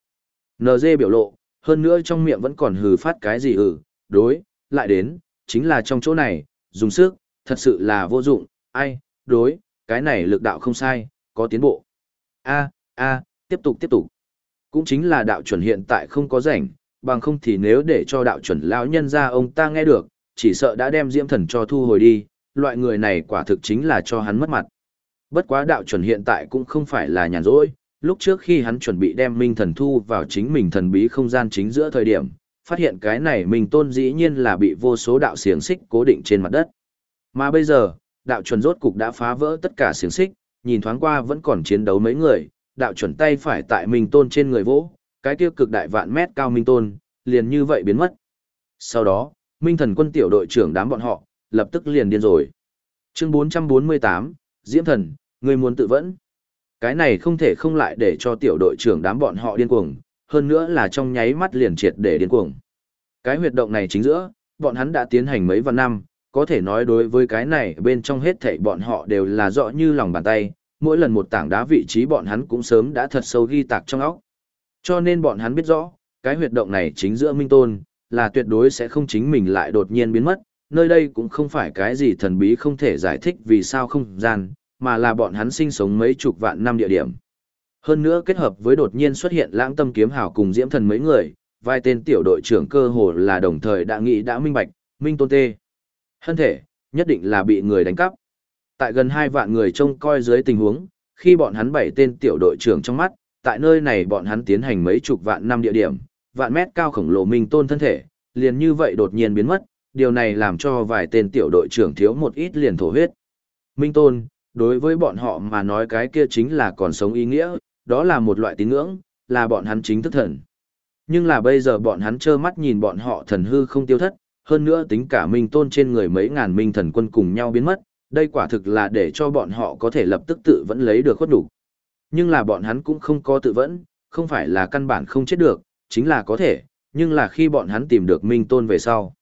NG biểu lộ, hơn nữa trong miệng vẫn còn hừ phát cái gì hừ, đối, lại đến, chính là trong chỗ này, dùng sức, thật sự là vô dụng, ai, đối, cái này lực đạo không sai, có tiến bộ. A, a, tiếp tục tiếp tục. Cũng chính là đạo chuẩn hiện tại không có rảnh, bằng không thì nếu để cho đạo chuẩn lão nhân ra ông ta nghe được, chỉ sợ đã đem diễm thần cho thu hồi đi, loại người này quả thực chính là cho hắn mất mặt. Bất quá đạo chuẩn hiện tại cũng không phải là nhàn rỗi, lúc trước khi hắn chuẩn bị đem minh thần thu vào chính mình thần bí không gian chính giữa thời điểm, phát hiện cái này mình tôn dĩ nhiên là bị vô số đạo xiềng xích cố định trên mặt đất. Mà bây giờ, đạo chuẩn rốt cục đã phá vỡ tất cả xiềng xích, nhìn thoáng qua vẫn còn chiến đấu mấy người, đạo chuẩn tay phải tại mình tôn trên người vỗ, cái tiêu cực đại vạn mét cao minh tôn, liền như vậy biến mất. Sau đó, minh thần quân tiểu đội trưởng đám bọn họ, lập tức liền điên rồi. Chương 448, Diễm thần, người muốn tự vẫn. Cái này không thể không lại để cho tiểu đội trưởng đám bọn họ điên cuồng, hơn nữa là trong nháy mắt liền triệt để điên cuồng. Cái huyệt động này chính giữa, bọn hắn đã tiến hành mấy vạn năm, có thể nói đối với cái này bên trong hết thảy bọn họ đều là rõ như lòng bàn tay, mỗi lần một tảng đá vị trí bọn hắn cũng sớm đã thật sâu ghi tạc trong óc. Cho nên bọn hắn biết rõ, cái huyệt động này chính giữa Minh Tôn, là tuyệt đối sẽ không chính mình lại đột nhiên biến mất, nơi đây cũng không phải cái gì thần bí không thể giải thích vì sao không gian, mà là bọn hắn sinh sống mấy chục vạn năm địa điểm. Hơn nữa kết hợp với đột nhiên xuất hiện lãng tâm kiếm hào cùng diễm thần mấy người, vài tên tiểu đội trưởng cơ hồ là đồng thời đã nghĩ đã minh bạch, Minh Tôn Tê. Hân thể, nhất định là bị người đánh cắp. Tại gần hai vạn người trông coi dưới tình huống, khi bọn hắn bảy tên tiểu đội trưởng trong mắt, tại nơi này bọn hắn tiến hành mấy chục vạn năm địa điểm, vạn mét cao khổng lồ minh tôn thân thể, liền như vậy đột nhiên biến mất, điều này làm cho vài tên tiểu đội trưởng thiếu một ít liền thổ huyết. Minh tôn, đối với bọn họ mà nói cái kia chính là còn sống ý nghĩa, đó là một loại tín ngưỡng, là bọn hắn chính thức thần. Nhưng là bây giờ bọn hắn trơ mắt nhìn bọn họ thần hư không tiêu thất, hơn nữa tính cả minh tôn trên người mấy ngàn minh thần quân cùng nhau biến mất, đây quả thực là để cho bọn họ có thể lập tức tự vẫn lấy được khuất đủ. Nhưng là bọn hắn cũng không có tự vẫn, không phải là căn bản không chết được, chính là có thể, nhưng là khi bọn hắn tìm được Minh Tôn về sau.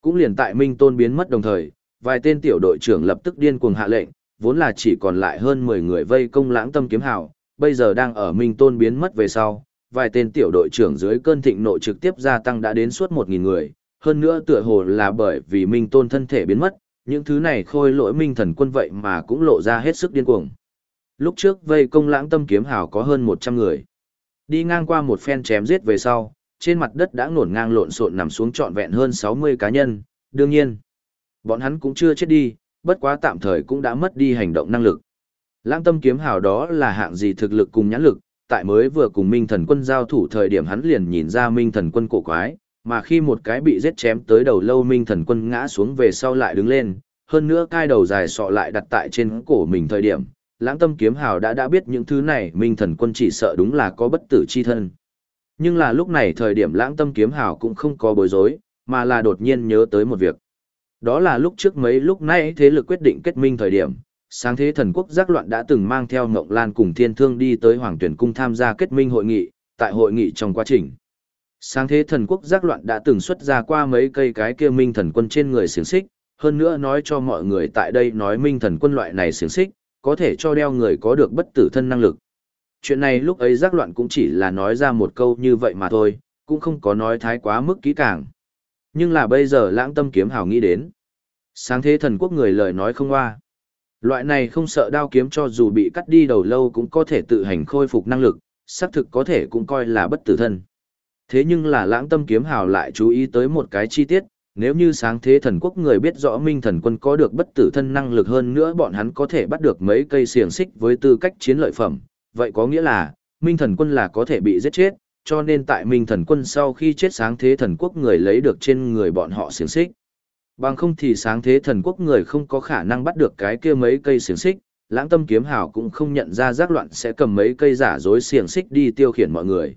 Cũng liền tại Minh Tôn biến mất đồng thời, vài tên tiểu đội trưởng lập tức điên cuồng hạ lệnh, vốn là chỉ còn lại hơn 10 người vây công lãng tâm kiếm hào, bây giờ đang ở Minh Tôn biến mất về sau, vài tên tiểu đội trưởng dưới cơn thịnh nộ trực tiếp gia tăng đã đến suốt 1.000 người, hơn nữa tựa hồ là bởi vì Minh Tôn thân thể biến mất, những thứ này khôi lỗi Minh thần quân vậy mà cũng lộ ra hết sức điên cuồng. Lúc trước vây công lãng tâm kiếm hào có hơn 100 người. Đi ngang qua một phen chém giết về sau, trên mặt đất đã ngổn ngang lộn xộn nằm xuống trọn vẹn hơn 60 cá nhân, đương nhiên. Bọn hắn cũng chưa chết đi, bất quá tạm thời cũng đã mất đi hành động năng lực. Lãng tâm kiếm hào đó là hạng gì thực lực cùng nhãn lực, tại mới vừa cùng Minh Thần Quân giao thủ thời điểm hắn liền nhìn ra Minh Thần Quân cổ quái, mà khi một cái bị giết chém tới đầu lâu Minh Thần Quân ngã xuống về sau lại đứng lên, hơn nữa cai đầu dài sọ lại đặt tại trên cổ mình thời điểm, lãng tâm kiếm hào đã đã biết những thứ này Minh Thần Quân chỉ sợ đúng là có bất tử chi thân. Nhưng là lúc này thời điểm lãng tâm kiếm hào cũng không có bối rối, mà là đột nhiên nhớ tới một việc. Đó là lúc trước mấy lúc nãy thế lực quyết định kết minh thời điểm, sáng thế thần quốc giác loạn đã từng mang theo Ngộng Lan cùng Thiên Thương đi tới Hoàng Tuyển Cung tham gia kết minh hội nghị, tại hội nghị trong quá trình. Sáng thế thần quốc giác loạn đã từng xuất ra qua mấy cây cái kia minh thần quân trên người xiềng xích, hơn nữa nói cho mọi người tại đây nói minh thần quân loại này xiềng xích, có thể cho đeo người có được bất tử thân năng lực. Chuyện này lúc ấy giác loạn cũng chỉ là nói ra một câu như vậy mà thôi, cũng không có nói thái quá mức kỹ càng. Nhưng là bây giờ lãng tâm kiếm hào nghĩ đến. Sáng thế thần quốc người lời nói không hoa. Loại này không sợ đao kiếm cho dù bị cắt đi đầu lâu cũng có thể tự hành khôi phục năng lực, xác thực có thể cũng coi là bất tử thân. Thế nhưng là lãng tâm kiếm hào lại chú ý tới một cái chi tiết, nếu như sáng thế thần quốc người biết rõ minh thần quân có được bất tử thân năng lực hơn nữa bọn hắn có thể bắt được mấy cây xiềng xích với tư cách chiến lợi phẩm, vậy có nghĩa là, minh thần quân là có thể bị giết chết, cho nên tại minh thần quân sau khi chết sáng thế thần quốc người lấy được trên người bọn họ xiềng xích. Bằng không thì sáng thế thần quốc người không có khả năng bắt được cái kia mấy cây xiềng xích, lãng tâm kiếm hào cũng không nhận ra giác loạn sẽ cầm mấy cây giả dối xiềng xích đi tiêu khiển mọi người.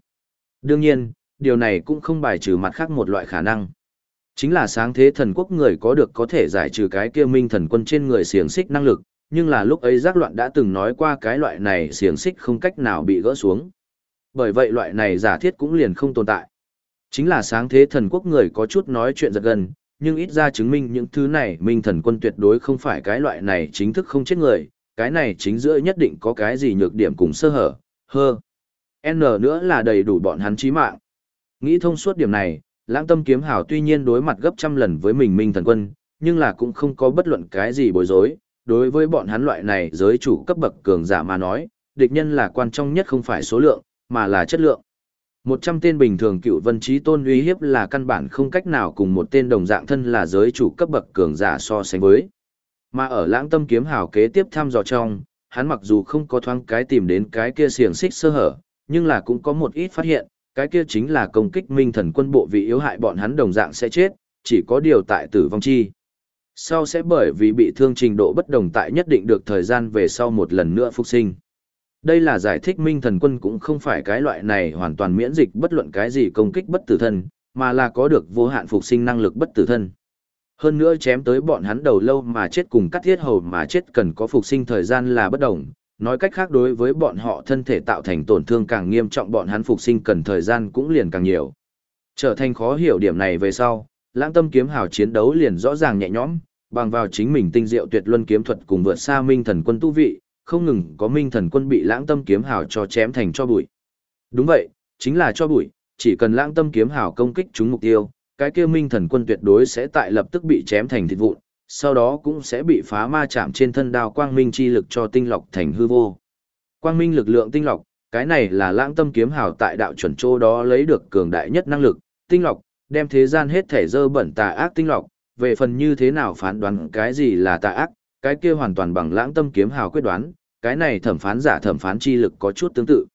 Đương nhiên, điều này cũng không bài trừ mặt khác một loại khả năng. Chính là sáng thế thần quốc người có được có thể giải trừ cái kia minh thần quân trên người xiềng xích năng lực, nhưng là lúc ấy giác loạn đã từng nói qua cái loại này xiềng xích không cách nào bị gỡ xuống. Bởi vậy loại này giả thiết cũng liền không tồn tại. Chính là sáng thế thần quốc người có chút nói chuyện giật gần, nhưng ít ra chứng minh những thứ này minh thần quân tuyệt đối không phải cái loại này chính thức không chết người, cái này chính giữa nhất định có cái gì nhược điểm cùng sơ hở, hơ. N nữa là đầy đủ bọn hắn chí mạng. Nghĩ thông suốt điểm này, lãng tâm kiếm hảo tuy nhiên đối mặt gấp trăm lần với mình minh thần quân, nhưng là cũng không có bất luận cái gì bối rối. Đối với bọn hắn loại này giới chủ cấp bậc cường giả mà nói, địch nhân là quan trọng nhất không phải số lượng, mà là chất lượng. Một trăm tên bình thường cựu vân trí tôn uy hiếp là căn bản không cách nào cùng một tên đồng dạng thân là giới chủ cấp bậc cường giả so sánh với. Mà ở lãng tâm kiếm hào kế tiếp thăm dò trong, hắn mặc dù không có thoáng cái tìm đến cái kia xiềng xích sơ hở, nhưng là cũng có một ít phát hiện, cái kia chính là công kích minh thần quân bộ vị yếu hại bọn hắn đồng dạng sẽ chết, chỉ có điều tại tử vong chi. Sau sẽ bởi vì bị thương trình độ bất đồng tại nhất định được thời gian về sau một lần nữa phục sinh. Đây là giải thích minh thần quân cũng không phải cái loại này hoàn toàn miễn dịch bất luận cái gì công kích bất tử thân, mà là có được vô hạn phục sinh năng lực bất tử thân. Hơn nữa chém tới bọn hắn đầu lâu mà chết cùng cắt thiết hầu mà chết cần có phục sinh thời gian là bất đồng, nói cách khác đối với bọn họ thân thể tạo thành tổn thương càng nghiêm trọng bọn hắn phục sinh cần thời gian cũng liền càng nhiều. Trở thành khó hiểu điểm này về sau, lãng tâm kiếm hào chiến đấu liền rõ ràng nhẹ nhõm, bằng vào chính mình tinh diệu tuyệt luân kiếm thuật cùng vượt xa minh thần quân tu vị, không ngừng có minh thần quân bị lãng tâm kiếm hào cho chém thành cho bụi. Đúng vậy, chính là cho bụi, chỉ cần lãng tâm kiếm hào công kích chúng mục tiêu, cái kia minh thần quân tuyệt đối sẽ tại lập tức bị chém thành thịt vụn, sau đó cũng sẽ bị phá ma chạm trên thân đao quang minh chi lực cho tinh lọc thành hư vô. Quang minh lực lượng tinh lọc, cái này là lãng tâm kiếm hào tại đạo chuẩn châu đó lấy được cường đại nhất năng lực, tinh lọc, đem thế gian hết thể dơ bẩn tà ác tinh lọc, về phần như thế nào phán đoán cái gì là tà ác, cái kia hoàn toàn bằng lãng tâm kiếm hào quyết đoán, cái này thẩm phán giả thẩm phán chi lực có chút tương tự.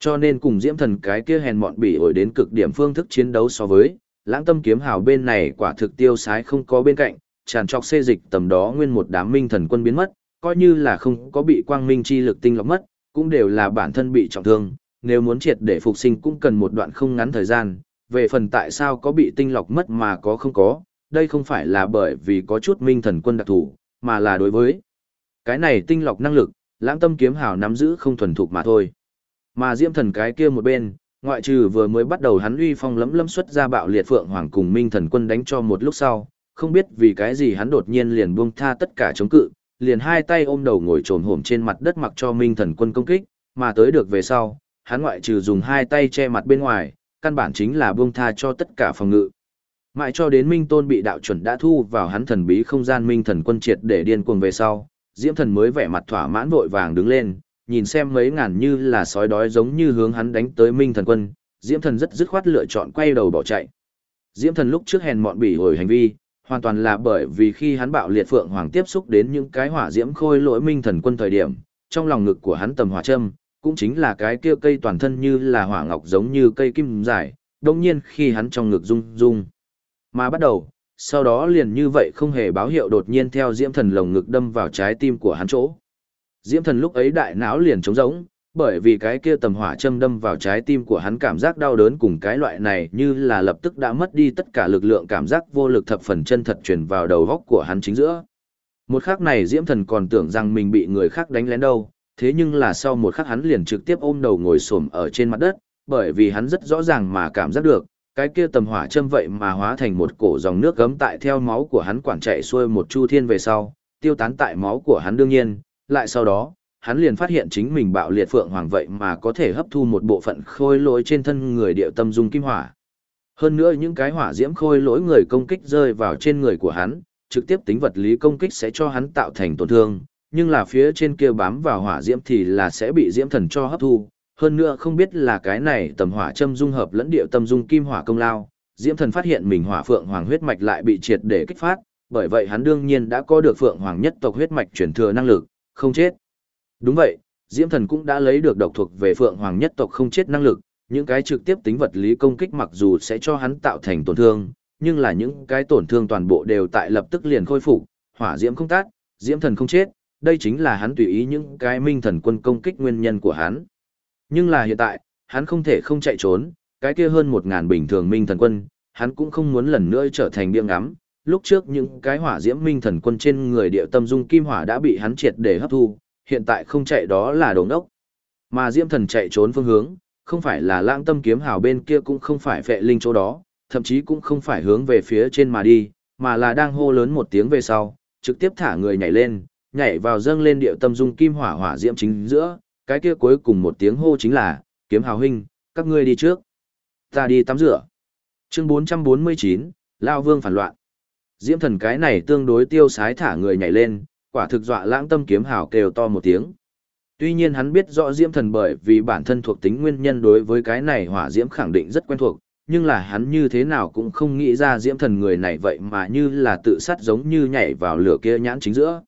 Cho nên cùng diễm thần cái kia hèn mọn bỉ ổi đến cực điểm phương thức chiến đấu so với, lãng tâm kiếm hào bên này quả thực tiêu sái không có bên cạnh, tràn trọc xê dịch tầm đó nguyên một đám minh thần quân biến mất, coi như là không có bị quang minh chi lực tinh lọc mất, cũng đều là bản thân bị trọng thương, nếu muốn triệt để phục sinh cũng cần một đoạn không ngắn thời gian, về phần tại sao có bị tinh lọc mất mà có không có, đây không phải là bởi vì có chút minh thần quân đặc thủ, mà là đối với cái này tinh lọc năng lực, lãng tâm kiếm hào nắm giữ không thuần thục mà thôi. Mà diễm thần cái kia một bên, ngoại trừ vừa mới bắt đầu hắn uy phong lấm lấm xuất ra bạo liệt phượng hoàng cùng minh thần quân đánh cho một lúc sau, không biết vì cái gì hắn đột nhiên liền buông tha tất cả chống cự, liền hai tay ôm đầu ngồi trồn hổm trên mặt đất mặc cho minh thần quân công kích, mà tới được về sau, hắn ngoại trừ dùng hai tay che mặt bên ngoài, căn bản chính là buông tha cho tất cả phòng ngự. Mãi cho đến Minh Tôn bị đạo chuẩn đã thu vào hắn thần bí không gian Minh thần quân triệt để điên cuồng về sau, Diễm thần mới vẻ mặt thỏa mãn vội vàng đứng lên, nhìn xem mấy ngàn như là sói đói giống như hướng hắn đánh tới Minh thần quân, Diễm Thần rất dứt khoát lựa chọn quay đầu bỏ chạy. Diễm Thần lúc trước hèn mọn bỉ ổi hành vi, hoàn toàn là bởi vì khi hắn bạo liệt phượng hoàng tiếp xúc đến những cái hỏa diễm khôi lỗi minh thần quân thời điểm, trong lòng ngực của hắn tầm hỏa châm, cũng chính là cái kia cây toàn thân như là hỏa ngọc giống như cây kim dài, đồng nhiên khi hắn trong ngực rung rung. Mà bắt đầu, sau đó liền như vậy không hề báo hiệu đột nhiên theo diễm thần lồng ngực đâm vào trái tim của hắn chỗ. Diễm thần lúc ấy đại não liền trống rỗng, bởi vì cái kia tầm hỏa châm đâm vào trái tim của hắn cảm giác đau đớn cùng cái loại này như là lập tức đã mất đi tất cả lực lượng cảm giác vô lực thập phần chân thật truyền vào đầu góc của hắn chính giữa. Một khắc này Diễm Thần còn tưởng rằng mình bị người khác đánh lén đâu, thế nhưng là sau một khắc hắn liền trực tiếp ôm đầu ngồi xổm ở trên mặt đất, bởi vì hắn rất rõ ràng mà cảm giác được, cái kia tầm hỏa châm vậy mà hóa thành một cổ dòng nước gấm tại theo máu của hắn quản chạy xuôi một chu thiên về sau, tiêu tán tại máu của hắn đương nhiên, lại sau đó, hắn liền phát hiện chính mình bạo liệt phượng hoàng vậy mà có thể hấp thu một bộ phận khôi lỗi trên thân người điệu tâm dung kim hỏa. Hơn nữa những cái hỏa diễm khôi lỗi người công kích rơi vào trên người của hắn, trực tiếp tính vật lý công kích sẽ cho hắn tạo thành tổn thương, nhưng là phía trên kia bám vào hỏa diễm thì là sẽ bị diễm thần cho hấp thu. Hơn nữa không biết là cái này tầm hỏa châm dung hợp lẫn điệu tâm dung kim hỏa công lao, diễm thần phát hiện mình hỏa phượng hoàng huyết mạch lại bị triệt để kích phát, bởi vậy hắn đương nhiên đã có được phượng hoàng nhất tộc huyết mạch truyền thừa năng lực, không chết. Đúng vậy, Diễm Thần cũng đã lấy được độc thuộc về Phượng Hoàng nhất tộc không chết năng lực, những cái trực tiếp tính vật lý công kích mặc dù sẽ cho hắn tạo thành tổn thương, nhưng là những cái tổn thương toàn bộ đều tại lập tức liền khôi phục, hỏa diễm không tát, Diễm Thần không chết, đây chính là hắn tùy ý những cái minh thần quân công kích nguyên nhân của hắn. Nhưng là hiện tại, hắn không thể không chạy trốn, cái kia hơn một ngàn bình thường minh thần quân, hắn cũng không muốn lần nữa trở thành biếng ngắm. Lúc trước những cái hỏa diễm minh thần quân trên người địa tâm dung kim hỏa đã bị hắn triệt để hấp thu, hiện tại không chạy đó là đồ ngốc. Mà Diễm Thần chạy trốn phương hướng, không phải là lãng tâm kiếm hào bên kia cũng không phải vệ linh chỗ đó, thậm chí cũng không phải hướng về phía trên mà đi, mà là đang hô lớn một tiếng về sau, trực tiếp thả người nhảy lên, nhảy vào dâng lên điệu tâm dung kim hỏa hỏa diễm chính giữa, cái kia cuối cùng một tiếng hô chính là, kiếm hào huynh, các ngươi đi trước. Ta đi tắm rửa. Chương 449, Lao Vương phản loạn. Diễm thần cái này tương đối tiêu sái thả người nhảy lên, quả thực dọa lãng tâm kiếm hào kêu to một tiếng. Tuy nhiên hắn biết rõ diễm thần bởi vì bản thân thuộc tính nguyên nhân đối với cái này hỏa diễm khẳng định rất quen thuộc, nhưng là hắn như thế nào cũng không nghĩ ra diễm thần người này vậy mà như là tự sát giống như nhảy vào lửa kia nhãn chính giữa.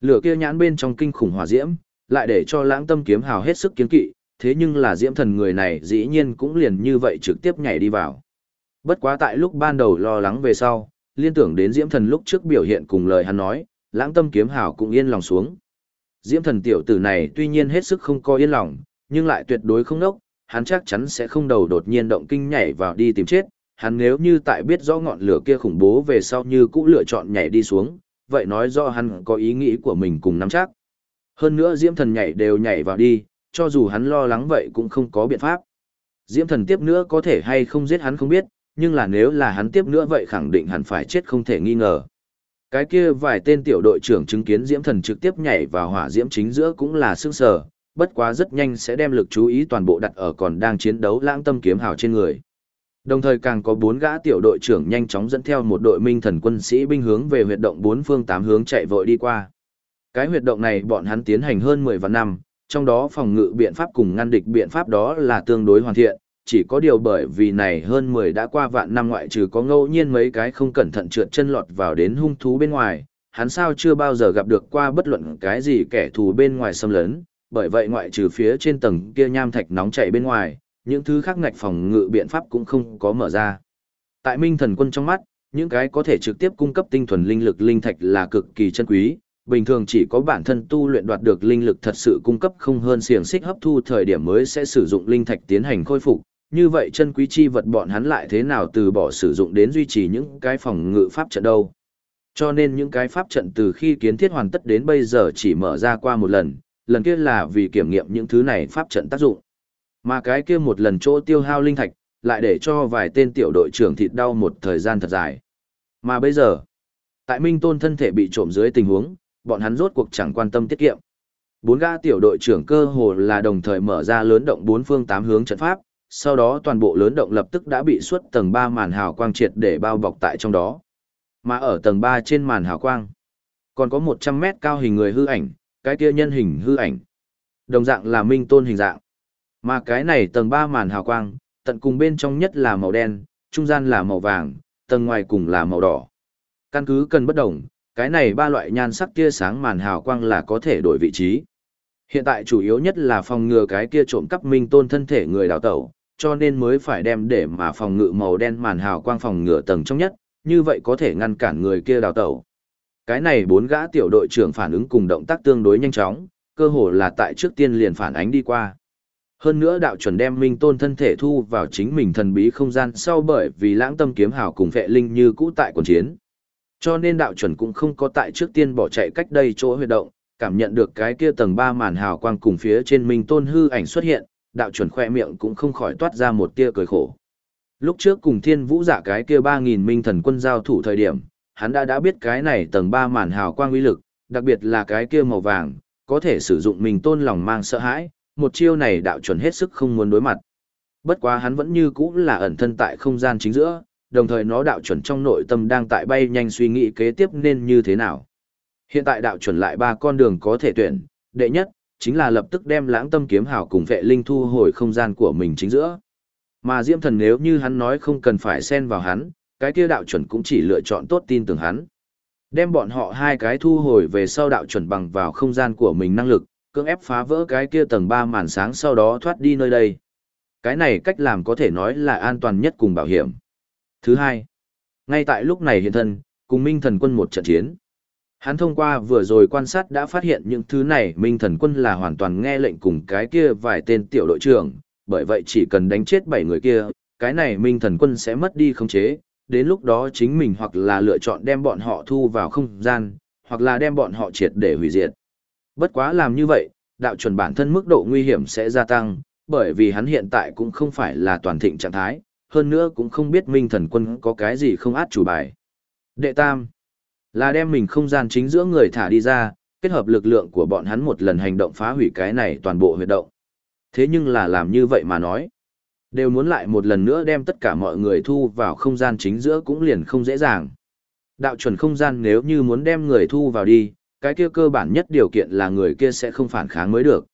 Lửa kia nhãn bên trong kinh khủng hỏa diễm, lại để cho lãng tâm kiếm hào hết sức kiến kỵ, thế nhưng là diễm thần người này dĩ nhiên cũng liền như vậy trực tiếp nhảy đi vào. Bất quá tại lúc ban đầu lo lắng về sau, liên tưởng đến diễm thần lúc trước biểu hiện cùng lời hắn nói, lãng tâm kiếm hào cũng yên lòng xuống. Diễm thần tiểu tử này tuy nhiên hết sức không có yên lòng, nhưng lại tuyệt đối không nốc, hắn chắc chắn sẽ không đầu đột nhiên động kinh nhảy vào đi tìm chết, hắn nếu như tại biết rõ ngọn lửa kia khủng bố về sau như cũ lựa chọn nhảy đi xuống, vậy nói rõ hắn có ý nghĩ của mình cùng nắm chắc. Hơn nữa Diễm thần nhảy đều nhảy vào đi, cho dù hắn lo lắng vậy cũng không có biện pháp. Diễm thần tiếp nữa có thể hay không giết hắn không biết, nhưng là nếu là hắn tiếp nữa vậy khẳng định hẳn phải chết không thể nghi ngờ. Cái kia vài tên tiểu đội trưởng chứng kiến Diễm Thần trực tiếp nhảy vào hỏa diễm chính giữa cũng là sương sờ, bất quá rất nhanh sẽ đem lực chú ý toàn bộ đặt ở còn đang chiến đấu lãng tâm kiếm hào trên người. Đồng thời càng có bốn gã tiểu đội trưởng nhanh chóng dẫn theo một đội minh thần quân sĩ binh hướng về huyệt động bốn phương tám hướng chạy vội đi qua. Cái huyệt động này bọn hắn tiến hành hơn 10 vạn năm, trong đó phòng ngự biện pháp cùng ngăn địch biện pháp đó là tương đối hoàn thiện, chỉ có điều bởi vì này hơn 10 đã qua vạn năm ngoại trừ có ngẫu nhiên mấy cái không cẩn thận trượt chân lọt vào đến hung thú bên ngoài, hắn sao chưa bao giờ gặp được qua bất luận cái gì kẻ thù bên ngoài xâm lấn, bởi vậy ngoại trừ phía trên tầng kia nham thạch nóng chảy bên ngoài, những thứ khác ngạch phòng ngự biện pháp cũng không có mở ra. Tại Minh Thần Quân trong mắt, những cái có thể trực tiếp cung cấp tinh thuần linh lực linh thạch là cực kỳ chân quý, bình thường chỉ có bản thân tu luyện đoạt được linh lực thật sự cung cấp không hơn xiềng xích hấp thu thời điểm mới sẽ sử dụng linh thạch tiến hành khôi phục, như vậy chân quý chi vật bọn hắn lại thế nào từ bỏ sử dụng đến duy trì những cái phòng ngự pháp trận đâu. Cho nên những cái pháp trận từ khi kiến thiết hoàn tất đến bây giờ chỉ mở ra qua một lần, lần kia là vì kiểm nghiệm những thứ này pháp trận tác dụng. Mà cái kia một lần chỗ tiêu hao linh thạch, lại để cho vài tên tiểu đội trưởng thịt đau một thời gian thật dài. Mà bây giờ, tại Minh Tôn thân thể bị trộm dưới tình huống, bọn hắn rốt cuộc chẳng quan tâm tiết kiệm. Bốn gã tiểu đội trưởng cơ hồ là đồng thời mở ra lớn động bốn phương tám hướng trận pháp, sau đó toàn bộ lớn động lập tức đã bị suốt tầng 3 màn hào quang triệt để bao bọc tại trong đó. Mà ở tầng 3 trên màn hào quang, còn có 100 mét cao hình người hư ảnh, cái kia nhân hình hư ảnh. Đồng dạng là minh tôn hình dạng. Mà cái này tầng 3 màn hào quang, tận cùng bên trong nhất là màu đen, trung gian là màu vàng, tầng ngoài cùng là màu đỏ. Căn cứ cần bất đồng, cái này ba loại nhan sắc tia sáng màn hào quang là có thể đổi vị trí. Hiện tại chủ yếu nhất là phòng ngừa cái kia trộm cắp minh tôn thân thể người đào tẩu, cho nên mới phải đem để mà phòng ngự màu đen màn hào quang phòng ngừa tầng trong nhất, như vậy có thể ngăn cản người kia đào tẩu. Cái này bốn gã tiểu đội trưởng phản ứng cùng động tác tương đối nhanh chóng, cơ hồ là tại trước tiên liền phản ánh đi qua. Hơn nữa đạo chuẩn đem minh tôn thân thể thu vào chính mình thần bí không gian sau bởi vì lãng tâm kiếm hào cùng vệ linh như cũ tại quần chiến. Cho nên đạo chuẩn cũng không có tại trước tiên bỏ chạy cách đây chỗ huyệt động, cảm nhận được cái kia tầng ba màn hào quang cùng phía trên mình tôn hư ảnh xuất hiện, đạo chuẩn khoe miệng cũng không khỏi toát ra một tia cười khổ. Lúc trước cùng thiên vũ giả cái kia ba nghìn minh thần quân giao thủ thời điểm, hắn đã đã biết cái này tầng ba màn hào quang uy lực, đặc biệt là cái kia màu vàng, có thể sử dụng mình tôn lòng mang sợ hãi, một chiêu này đạo chuẩn hết sức không muốn đối mặt. Bất quá hắn vẫn như cũ là ẩn thân tại không gian chính giữa, đồng thời nó đạo chuẩn trong nội tâm đang tại bay nhanh suy nghĩ kế tiếp nên như thế nào. Hiện tại đạo chuẩn lại ba con đường có thể tuyển, đệ nhất, chính là lập tức đem lãng tâm kiếm hào cùng vệ linh thu hồi không gian của mình chính giữa. Mà Diễm Thần nếu như hắn nói không cần phải xen vào hắn, cái kia đạo chuẩn cũng chỉ lựa chọn tốt tin tưởng hắn. Đem bọn họ hai cái thu hồi về sau đạo chuẩn bằng vào không gian của mình năng lực, cưỡng ép phá vỡ cái kia tầng ba màn sáng sau đó thoát đi nơi đây. Cái này cách làm có thể nói là an toàn nhất cùng bảo hiểm. Thứ hai, ngay tại lúc này hiện thân, cùng Minh Thần Quân một trận chiến. Hắn thông qua vừa rồi quan sát đã phát hiện những thứ này Minh Thần Quân là hoàn toàn nghe lệnh cùng cái kia vài tên tiểu đội trưởng, bởi vậy chỉ cần đánh chết bảy người kia, cái này Minh Thần Quân sẽ mất đi khống chế, đến lúc đó chính mình hoặc là lựa chọn đem bọn họ thu vào không gian, hoặc là đem bọn họ triệt để hủy diệt. Bất quá làm như vậy, đạo chuẩn bản thân mức độ nguy hiểm sẽ gia tăng, bởi vì hắn hiện tại cũng không phải là toàn thịnh trạng thái, hơn nữa cũng không biết Minh Thần Quân có cái gì không át chủ bài. Đệ tam, là đem mình không gian chính giữa người thả đi ra, kết hợp lực lượng của bọn hắn một lần hành động phá hủy cái này toàn bộ huyệt động. Thế nhưng là làm như vậy mà nói, đều muốn lại một lần nữa đem tất cả mọi người thu vào không gian chính giữa cũng liền không dễ dàng. Đạo chuẩn không gian nếu như muốn đem người thu vào đi, cái kia cơ bản nhất điều kiện là người kia sẽ không phản kháng mới được.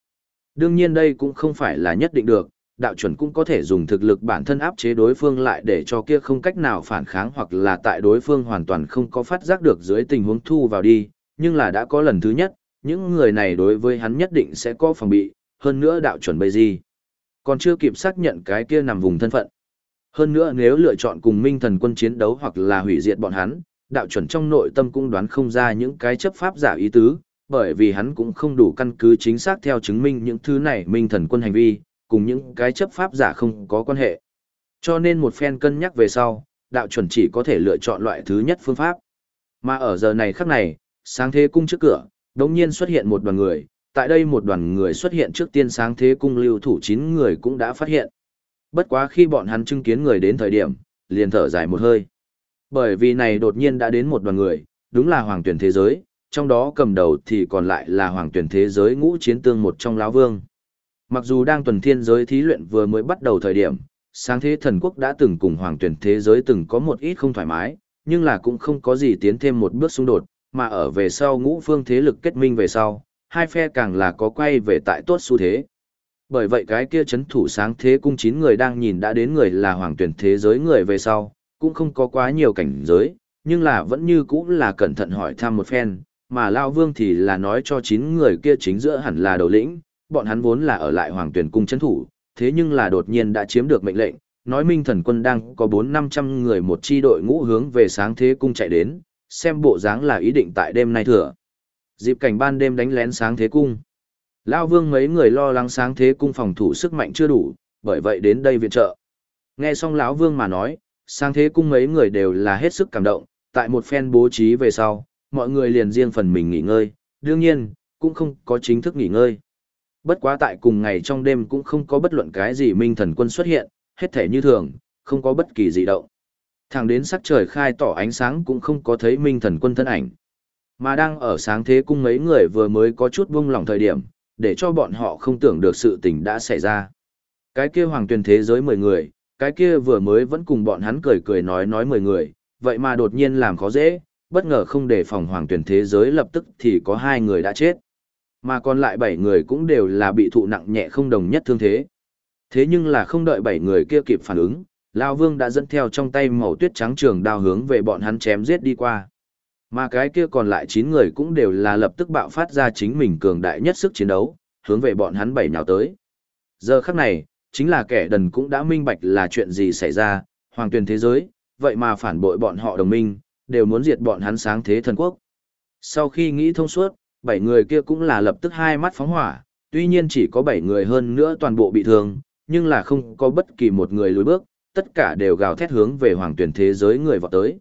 Đương nhiên đây cũng không phải là nhất định được, đạo chuẩn cũng có thể dùng thực lực bản thân áp chế đối phương lại để cho kia không cách nào phản kháng hoặc là tại đối phương hoàn toàn không có phát giác được dưới tình huống thu vào đi, nhưng là đã có lần thứ nhất, những người này đối với hắn nhất định sẽ có phòng bị, hơn nữa đạo chuẩn bây gì. Còn chưa kịp xác nhận cái kia nằm vùng thân phận. Hơn nữa nếu lựa chọn cùng minh thần quân chiến đấu hoặc là hủy diệt bọn hắn, đạo chuẩn trong nội tâm cũng đoán không ra những cái chấp pháp giả ý tứ, bởi vì hắn cũng không đủ căn cứ chính xác theo chứng minh những thứ này minh thần quân hành vi, cùng những cái chấp pháp giả không có quan hệ. Cho nên một phen cân nhắc về sau, đạo chuẩn chỉ có thể lựa chọn loại thứ nhất phương pháp. Mà ở giờ này khắc này, sáng thế cung trước cửa, đống nhiên xuất hiện một đoàn người, tại đây một đoàn người xuất hiện trước tiên sáng thế cung lưu thủ 9 người cũng đã phát hiện. Bất quá khi bọn hắn chứng kiến người đến thời điểm, liền thở dài một hơi. Bởi vì này đột nhiên đã đến một đoàn người, đúng là hoàng tuyển thế giới, trong đó cầm đầu thì còn lại là hoàng tuyển thế giới ngũ chiến tương một trong lão vương. Mặc dù đang tuần thiên giới thí luyện vừa mới bắt đầu thời điểm, sáng thế thần quốc đã từng cùng hoàng tuyển thế giới từng có một ít không thoải mái, nhưng là cũng không có gì tiến thêm một bước xung đột, mà ở về sau ngũ phương thế lực kết minh về sau, hai phe càng là có quay về tại tốt xu thế. Bởi vậy cái kia chấn thủ sáng thế cung chín người đang nhìn đã đến người là hoàng tuyển thế giới người về sau, cũng không có quá nhiều cảnh giới, nhưng là vẫn như cũng là cẩn thận hỏi thăm một phen, mà Lao Vương thì là nói cho chín người kia chính giữa hẳn là đầu lĩnh, bọn hắn vốn là ở lại hoàng tuyển cung chấn thủ, thế nhưng là đột nhiên đã chiếm được mệnh lệnh, nói minh thần quân đang có bốn năm trăm người một chi đội ngũ hướng về sáng thế cung chạy đến, xem bộ dáng là ý định tại đêm nay thừa. Dịp cảnh ban đêm đánh lén sáng thế cung. Lao vương mấy người lo lắng sáng thế cung phòng thủ sức mạnh chưa đủ, bởi vậy đến đây viện trợ. Nghe xong lão vương mà nói, sáng thế cung mấy người đều là hết sức cảm động, tại một phen bố trí về sau, mọi người liền riêng phần mình nghỉ ngơi, đương nhiên, cũng không có chính thức nghỉ ngơi. Bất quá tại cùng ngày trong đêm cũng không có bất luận cái gì minh thần quân xuất hiện, hết thể như thường, không có bất kỳ gì động. Thẳng đến sắc trời khai tỏ ánh sáng cũng không có thấy minh thần quân thân ảnh. Mà đang ở sáng thế cung mấy người vừa mới có chút buông lỏng thời điểm, để cho bọn họ không tưởng được sự tình đã xảy ra. Cái kia hoàng tuyển thế giới 10 người, cái kia vừa mới vẫn cùng bọn hắn cười cười nói nói 10 người, vậy mà đột nhiên làm khó dễ, bất ngờ không đề phòng hoàng tuyển thế giới lập tức thì có hai người đã chết. Mà còn lại bảy người cũng đều là bị thụ nặng nhẹ không đồng nhất thương thế. Thế nhưng là không đợi bảy người kia kịp phản ứng, Lao Vương đã dẫn theo trong tay màu tuyết trắng trường đao hướng về bọn hắn chém giết đi qua. Mà cái kia còn lại 9 người cũng đều là lập tức bạo phát ra chính mình cường đại nhất sức chiến đấu, hướng về bọn hắn bảy nhào tới. Giờ khắc này, chính là kẻ đần cũng đã minh bạch là chuyện gì xảy ra, hoàng tuyển thế giới, vậy mà phản bội bọn họ đồng minh, đều muốn diệt bọn hắn sáng thế thần quốc. Sau khi nghĩ thông suốt, bảy người kia cũng là lập tức hai mắt phóng hỏa, tuy nhiên chỉ có bảy người hơn nữa toàn bộ bị thương, nhưng là không có bất kỳ một người lùi bước, tất cả đều gào thét hướng về hoàng tuyển thế giới người vọt tới.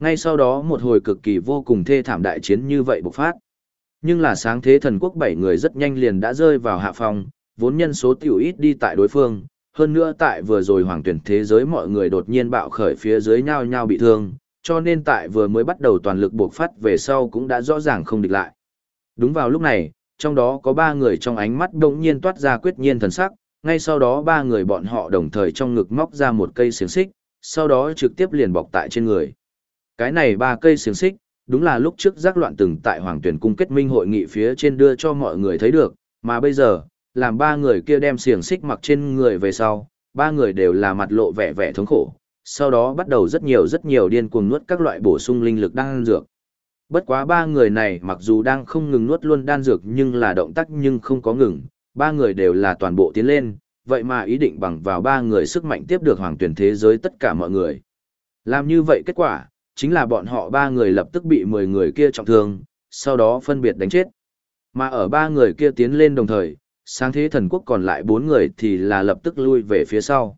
Ngay sau đó một hồi cực kỳ vô cùng thê thảm đại chiến như vậy bộc phát. Nhưng là sáng thế thần quốc bảy người rất nhanh liền đã rơi vào hạ phòng, vốn nhân số tiểu ít đi tại đối phương, hơn nữa tại vừa rồi hoàng tuyển thế giới mọi người đột nhiên bạo khởi phía dưới nhau nhau bị thương, cho nên tại vừa mới bắt đầu toàn lực bộc phát về sau cũng đã rõ ràng không địch lại. Đúng vào lúc này, trong đó có ba người trong ánh mắt đột nhiên toát ra quyết nhiên thần sắc, ngay sau đó ba người bọn họ đồng thời trong ngực móc ra một cây xiềng xích, sau đó trực tiếp liền bọc tại trên người. Cái này ba cây xiềng xích, đúng là lúc trước giác loạn từng tại Hoàng Tuyển cung kết minh hội nghị phía trên đưa cho mọi người thấy được, mà bây giờ, làm ba người kia đem xiềng xích mặc trên người về sau, ba người đều là mặt lộ vẻ vẻ thống khổ, sau đó bắt đầu rất nhiều rất nhiều điên cuồng nuốt các loại bổ sung linh lực đang dược. Bất quá ba người này mặc dù đang không ngừng nuốt luôn đan dược nhưng là động tác nhưng không có ngừng, ba người đều là toàn bộ tiến lên, vậy mà ý định bằng vào ba người sức mạnh tiếp được hoàng tuyển thế giới tất cả mọi người. Làm như vậy kết quả, chính là bọn họ ba người lập tức bị 10 người kia trọng thương, sau đó phân biệt đánh chết. Mà ở ba người kia tiến lên đồng thời, sáng thế thần quốc còn lại bốn người thì là lập tức lui về phía sau.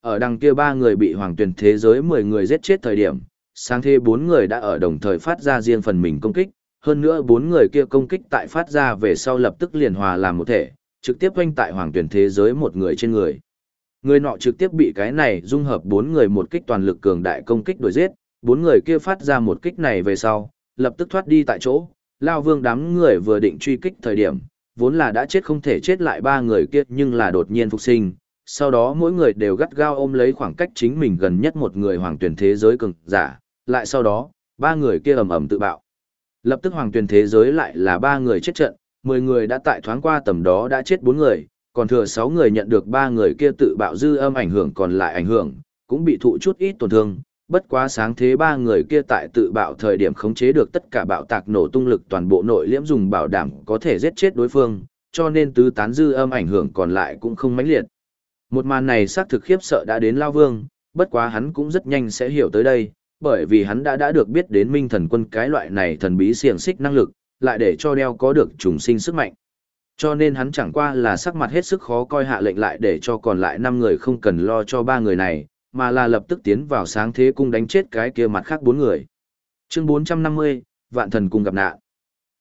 Ở đằng kia ba người bị hoàng tuyển thế giới 10 người giết chết thời điểm, sáng thế bốn người đã ở đồng thời phát ra riêng phần mình công kích, hơn nữa bốn người kia công kích tại phát ra về sau lập tức liền hòa làm một thể, trực tiếp quanh tại hoàng tuyển thế giới một người trên người. Người nọ trực tiếp bị cái này dung hợp bốn người một kích toàn lực cường đại công kích đuổi giết, bốn người kia phát ra một kích này về sau, lập tức thoát đi tại chỗ, lao vương đám người vừa định truy kích thời điểm, vốn là đã chết không thể chết lại ba người kia nhưng là đột nhiên phục sinh, sau đó mỗi người đều gắt gao ôm lấy khoảng cách chính mình gần nhất một người hoàng tuyển thế giới cường giả, lại sau đó, ba người kia ầm ầm tự bạo. Lập tức hoàng tuyển thế giới lại là ba người chết trận, mười người đã tại thoáng qua tầm đó đã chết bốn người, còn thừa sáu người nhận được ba người kia tự bạo dư âm ảnh hưởng còn lại ảnh hưởng, cũng bị thụ chút ít tổn thương. Bất quá sáng thế ba người kia tại tự bạo thời điểm khống chế được tất cả bạo tạc nổ tung lực toàn bộ nội liễm dùng bảo đảm có thể giết chết đối phương, cho nên tứ tán dư âm ảnh hưởng còn lại cũng không mãnh liệt. Một màn này xác thực khiếp sợ đã đến Lao Vương, bất quá hắn cũng rất nhanh sẽ hiểu tới đây, bởi vì hắn đã đã được biết đến minh thần quân cái loại này thần bí xiềng xích năng lực, lại để cho đeo có được trùng sinh sức mạnh. Cho nên hắn chẳng qua là sắc mặt hết sức khó coi hạ lệnh lại để cho còn lại 5 người không cần lo cho ba người này, mà là lập tức tiến vào sáng thế cung đánh chết cái kia mặt khác bốn người. Chương 450, Vạn thần cung gặp nạn.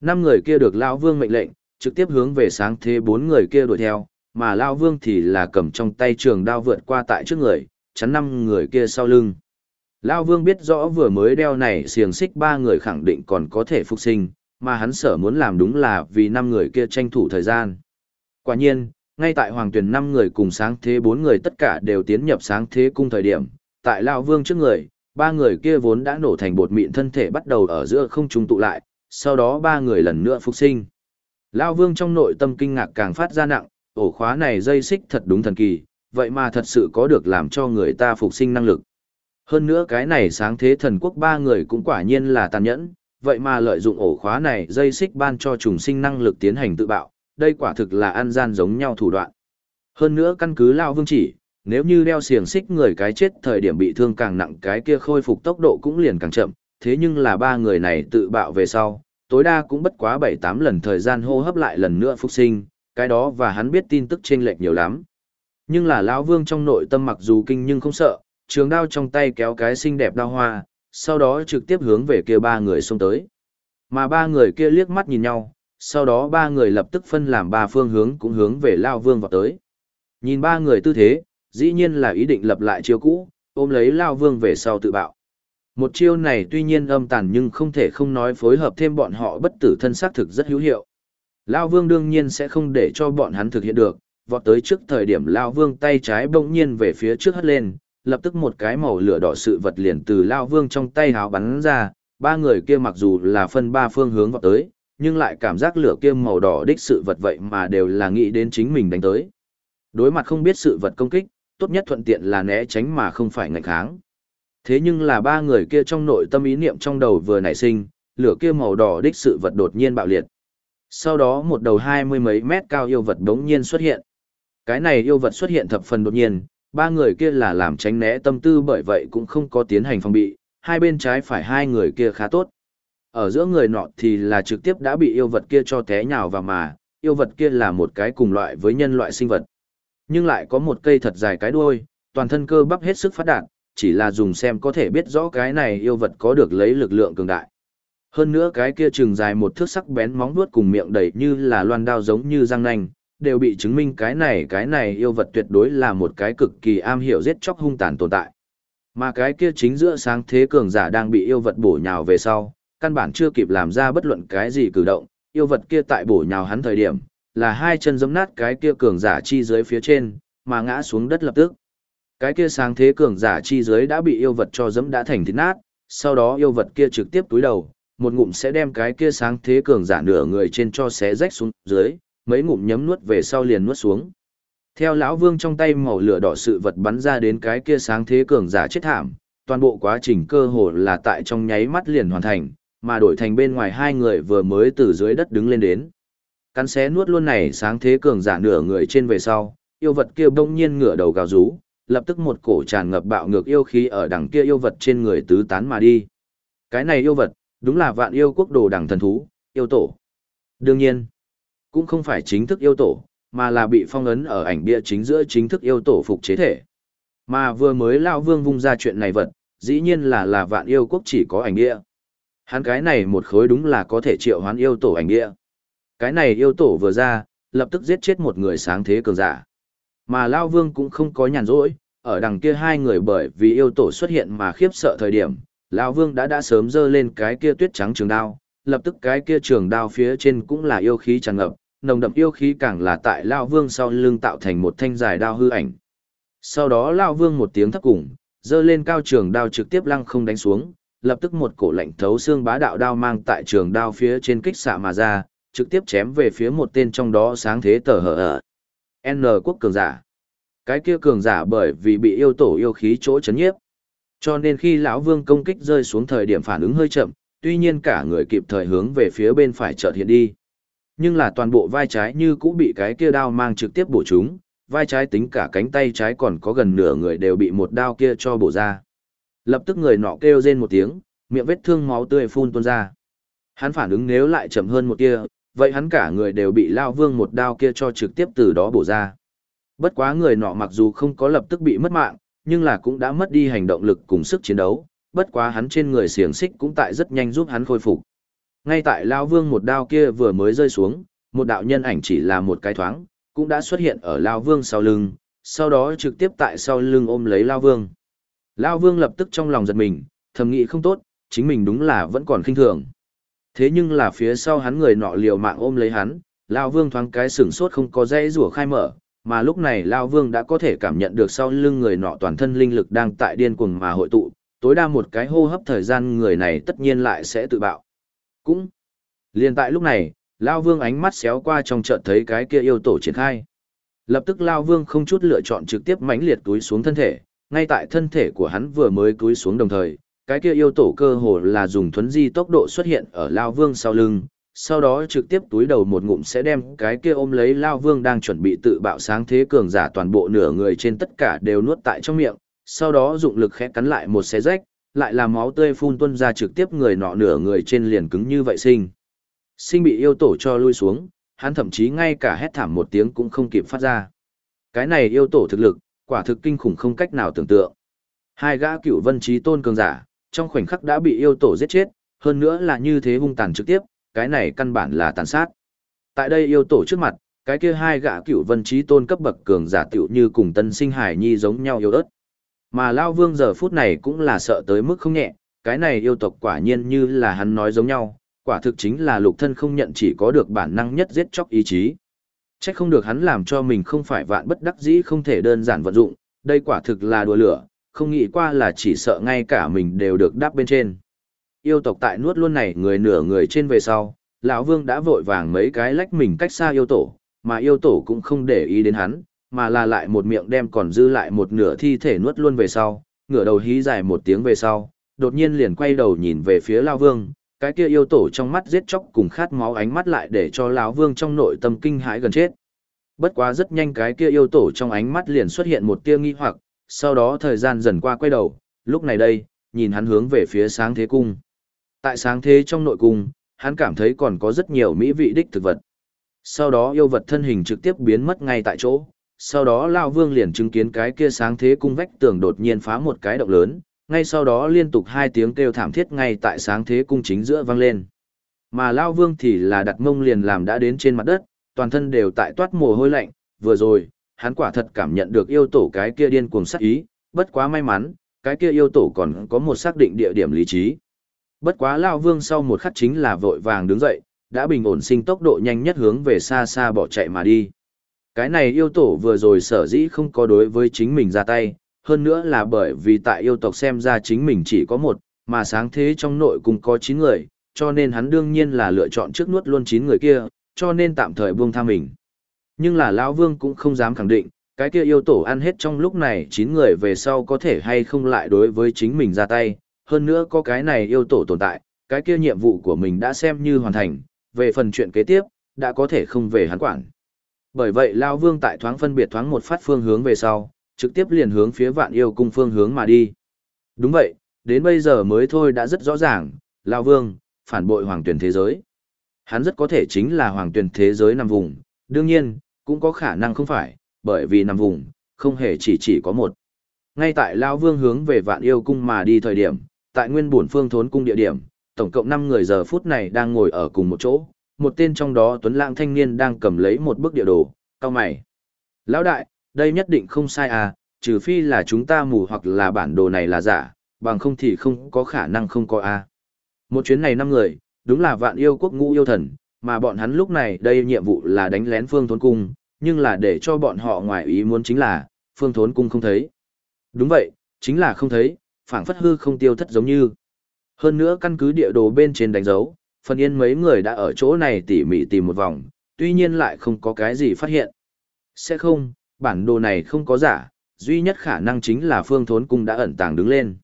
Năm người kia được Lão Vương mệnh lệnh, trực tiếp hướng về sáng thế bốn người kia đuổi theo, mà Lão Vương thì là cầm trong tay trường đao vượt qua tại trước người, chắn năm người kia sau lưng. Lão Vương biết rõ vừa mới đeo này xiềng xích ba người khẳng định còn có thể phục sinh, mà hắn sở muốn làm đúng là vì năm người kia tranh thủ thời gian. Quả nhiên, ngay tại hoàng tuyển năm người cùng sáng thế bốn người tất cả đều tiến nhập sáng thế cung thời điểm, tại Lão Vương trước người, ba người kia vốn đã nổ thành bột mịn thân thể bắt đầu ở giữa không trung tụ lại, sau đó ba người lần nữa phục sinh. Lão Vương trong nội tâm kinh ngạc càng phát ra nặng, ổ khóa này dây xích thật đúng thần kỳ, vậy mà thật sự có được làm cho người ta phục sinh năng lực. Hơn nữa cái này sáng thế thần quốc ba người cũng quả nhiên là tàn nhẫn, vậy mà lợi dụng ổ khóa này dây xích ban cho trùng sinh năng lực tiến hành tự bạo, đây quả thực là ăn gian giống nhau thủ đoạn. Hơn nữa căn cứ Lao Vương chỉ, nếu như đeo xiềng xích người cái chết thời điểm bị thương càng nặng cái kia khôi phục tốc độ cũng liền càng chậm, thế nhưng là ba người này tự bạo về sau, tối đa cũng bất quá 7-8 lần thời gian hô hấp lại lần nữa phục sinh, cái đó và hắn biết tin tức chênh lệch nhiều lắm. Nhưng là lão Vương trong nội tâm mặc dù kinh nhưng không sợ, trường đao trong tay kéo cái xinh đẹp đao hoa, sau đó trực tiếp hướng về kia ba người xông tới. Mà ba người kia liếc mắt nhìn nhau, sau đó ba người lập tức phân làm ba phương hướng cũng hướng về Lao Vương vào tới. Nhìn ba người tư thế, dĩ nhiên là ý định lập lại chiêu cũ, ôm lấy Lao Vương về sau tự bạo. Một chiêu này tuy nhiên âm tàn nhưng không thể không nói phối hợp thêm bọn họ bất tử thân xác thực rất hữu hiệu. Lao Vương đương nhiên sẽ không để cho bọn hắn thực hiện được, vọt tới trước thời điểm Lao Vương tay trái bỗng nhiên về phía trước hất lên, lập tức một cái màu lửa đỏ sự vật liền từ Lao Vương trong tay háo bắn ra, ba người kia mặc dù là phân ba phương hướng vào tới, nhưng lại cảm giác lửa kia màu đỏ đích sự vật vậy mà đều là nghĩ đến chính mình đánh tới. Đối mặt không biết sự vật công kích, tốt nhất thuận tiện là né tránh mà không phải ngạch kháng. Thế nhưng là ba người kia trong nội tâm ý niệm trong đầu vừa nảy sinh, lửa kia màu đỏ đích sự vật đột nhiên bạo liệt. Sau đó một đầu hai mươi mấy mét cao yêu vật đống nhiên xuất hiện. Cái này yêu vật xuất hiện thập phần đột nhiên, ba người kia là làm tránh né tâm tư bởi vậy cũng không có tiến hành phòng bị, hai bên trái phải hai người kia khá tốt. Ở giữa người nọ thì là trực tiếp đã bị yêu vật kia cho té nhào vào mà, yêu vật kia là một cái cùng loại với nhân loại sinh vật. Nhưng lại có một cây thật dài cái đuôi, toàn thân cơ bắp hết sức phát đạt, chỉ là dùng xem có thể biết rõ cái này yêu vật có được lấy lực lượng cường đại. Hơn nữa cái kia trường dài một thước sắc bén móng vuốt cùng miệng đầy như là loan đao giống như răng nanh, đều bị chứng minh cái này cái này yêu vật tuyệt đối là một cái cực kỳ am hiểu giết chóc hung tàn tồn tại. Mà cái kia chính giữa sáng thế cường giả đang bị yêu vật bổ nhào về sau, căn bản chưa kịp làm ra bất luận cái gì cử động, yêu vật kia tại bổ nhào hắn thời điểm, là hai chân giẫm nát cái kia cường giả chi dưới phía trên, mà ngã xuống đất lập tức. Cái kia sáng thế cường giả chi dưới đã bị yêu vật cho giẫm đã thành thịt nát, sau đó yêu vật kia trực tiếp túi đầu, một ngụm sẽ đem cái kia sáng thế cường giả nửa người trên cho xé rách xuống dưới, mấy ngụm nhấm nuốt về sau liền nuốt xuống. Theo lão vương trong tay màu lửa đỏ sự vật bắn ra đến cái kia sáng thế cường giả chết thảm, toàn bộ quá trình cơ hồ là tại trong nháy mắt liền hoàn thành, mà đổi thành bên ngoài hai người vừa mới từ dưới đất đứng lên đến. Cắn xé nuốt luôn này sáng thế cường giả nửa người trên về sau, yêu vật kia bỗng nhiên ngửa đầu gào rú, lập tức một cổ tràn ngập bạo ngược yêu khí ở đằng kia yêu vật trên người tứ tán mà đi. Cái này yêu vật, đúng là vạn yêu quốc đồ đằng thần thú, yêu tổ. Đương nhiên, cũng không phải chính thức yêu tổ, mà là bị phong ấn ở ảnh bia chính giữa chính thức yêu tổ phục chế thể. Mà vừa mới Lão Vương vung ra chuyện này vật, dĩ nhiên là là vạn yêu quốc chỉ có ảnh bia. Hắn cái này một khối đúng là có thể triệu hoán yêu tổ ảnh bia. Cái này yêu tổ vừa ra, lập tức giết chết một người sáng thế cường giả. Mà lão Vương cũng không có nhàn rỗi, ở đằng kia hai người bởi vì yêu tổ xuất hiện mà khiếp sợ thời điểm, lão Vương đã đã sớm dơ lên cái kia tuyết trắng trường đao, lập tức cái kia trường đao phía trên cũng là yêu khí tràn ngập, nồng đậm yêu khí càng là tại Lao Vương sau lưng tạo thành một thanh dài đao hư ảnh. Sau đó Lao Vương một tiếng thấp cùng, dơ lên cao trường đao trực tiếp lăng không đánh xuống, lập tức một cổ lạnh thấu xương bá đạo đao mang tại trường đao phía trên kích xạ mà ra, trực tiếp chém về phía một tên trong đó sáng thế tờ hở ở. N quốc cường giả. Cái kia cường giả bởi vì bị yêu tổ yêu khí chỗ chấn nhiếp. Cho nên khi lão vương công kích rơi xuống thời điểm phản ứng hơi chậm, tuy nhiên cả người kịp thời hướng về phía bên phải chợt hiện đi. Nhưng là toàn bộ vai trái như cũng bị cái kia đao mang trực tiếp bổ chúng, vai trái tính cả cánh tay trái còn có gần nửa người đều bị một đao kia cho bổ ra. Lập tức người nọ kêu rên một tiếng, miệng vết thương máu tươi phun tuôn ra. Hắn phản ứng nếu lại chậm hơn một tia, vậy hắn cả người đều bị Lao Vương một đao kia cho trực tiếp từ đó bổ ra. Bất quá người nọ mặc dù không có lập tức bị mất mạng, nhưng là cũng đã mất đi hành động lực cùng sức chiến đấu, bất quá hắn trên người xiềng xích cũng tại rất nhanh giúp hắn khôi phục. Ngay tại Lao Vương một đao kia vừa mới rơi xuống, một đạo nhân ảnh chỉ là một cái thoáng, cũng đã xuất hiện ở Lao Vương sau lưng, sau đó trực tiếp tại sau lưng ôm lấy Lao Vương. Lao Vương lập tức trong lòng giật mình, thầm nghĩ không tốt, chính mình đúng là vẫn còn khinh thường. Thế nhưng là phía sau hắn người nọ liều mạng ôm lấy hắn, Lao Vương thoáng cái sửng sốt không có dây rủa khai mở, mà lúc này Lao Vương đã có thể cảm nhận được sau lưng người nọ toàn thân linh lực đang tại điên cuồng mà hội tụ, tối đa một cái hô hấp thời gian người này tất nhiên lại sẽ tự bạo. Cũng, liền tại lúc này, Lao Vương ánh mắt xéo qua trong chợt thấy cái kia yêu tổ triển khai. Lập tức Lao Vương không chút lựa chọn trực tiếp mãnh liệt túi xuống thân thể, ngay tại thân thể của hắn vừa mới túi xuống đồng thời, cái kia yêu tổ cơ hồ là dùng thuấn di tốc độ xuất hiện ở Lao Vương sau lưng, sau đó trực tiếp túi đầu một ngụm sẽ đem cái kia ôm lấy Lao Vương đang chuẩn bị tự bạo sáng thế cường giả toàn bộ nửa người trên tất cả đều nuốt tại trong miệng, sau đó dụng lực khẽ cắn lại một xé rách, lại là máu tươi phun tuôn ra trực tiếp người nọ nửa người trên liền cứng như vậy sinh. Sinh bị yêu tổ cho lui xuống, hắn thậm chí ngay cả hét thảm một tiếng cũng không kịp phát ra. Cái này yêu tổ thực lực, quả thực kinh khủng không cách nào tưởng tượng. Hai gã cựu vân trí tôn cường giả, trong khoảnh khắc đã bị yêu tổ giết chết, hơn nữa là như thế hung tàn trực tiếp, cái này căn bản là tàn sát. Tại đây yêu tổ trước mặt, cái kia hai gã cựu vân trí tôn cấp bậc cường giả tiểu như cùng tân sinh hải nhi giống nhau yêu ớt. Mà Lao Vương giờ phút này cũng là sợ tới mức không nhẹ, cái này yêu tộc quả nhiên như là hắn nói giống nhau, quả thực chính là lục thân không nhận chỉ có được bản năng nhất giết chóc ý chí. Chắc không được hắn làm cho mình không phải vạn bất đắc dĩ không thể đơn giản vận dụng, đây quả thực là đùa lửa, không nghĩ qua là chỉ sợ ngay cả mình đều được đáp bên trên. Yêu tộc tại nuốt luôn này người nửa người trên về sau, lão vương đã vội vàng mấy cái lách mình cách xa yêu tổ, mà yêu tổ cũng không để ý đến hắn, mà là lại một miệng đem còn dư lại một nửa thi thể nuốt luôn về sau, ngửa đầu hí dài một tiếng về sau, đột nhiên liền quay đầu nhìn về phía Lao Vương, cái kia yêu tổ trong mắt giết chóc cùng khát máu ánh mắt lại để cho lão Vương trong nội tâm kinh hãi gần chết. Bất quá rất nhanh cái kia yêu tổ trong ánh mắt liền xuất hiện một tia nghi hoặc, sau đó thời gian dần qua quay đầu, lúc này đây, nhìn hắn hướng về phía sáng thế cung. Tại sáng thế trong nội cung, hắn cảm thấy còn có rất nhiều mỹ vị đích thực vật. Sau đó yêu vật thân hình trực tiếp biến mất ngay tại chỗ, sau đó Lao Vương liền chứng kiến cái kia sáng thế cung vách tường đột nhiên phá một cái động lớn, ngay sau đó liên tục hai tiếng kêu thảm thiết ngay tại sáng thế cung chính giữa vang lên. Mà Lao Vương thì là đặt mông liền làm đã đến trên mặt đất, toàn thân đều tại toát mồ hôi lạnh, vừa rồi, hắn quả thật cảm nhận được yêu tổ cái kia điên cuồng sát ý, bất quá may mắn, cái kia yêu tổ còn có một xác định địa điểm lý trí. Bất quá Lao Vương sau một khắc chính là vội vàng đứng dậy, đã bình ổn sinh tốc độ nhanh nhất hướng về xa xa bỏ chạy mà đi. Cái này yêu tổ vừa rồi sở dĩ không có đối với chính mình ra tay, hơn nữa là bởi vì tại yêu tộc xem ra chính mình chỉ có một, mà sáng thế trong nội cùng có 9 người, cho nên hắn đương nhiên là lựa chọn trước nuốt luôn 9 người kia, cho nên tạm thời buông tha mình. Nhưng là lão Vương cũng không dám khẳng định, cái kia yêu tổ ăn hết trong lúc này 9 người về sau có thể hay không lại đối với chính mình ra tay, hơn nữa có cái này yêu tổ tồn tại, cái kia nhiệm vụ của mình đã xem như hoàn thành, về phần chuyện kế tiếp, đã có thể không về hắn quản. Bởi vậy Lao Vương tại thoáng phân biệt thoáng một phát phương hướng về sau, trực tiếp liền hướng phía vạn yêu cung phương hướng mà đi. Đúng vậy, đến bây giờ mới thôi đã rất rõ ràng, Lao Vương, phản bội hoàng tuyển thế giới. Hắn rất có thể chính là hoàng tuyển thế giới nằm vùng, đương nhiên, cũng có khả năng không phải, bởi vì nằm vùng, không hề chỉ chỉ có một. Ngay tại Lao Vương hướng về vạn yêu cung mà đi thời điểm, tại nguyên bổn phương thốn cung địa điểm, tổng cộng 5 người giờ phút này đang ngồi ở cùng một chỗ, một tên trong đó tuấn lãng thanh niên đang cầm lấy một bức địa đồ, cao mày. Lão đại, đây nhất định không sai à, trừ phi là chúng ta mù hoặc là bản đồ này là giả, bằng không thì không có khả năng không có a. À. Một chuyến này năm người, đúng là vạn yêu quốc ngũ yêu thần, mà bọn hắn lúc này đây nhiệm vụ là đánh lén phương thốn cung, nhưng là để cho bọn họ ngoài ý muốn chính là, phương thốn cung không thấy. Đúng vậy, chính là không thấy, phảng phất hư không tiêu thất giống như. Hơn nữa căn cứ địa đồ bên trên đánh dấu, phần yên mấy người đã ở chỗ này tỉ mỉ tìm một vòng, tuy nhiên lại không có cái gì phát hiện. Sẽ không, bản đồ này không có giả, duy nhất khả năng chính là phương thốn cung đã ẩn tàng đứng lên.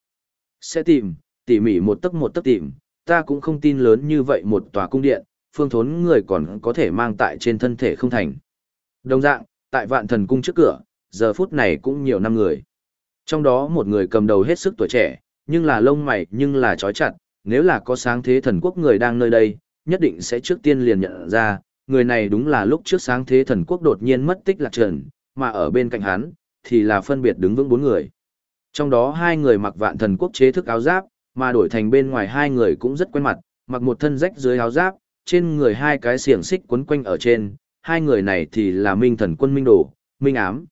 Sẽ tìm, tỉ mỉ một tấc một tấc tìm, ta cũng không tin lớn như vậy một tòa cung điện, phương thốn người còn có thể mang tại trên thân thể không thành. Đồng dạng, tại vạn thần cung trước cửa, giờ phút này cũng nhiều năm người. Trong đó một người cầm đầu hết sức tuổi trẻ, nhưng là lông mày nhưng là trói chặt, nếu là có sáng thế thần quốc người đang nơi đây, nhất định sẽ trước tiên liền nhận ra, người này đúng là lúc trước sáng thế thần quốc đột nhiên mất tích lạc trần, mà ở bên cạnh hắn, thì là phân biệt đứng vững bốn người. Trong đó hai người mặc vạn thần quốc chế thức áo giáp, mà đổi thành bên ngoài hai người cũng rất quen mặt, mặc một thân rách dưới áo giáp, trên người hai cái xiềng xích quấn quanh ở trên, hai người này thì là minh thần quân minh đồ, minh ám.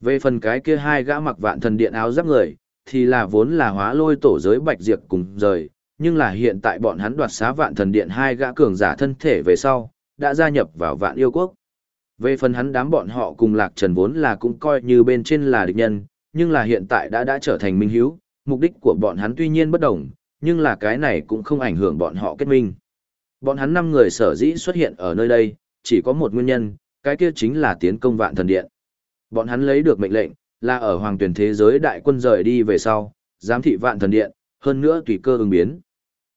Về phần cái kia hai gã mặc vạn thần điện áo giáp người, thì là vốn là hóa lôi tổ giới bạch diệt cùng rời, nhưng là hiện tại bọn hắn đoạt xá vạn thần điện hai gã cường giả thân thể về sau, đã gia nhập vào vạn yêu quốc. Về phần hắn đám bọn họ cùng lạc trần vốn là cũng coi như bên trên là địch nhân, nhưng là hiện tại đã đã trở thành minh hiếu, mục đích của bọn hắn tuy nhiên bất đồng, nhưng là cái này cũng không ảnh hưởng bọn họ kết minh. Bọn hắn năm người sở dĩ xuất hiện ở nơi đây, chỉ có một nguyên nhân, cái kia chính là tiến công vạn thần điện. Bọn hắn lấy được mệnh lệnh, là ở hoàng tuyển thế giới đại quân rời đi về sau, giám thị vạn thần điện, hơn nữa tùy cơ ứng biến.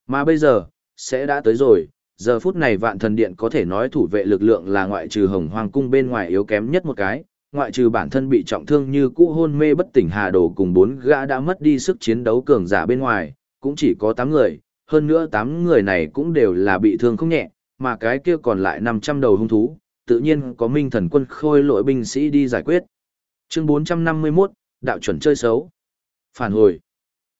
Mà bây giờ, sẽ đã tới rồi, giờ phút này vạn thần điện có thể nói thủ vệ lực lượng là ngoại trừ hồng hoàng cung bên ngoài yếu kém nhất một cái, ngoại trừ bản thân bị trọng thương như cũ hôn mê bất tỉnh hà đồ cùng bốn gã đã mất đi sức chiến đấu cường giả bên ngoài, cũng chỉ có 8 người, hơn nữa 8 người này cũng đều là bị thương không nhẹ, mà cái kia còn lại 500 đầu hung thú, tự nhiên có minh thần quân khôi lỗi binh sĩ đi giải quyết. Chương 451, đạo chuẩn chơi xấu. Phản hồi.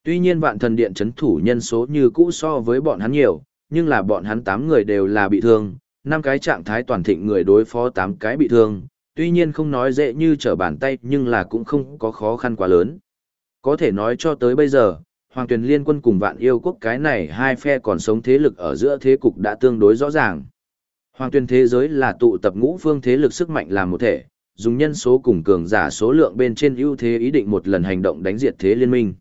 Tuy nhiên vạn thần điện chấn thủ nhân số như cũ so với bọn hắn nhiều, nhưng là bọn hắn 8 người đều là bị thương, năm cái trạng thái toàn thịnh người đối phó 8 cái bị thương, tuy nhiên không nói dễ như trở bàn tay nhưng là cũng không có khó khăn quá lớn. Có thể nói cho tới bây giờ, Hoàng Tuyền Liên quân cùng vạn yêu quốc cái này hai phe còn sống thế lực ở giữa thế cục đã tương đối rõ ràng. Hoàng Tuyền thế giới là tụ tập ngũ phương thế lực sức mạnh làm một thể, dùng nhân số cùng cường giả số lượng bên trên ưu thế ý định một lần hành động đánh diệt thế liên minh.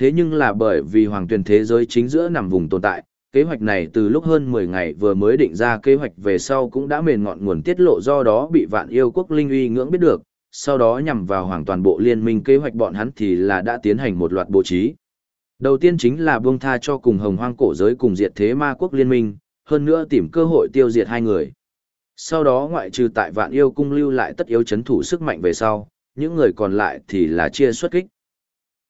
Thế nhưng là bởi vì hoàng tuyển thế giới chính giữa nằm vùng tồn tại, kế hoạch này từ lúc hơn 10 ngày vừa mới định ra kế hoạch về sau cũng đã mền ngọn nguồn tiết lộ do đó bị vạn yêu quốc linh uy ngưỡng biết được, sau đó nhằm vào hoàng toàn bộ liên minh kế hoạch bọn hắn thì là đã tiến hành một loạt bố trí. Đầu tiên chính là buông tha cho cùng hồng hoang cổ giới cùng diệt thế ma quốc liên minh, hơn nữa tìm cơ hội tiêu diệt hai người. Sau đó ngoại trừ tại vạn yêu cung lưu lại tất yếu chấn thủ sức mạnh về sau, những người còn lại thì là chia xuất kích.